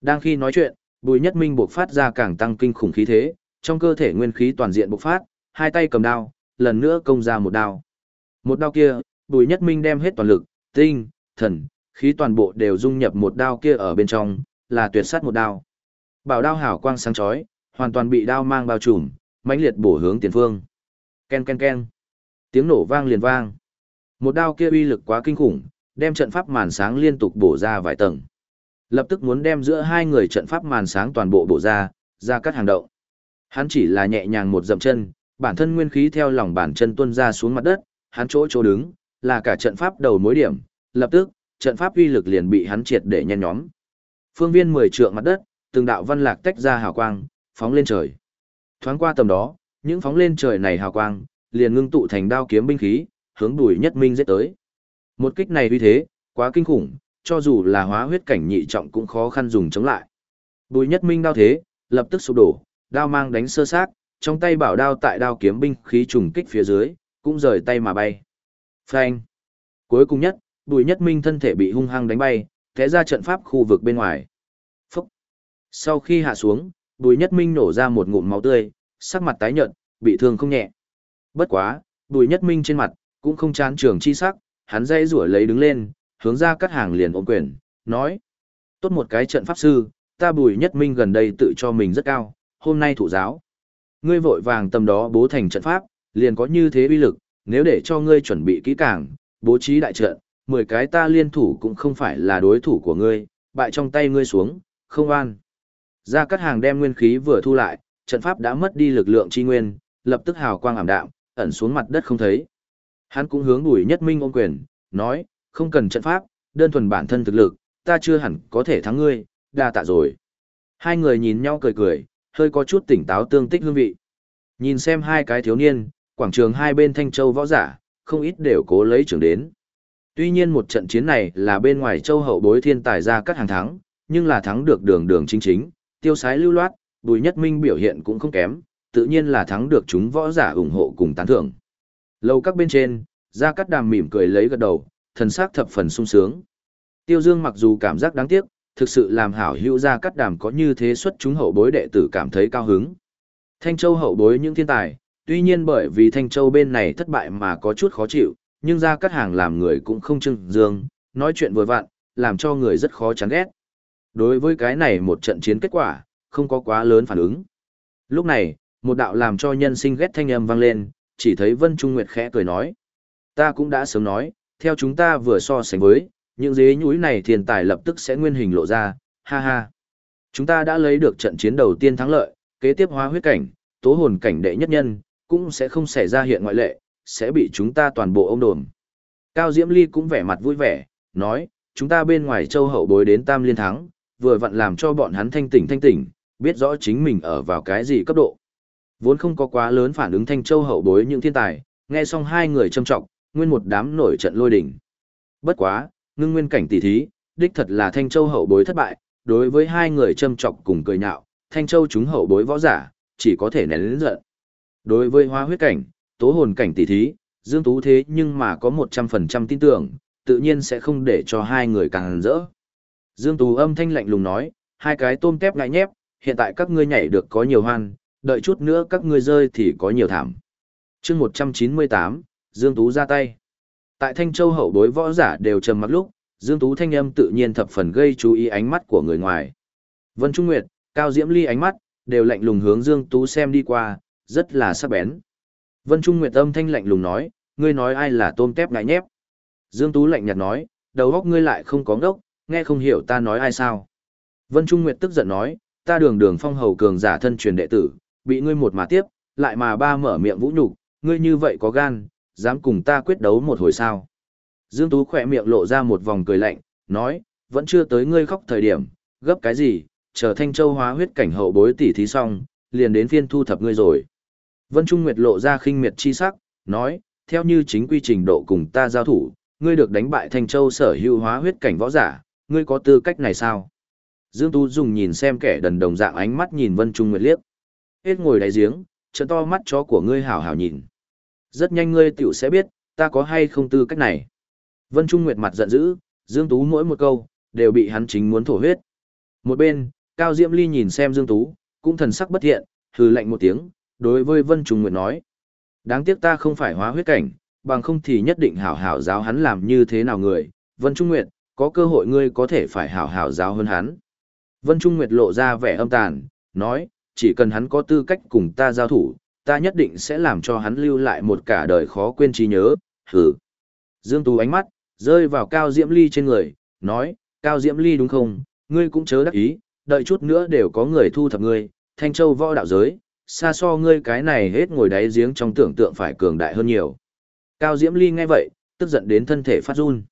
Đang khi nói chuyện, bùi nhất minh buộc phát ra càng tăng kinh khủng khí thế, trong cơ thể nguyên khí toàn diện bộc phát, hai tay cầm đao, lần nữa công ra một đao. Một đao kia, bùi nhất minh đem hết toàn lực, tinh, thần, khí toàn bộ đều dung nhập một đao kia ở bên trong, là tuyệt sát một đao. Bảo đao hảo quang sáng chói, hoàn toàn bị đao mang bao trùm, mãnh liệt bổ hướng tiền phương. Ken ken ken. Tiếng nổ vang liền vang. Một đao kia uy lực quá kinh khủng, đem trận pháp màn sáng liên tục bổ ra vài tầng. Lập tức muốn đem giữa hai người trận pháp màn sáng toàn bộ bổ ra, ra cắt hàng động. Hắn chỉ là nhẹ nhàng một dậm chân, bản thân nguyên khí theo lòng bàn chân tuôn ra xuống mặt đất, hắn chỗ chỗ đứng, là cả trận pháp đầu mối điểm, lập tức, trận pháp uy lực liền bị hắn triệt để nhen nhóm. Phương viên 10 trượng mặt đất, từng đạo văn lạc tách ra hào quang, phóng lên trời. Thoáng qua tầm đó, những phóng lên trời này hào quang, liền ngưng tụ thành đao kiếm binh khí, hướng đuổi nhất minh giết tới. Một kích này uy thế, quá kinh khủng, cho dù là hóa huyết cảnh nhị trọng cũng khó khăn dùng chống lại. Bùi nhất minh đao thế, lập tức sụp đổ, đao mang đánh sơ sát, trong tay bảo đao tại đao kiếm binh khí trùng kích phía dưới, cũng rời tay mà bay. Phanh. Cuối cùng nhất, bùi nhất minh thân thể bị hung hăng đánh bay, té ra trận pháp khu vực bên ngoài. Phúc. Sau khi hạ xuống, bùi nhất minh nổ ra một ngụm máu tươi, sắc mặt tái nhợt, bị thương không nhẹ. Bất quá, bùi nhất minh trên mặt, cũng không chán trường chi sắc, hắn dây rủa lấy đứng lên, hướng ra cắt hàng liền ôm quyền, nói. Tốt một cái trận pháp sư, ta bùi nhất minh gần đây tự cho mình rất cao, hôm nay thủ giáo. Ngươi vội vàng tầm đó bố thành trận pháp, liền có như thế uy lực, nếu để cho ngươi chuẩn bị kỹ càng, bố trí đại trận, 10 cái ta liên thủ cũng không phải là đối thủ của ngươi, bại trong tay ngươi xuống, không an. Ra cắt hàng đem nguyên khí vừa thu lại, trận pháp đã mất đi lực lượng chi nguyên, lập tức hào quang ảm đạm, ẩn xuống mặt đất không thấy. Hắn cũng hướng Bùi Nhất Minh ôm quyền, nói, không cần trận pháp, đơn thuần bản thân thực lực, ta chưa hẳn có thể thắng ngươi, đa tạ rồi. Hai người nhìn nhau cười cười, hơi có chút tỉnh táo tương tích hương vị. Nhìn xem hai cái thiếu niên, quảng trường hai bên Thanh Châu võ giả, không ít đều cố lấy trưởng đến. Tuy nhiên một trận chiến này là bên ngoài châu hậu bối thiên tài ra các hàng thắng, nhưng là thắng được đường đường chính chính, tiêu sái lưu loát, Bùi Nhất Minh biểu hiện cũng không kém, tự nhiên là thắng được chúng võ giả ủng hộ cùng tán thưởng. Lâu các bên trên, Gia Cát Đàm mỉm cười lấy gật đầu, thần sắc thập phần sung sướng. Tiêu Dương mặc dù cảm giác đáng tiếc, thực sự làm hảo hữu Gia Cát Đàm có như thế xuất chúng hậu bối đệ tử cảm thấy cao hứng. Thanh Châu hậu bối những thiên tài, tuy nhiên bởi vì Thanh Châu bên này thất bại mà có chút khó chịu, nhưng Gia Cát Hàng làm người cũng không trưng dương, nói chuyện vừa vặn, làm cho người rất khó chán ghét. Đối với cái này một trận chiến kết quả, không có quá lớn phản ứng. Lúc này, một đạo làm cho nhân sinh ghét thanh âm vang lên, chỉ thấy Vân Trung Nguyệt khẽ cười nói. Ta cũng đã sớm nói, theo chúng ta vừa so sánh với, những dế nhúi này thiên tài lập tức sẽ nguyên hình lộ ra, ha ha. Chúng ta đã lấy được trận chiến đầu tiên thắng lợi, kế tiếp hóa huyết cảnh, tố hồn cảnh đệ nhất nhân, cũng sẽ không xảy ra hiện ngoại lệ, sẽ bị chúng ta toàn bộ ôm đồn. Cao Diễm Ly cũng vẻ mặt vui vẻ, nói, chúng ta bên ngoài châu hậu bối đến tam liên thắng, vừa vặn làm cho bọn hắn thanh tỉnh thanh tỉnh, biết rõ chính mình ở vào cái gì cấp độ. Vốn không có quá lớn phản ứng thanh châu hậu bối những thiên tài, nghe xong hai người châm trọng, nguyên một đám nổi trận lôi đỉnh. Bất quá, ngưng nguyên cảnh tỷ thí, đích thật là thanh châu hậu bối thất bại, đối với hai người châm trọng cùng cười nhạo, thanh châu chúng hậu bối võ giả, chỉ có thể nén lớn giận. Đối với hoa huyết cảnh, tố hồn cảnh tỷ thí, Dương Tú thế nhưng mà có 100% tin tưởng, tự nhiên sẽ không để cho hai người càng rỡ. Dương Tú âm thanh lạnh lùng nói, hai cái tôm tép ngại nhép, hiện tại các ngươi nhảy được có nhiều hoan, đợi chút nữa các ngươi rơi thì có nhiều thảm. chương 198, Dương Tú ra tay. Tại Thanh Châu hậu bối võ giả đều trầm mặc lúc, Dương Tú thanh âm tự nhiên thập phần gây chú ý ánh mắt của người ngoài. Vân Trung Nguyệt, Cao Diễm Ly ánh mắt, đều lạnh lùng hướng Dương Tú xem đi qua, rất là sắc bén. Vân Trung Nguyệt âm thanh lạnh lùng nói, ngươi nói ai là tôm tép ngại nhép. Dương Tú lạnh nhạt nói, đầu óc ngươi lại không có ngốc, nghe không hiểu ta nói ai sao. Vân Trung Nguyệt tức giận nói, ta đường đường phong hầu cường giả thân truyền đệ tử, bị ngươi một mà tiếp, lại mà ba mở miệng vũ nhục, ngươi như vậy có gan, dám cùng ta quyết đấu một hồi sao. Dương Tú khỏe miệng lộ ra một vòng cười lạnh, nói, vẫn chưa tới ngươi khóc thời điểm, gấp cái gì, chờ Thanh Châu hóa huyết cảnh hậu bối tỉ thí xong, liền đến phiên thu thập ngươi rồi. Vân Trung Nguyệt lộ ra khinh miệt chi sắc, nói, theo như chính quy trình độ cùng ta giao thủ, ngươi được đánh bại Thanh Châu sở hữu hóa huyết cảnh võ giả, ngươi có tư cách này sao? Dương Tú dùng nhìn xem kẻ đần đồng dạng ánh mắt nhìn Vân Trung Nguyệt liếc. Hết ngồi đáy giếng, trợ to mắt chó của ngươi hảo hảo nhìn. Rất nhanh ngươi tiểu sẽ biết, ta có hay không tư cách này. Vân Trung Nguyệt mặt giận dữ, Dương Tú mỗi một câu, đều bị hắn chính muốn thổ huyết. Một bên, Cao Diễm Ly nhìn xem Dương Tú, cũng thần sắc bất thiện, hừ lạnh một tiếng, đối với Vân Trung Nguyệt nói. Đáng tiếc ta không phải hóa huyết cảnh, bằng không thì nhất định hảo hảo giáo hắn làm như thế nào người. Vân Trung Nguyệt, có cơ hội ngươi có thể phải hảo hảo giáo hơn hắn. Vân Trung Nguyệt lộ ra vẻ âm tàn, nói, chỉ cần hắn có tư cách cùng ta giao thủ, ta nhất định sẽ làm cho hắn lưu lại một cả đời khó quên trí nhớ, hử. Dương Tú ánh mắt, rơi vào Cao Diễm Ly trên người, nói, Cao Diễm Ly đúng không, ngươi cũng chớ đắc ý, đợi chút nữa đều có người thu thập ngươi, Thanh Châu võ đạo giới, xa so ngươi cái này hết ngồi đáy giếng trong tưởng tượng phải cường đại hơn nhiều. Cao Diễm Ly nghe vậy, tức giận đến thân thể phát run.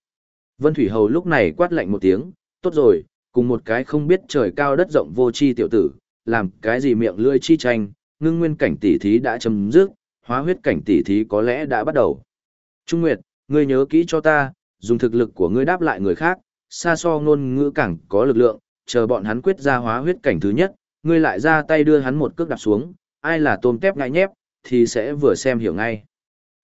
Vân Thủy Hầu lúc này quát lạnh một tiếng, tốt rồi, cùng một cái không biết trời cao đất rộng vô chi tiểu tử, làm cái gì miệng lưỡi chi tranh, ngưng nguyên cảnh tỷ thí đã chấm dứt, hóa huyết cảnh tỷ thí có lẽ đã bắt đầu. Trung Nguyệt, ngươi nhớ kỹ cho ta, dùng thực lực của ngươi đáp lại người khác, xa so ngôn ngữ cảng có lực lượng, chờ bọn hắn quyết ra hóa huyết cảnh thứ nhất, ngươi lại ra tay đưa hắn một cước đạp xuống, ai là tôm tép ngại nhép, thì sẽ vừa xem hiểu ngay.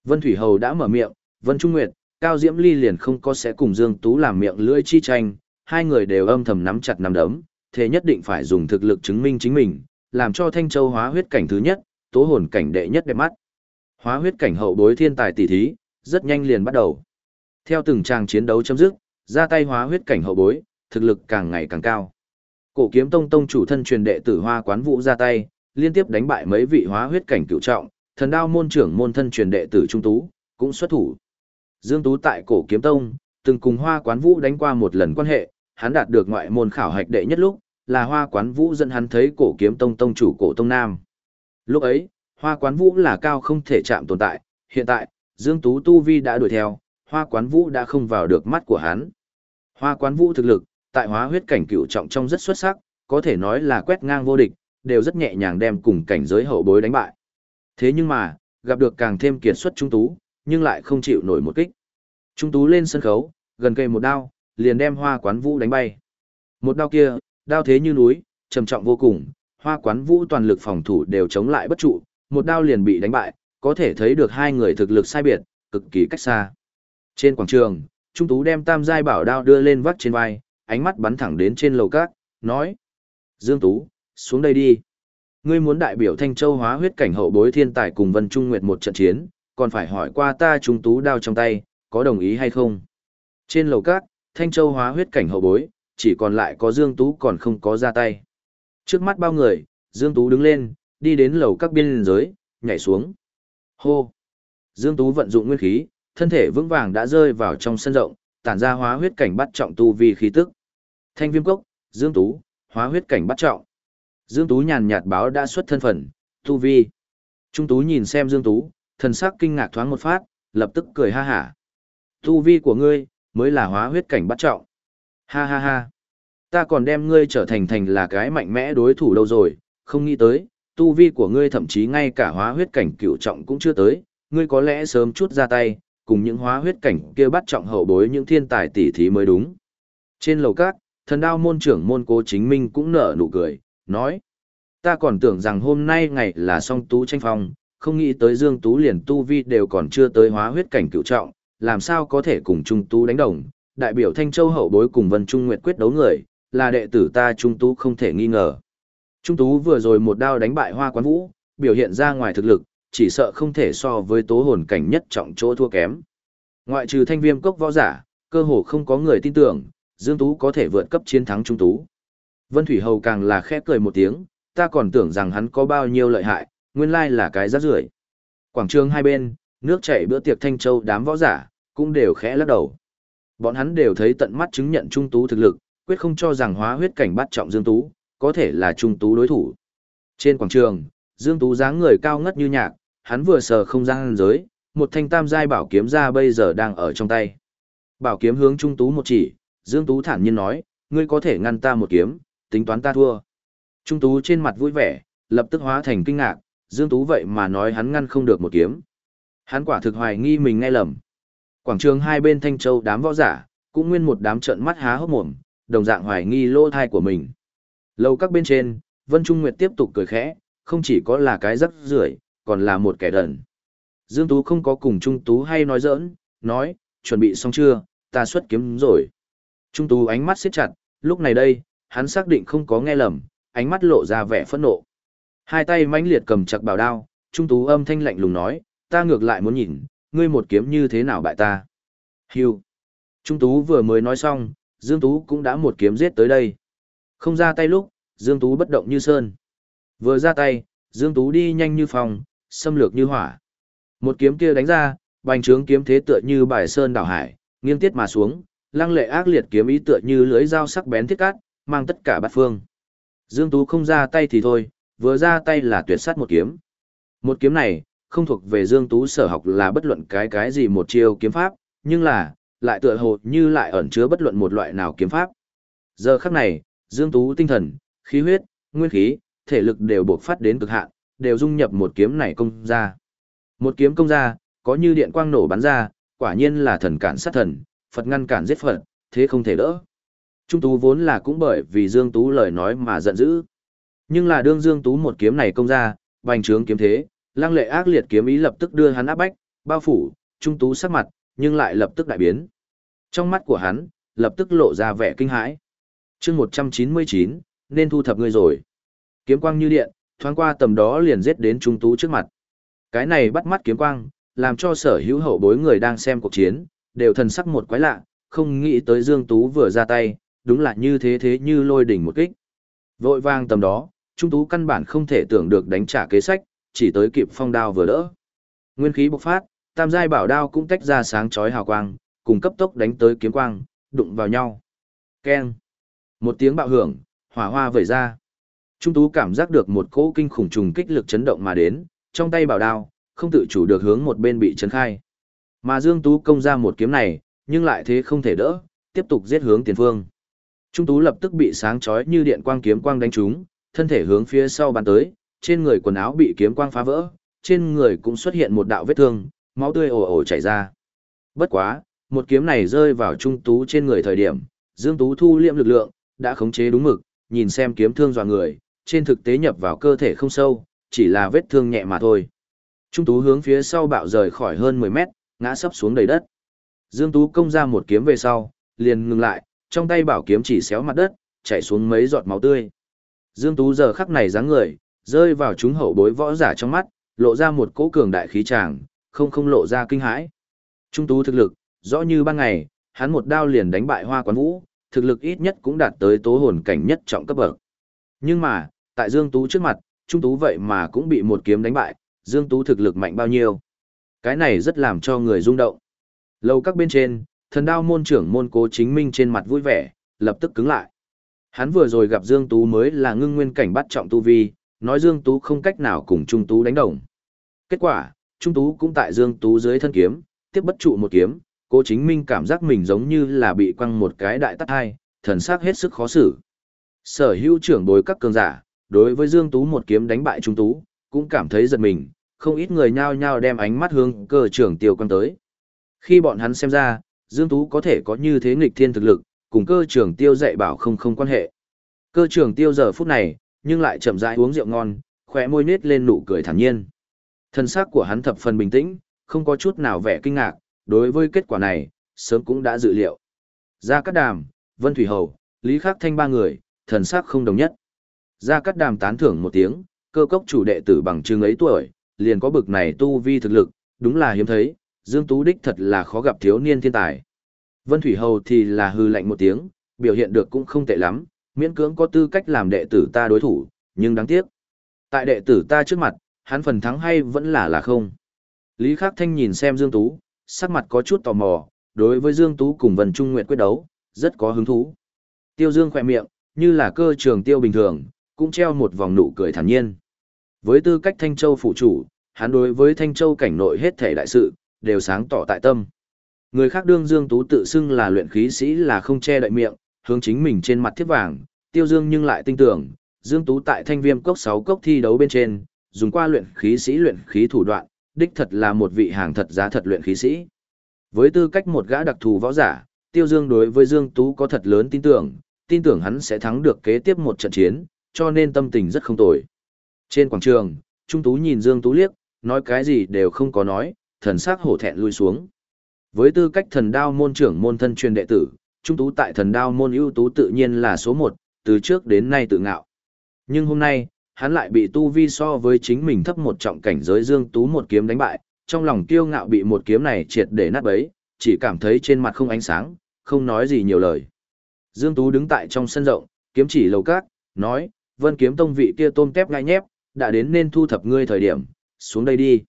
Vân Thủy Hầu đã mở miệng, Vân Trung Nguyệt, Cao Diễm Ly liền không có sẽ cùng Dương Tú làm miệng lưỡi chi tranh, hai người đều âm thầm nắm chặt nắm đấm, thế nhất định phải dùng thực lực chứng minh chính mình, làm cho Thanh Châu hóa huyết cảnh thứ nhất, tố hồn cảnh đệ nhất đẹp mắt. Hóa huyết cảnh hậu bối thiên tài tỷ thí, rất nhanh liền bắt đầu. Theo từng trang chiến đấu chấm dứt, ra tay hóa huyết cảnh hậu bối, thực lực càng ngày càng cao. Cổ kiếm tông tông chủ thân truyền đệ tử Hoa Quán Vũ ra tay, liên tiếp đánh bại mấy vị hóa huyết cảnh cựu trọng, thần đao môn trưởng môn thân truyền đệ tử Trung Tú, cũng xuất thủ. Dương Tú tại cổ kiếm tông, từng cùng Hoa Quán Vũ đánh qua một lần quan hệ, hắn đạt được ngoại môn khảo hạch đệ nhất lúc, là Hoa Quán Vũ dẫn hắn thấy cổ kiếm tông tông chủ cổ tông nam. Lúc ấy, Hoa Quán Vũ là cao không thể chạm tồn tại, hiện tại, Dương Tú Tu Vi đã đuổi theo, Hoa Quán Vũ đã không vào được mắt của hắn. Hoa Quán Vũ thực lực, tại hóa huyết cảnh cựu trọng trong rất xuất sắc, có thể nói là quét ngang vô địch, đều rất nhẹ nhàng đem cùng cảnh giới hậu bối đánh bại. Thế nhưng mà, gặp được càng thêm kiệt xuất Trung Tú, nhưng lại không chịu nổi một kích. Trung Tú lên sân khấu, gần cây một đao, liền đem hoa quán vũ đánh bay. Một đao kia, đao thế như núi, trầm trọng vô cùng, hoa quán vũ toàn lực phòng thủ đều chống lại bất trụ, một đao liền bị đánh bại, có thể thấy được hai người thực lực sai biệt, cực kỳ cách xa. Trên quảng trường, Trung Tú đem tam giai bảo đao đưa lên vắt trên vai, ánh mắt bắn thẳng đến trên lầu cát, nói. Dương Tú, xuống đây đi. Ngươi muốn đại biểu Thanh Châu hóa huyết cảnh hậu bối thiên tài cùng Vân Trung Nguyệt một trận chiến, còn phải hỏi qua ta Trung Tú đao trong tay, có đồng ý hay không? Trên lầu cát, Thanh Châu hóa huyết cảnh hậu bối, chỉ còn lại có Dương Tú còn không có ra tay. Trước mắt bao người, Dương Tú đứng lên, đi đến lầu các biên giới, nhảy xuống. Hô! Dương Tú vận dụng nguyên khí, thân thể vững vàng đã rơi vào trong sân rộng, tản ra hóa huyết cảnh bắt trọng tu vi khí tức. Thanh viêm cốc, Dương Tú, hóa huyết cảnh bắt trọng. Dương Tú nhàn nhạt báo đã xuất thân phận, tu vi. Trung Tú nhìn xem Dương Tú, thần sắc kinh ngạc thoáng một phát, lập tức cười ha hả. Tu vi của ngươi, mới là hóa huyết cảnh bắt trọng. Ha ha ha. Ta còn đem ngươi trở thành thành là cái mạnh mẽ đối thủ đâu rồi, không nghĩ tới, tu vi của ngươi thậm chí ngay cả hóa huyết cảnh cửu trọng cũng chưa tới, ngươi có lẽ sớm chút ra tay, cùng những hóa huyết cảnh kia bắt trọng hậu bối những thiên tài tỷ thí mới đúng. Trên lầu cát, thần đao môn trưởng môn cố chính minh cũng nở nụ cười, nói. Ta còn tưởng rằng hôm nay ngày là song tú tranh phong, không nghĩ tới dương tú liền tu vi đều còn chưa tới hóa huyết cảnh cửu trọng, làm sao có thể cùng Trung Tú đánh đồng, đại biểu Thanh Châu hậu bối cùng Vân Trung Nguyệt quyết đấu người, là đệ tử ta Trung Tú không thể nghi ngờ. Trung Tú vừa rồi một đao đánh bại Hoa Quán Vũ, biểu hiện ra ngoài thực lực, chỉ sợ không thể so với tố hồn cảnh nhất trọng chỗ thua kém. Ngoại trừ thanh viêm cốc võ giả, cơ hồ không có người tin tưởng, Dương Tú có thể vượt cấp chiến thắng Trung Tú. Vân Thủy Hầu càng là khẽ cười một tiếng, ta còn tưởng rằng hắn có bao nhiêu lợi hại, nguyên lai là cái rác rưởi. Quảng trường hai bên, nước chảy bữa tiệc Thanh Châu đám võ giả, cũng đều khẽ lắc đầu. Bọn hắn đều thấy tận mắt chứng nhận Trung Tú thực lực, quyết không cho rằng hóa huyết cảnh bắt trọng Dương Tú, có thể là Trung Tú đối thủ. Trên quảng trường, Dương Tú dáng người cao ngất như nhạc, hắn vừa sờ không gian giới, một thanh tam giai bảo kiếm ra bây giờ đang ở trong tay. Bảo kiếm hướng Trung Tú một chỉ, Dương Tú thản nhiên nói, ngươi có thể ngăn ta một kiếm, tính toán ta thua. Trung Tú trên mặt vui vẻ, lập tức hóa thành kinh ngạc, Dương Tú vậy mà nói hắn ngăn không được một kiếm. Hắn quả thực hoài nghi mình nghe lầm. Quảng trường hai bên Thanh Châu đám võ giả, cũng nguyên một đám trợn mắt há hốc mồm, đồng dạng hoài nghi lô thai của mình. Lâu các bên trên, Vân Trung Nguyệt tiếp tục cười khẽ, không chỉ có là cái rắc rưởi, còn là một kẻ đần. Dương Tú không có cùng Trung Tú hay nói giỡn, nói, chuẩn bị xong chưa, ta xuất kiếm rồi. Trung Tú ánh mắt siết chặt, lúc này đây, hắn xác định không có nghe lầm, ánh mắt lộ ra vẻ phẫn nộ. Hai tay mãnh liệt cầm chặt bảo đao, Trung Tú âm thanh lạnh lùng nói, ta ngược lại muốn nhìn, ngươi một kiếm như thế nào bại ta. Hưu. Trung Tú vừa mới nói xong, Dương Tú cũng đã một kiếm giết tới đây. Không ra tay lúc, Dương Tú bất động như sơn. Vừa ra tay, Dương Tú đi nhanh như phòng, xâm lược như hỏa. Một kiếm kia đánh ra, bành trướng kiếm thế tựa như bài sơn đảo hải, nghiêng tiết mà xuống, lăng lệ ác liệt kiếm ý tựa như lưới dao sắc bén thiết cát, mang tất cả bát phương. Dương Tú không ra tay thì thôi, vừa ra tay là tuyệt sát một kiếm. Một kiếm này, không thuộc về Dương Tú sở học là bất luận cái cái gì một chiêu kiếm pháp, nhưng là, lại tựa hồ như lại ẩn chứa bất luận một loại nào kiếm pháp. Giờ khắc này, Dương Tú tinh thần, khí huyết, nguyên khí, thể lực đều bộc phát đến cực hạn, đều dung nhập một kiếm này công ra. Một kiếm công ra, có như điện quang nổ bắn ra, quả nhiên là thần cản sát thần, Phật ngăn cản giết Phật, thế không thể đỡ. Trung Tú vốn là cũng bởi vì Dương Tú lời nói mà giận dữ. Nhưng là đương Dương Tú một kiếm này công ra, bành trướng kiếm thế, lăng lệ ác liệt kiếm ý lập tức đưa hắn áp bách, bao phủ, Trung Tú sắc mặt, nhưng lại lập tức đại biến. Trong mắt của hắn, lập tức lộ ra vẻ kinh hãi. chương 199, nên thu thập ngươi rồi. Kiếm quang như điện, thoáng qua tầm đó liền giết đến Trung Tú trước mặt. Cái này bắt mắt kiếm quang, làm cho sở hữu hậu bối người đang xem cuộc chiến, đều thần sắc một quái lạ, không nghĩ tới Dương Tú vừa ra tay, đúng là như thế thế như lôi đỉnh một kích. Vội vang tầm đó, Trung Tú căn bản không thể tưởng được đánh trả kế sách, chỉ tới kịp phong đao vừa đỡ. Nguyên khí bộc phát, tam giai bảo đao cũng tách ra sáng chói hào quang, cùng cấp tốc đánh tới kiếm quang, đụng vào nhau. Keng. Một tiếng bạo hưởng, hỏa hoa vẩy ra. Trung Tú cảm giác được một cỗ kinh khủng trùng kích lực chấn động mà đến, trong tay bảo đao, không tự chủ được hướng một bên bị chấn khai. Mà Dương Tú công ra một kiếm này, nhưng lại thế không thể đỡ, tiếp tục giết hướng tiền phương. Trung Tú lập tức bị sáng chói như điện quang kiếm quang đánh trúng, thân thể hướng phía sau bắn tới, trên người quần áo bị kiếm quang phá vỡ, trên người cũng xuất hiện một đạo vết thương, máu tươi ồ ồ chảy ra. Bất quá, một kiếm này rơi vào Trung Tú trên người thời điểm, Dương Tú thu liệm lực lượng, đã khống chế đúng mực, nhìn xem kiếm thương dò người, trên thực tế nhập vào cơ thể không sâu, chỉ là vết thương nhẹ mà thôi. Trung Tú hướng phía sau bạo rời khỏi hơn 10 mét, ngã sấp xuống đầy đất. Dương Tú công ra một kiếm về sau, liền ngừng lại, trong tay bảo kiếm chỉ xéo mặt đất, chảy xuống mấy giọt máu tươi. Dương Tú giờ khắc này dáng người, rơi vào chúng hậu bối võ giả trong mắt, lộ ra một cỗ cường đại khí tràng, không không lộ ra kinh hãi. Trung Tú thực lực, rõ như ban ngày, hắn một đao liền đánh bại Hoa Quán Vũ, thực lực ít nhất cũng đạt tới tố hồn cảnh nhất trọng cấp bậc. Nhưng mà, tại Dương Tú trước mặt, Trung Tú vậy mà cũng bị một kiếm đánh bại, Dương Tú thực lực mạnh bao nhiêu. Cái này rất làm cho người rung động. Lâu các bên trên, thần đao môn trưởng môn cố chính minh trên mặt vui vẻ, lập tức cứng lại. Hắn vừa rồi gặp Dương Tú mới là ngưng nguyên cảnh bắt trọng tu vi, nói Dương Tú không cách nào cùng Trung Tú đánh đồng. Kết quả, Trung Tú cũng tại Dương Tú dưới thân kiếm, tiếp bất trụ một kiếm, cô chính minh cảm giác mình giống như là bị quăng một cái đại tắt hai, thần sắc hết sức khó xử. Sở hữu trưởng đối các cường giả, đối với Dương Tú một kiếm đánh bại Trung Tú, cũng cảm thấy giật mình, không ít người nhao nhao đem ánh mắt hướng cơ trưởng tiêu quăng tới. Khi bọn hắn xem ra, Dương Tú có thể có như thế nghịch thiên thực lực, cùng cơ trưởng tiêu dạy bảo không không quan hệ. Cơ trưởng tiêu giờ phút này, nhưng lại chậm rãi uống rượu ngon, khóe môi nết lên nụ cười thản nhiên. Thân xác của hắn thập phần bình tĩnh, không có chút nào vẻ kinh ngạc, đối với kết quả này, sớm cũng đã dự liệu. Gia Cát Đàm, Vân Thủy Hầu, Lý Khắc Thanh ba người, thần sắc không đồng nhất. Gia Cát Đàm tán thưởng một tiếng, cơ cốc chủ đệ tử bằng chứng ấy tuổi, liền có bực này tu vi thực lực, đúng là hiếm thấy, Dương Tú Đích thật là khó gặp thiếu niên thiên tài. Vân Thủy Hầu thì là hư lạnh một tiếng, biểu hiện được cũng không tệ lắm, miễn cưỡng có tư cách làm đệ tử ta đối thủ, nhưng đáng tiếc. Tại đệ tử ta trước mặt, hắn phần thắng hay vẫn là là không. Lý Khắc Thanh nhìn xem Dương Tú, sắc mặt có chút tò mò, đối với Dương Tú cùng Vân Trung Nguyệt quyết đấu, rất có hứng thú. Tiêu Dương khỏe miệng, như là cơ trường tiêu bình thường, cũng treo một vòng nụ cười thản nhiên. Với tư cách Thanh Châu phụ chủ, hắn đối với Thanh Châu cảnh nội hết thể đại sự, đều sáng tỏ tại tâm. Người khác đương Dương Tú tự xưng là luyện khí sĩ là không che đậy miệng, hướng chính mình trên mặt thiết vàng, Tiêu Dương nhưng lại tin tưởng, Dương Tú tại Thanh Viêm cốc 6 cốc thi đấu bên trên, dùng qua luyện khí sĩ luyện khí thủ đoạn, đích thật là một vị hàng thật giá thật luyện khí sĩ. Với tư cách một gã đặc thù võ giả, Tiêu Dương đối với Dương Tú có thật lớn tin tưởng, tin tưởng hắn sẽ thắng được kế tiếp một trận chiến, cho nên tâm tình rất không tồi. Trên quảng trường, Trung Tú nhìn Dương Tú liếc, nói cái gì đều không có nói, thần sắc hổ thẹn lui xuống. Với tư cách thần đao môn trưởng môn thân truyền đệ tử, Trung Tú tại thần đao môn ưu tú tự nhiên là số một, từ trước đến nay tự ngạo. Nhưng hôm nay, hắn lại bị tu vi so với chính mình thấp một trọng cảnh giới Dương Tú một kiếm đánh bại, trong lòng kiêu ngạo bị một kiếm này triệt để nát bấy, chỉ cảm thấy trên mặt không ánh sáng, không nói gì nhiều lời. Dương Tú đứng tại trong sân rộng, kiếm chỉ lầu cát, nói, vân kiếm tông vị kia tôm tép ngai nhép, đã đến nên thu thập ngươi thời điểm, xuống đây đi.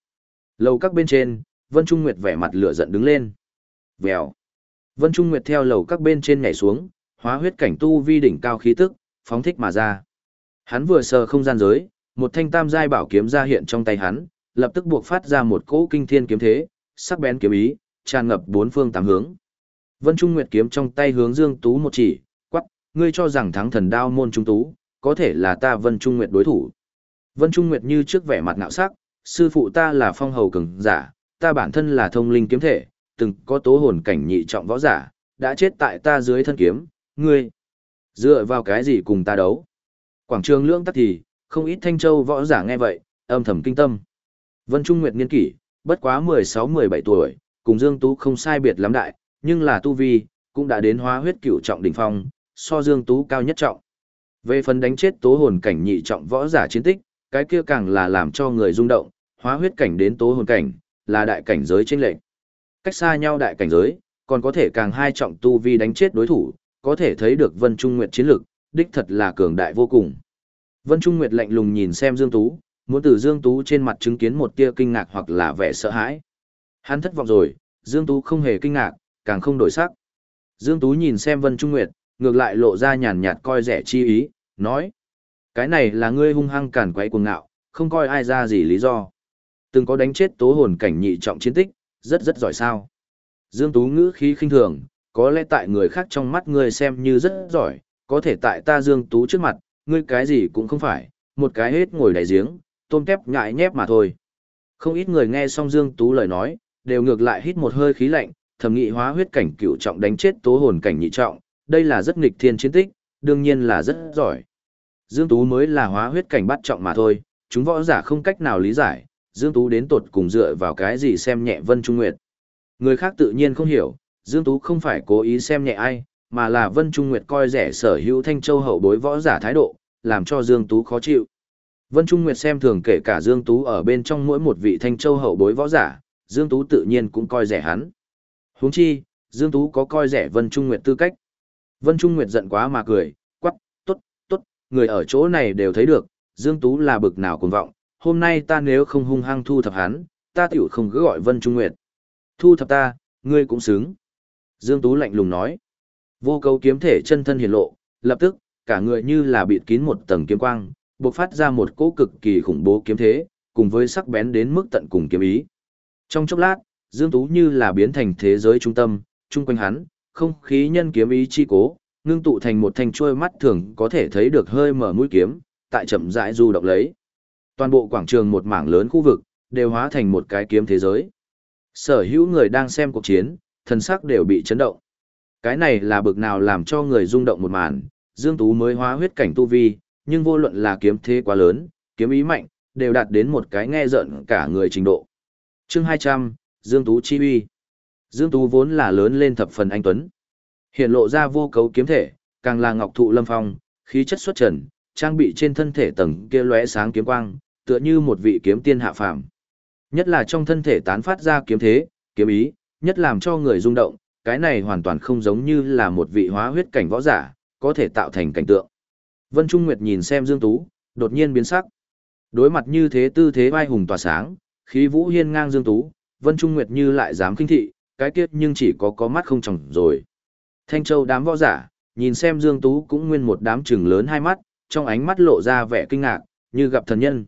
Lầu các bên trên, Vân Trung Nguyệt vẻ mặt lửa giận đứng lên. Vèo. Vân Trung Nguyệt theo lầu các bên trên nhảy xuống, hóa huyết cảnh tu vi đỉnh cao khí tức, phóng thích mà ra. Hắn vừa sờ không gian giới, một thanh tam giai bảo kiếm ra hiện trong tay hắn, lập tức buộc phát ra một cỗ kinh thiên kiếm thế, sắc bén kiếm ý, tràn ngập bốn phương tám hướng. Vân Trung Nguyệt kiếm trong tay hướng Dương Tú một chỉ, quắc, ngươi cho rằng thắng thần đao môn trung tú, có thể là ta Vân Trung Nguyệt đối thủ. Vân Trung Nguyệt như trước vẻ mặt ngạo sắc, sư phụ ta là phong hầu cường giả, ta bản thân là thông linh kiếm thể, từng có tố hồn cảnh nhị trọng võ giả, đã chết tại ta dưới thân kiếm, ngươi. Dựa vào cái gì cùng ta đấu? Quảng trường lưỡng tắc thì, không ít thanh châu võ giả nghe vậy, âm thầm kinh tâm. Vân Trung Nguyệt niên kỷ, bất quá 16-17 tuổi, cùng Dương Tú không sai biệt lắm đại, nhưng là tu vi, cũng đã đến hóa huyết cửu trọng đỉnh phong, so Dương Tú cao nhất trọng. Về phần đánh chết tố hồn cảnh nhị trọng võ giả chiến tích, cái kia càng là làm cho người rung động, hóa huyết cảnh đến tố hồn cảnh, là đại cảnh giới chênh lệnh Cách xa nhau đại cảnh giới, còn có thể càng hai trọng tu vi đánh chết đối thủ, có thể thấy được Vân Trung Nguyệt chiến lực, đích thật là cường đại vô cùng. Vân Trung Nguyệt lạnh lùng nhìn xem Dương Tú, muốn từ Dương Tú trên mặt chứng kiến một tia kinh ngạc hoặc là vẻ sợ hãi. Hắn thất vọng rồi, Dương Tú không hề kinh ngạc, càng không đổi sắc. Dương Tú nhìn xem Vân Trung Nguyệt, ngược lại lộ ra nhàn nhạt coi rẻ chi ý, nói. Cái này là ngươi hung hăng cản quấy cuồng ngạo, không coi ai ra gì lý do. Từng có đánh chết tố hồn cảnh nhị trọng chiến tích, rất rất giỏi sao. Dương Tú ngữ khí khinh thường, có lẽ tại người khác trong mắt ngươi xem như rất giỏi, có thể tại ta Dương Tú trước mặt, ngươi cái gì cũng không phải, một cái hết ngồi đại giếng, tôm tép nhại nhép mà thôi. Không ít người nghe xong Dương Tú lời nói, đều ngược lại hít một hơi khí lạnh, thẩm nghị hóa huyết cảnh cựu trọng đánh chết tố hồn cảnh nhị trọng, đây là rất nghịch thiên chiến tích, đương nhiên là rất giỏi. Dương Tú mới là hóa huyết cảnh bắt trọng mà thôi, chúng võ giả không cách nào lý giải, Dương Tú đến tột cùng dựa vào cái gì xem nhẹ Vân Trung Nguyệt. Người khác tự nhiên không hiểu, Dương Tú không phải cố ý xem nhẹ ai, mà là Vân Trung Nguyệt coi rẻ sở hữu Thanh Châu hậu bối võ giả thái độ, làm cho Dương Tú khó chịu. Vân Trung Nguyệt xem thường kể cả Dương Tú ở bên trong mỗi một vị Thanh Châu hậu bối võ giả, Dương Tú tự nhiên cũng coi rẻ hắn. huống chi, Dương Tú có coi rẻ Vân Trung Nguyệt tư cách. Vân Trung Nguyệt giận quá mà cười, quắc, tốt, tốt, người ở chỗ này đều thấy được, Dương Tú là bực nào cuồng vọng, hôm nay ta nếu không hung hăng thu thập hắn, ta tiểu không cứ gọi Vân Trung Nguyệt. Thu thập ta, ngươi cũng xứng. Dương Tú lạnh lùng nói. Vô cấu kiếm thể chân thân hiển lộ, lập tức, cả người như là bịt kín một tầng kiếm quang, bộc phát ra một cỗ cực kỳ khủng bố kiếm thế, cùng với sắc bén đến mức tận cùng kiếm ý. Trong chốc lát, Dương Tú như là biến thành thế giới trung tâm, chung quanh hắn, không khí nhân kiếm ý chi cố, ngưng tụ thành một thanh chuôi mắt thường có thể thấy được hơi mở mũi kiếm, tại chậm rãi du động lấy. Toàn bộ quảng trường một mảng lớn khu vực, đều hóa thành một cái kiếm thế giới. Sở hữu người đang xem cuộc chiến, thần sắc đều bị chấn động. Cái này là bực nào làm cho người rung động một màn, Dương Tú mới hóa huyết cảnh tu vi, nhưng vô luận là kiếm thế quá lớn, kiếm ý mạnh, đều đạt đến một cái nghe giận cả người trình độ. chương 200, Dương Tú chi uy. Dương Tú vốn là lớn lên thập phần anh Tuấn. Hiện lộ ra vô cấu kiếm thể, càng là ngọc thụ lâm phong, khí chất xuất trần, trang bị trên thân thể tầng kia lóe sáng kiếm quang, tựa như một vị kiếm tiên hạ phàm. Nhất là trong thân thể tán phát ra kiếm thế, kiếm ý, nhất làm cho người rung động, cái này hoàn toàn không giống như là một vị hóa huyết cảnh võ giả, có thể tạo thành cảnh tượng. Vân Trung Nguyệt nhìn xem Dương Tú, đột nhiên biến sắc. Đối mặt như thế tư thế vai hùng tỏa sáng, khí vũ hiên ngang Dương Tú, Vân Trung Nguyệt như lại dám kinh thị, cái kiếp nhưng chỉ có có mắt không tròng rồi. Thanh Châu đám võ giả, nhìn xem Dương Tú cũng nguyên một đám trừng lớn hai mắt, trong ánh mắt lộ ra vẻ kinh ngạc, như gặp thần nhân.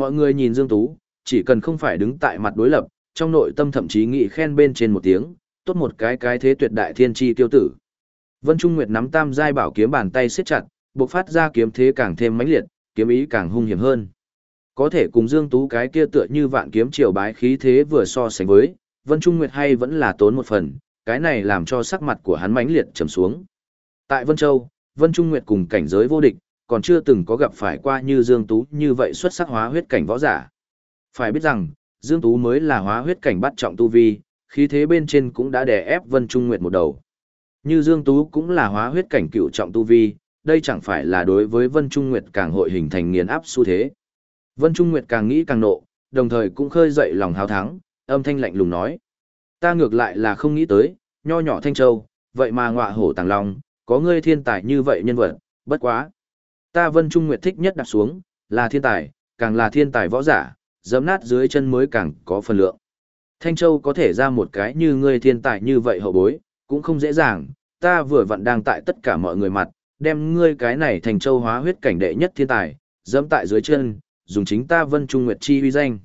Mọi người nhìn Dương Tú, chỉ cần không phải đứng tại mặt đối lập, trong nội tâm thậm chí nghị khen bên trên một tiếng, tốt một cái cái thế tuyệt đại thiên chi tiêu tử. Vân Trung Nguyệt nắm tam giai bảo kiếm bàn tay siết chặt, bộc phát ra kiếm thế càng thêm mãnh liệt, kiếm ý càng hung hiểm hơn. Có thể cùng Dương Tú cái kia tựa như vạn kiếm triều bái khí thế vừa so sánh với, Vân Trung Nguyệt hay vẫn là tốn một phần, cái này làm cho sắc mặt của hắn mãnh liệt trầm xuống. Tại Vân Châu, Vân Trung Nguyệt cùng cảnh giới vô địch, còn chưa từng có gặp phải qua như Dương Tú như vậy xuất sắc hóa huyết cảnh võ giả. Phải biết rằng, Dương Tú mới là hóa huyết cảnh bắt trọng tu vi, khí thế bên trên cũng đã đè ép Vân Trung Nguyệt một đầu. Như Dương Tú cũng là hóa huyết cảnh cựu trọng tu vi, đây chẳng phải là đối với Vân Trung Nguyệt càng hội hình thành nghiền áp xu thế. Vân Trung Nguyệt càng nghĩ càng nộ, đồng thời cũng khơi dậy lòng hào thắng, âm thanh lạnh lùng nói. Ta ngược lại là không nghĩ tới, nho nhỏ Thanh Châu, vậy mà ngọa hổ tàng long, có ngươi thiên tài như vậy nhân vật, bất quá. Ta Vân Trung Nguyệt thích nhất đặt xuống, là thiên tài, càng là thiên tài võ giả, dẫm nát dưới chân mới càng có phần lượng. Thanh Châu có thể ra một cái như ngươi thiên tài như vậy hậu bối, cũng không dễ dàng, ta vừa vặn đang tại tất cả mọi người mặt, đem ngươi cái này thành châu hóa huyết cảnh đệ nhất thiên tài, dẫm tại dưới chân, dùng chính ta Vân Trung Nguyệt chi uy danh.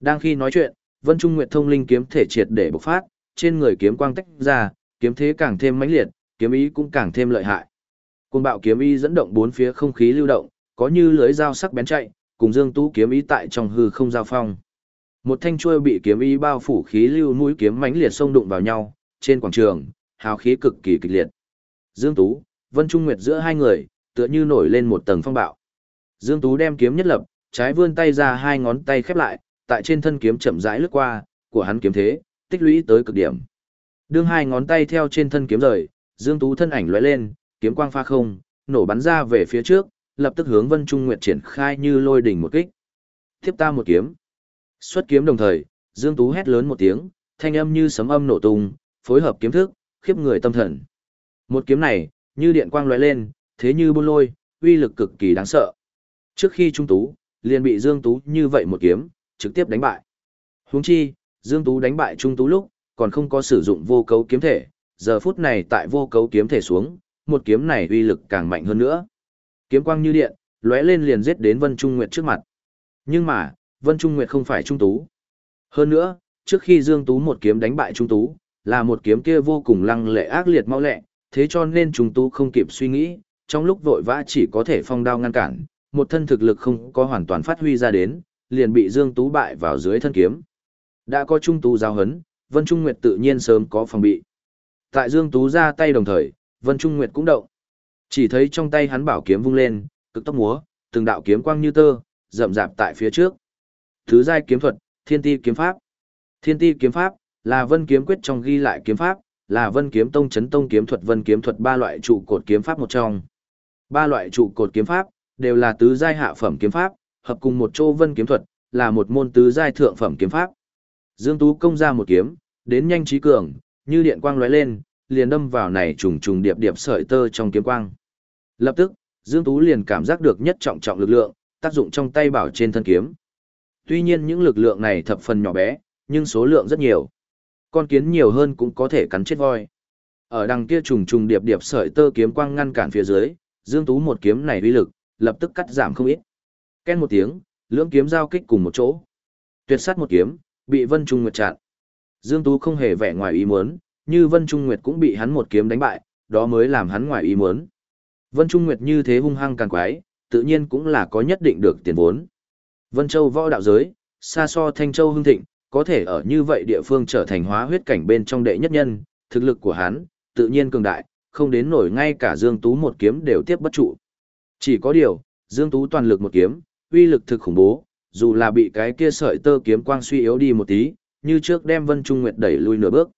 Đang khi nói chuyện, Vân Trung Nguyệt thông linh kiếm thể triệt để bộc phát, trên người kiếm quang tách ra, kiếm thế càng thêm mãnh liệt, kiếm ý cũng càng thêm lợi hại. Côn bạo kiếm ý dẫn động bốn phía không khí lưu động, có như lưới dao sắc bén chạy, cùng Dương Tú kiếm ý tại trong hư không giao phong. Một thanh chuôi bị kiếm ý bao phủ khí lưu mũi kiếm mãnh liệt xông đụng vào nhau, trên quảng trường, hào khí cực kỳ kịch liệt. Dương Tú, Vân Trung Nguyệt giữa hai người, tựa như nổi lên một tầng phong bạo. Dương Tú đem kiếm nhất lập, trái vươn tay ra hai ngón tay khép lại, tại trên thân kiếm chậm rãi lướt qua, của hắn kiếm thế, tích lũy tới cực điểm. Đương hai ngón tay theo trên thân kiếm rời, Dương Tú thân ảnh lóe lên, kiếm quang pha không, nổ bắn ra về phía trước, lập tức hướng Vân Trung Nguyệt triển khai như lôi đỉnh một kích. Tiếp ta một kiếm. Xuất kiếm đồng thời, Dương Tú hét lớn một tiếng, thanh âm như sấm âm nổ tung, phối hợp kiếm thức, khiếp người tâm thần. Một kiếm này, như điện quang lóe lên, thế như buôn lôi, uy lực cực kỳ đáng sợ. Trước khi Trung Tú, liền bị Dương Tú như vậy một kiếm, trực tiếp đánh bại. Huống chi, Dương Tú đánh bại Trung Tú lúc, còn không có sử dụng vô cấu kiếm thể, giờ phút này tại vô cấu kiếm thể xuống, một kiếm này uy lực càng mạnh hơn nữa. Kiếm quang như điện, lóe lên liền giết đến Vân Trung Nguyệt trước mặt. Nhưng mà, Vân Trung Nguyệt không phải Trung Tú. Hơn nữa, trước khi Dương Tú một kiếm đánh bại Trung Tú, là một kiếm kia vô cùng lăng lệ ác liệt mau lẹ, thế cho nên Trung Tú không kịp suy nghĩ, trong lúc vội vã chỉ có thể phong đao ngăn cản, một thân thực lực không có hoàn toàn phát huy ra đến, liền bị Dương Tú bại vào dưới thân kiếm. Đã có Trung Tú giao hấn, Vân Trung Nguyệt tự nhiên sớm có phòng bị. Tại Dương Tú ra tay đồng thời, Vân Trung Nguyệt cũng động. Chỉ thấy trong tay hắn bảo kiếm vung lên, cực tốc múa, từng đạo kiếm quang như tơ, rậm rạp tại phía trước. Thứ giai kiếm thuật, Thiên Ti kiếm pháp. Thiên Ti kiếm pháp là Vân kiếm quyết trong ghi lại kiếm pháp, là Vân kiếm tông chấn tông kiếm thuật Vân kiếm thuật ba loại trụ cột kiếm pháp một trong. Ba loại trụ cột kiếm pháp đều là tứ giai hạ phẩm kiếm pháp, hợp cùng một chỗ Vân kiếm thuật, là một môn tứ giai thượng phẩm kiếm pháp. Dương Tú công ra một kiếm, đến nhanh trí cường, như điện quang lóe lên, liền đâm vào này trùng trùng điệp điệp sợi tơ trong kiếm quang. Lập tức, Dương Tú liền cảm giác được nhất trọng trọng lực lượng, tác dụng trong tay bảo trên thân kiếm. Tuy nhiên những lực lượng này thập phần nhỏ bé, nhưng số lượng rất nhiều. Con kiến nhiều hơn cũng có thể cắn chết voi. Ở đằng kia trùng trùng điệp điệp sợi tơ kiếm quang ngăn cản phía dưới, Dương Tú một kiếm này uy lực, lập tức cắt giảm không ít. Ken một tiếng, lưỡng kiếm giao kích cùng một chỗ. Tuyệt sát một kiếm, bị Vân Trung Nguyệt chặn. Dương Tú không hề vẻ ngoài ý muốn, như Vân Trung Nguyệt cũng bị hắn một kiếm đánh bại, đó mới làm hắn ngoài ý muốn. Vân Trung Nguyệt như thế hung hăng càng quái, tự nhiên cũng là có nhất định được tiền vốn. Vân Châu võ đạo giới, xa so Thanh Châu hưng thịnh, có thể ở như vậy địa phương trở thành hóa huyết cảnh bên trong đệ nhất nhân, thực lực của hắn, tự nhiên cường đại, không đến nổi ngay cả Dương Tú một kiếm đều tiếp bất trụ. Chỉ có điều, Dương Tú toàn lực một kiếm, uy lực thực khủng bố, dù là bị cái kia sợi tơ kiếm quang suy yếu đi một tí, như trước đem Vân Trung Nguyệt đẩy lui nửa bước.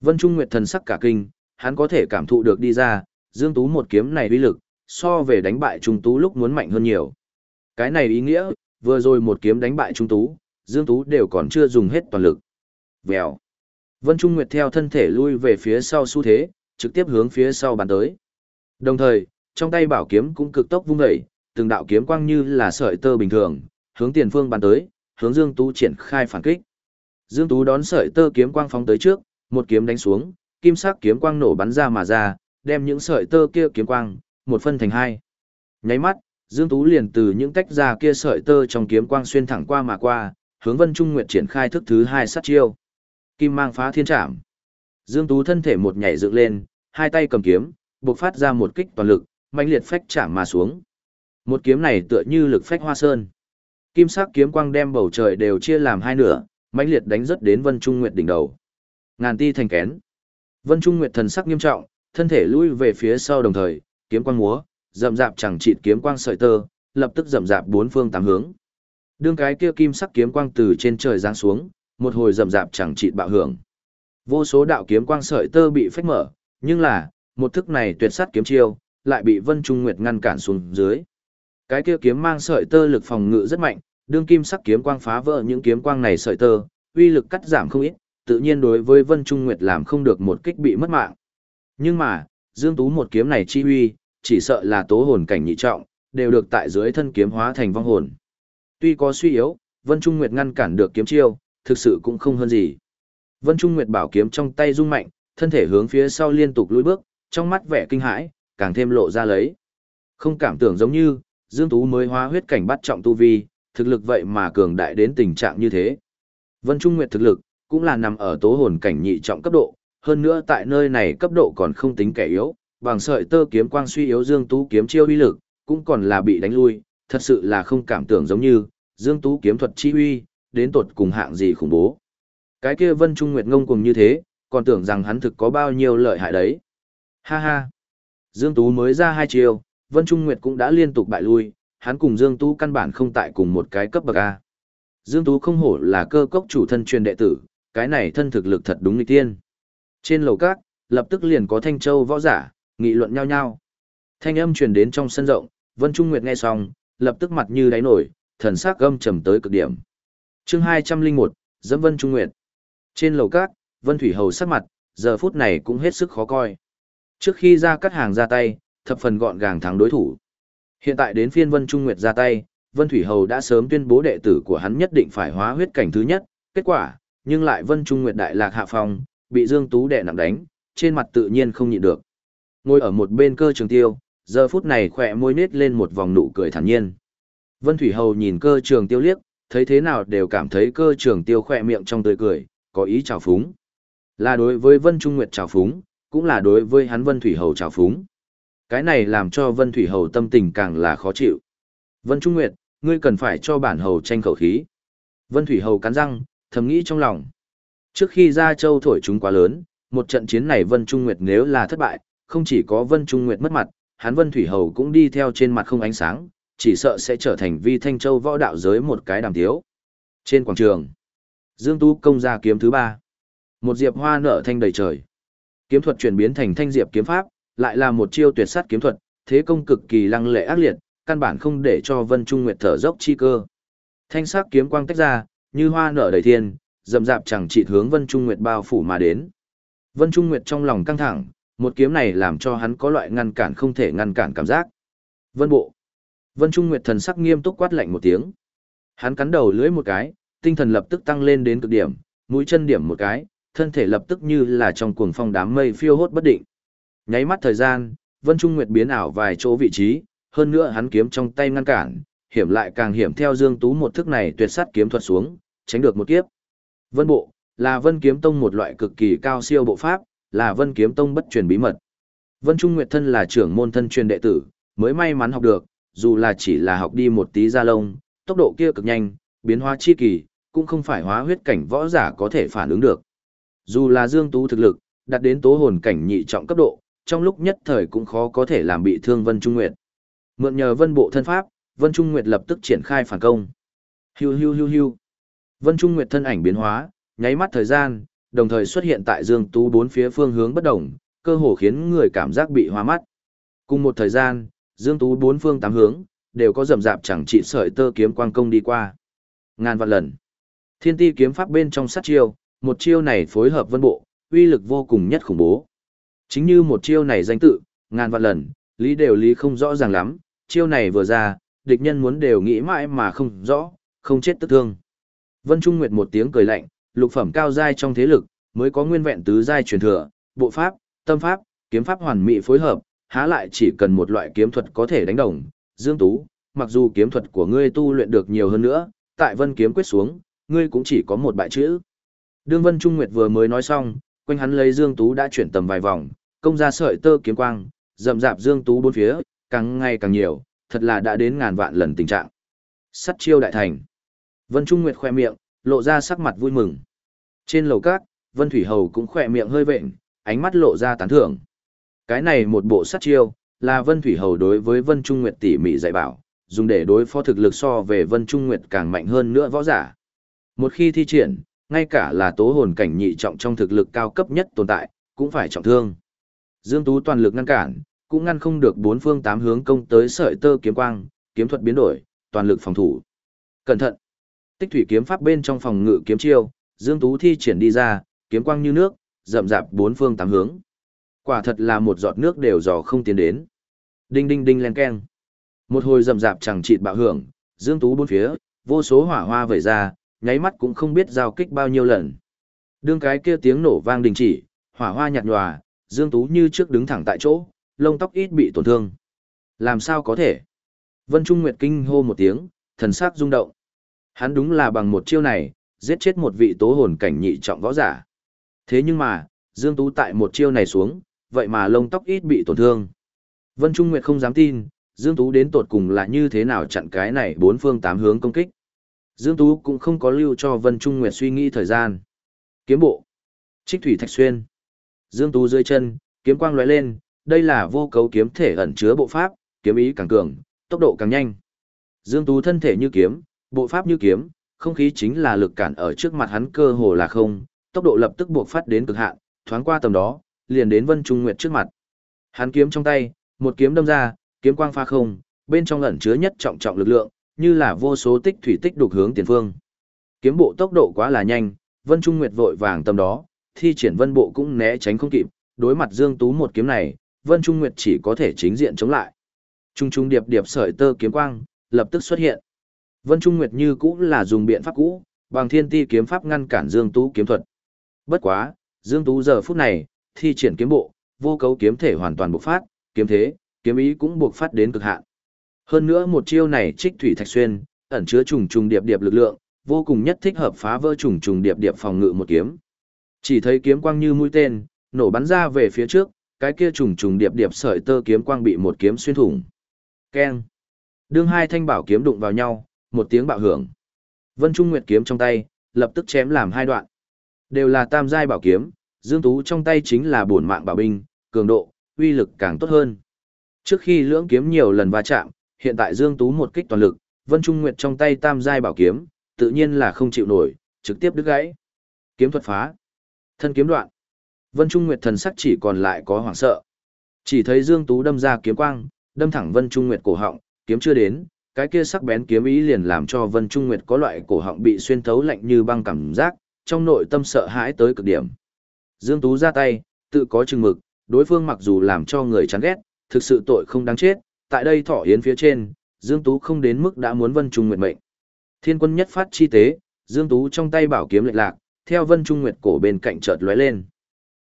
Vân Trung Nguyệt thần sắc cả kinh, hắn có thể cảm thụ được đi ra, Dương Tú một kiếm này uy lực, so về đánh bại Trung Tú lúc muốn mạnh hơn nhiều. Cái này ý nghĩa, vừa rồi một kiếm đánh bại Trung Tú, Dương Tú đều còn chưa dùng hết toàn lực. Vèo. Vân Trung Nguyệt theo thân thể lui về phía sau xu thế, trực tiếp hướng phía sau bàn tới. Đồng thời, trong tay bảo kiếm cũng cực tốc vung dậy, từng đạo kiếm quang như là sợi tơ bình thường, hướng tiền phương bàn tới, hướng Dương Tú triển khai phản kích. Dương Tú đón sợi tơ kiếm quang phóng tới trước, một kiếm đánh xuống, kim sắc kiếm quang nổ bắn ra mà ra, đem những sợi tơ kia kiếm quang một phân thành hai. Nháy mắt, Dương Tú liền từ những tách ra kia sợi tơ trong kiếm quang xuyên thẳng qua mà qua, hướng Vân Trung Nguyệt triển khai thức thứ hai sát chiêu. Kim mang phá thiên trảm. Dương Tú thân thể một nhảy dựng lên, hai tay cầm kiếm, bộc phát ra một kích toàn lực, mãnh liệt phách chạm mà xuống. Một kiếm này tựa như lực phách hoa sơn. Kim sắc kiếm quang đem bầu trời đều chia làm hai nửa, mãnh liệt đánh rất đến Vân Trung Nguyệt đỉnh đầu. Ngàn ti thành kén. Vân Trung Nguyệt thần sắc nghiêm trọng, thân thể lui về phía sau đồng thời, kiếm quang múa, rậm rạp chẳng chịt kiếm quang sợi tơ, lập tức rậm rạp bốn phương tám hướng. Đương cái kia kim sắc kiếm quang từ trên trời giáng xuống, một hồi rậm rạp chẳng chịt bạo hưởng. Vô số đạo kiếm quang sợi tơ bị phách mở, nhưng là, một thức này tuyệt sát kiếm chiêu, lại bị Vân Trung Nguyệt ngăn cản xuống dưới. Cái kia kiếm mang sợi tơ lực phòng ngự rất mạnh, đương kim sắc kiếm quang phá vỡ những kiếm quang này sợi tơ, uy lực cắt giảm không ít, tự nhiên đối với Vân Trung Nguyệt làm không được một kích bị mất mạng. Nhưng mà, Dương Tú một kiếm này chi uy, chỉ sợ là tố hồn cảnh nhị trọng, đều được tại dưới thân kiếm hóa thành vong hồn. Tuy có suy yếu, Vân Trung Nguyệt ngăn cản được kiếm chiêu, thực sự cũng không hơn gì. Vân Trung Nguyệt bảo kiếm trong tay rung mạnh, thân thể hướng phía sau liên tục lùi bước, trong mắt vẻ kinh hãi, càng thêm lộ ra lấy. Không cảm tưởng giống như, Dương Tú mới hóa huyết cảnh bắt trọng tu vi, thực lực vậy mà cường đại đến tình trạng như thế. Vân Trung Nguyệt thực lực, cũng là nằm ở tố hồn cảnh nhị trọng cấp độ, hơn nữa tại nơi này cấp độ còn không tính kẻ yếu, bằng sợi tơ kiếm quang suy yếu Dương Tú kiếm chiêu uy lực, cũng còn là bị đánh lui, thật sự là không cảm tưởng giống như, Dương Tú kiếm thuật chi uy, đến tột cùng hạng gì khủng bố. Cái kia Vân Trung Nguyệt ngông cùng như thế, còn tưởng rằng hắn thực có bao nhiêu lợi hại đấy. Ha ha. Dương Tú mới ra hai chiêu, Vân Trung Nguyệt cũng đã liên tục bại lui, hắn cùng Dương Tú căn bản không tại cùng một cái cấp bậc A. Dương Tú không hổ là cơ cốc chủ thân truyền đệ tử, cái này thân thực lực thật đúng nghịch tiên. Trên lầu các, lập tức liền có Thanh Châu võ giả, nghị luận nhau nhau. Thanh âm truyền đến trong sân rộng, Vân Trung Nguyệt nghe xong, lập tức mặt như đáy nổi, thần sắc gâm trầm tới cực điểm. Chương 201, Dẫm Vân Trung Nguyệt. Trên lầu các, Vân Thủy Hầu sắc mặt, giờ phút này cũng hết sức khó coi. Trước khi ra cắt hàng ra tay, thập phần gọn gàng thắng đối thủ. Hiện tại đến phiên Vân Trung Nguyệt ra tay, Vân Thủy Hầu đã sớm tuyên bố đệ tử của hắn nhất định phải hóa huyết cảnh thứ nhất, kết quả, nhưng lại Vân Trung Nguyệt đại lạc hạ phong, bị Dương Tú đè nặng đánh, trên mặt tự nhiên không nhịn được. Ngồi ở một bên cơ trường tiêu, giờ phút này khỏe môi nết lên một vòng nụ cười thản nhiên. Vân Thủy Hầu nhìn cơ trường tiêu liếc, thấy thế nào đều cảm thấy cơ trường tiêu khỏe miệng trong tươi cười, có ý chào phúng. Là đối với Vân Trung Nguyệt chào phúng, cũng là đối với hắn Vân Thủy Hầu chào phúng. Cái này làm cho Vân Thủy Hầu tâm tình càng là khó chịu. Vân Trung Nguyệt, ngươi cần phải cho bản hầu tranh khẩu khí. Vân Thủy Hầu cắn răng, thầm nghĩ trong lòng. Trước khi ra châu thổi chúng quá lớn, một trận chiến này Vân Trung Nguyệt nếu là thất bại, không chỉ có Vân Trung Nguyệt mất mặt, hắn Vân Thủy Hầu cũng đi theo trên mặt không ánh sáng, chỉ sợ sẽ trở thành vi thanh châu võ đạo giới một cái đàm thiếu. Trên quảng trường, Dương Tú công ra kiếm thứ ba. Một diệp hoa nở thanh đầy trời. Kiếm thuật chuyển biến thành thanh diệp kiếm pháp, lại là một chiêu tuyệt sát kiếm thuật, thế công cực kỳ lăng lệ ác liệt, căn bản không để cho Vân Trung Nguyệt thở dốc chi cơ. Thanh sắc kiếm quang tách ra, như hoa nở đầy thiên, dầm dạp chẳng chỉ hướng Vân Trung Nguyệt bao phủ mà đến. Vân Trung Nguyệt trong lòng căng thẳng, một kiếm này làm cho hắn có loại ngăn cản không thể ngăn cản cảm giác. Vân Bộ. Vân Trung Nguyệt thần sắc nghiêm túc quát lạnh một tiếng. Hắn cắn đầu lưỡi một cái, tinh thần lập tức tăng lên đến cực điểm, mũi chân điểm một cái, thân thể lập tức như là trong cuồng phong đám mây phiêu hốt bất định. Nháy mắt thời gian, Vân Trung Nguyệt biến ảo vài chỗ vị trí, hơn nữa hắn kiếm trong tay ngăn cản, hiểm lại càng hiểm theo Dương Tú một thức này tuyệt sát kiếm thuật xuống, tránh được một kiếp. Vân bộ, là Vân Kiếm Tông một loại cực kỳ cao siêu bộ pháp, là Vân Kiếm Tông bất truyền bí mật. Vân Trung Nguyệt thân là trưởng môn thân truyền đệ tử, mới may mắn học được, dù là chỉ là học đi một tí ra lông, tốc độ kia cực nhanh, biến hóa chi kỳ, cũng không phải hóa huyết cảnh võ giả có thể phản ứng được. Dù là Dương Tú thực lực, đạt đến tố hồn cảnh nhị trọng cấp độ, trong lúc nhất thời cũng khó có thể làm bị thương Vân Trung Nguyệt. Mượn nhờ Vân Bộ thân pháp, Vân Trung Nguyệt lập tức triển khai phản công. Hiu hiu hiu hiu. Vân Trung Nguyệt thân ảnh biến hóa, nháy mắt thời gian, đồng thời xuất hiện tại Dương Tú bốn phía phương hướng bất đồng, cơ hồ khiến người cảm giác bị hoa mắt. Cùng một thời gian, Dương Tú bốn phương tám hướng, đều có rầm rạp chẳng trị sợi tơ kiếm quang công đi qua. Ngàn vạn lần. Thiên ti kiếm pháp bên trong sát chiêu, một chiêu này phối hợp vân bộ, uy lực vô cùng nhất khủng bố. Chính như một chiêu này danh tự, ngàn vạn lần, lý đều lý không rõ ràng lắm, chiêu này vừa ra, địch nhân muốn đều nghĩ mãi mà không rõ, không chết tức thương. Vân Trung Nguyệt một tiếng cười lạnh, lục phẩm cao giai trong thế lực, mới có nguyên vẹn tứ giai truyền thừa, bộ pháp, tâm pháp, kiếm pháp hoàn mỹ phối hợp, há lại chỉ cần một loại kiếm thuật có thể đánh đồng. Dương Tú, mặc dù kiếm thuật của ngươi tu luyện được nhiều hơn nữa, tại Vân kiếm quyết xuống, ngươi cũng chỉ có một bại chữ. Đương Vân Trung Nguyệt vừa mới nói xong, quanh hắn lấy Dương Tú đã chuyển tầm vài vòng, công ra sợi tơ kiếm quang, rậm rạp Dương Tú bốn phía, càng ngày càng nhiều, thật là đã đến ngàn vạn lần tình trạng. Sắt chiêu đại thành. Vân Trung Nguyệt khoe miệng, lộ ra sắc mặt vui mừng. Trên lầu cát, Vân Thủy Hầu cũng khoe miệng hơi vện, ánh mắt lộ ra tán thưởng. Cái này một bộ sát chiêu, là Vân Thủy Hầu đối với Vân Trung Nguyệt tỉ mỉ dạy bảo, dùng để đối phó thực lực so về Vân Trung Nguyệt càng mạnh hơn nữa võ giả. Một khi thi triển, ngay cả là tố hồn cảnh nhị trọng trong thực lực cao cấp nhất tồn tại, cũng phải trọng thương. Dương Tú toàn lực ngăn cản, cũng ngăn không được bốn phương tám hướng công tới sợi tơ kiếm quang, kiếm thuật biến đổi, toàn lực phòng thủ. Cẩn thận! Tích thủy kiếm pháp bên trong phòng ngự kiếm chiêu, Dương Tú thi triển đi ra, kiếm quang như nước, rậm rạp bốn phương tám hướng. Quả thật là một giọt nước đều dò không tiến đến. Đinh đinh đinh len keng. Một hồi rậm rạp chẳng chịt bạo hưởng, Dương Tú bốn phía, vô số hỏa hoa vẩy ra, nháy mắt cũng không biết giao kích bao nhiêu lần. Đương cái kia tiếng nổ vang đình chỉ, hỏa hoa nhạt nhòa, Dương Tú như trước đứng thẳng tại chỗ, lông tóc ít bị tổn thương. Làm sao có thể? Vân Trung Nguyệt kinh hô một tiếng, thần sắc rung động. Hắn đúng là bằng một chiêu này, giết chết một vị tố hồn cảnh nhị trọng võ giả. Thế nhưng mà, Dương Tú tại một chiêu này xuống, vậy mà lông tóc ít bị tổn thương. Vân Trung Nguyệt không dám tin, Dương Tú đến tột cùng là như thế nào chặn cái này bốn phương tám hướng công kích. Dương Tú cũng không có lưu cho Vân Trung Nguyệt suy nghĩ thời gian. Kiếm bộ. Trích thủy thạch xuyên. Dương Tú dưới chân, kiếm quang lóe lên, đây là vô cấu kiếm thể ẩn chứa bộ pháp, kiếm ý càng cường, tốc độ càng nhanh. Dương Tú thân thể như kiếm, bộ pháp như kiếm, không khí chính là lực cản ở trước mặt hắn cơ hồ là không, tốc độ lập tức buộc phát đến cực hạn, thoáng qua tầm đó, liền đến Vân Trung Nguyệt trước mặt. Hắn kiếm trong tay, một kiếm đâm ra, kiếm quang pha không, bên trong ẩn chứa nhất trọng trọng lực lượng, như là vô số tích thủy tích đục hướng tiền phương. Kiếm bộ tốc độ quá là nhanh, Vân Trung Nguyệt vội vàng tầm đó, thi triển vân bộ cũng né tránh không kịp, đối mặt Dương Tú một kiếm này, Vân Trung Nguyệt chỉ có thể chính diện chống lại. Trung trung điệp điệp sợi tơ kiếm quang, lập tức xuất hiện. Vân Trung Nguyệt như cũ là dùng biện pháp cũ, bằng thiên ti kiếm pháp ngăn cản Dương Tú kiếm thuật. Bất quá, Dương Tú giờ phút này, thi triển kiếm bộ, vô cấu kiếm thể hoàn toàn bộc phát, kiếm thế, kiếm ý cũng bộc phát đến cực hạn. Hơn nữa một chiêu này trích thủy thạch xuyên, ẩn chứa trùng trùng điệp điệp lực lượng, vô cùng nhất thích hợp phá vỡ trùng trùng điệp điệp phòng ngự một kiếm. Chỉ thấy kiếm quang như mũi tên, nổ bắn ra về phía trước, cái kia trùng trùng điệp điệp sợi tơ kiếm quang bị một kiếm xuyên thủng. Keng. Đương hai thanh bảo kiếm đụng vào nhau, một tiếng bạo hưởng. Vân Trung Nguyệt kiếm trong tay, lập tức chém làm hai đoạn. Đều là tam giai bảo kiếm, Dương Tú trong tay chính là bổn mạng bảo binh, cường độ, uy lực càng tốt hơn. Trước khi lưỡng kiếm nhiều lần va chạm, hiện tại Dương Tú một kích toàn lực, Vân Trung Nguyệt trong tay tam giai bảo kiếm, tự nhiên là không chịu nổi, trực tiếp đứt gãy. Kiếm thuật phá, thân kiếm đoạn. Vân Trung Nguyệt thần sắc chỉ còn lại có hoảng sợ. Chỉ thấy Dương Tú đâm ra kiếm quang, đâm thẳng Vân Trung Nguyệt cổ họng, kiếm chưa đến, cái kia sắc bén kiếm ý liền làm cho Vân Trung Nguyệt có loại cổ họng bị xuyên thấu lạnh như băng cảm giác, trong nội tâm sợ hãi tới cực điểm. Dương Tú ra tay, tự có chừng mực, đối phương mặc dù làm cho người chán ghét, thực sự tội không đáng chết, tại đây thỏ yến phía trên, Dương Tú không đến mức đã muốn Vân Trung Nguyệt mệnh. Thiên quân nhất phát chi tế, Dương Tú trong tay bảo kiếm lệch lạc, theo Vân Trung Nguyệt cổ bên cạnh chợt lóe lên.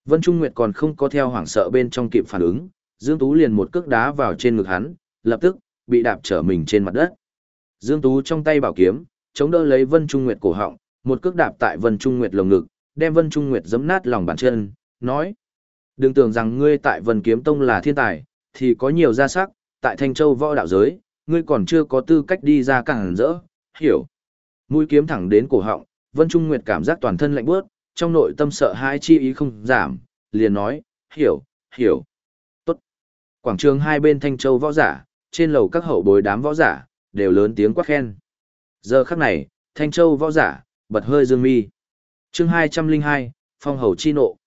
Vân Trung Nguyệt còn không có theo hoảng sợ bên trong kịp phản ứng, Dương Tú liền một cước đá vào trên ngực hắn, lập tức bị đạp trở mình trên mặt đất. Dương Tú trong tay bảo kiếm, chống đỡ lấy Vân Trung Nguyệt cổ họng, một cước đạp tại Vân Trung Nguyệt lồng ngực, đem Vân Trung Nguyệt giẫm nát lòng bàn chân, nói: "Đừng tưởng rằng ngươi tại Vân Kiếm Tông là thiên tài, thì có nhiều gia sắc, tại Thanh Châu võ đạo giới, ngươi còn chưa có tư cách đi ra cản rỡ, hiểu?" Mũi kiếm thẳng đến cổ họng, Vân Trung Nguyệt cảm giác toàn thân lạnh buốt, trong nội tâm sợ hãi chi ý không giảm, liền nói: "Hiểu, hiểu." Tốt. Quảng trường hai bên Thanh Châu võ giả, trên lầu các hậu bối đám võ giả, đều lớn tiếng quát khen. Giờ khắc này, Thanh Châu võ giả, bật hơi dương mi. chương 202, Phong Hầu Chi Nộ.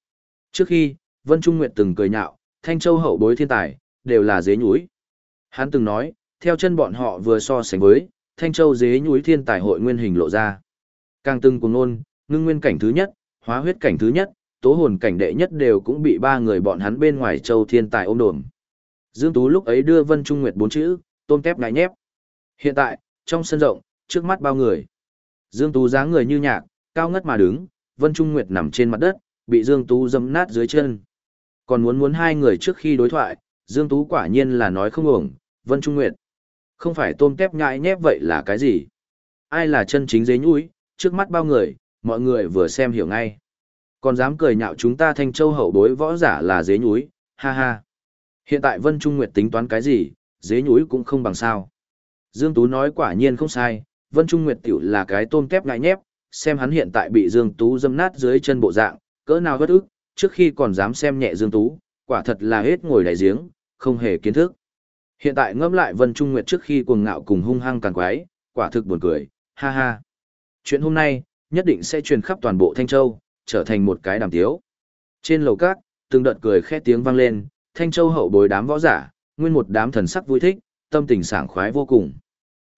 Trước khi, Vân Trung Nguyệt từng cười nhạo, Thanh Châu hậu bối thiên tài, đều là dế nhúi. Hắn từng nói, theo chân bọn họ vừa so sánh với, Thanh Châu dế nhúi thiên tài hội nguyên hình lộ ra. Càng từng cùng nôn, ngưng nguyên cảnh thứ nhất, hóa huyết cảnh thứ nhất, tố hồn cảnh đệ nhất đều cũng bị ba người bọn hắn bên ngoài châu thiên tài ôm đồm. Dương Tú lúc ấy đưa Vân Trung Nguyệt bốn chữ, tôm tép ngại nhép. Hiện tại, trong sân rộng, trước mắt bao người. Dương Tú dáng người như nhạc, cao ngất mà đứng, Vân Trung Nguyệt nằm trên mặt đất, bị Dương Tú dâm nát dưới chân. Còn muốn muốn hai người trước khi đối thoại, Dương Tú quả nhiên là nói không ổng, Vân Trung Nguyệt. Không phải tôm tép nhại nhép vậy là cái gì? Ai là chân chính dế nhũi, trước mắt bao người, mọi người vừa xem hiểu ngay. Còn dám cười nhạo chúng ta thanh châu hậu bối võ giả là dế nhúi, ha ha. Hiện tại Vân Trung Nguyệt tính toán cái gì, dế nhúi cũng không bằng sao. Dương Tú nói quả nhiên không sai, Vân Trung Nguyệt tiểu là cái tôm kép ngại nhép, xem hắn hiện tại bị Dương Tú dâm nát dưới chân bộ dạng, cỡ nào bất ức, trước khi còn dám xem nhẹ Dương Tú, quả thật là hết ngồi đại giếng, không hề kiến thức. Hiện tại ngẫm lại Vân Trung Nguyệt trước khi cuồng ngạo cùng hung hăng càng quái, quả thực buồn cười, ha ha. Chuyện hôm nay, nhất định sẽ truyền khắp toàn bộ Thanh Châu, trở thành một cái đàm tiếu. Trên lầu cát, từng đợt cười khẽ tiếng vang lên, Thanh Châu hậu bối đám võ giả, nguyên một đám thần sắc vui thích, tâm tình sảng khoái vô cùng.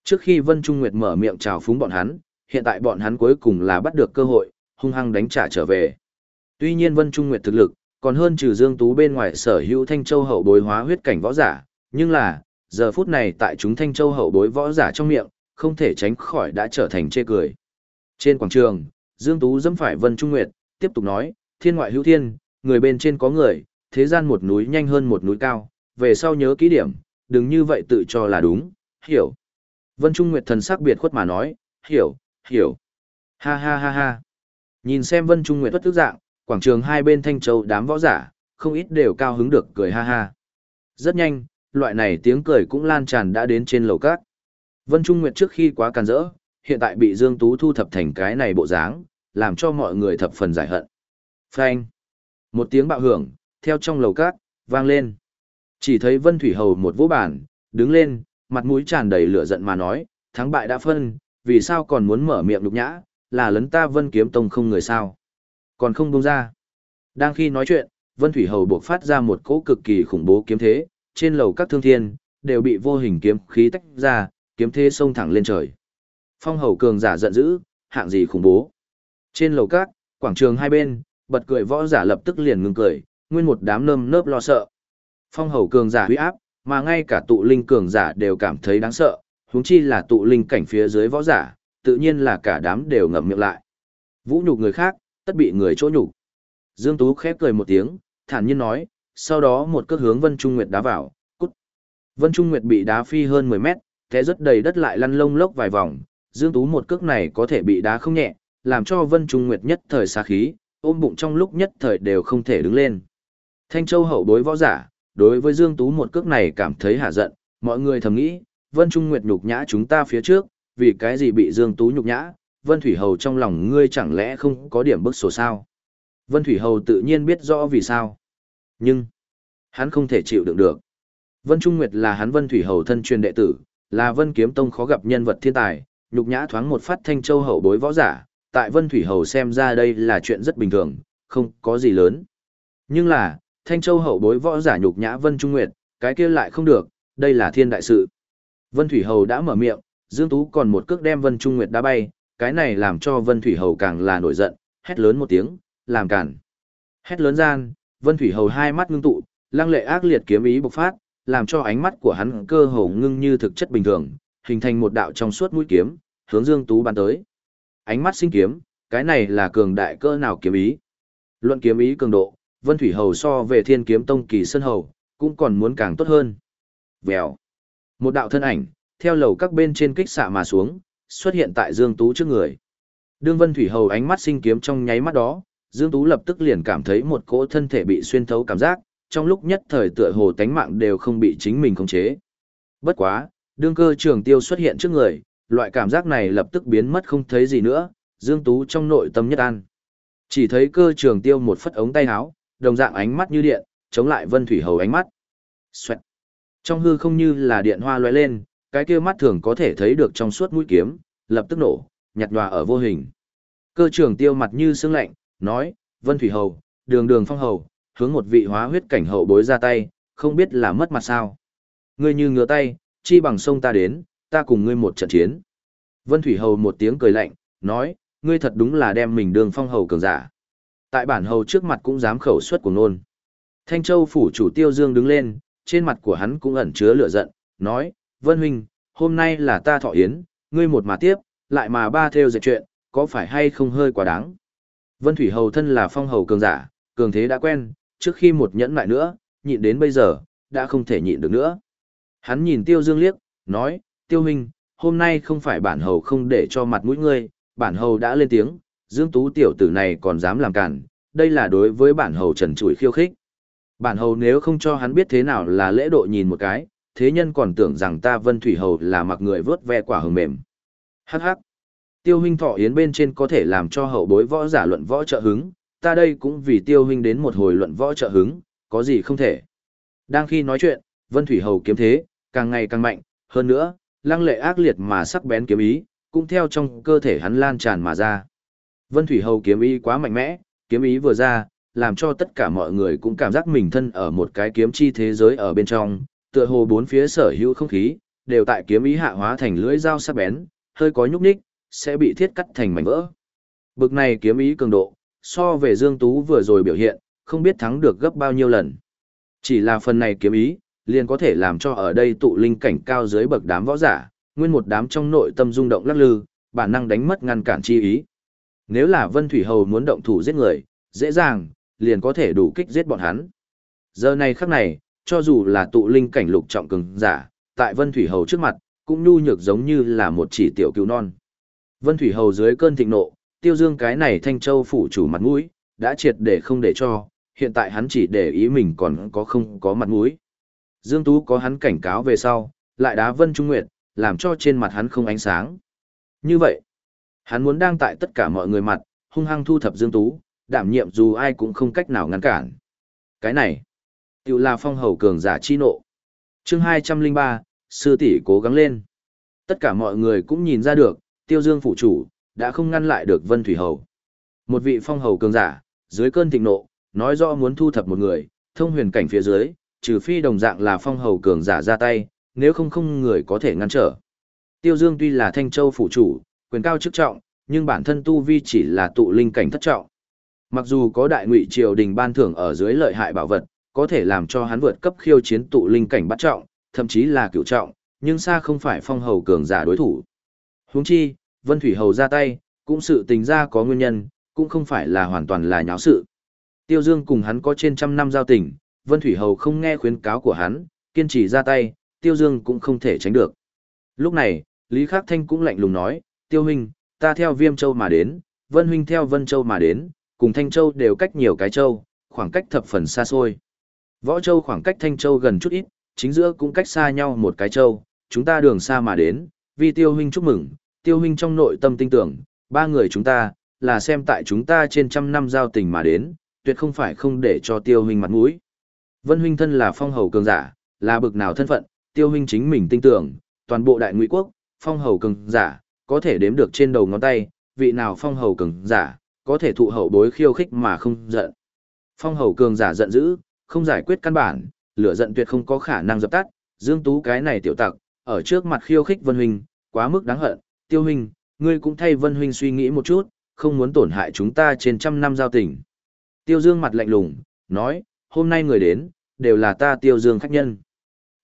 Trước khi Vân Trung Nguyệt mở miệng chào phúng bọn hắn, hiện tại bọn hắn cuối cùng là bắt được cơ hội, hung hăng đánh trả trở về. Tuy nhiên Vân Trung Nguyệt thực lực, còn hơn trừ Dương Tú bên ngoài sở hữu Thanh Châu hậu bối hóa huyết cảnh võ giả, nhưng là, giờ phút này tại chúng Thanh Châu hậu bối võ giả trong miệng, không thể tránh khỏi đã trở thành chê cười. Trên quảng trường, Dương Tú dẫm phải Vân Trung Nguyệt, tiếp tục nói, thiên ngoại hữu thiên, người bên trên có người, thế gian một núi nhanh hơn một núi cao, về sau nhớ kỹ điểm, đừng như vậy tự cho là đúng, hiểu. Vân Trung Nguyệt thần sắc biệt khuất mà nói, hiểu, hiểu. Ha ha ha ha. Nhìn xem Vân Trung Nguyệt bất tức dạng, quảng trường hai bên Thanh Châu đám võ giả, không ít đều cao hứng được cười ha ha. Rất nhanh, loại này tiếng cười cũng lan tràn đã đến trên lầu cát. Vân Trung Nguyệt trước khi quá càn rỡ, hiện tại bị Dương Tú thu thập thành cái này bộ dáng, làm cho mọi người thập phần giải hận. Phanh. Một tiếng bạo hưởng, theo trong lầu cát, vang lên. Chỉ thấy Vân Thủy Hầu một vỗ bản, đứng lên, mặt mũi tràn đầy lửa giận mà nói, thắng bại đã phân, vì sao còn muốn mở miệng đục nhã, là lấn ta Vân Kiếm Tông không người sao. Còn không buông ra. Đang khi nói chuyện, Vân Thủy Hầu buộc phát ra một cỗ cực kỳ khủng bố kiếm thế, trên lầu các thương thiên, đều bị vô hình kiếm khí tách ra, kiếm thế xông thẳng lên trời. Phong hầu cường giả giận dữ, hạng gì khủng bố. Trên lầu cát, quảng trường hai bên, bật cười võ giả lập tức liền ngừng cười, nguyên một đám nơm nớp lo sợ. Phong hầu cường giả huy áp, mà ngay cả tụ linh cường giả đều cảm thấy đáng sợ, huống chi là tụ linh cảnh phía dưới võ giả, tự nhiên là cả đám đều ngậm miệng lại. Vũ nhục người khác, tất bị người chỗ nhục. Dương Tú khép cười một tiếng, thản nhiên nói, sau đó một cước hướng Vân Trung Nguyệt đá vào, cút. Vân Trung Nguyệt bị đá phi hơn 10 mét, thế rất đầy đất lại lăn lông lốc vài vòng, Dương Tú một cước này có thể bị đá không nhẹ, làm cho Vân Trung Nguyệt nhất thời xa khí, ôm bụng trong lúc nhất thời đều không thể đứng lên. Thanh Châu hậu đối võ giả, đối với Dương Tú một cước này cảm thấy hạ giận, mọi người thầm nghĩ, Vân Trung Nguyệt nhục nhã chúng ta phía trước, vì cái gì bị Dương Tú nhục nhã, Vân Thủy Hầu trong lòng ngươi chẳng lẽ không có điểm bức sổ sao? Vân Thủy Hầu tự nhiên biết rõ vì sao. Nhưng, hắn không thể chịu đựng được. Vân Trung Nguyệt là hắn Vân Thủy Hầu thân truyền đệ tử, là Vân Kiếm Tông khó gặp nhân vật thiên tài, nhục nhã thoáng một phát thanh châu hậu bối võ giả, tại Vân Thủy Hầu xem ra đây là chuyện rất bình thường, không có gì lớn. Nhưng là, thanh châu hậu bối võ giả nhục nhã Vân Trung Nguyệt, cái kia lại không được, đây là thiên đại sự. Vân Thủy Hầu đã mở miệng, Dương Tú còn một cước đem Vân Trung Nguyệt đá bay, cái này làm cho Vân Thủy Hầu càng là nổi giận, hét lớn một tiếng, làm cản. Hét lớn gian, Vân Thủy Hầu hai mắt ngưng tụ, lăng lệ ác liệt kiếm ý bộc phát, làm cho ánh mắt của hắn cơ hồ ngưng như thực chất bình thường, hình thành một đạo trong suốt mũi kiếm, hướng Dương Tú bắn tới. Ánh mắt sinh kiếm, cái này là cường đại cơ nào kiếm ý. Luận kiếm ý cường độ, Vân Thủy Hầu so về Thiên Kiếm Tông Kỳ Sơn Hầu, cũng còn muốn càng tốt hơn. Vèo. Một đạo thân ảnh, theo lầu các bên trên kích xạ mà xuống, xuất hiện tại Dương Tú trước người. Đương Vân Thủy Hầu ánh mắt sinh kiếm trong nháy mắt đó, Dương Tú lập tức liền cảm thấy một cỗ thân thể bị xuyên thấu cảm giác, trong lúc nhất thời tựa hồ tánh mạng đều không bị chính mình khống chế. Bất quá, đương cơ trường tiêu xuất hiện trước người, loại cảm giác này lập tức biến mất không thấy gì nữa, Dương Tú trong nội tâm nhất an. Chỉ thấy cơ trường tiêu một phất ống tay áo, đồng dạng ánh mắt như điện, chống lại Vân Thủy Hầu ánh mắt. Xoẹt. Trong hư không như là điện hoa lóe lên, cái kia mắt thường có thể thấy được trong suốt mũi kiếm, lập tức nổ, nhạt nhòa ở vô hình. Cơ trưởng tiêu mặt như sương lạnh, nói, Vân Thủy Hầu, đường đường phong hầu, hướng một vị hóa huyết cảnh hậu bối ra tay, không biết là mất mặt sao. Ngươi như ngửa tay, chi bằng sông ta đến, ta cùng ngươi một trận chiến. Vân Thủy Hầu một tiếng cười lạnh, nói, ngươi thật đúng là đem mình đường phong hầu cường giả. Tại bản hầu trước mặt cũng dám khẩu suất của nôn. Thanh Châu phủ chủ Tiêu Dương đứng lên, trên mặt của hắn cũng ẩn chứa lửa giận, nói, Vân Huynh, hôm nay là ta thọ yến, ngươi một mà tiếp, lại mà ba theo dệt chuyện, có phải hay không hơi quá đáng. Vân Thủy Hầu thân là phong hầu cường giả, cường thế đã quen, trước khi một nhẫn lại nữa, nhịn đến bây giờ, đã không thể nhịn được nữa. Hắn nhìn Tiêu Dương liếc, nói, Tiêu Huynh, hôm nay không phải bản hầu không để cho mặt mũi ngươi, bản hầu đã lên tiếng, Dương Tú tiểu tử này còn dám làm cản, đây là đối với bản hầu trần trụi khiêu khích. Bản hầu nếu không cho hắn biết thế nào là lễ độ nhìn một cái, thế nhân còn tưởng rằng ta Vân Thủy Hầu là mặc người vớt ve quả hồng mềm. Hắc hắc. Tiêu huynh thọ yến bên trên có thể làm cho hậu bối võ giả luận võ trợ hứng, ta đây cũng vì tiêu huynh đến một hồi luận võ trợ hứng, có gì không thể. Đang khi nói chuyện, Vân Thủy Hầu kiếm thế, càng ngày càng mạnh, hơn nữa, lăng lệ ác liệt mà sắc bén kiếm ý, cũng theo trong cơ thể hắn lan tràn mà ra. Vân Thủy Hầu kiếm ý quá mạnh mẽ, kiếm ý vừa ra, làm cho tất cả mọi người cũng cảm giác mình thân ở một cái kiếm chi thế giới ở bên trong, tựa hồ bốn phía sở hữu không khí, đều tại kiếm ý hạ hóa thành lưỡi dao sắc bén, hơi có nhúc nhích, sẽ bị thiết cắt thành mảnh vỡ. Bực này kiếm ý cường độ, so về Dương Tú vừa rồi biểu hiện, không biết thắng được gấp bao nhiêu lần. Chỉ là phần này kiếm ý, liền có thể làm cho ở đây tụ linh cảnh cao dưới bậc đám võ giả, nguyên một đám trong nội tâm rung động lắc lư, bản năng đánh mất ngăn cản chi ý. Nếu là Vân Thủy Hầu muốn động thủ giết người, dễ dàng, liền có thể đủ kích giết bọn hắn. Giờ này khắc này, cho dù là tụ linh cảnh lục trọng cường giả, tại Vân Thủy Hầu trước mặt, cũng nhu nhược giống như là một chỉ tiểu cứu non. Vân Thủy Hầu dưới cơn thịnh nộ, tiêu dương cái này thanh châu phủ chủ mặt mũi, đã triệt để không để cho, hiện tại hắn chỉ để ý mình còn có không có mặt mũi. Dương Tú có hắn cảnh cáo về sau, lại đá Vân Trung Nguyệt, làm cho trên mặt hắn không ánh sáng. Như vậy, hắn muốn đang tại tất cả mọi người mặt, hung hăng thu thập Dương Tú, đảm nhiệm dù ai cũng không cách nào ngăn cản. Cái này, tự là phong hầu cường giả chi nộ. chương 203, sư tỷ cố gắng lên. Tất cả mọi người cũng nhìn ra được, tiêu dương phụ chủ, đã không ngăn lại được Vân Thủy Hầu. Một vị phong hầu cường giả, dưới cơn thịnh nộ, nói rõ muốn thu thập một người, thông huyền cảnh phía dưới, trừ phi đồng dạng là phong hầu cường giả ra tay, nếu không không người có thể ngăn trở. Tiêu Dương tuy là Thanh Châu phụ chủ, quyền cao chức trọng, nhưng bản thân tu vi chỉ là tụ linh cảnh thất trọng. Mặc dù có đại ngụy triều đình ban thưởng ở dưới lợi hại bảo vật, có thể làm cho hắn vượt cấp khiêu chiến tụ linh cảnh bắt trọng, thậm chí là cửu trọng, nhưng xa không phải phong hầu cường giả đối thủ. Huống chi, Vân Thủy Hầu ra tay, cũng sự tình ra có nguyên nhân, cũng không phải là hoàn toàn là nháo sự. Tiêu Dương cùng hắn có trên trăm năm giao tình, Vân Thủy Hầu không nghe khuyến cáo của hắn, kiên trì ra tay, Tiêu Dương cũng không thể tránh được. Lúc này, Lý Khắc Thanh cũng lạnh lùng nói, Tiêu Huynh, ta theo Viêm Châu mà đến, Vân Huynh theo Vân Châu mà đến, cùng Thanh Châu đều cách nhiều cái châu, khoảng cách thập phần xa xôi. Võ Châu khoảng cách Thanh Châu gần chút ít, chính giữa cũng cách xa nhau một cái châu, chúng ta đường xa mà đến, vì Tiêu Huynh chúc mừng, Tiêu Huynh trong nội tâm tin tưởng, ba người chúng ta, là xem tại chúng ta trên trăm năm giao tình mà đến, tuyệt không phải không để cho Tiêu Huynh mặt mũi. Vân Huynh thân là phong hầu cường giả, là bực nào thân phận, Tiêu Huynh chính mình tin tưởng, toàn bộ đại ngụy quốc, phong hầu cường giả, có thể đếm được trên đầu ngón tay, vị nào phong hầu cường giả, có thể thụ hậu bối khiêu khích mà không giận. Phong hầu cường giả giận dữ, không giải quyết căn bản, lửa giận tuyệt không có khả năng dập tắt, Dương Tú cái này tiểu tặc, ở trước mặt khiêu khích Vân huynh, quá mức đáng hận, Tiêu huynh, ngươi cũng thay Vân huynh suy nghĩ một chút, không muốn tổn hại chúng ta trên trăm năm giao tình. Tiêu Dương mặt lạnh lùng, nói, hôm nay người đến, đều là ta Tiêu Dương khách nhân.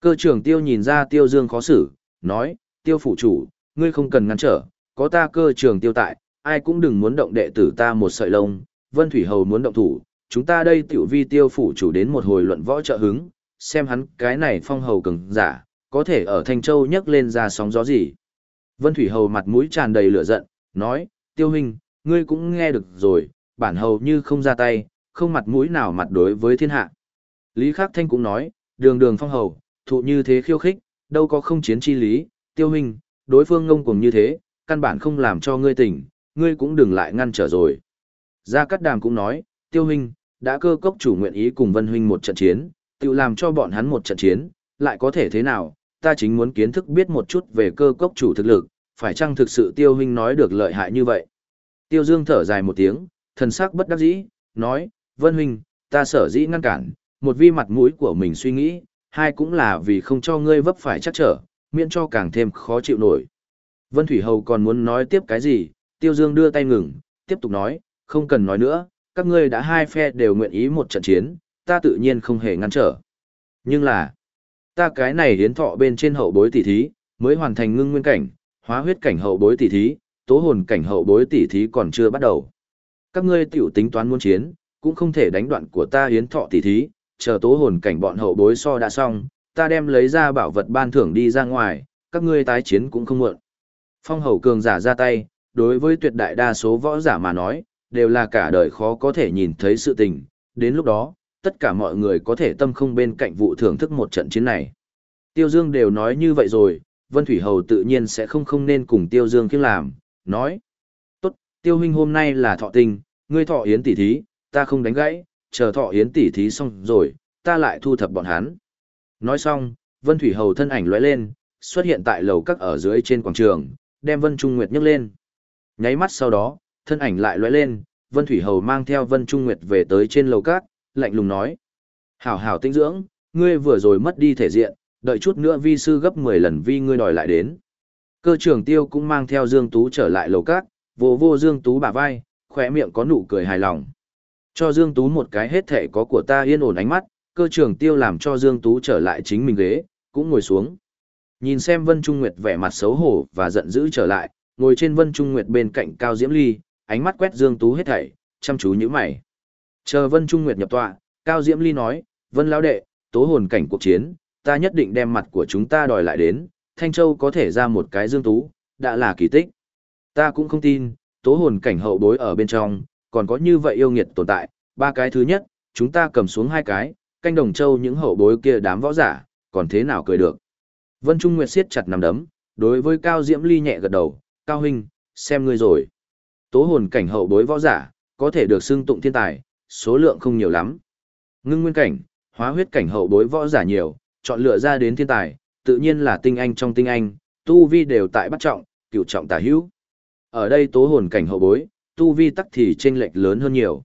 Cơ trưởng Tiêu nhìn ra Tiêu Dương khó xử, nói, Tiêu phủ chủ, ngươi không cần ngăn trở, có ta cơ trường Tiêu tại, ai cũng đừng muốn động đệ tử ta một sợi lông, Vân Thủy Hầu muốn động thủ, chúng ta đây tiểu vi tiêu phủ chủ đến một hồi luận võ trợ hứng, xem hắn cái này phong hầu cường giả, có thể ở Thanh Châu nhấc lên ra sóng gió gì. Vân Thủy Hầu mặt mũi tràn đầy lửa giận, nói, tiêu hình, ngươi cũng nghe được rồi, bản hầu như không ra tay, không mặt mũi nào mặt đối với thiên hạ. Lý Khắc Thanh cũng nói, đường đường phong hầu, thụ như thế khiêu khích, đâu có không chiến chi lý, tiêu hình, đối phương ngông cuồng như thế, căn bản không làm cho ngươi tỉnh, ngươi cũng đừng lại ngăn trở rồi. Gia Cát Đàm cũng nói, tiêu huynh, đã cơ cốc chủ nguyện ý cùng Vân huynh một trận chiến, tự làm cho bọn hắn một trận chiến, lại có thể thế nào, ta chính muốn kiến thức biết một chút về cơ cốc chủ thực lực, phải chăng thực sự tiêu huynh nói được lợi hại như vậy. Tiêu Dương thở dài một tiếng, thần sắc bất đắc dĩ, nói, Vân huynh, ta sở dĩ ngăn cản, một vi mặt mũi của mình suy nghĩ, hai cũng là vì không cho ngươi vấp phải chắc trở, miễn cho càng thêm khó chịu nổi. Vân Thủy Hầu còn muốn nói tiếp cái gì, Tiêu Dương đưa tay ngừng, tiếp tục nói, không cần nói nữa, các ngươi đã hai phe đều nguyện ý một trận chiến, ta tự nhiên không hề ngăn trở. Nhưng là, ta cái này hiến thọ bên trên hậu bối tỷ thí, mới hoàn thành ngưng nguyên cảnh, hóa huyết cảnh hậu bối tỷ thí, tố hồn cảnh hậu bối tỷ thí còn chưa bắt đầu. Các ngươi tiểu tính toán muốn chiến, cũng không thể đánh đoạn của ta hiến thọ tỷ thí, chờ tố hồn cảnh bọn hậu bối so đã xong, ta đem lấy ra bảo vật ban thưởng đi ra ngoài, các ngươi tái chiến cũng không muộn. Phong hầu cường giả ra tay, đối với tuyệt đại đa số võ giả mà nói, đều là cả đời khó có thể nhìn thấy sự tình, đến lúc đó, tất cả mọi người có thể tâm không bên cạnh vụ thưởng thức một trận chiến này. Tiêu Dương đều nói như vậy rồi, Vân Thủy Hầu tự nhiên sẽ không không nên cùng Tiêu Dương kiếm làm, nói. Tốt, Tiêu huynh hôm nay là thọ tình, ngươi thọ yến tỷ thí, ta không đánh gãy, chờ thọ yến tỷ thí xong rồi, ta lại thu thập bọn hắn. Nói xong, Vân Thủy Hầu thân ảnh lóe lên, xuất hiện tại lầu các ở dưới trên quảng trường, đem Vân Trung Nguyệt nhấc lên. Nháy mắt sau đó, thân ảnh lại lóe lên, Vân Thủy Hầu mang theo Vân Trung Nguyệt về tới trên lầu các, lạnh lùng nói. Hảo hảo tinh dưỡng, ngươi vừa rồi mất đi thể diện, đợi chút nữa vi sư gấp 10 lần vi ngươi đòi lại đến. Cơ trưởng tiêu cũng mang theo Dương Tú trở lại lầu các, vô vô Dương Tú bả vai, khỏe miệng có nụ cười hài lòng. Cho Dương Tú một cái hết thể có của ta yên ổn ánh mắt, cơ trưởng tiêu làm cho Dương Tú trở lại chính mình ghế, cũng ngồi xuống. Nhìn xem Vân Trung Nguyệt vẻ mặt xấu hổ và giận dữ trở lại, ngồi trên Vân Trung Nguyệt bên cạnh Cao Diễm Ly, ánh mắt quét Dương Tú hết thảy, chăm chú như mày. Chờ Vân Trung Nguyệt nhập tọa, Cao Diễm Ly nói, Vân Lão Đệ, tố hồn cảnh cuộc chiến, ta nhất định đem mặt của chúng ta đòi lại đến, Thanh Châu có thể ra một cái Dương Tú, đã là kỳ tích. Ta cũng không tin, tố hồn cảnh hậu bối ở bên trong, còn có như vậy yêu nghiệt tồn tại, ba cái thứ nhất, chúng ta cầm xuống hai cái, canh đồng châu những hậu bối kia đám võ giả, còn thế nào cười được. Vân Trung Nguyệt siết chặt nằm đấm, đối với Cao Diễm Ly nhẹ gật đầu, Cao Huynh, xem ngươi rồi. Tố hồn cảnh hậu bối võ giả, có thể được xưng tụng thiên tài, số lượng không nhiều lắm. Ngưng nguyên cảnh, hóa huyết cảnh hậu bối võ giả nhiều, chọn lựa ra đến thiên tài, tự nhiên là tinh anh trong tinh anh, tu vi đều tại bắt trọng, cửu trọng tả hữu. Ở đây tố hồn cảnh hậu bối, tu vi tắc thì chênh lệch lớn hơn nhiều.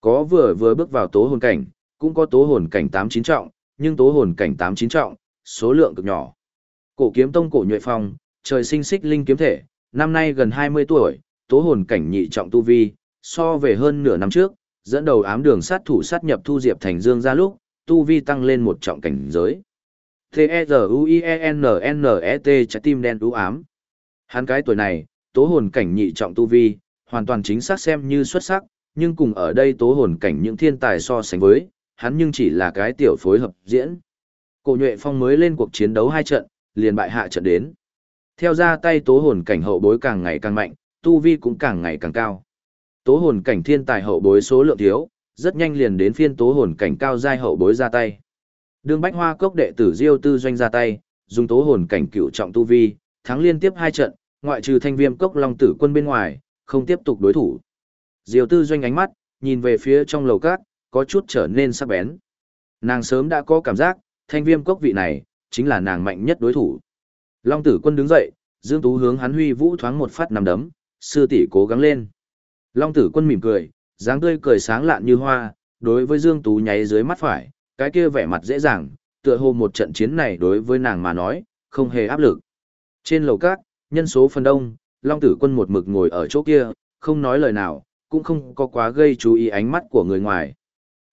Có vừa vừa bước vào tố hồn cảnh, cũng có tố hồn cảnh 8-9 trọng, nhưng tố hồn cảnh 8-9 trọng, số lượng cực nhỏ. Cổ kiếm tông cổ nhuệ phong, trời sinh xích linh kiếm thể, năm nay gần 20 tuổi, tố hồn cảnh nhị trọng tu vi, so về hơn nửa năm trước, dẫn đầu ám đường sát thủ sát nhập thu diệp thành dương ra lúc, tu vi tăng lên một trọng cảnh giới. T-E-Z-U-I-E-N-N-E-T trái tim đen đú ám. Hắn cái tuổi này, tố hồn cảnh nhị trọng tu vi, hoàn toàn chính xác xem như xuất sắc, nhưng cùng ở đây tố hồn cảnh những thiên tài so sánh với, hắn nhưng chỉ là cái tiểu phối hợp diễn. Cổ nhuệ phong mới lên cuộc chiến đấu hai trận, liền bại hạ trận đến. Theo ra tay tố hồn cảnh hậu bối càng ngày càng mạnh, tu vi cũng càng ngày càng cao. Tố hồn cảnh thiên tài hậu bối số lượng thiếu, rất nhanh liền đến phiên tố hồn cảnh cao giai hậu bối ra tay. Đường Bách Hoa cốc đệ tử Diêu Tư doanh ra tay, dùng tố hồn cảnh cựu trọng tu vi, thắng liên tiếp hai trận, ngoại trừ thanh viêm cốc long tử quân bên ngoài, không tiếp tục đối thủ. Diêu Tư doanh ánh mắt, nhìn về phía trong lầu cát, có chút trở nên sắc bén. Nàng sớm đã có cảm giác, thanh viêm cốc vị này, chính là nàng mạnh nhất đối thủ. Long tử quân đứng dậy, Dương Tú hướng hắn huy vũ thoáng một phát nằm đấm, sư tỷ cố gắng lên. Long tử quân mỉm cười, dáng tươi cười sáng lạn như hoa, đối với Dương Tú nháy dưới mắt phải, cái kia vẻ mặt dễ dàng, tựa hồ một trận chiến này đối với nàng mà nói, không hề áp lực. Trên lầu cát, nhân số phần đông, Long tử quân một mực ngồi ở chỗ kia, không nói lời nào, cũng không có quá gây chú ý ánh mắt của người ngoài.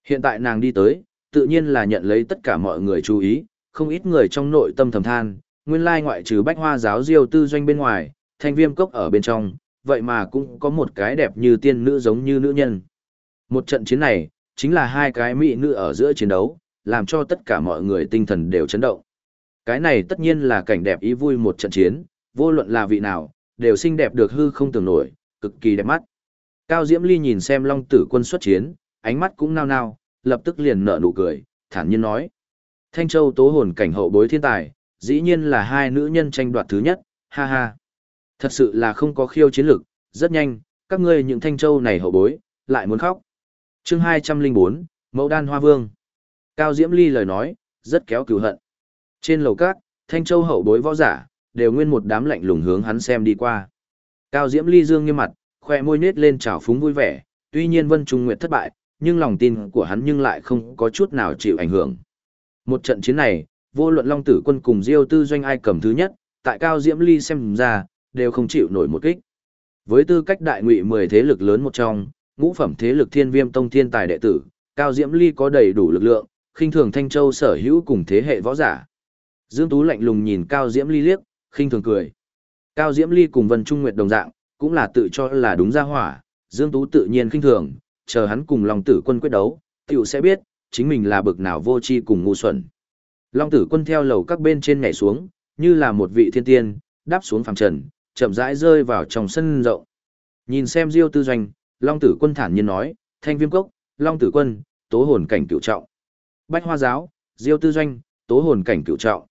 Hiện tại nàng đi tới, tự nhiên là nhận lấy tất cả mọi người chú ý, không ít người trong nội tâm thầm than, nguyên lai ngoại trừ bách hoa giáo diêu tư doanh bên ngoài, thanh viêm cốc ở bên trong, vậy mà cũng có một cái đẹp như tiên nữ giống như nữ nhân. Một trận chiến này, chính là hai cái mỹ nữ ở giữa chiến đấu, làm cho tất cả mọi người tinh thần đều chấn động. Cái này tất nhiên là cảnh đẹp ý vui một trận chiến, vô luận là vị nào, đều xinh đẹp được hư không tưởng nổi, cực kỳ đẹp mắt. Cao Diễm Ly nhìn xem Long Tử quân xuất chiến, ánh mắt cũng nao nao, lập tức liền nở nụ cười, thản nhiên nói. Thanh Châu tố hồn cảnh hậu bối thiên tài, dĩ nhiên là hai nữ nhân tranh đoạt thứ nhất, ha ha. Thật sự là không có khiêu chiến lực, rất nhanh, các ngươi những Thanh Châu này hậu bối, lại muốn khóc. chương 204, Mẫu Đan Hoa Vương. Cao Diễm Ly lời nói, rất kéo cửu hận. Trên lầu cát, Thanh Châu hậu bối võ giả, đều nguyên một đám lạnh lùng hướng hắn xem đi qua. Cao Diễm Ly dương nghiêm mặt, khoe môi nết lên trào phúng vui vẻ, tuy nhiên Vân Trung Nguyệt thất bại, nhưng lòng tin của hắn nhưng lại không có chút nào chịu ảnh hưởng. Một trận chiến này, vô luận Long Tử quân cùng Diêu Tư doanh ai cầm thứ nhất, tại Cao Diễm Ly xem ra, đều không chịu nổi một kích. Với tư cách đại ngụy 10 thế lực lớn một trong, ngũ phẩm thế lực thiên viêm tông thiên tài đệ tử, Cao Diễm Ly có đầy đủ lực lượng, khinh thường Thanh Châu sở hữu cùng thế hệ võ giả. Dương Tú lạnh lùng nhìn Cao Diễm Ly liếc, khinh thường cười. Cao Diễm Ly cùng Vân Trung Nguyệt đồng dạng, cũng là tự cho là đúng ra hỏa, Dương Tú tự nhiên khinh thường, chờ hắn cùng Long Tử Quân quyết đấu, tiểu sẽ biết, chính mình là bực nào vô tri cùng ngu xuẩn. Long Tử Quân theo lầu các bên trên nhảy xuống, như là một vị thiên tiên, đáp xuống phẳng trần, chậm rãi rơi vào trong sân rộng. Nhìn xem Diêu Tư Doanh, Long Tử Quân thản nhiên nói, Thanh Viêm Cốc, Long Tử Quân, tố hồn cảnh cửu trọng. Bách Hoa Giáo, Diêu Tư Doanh, tố hồn cảnh cửu trọng.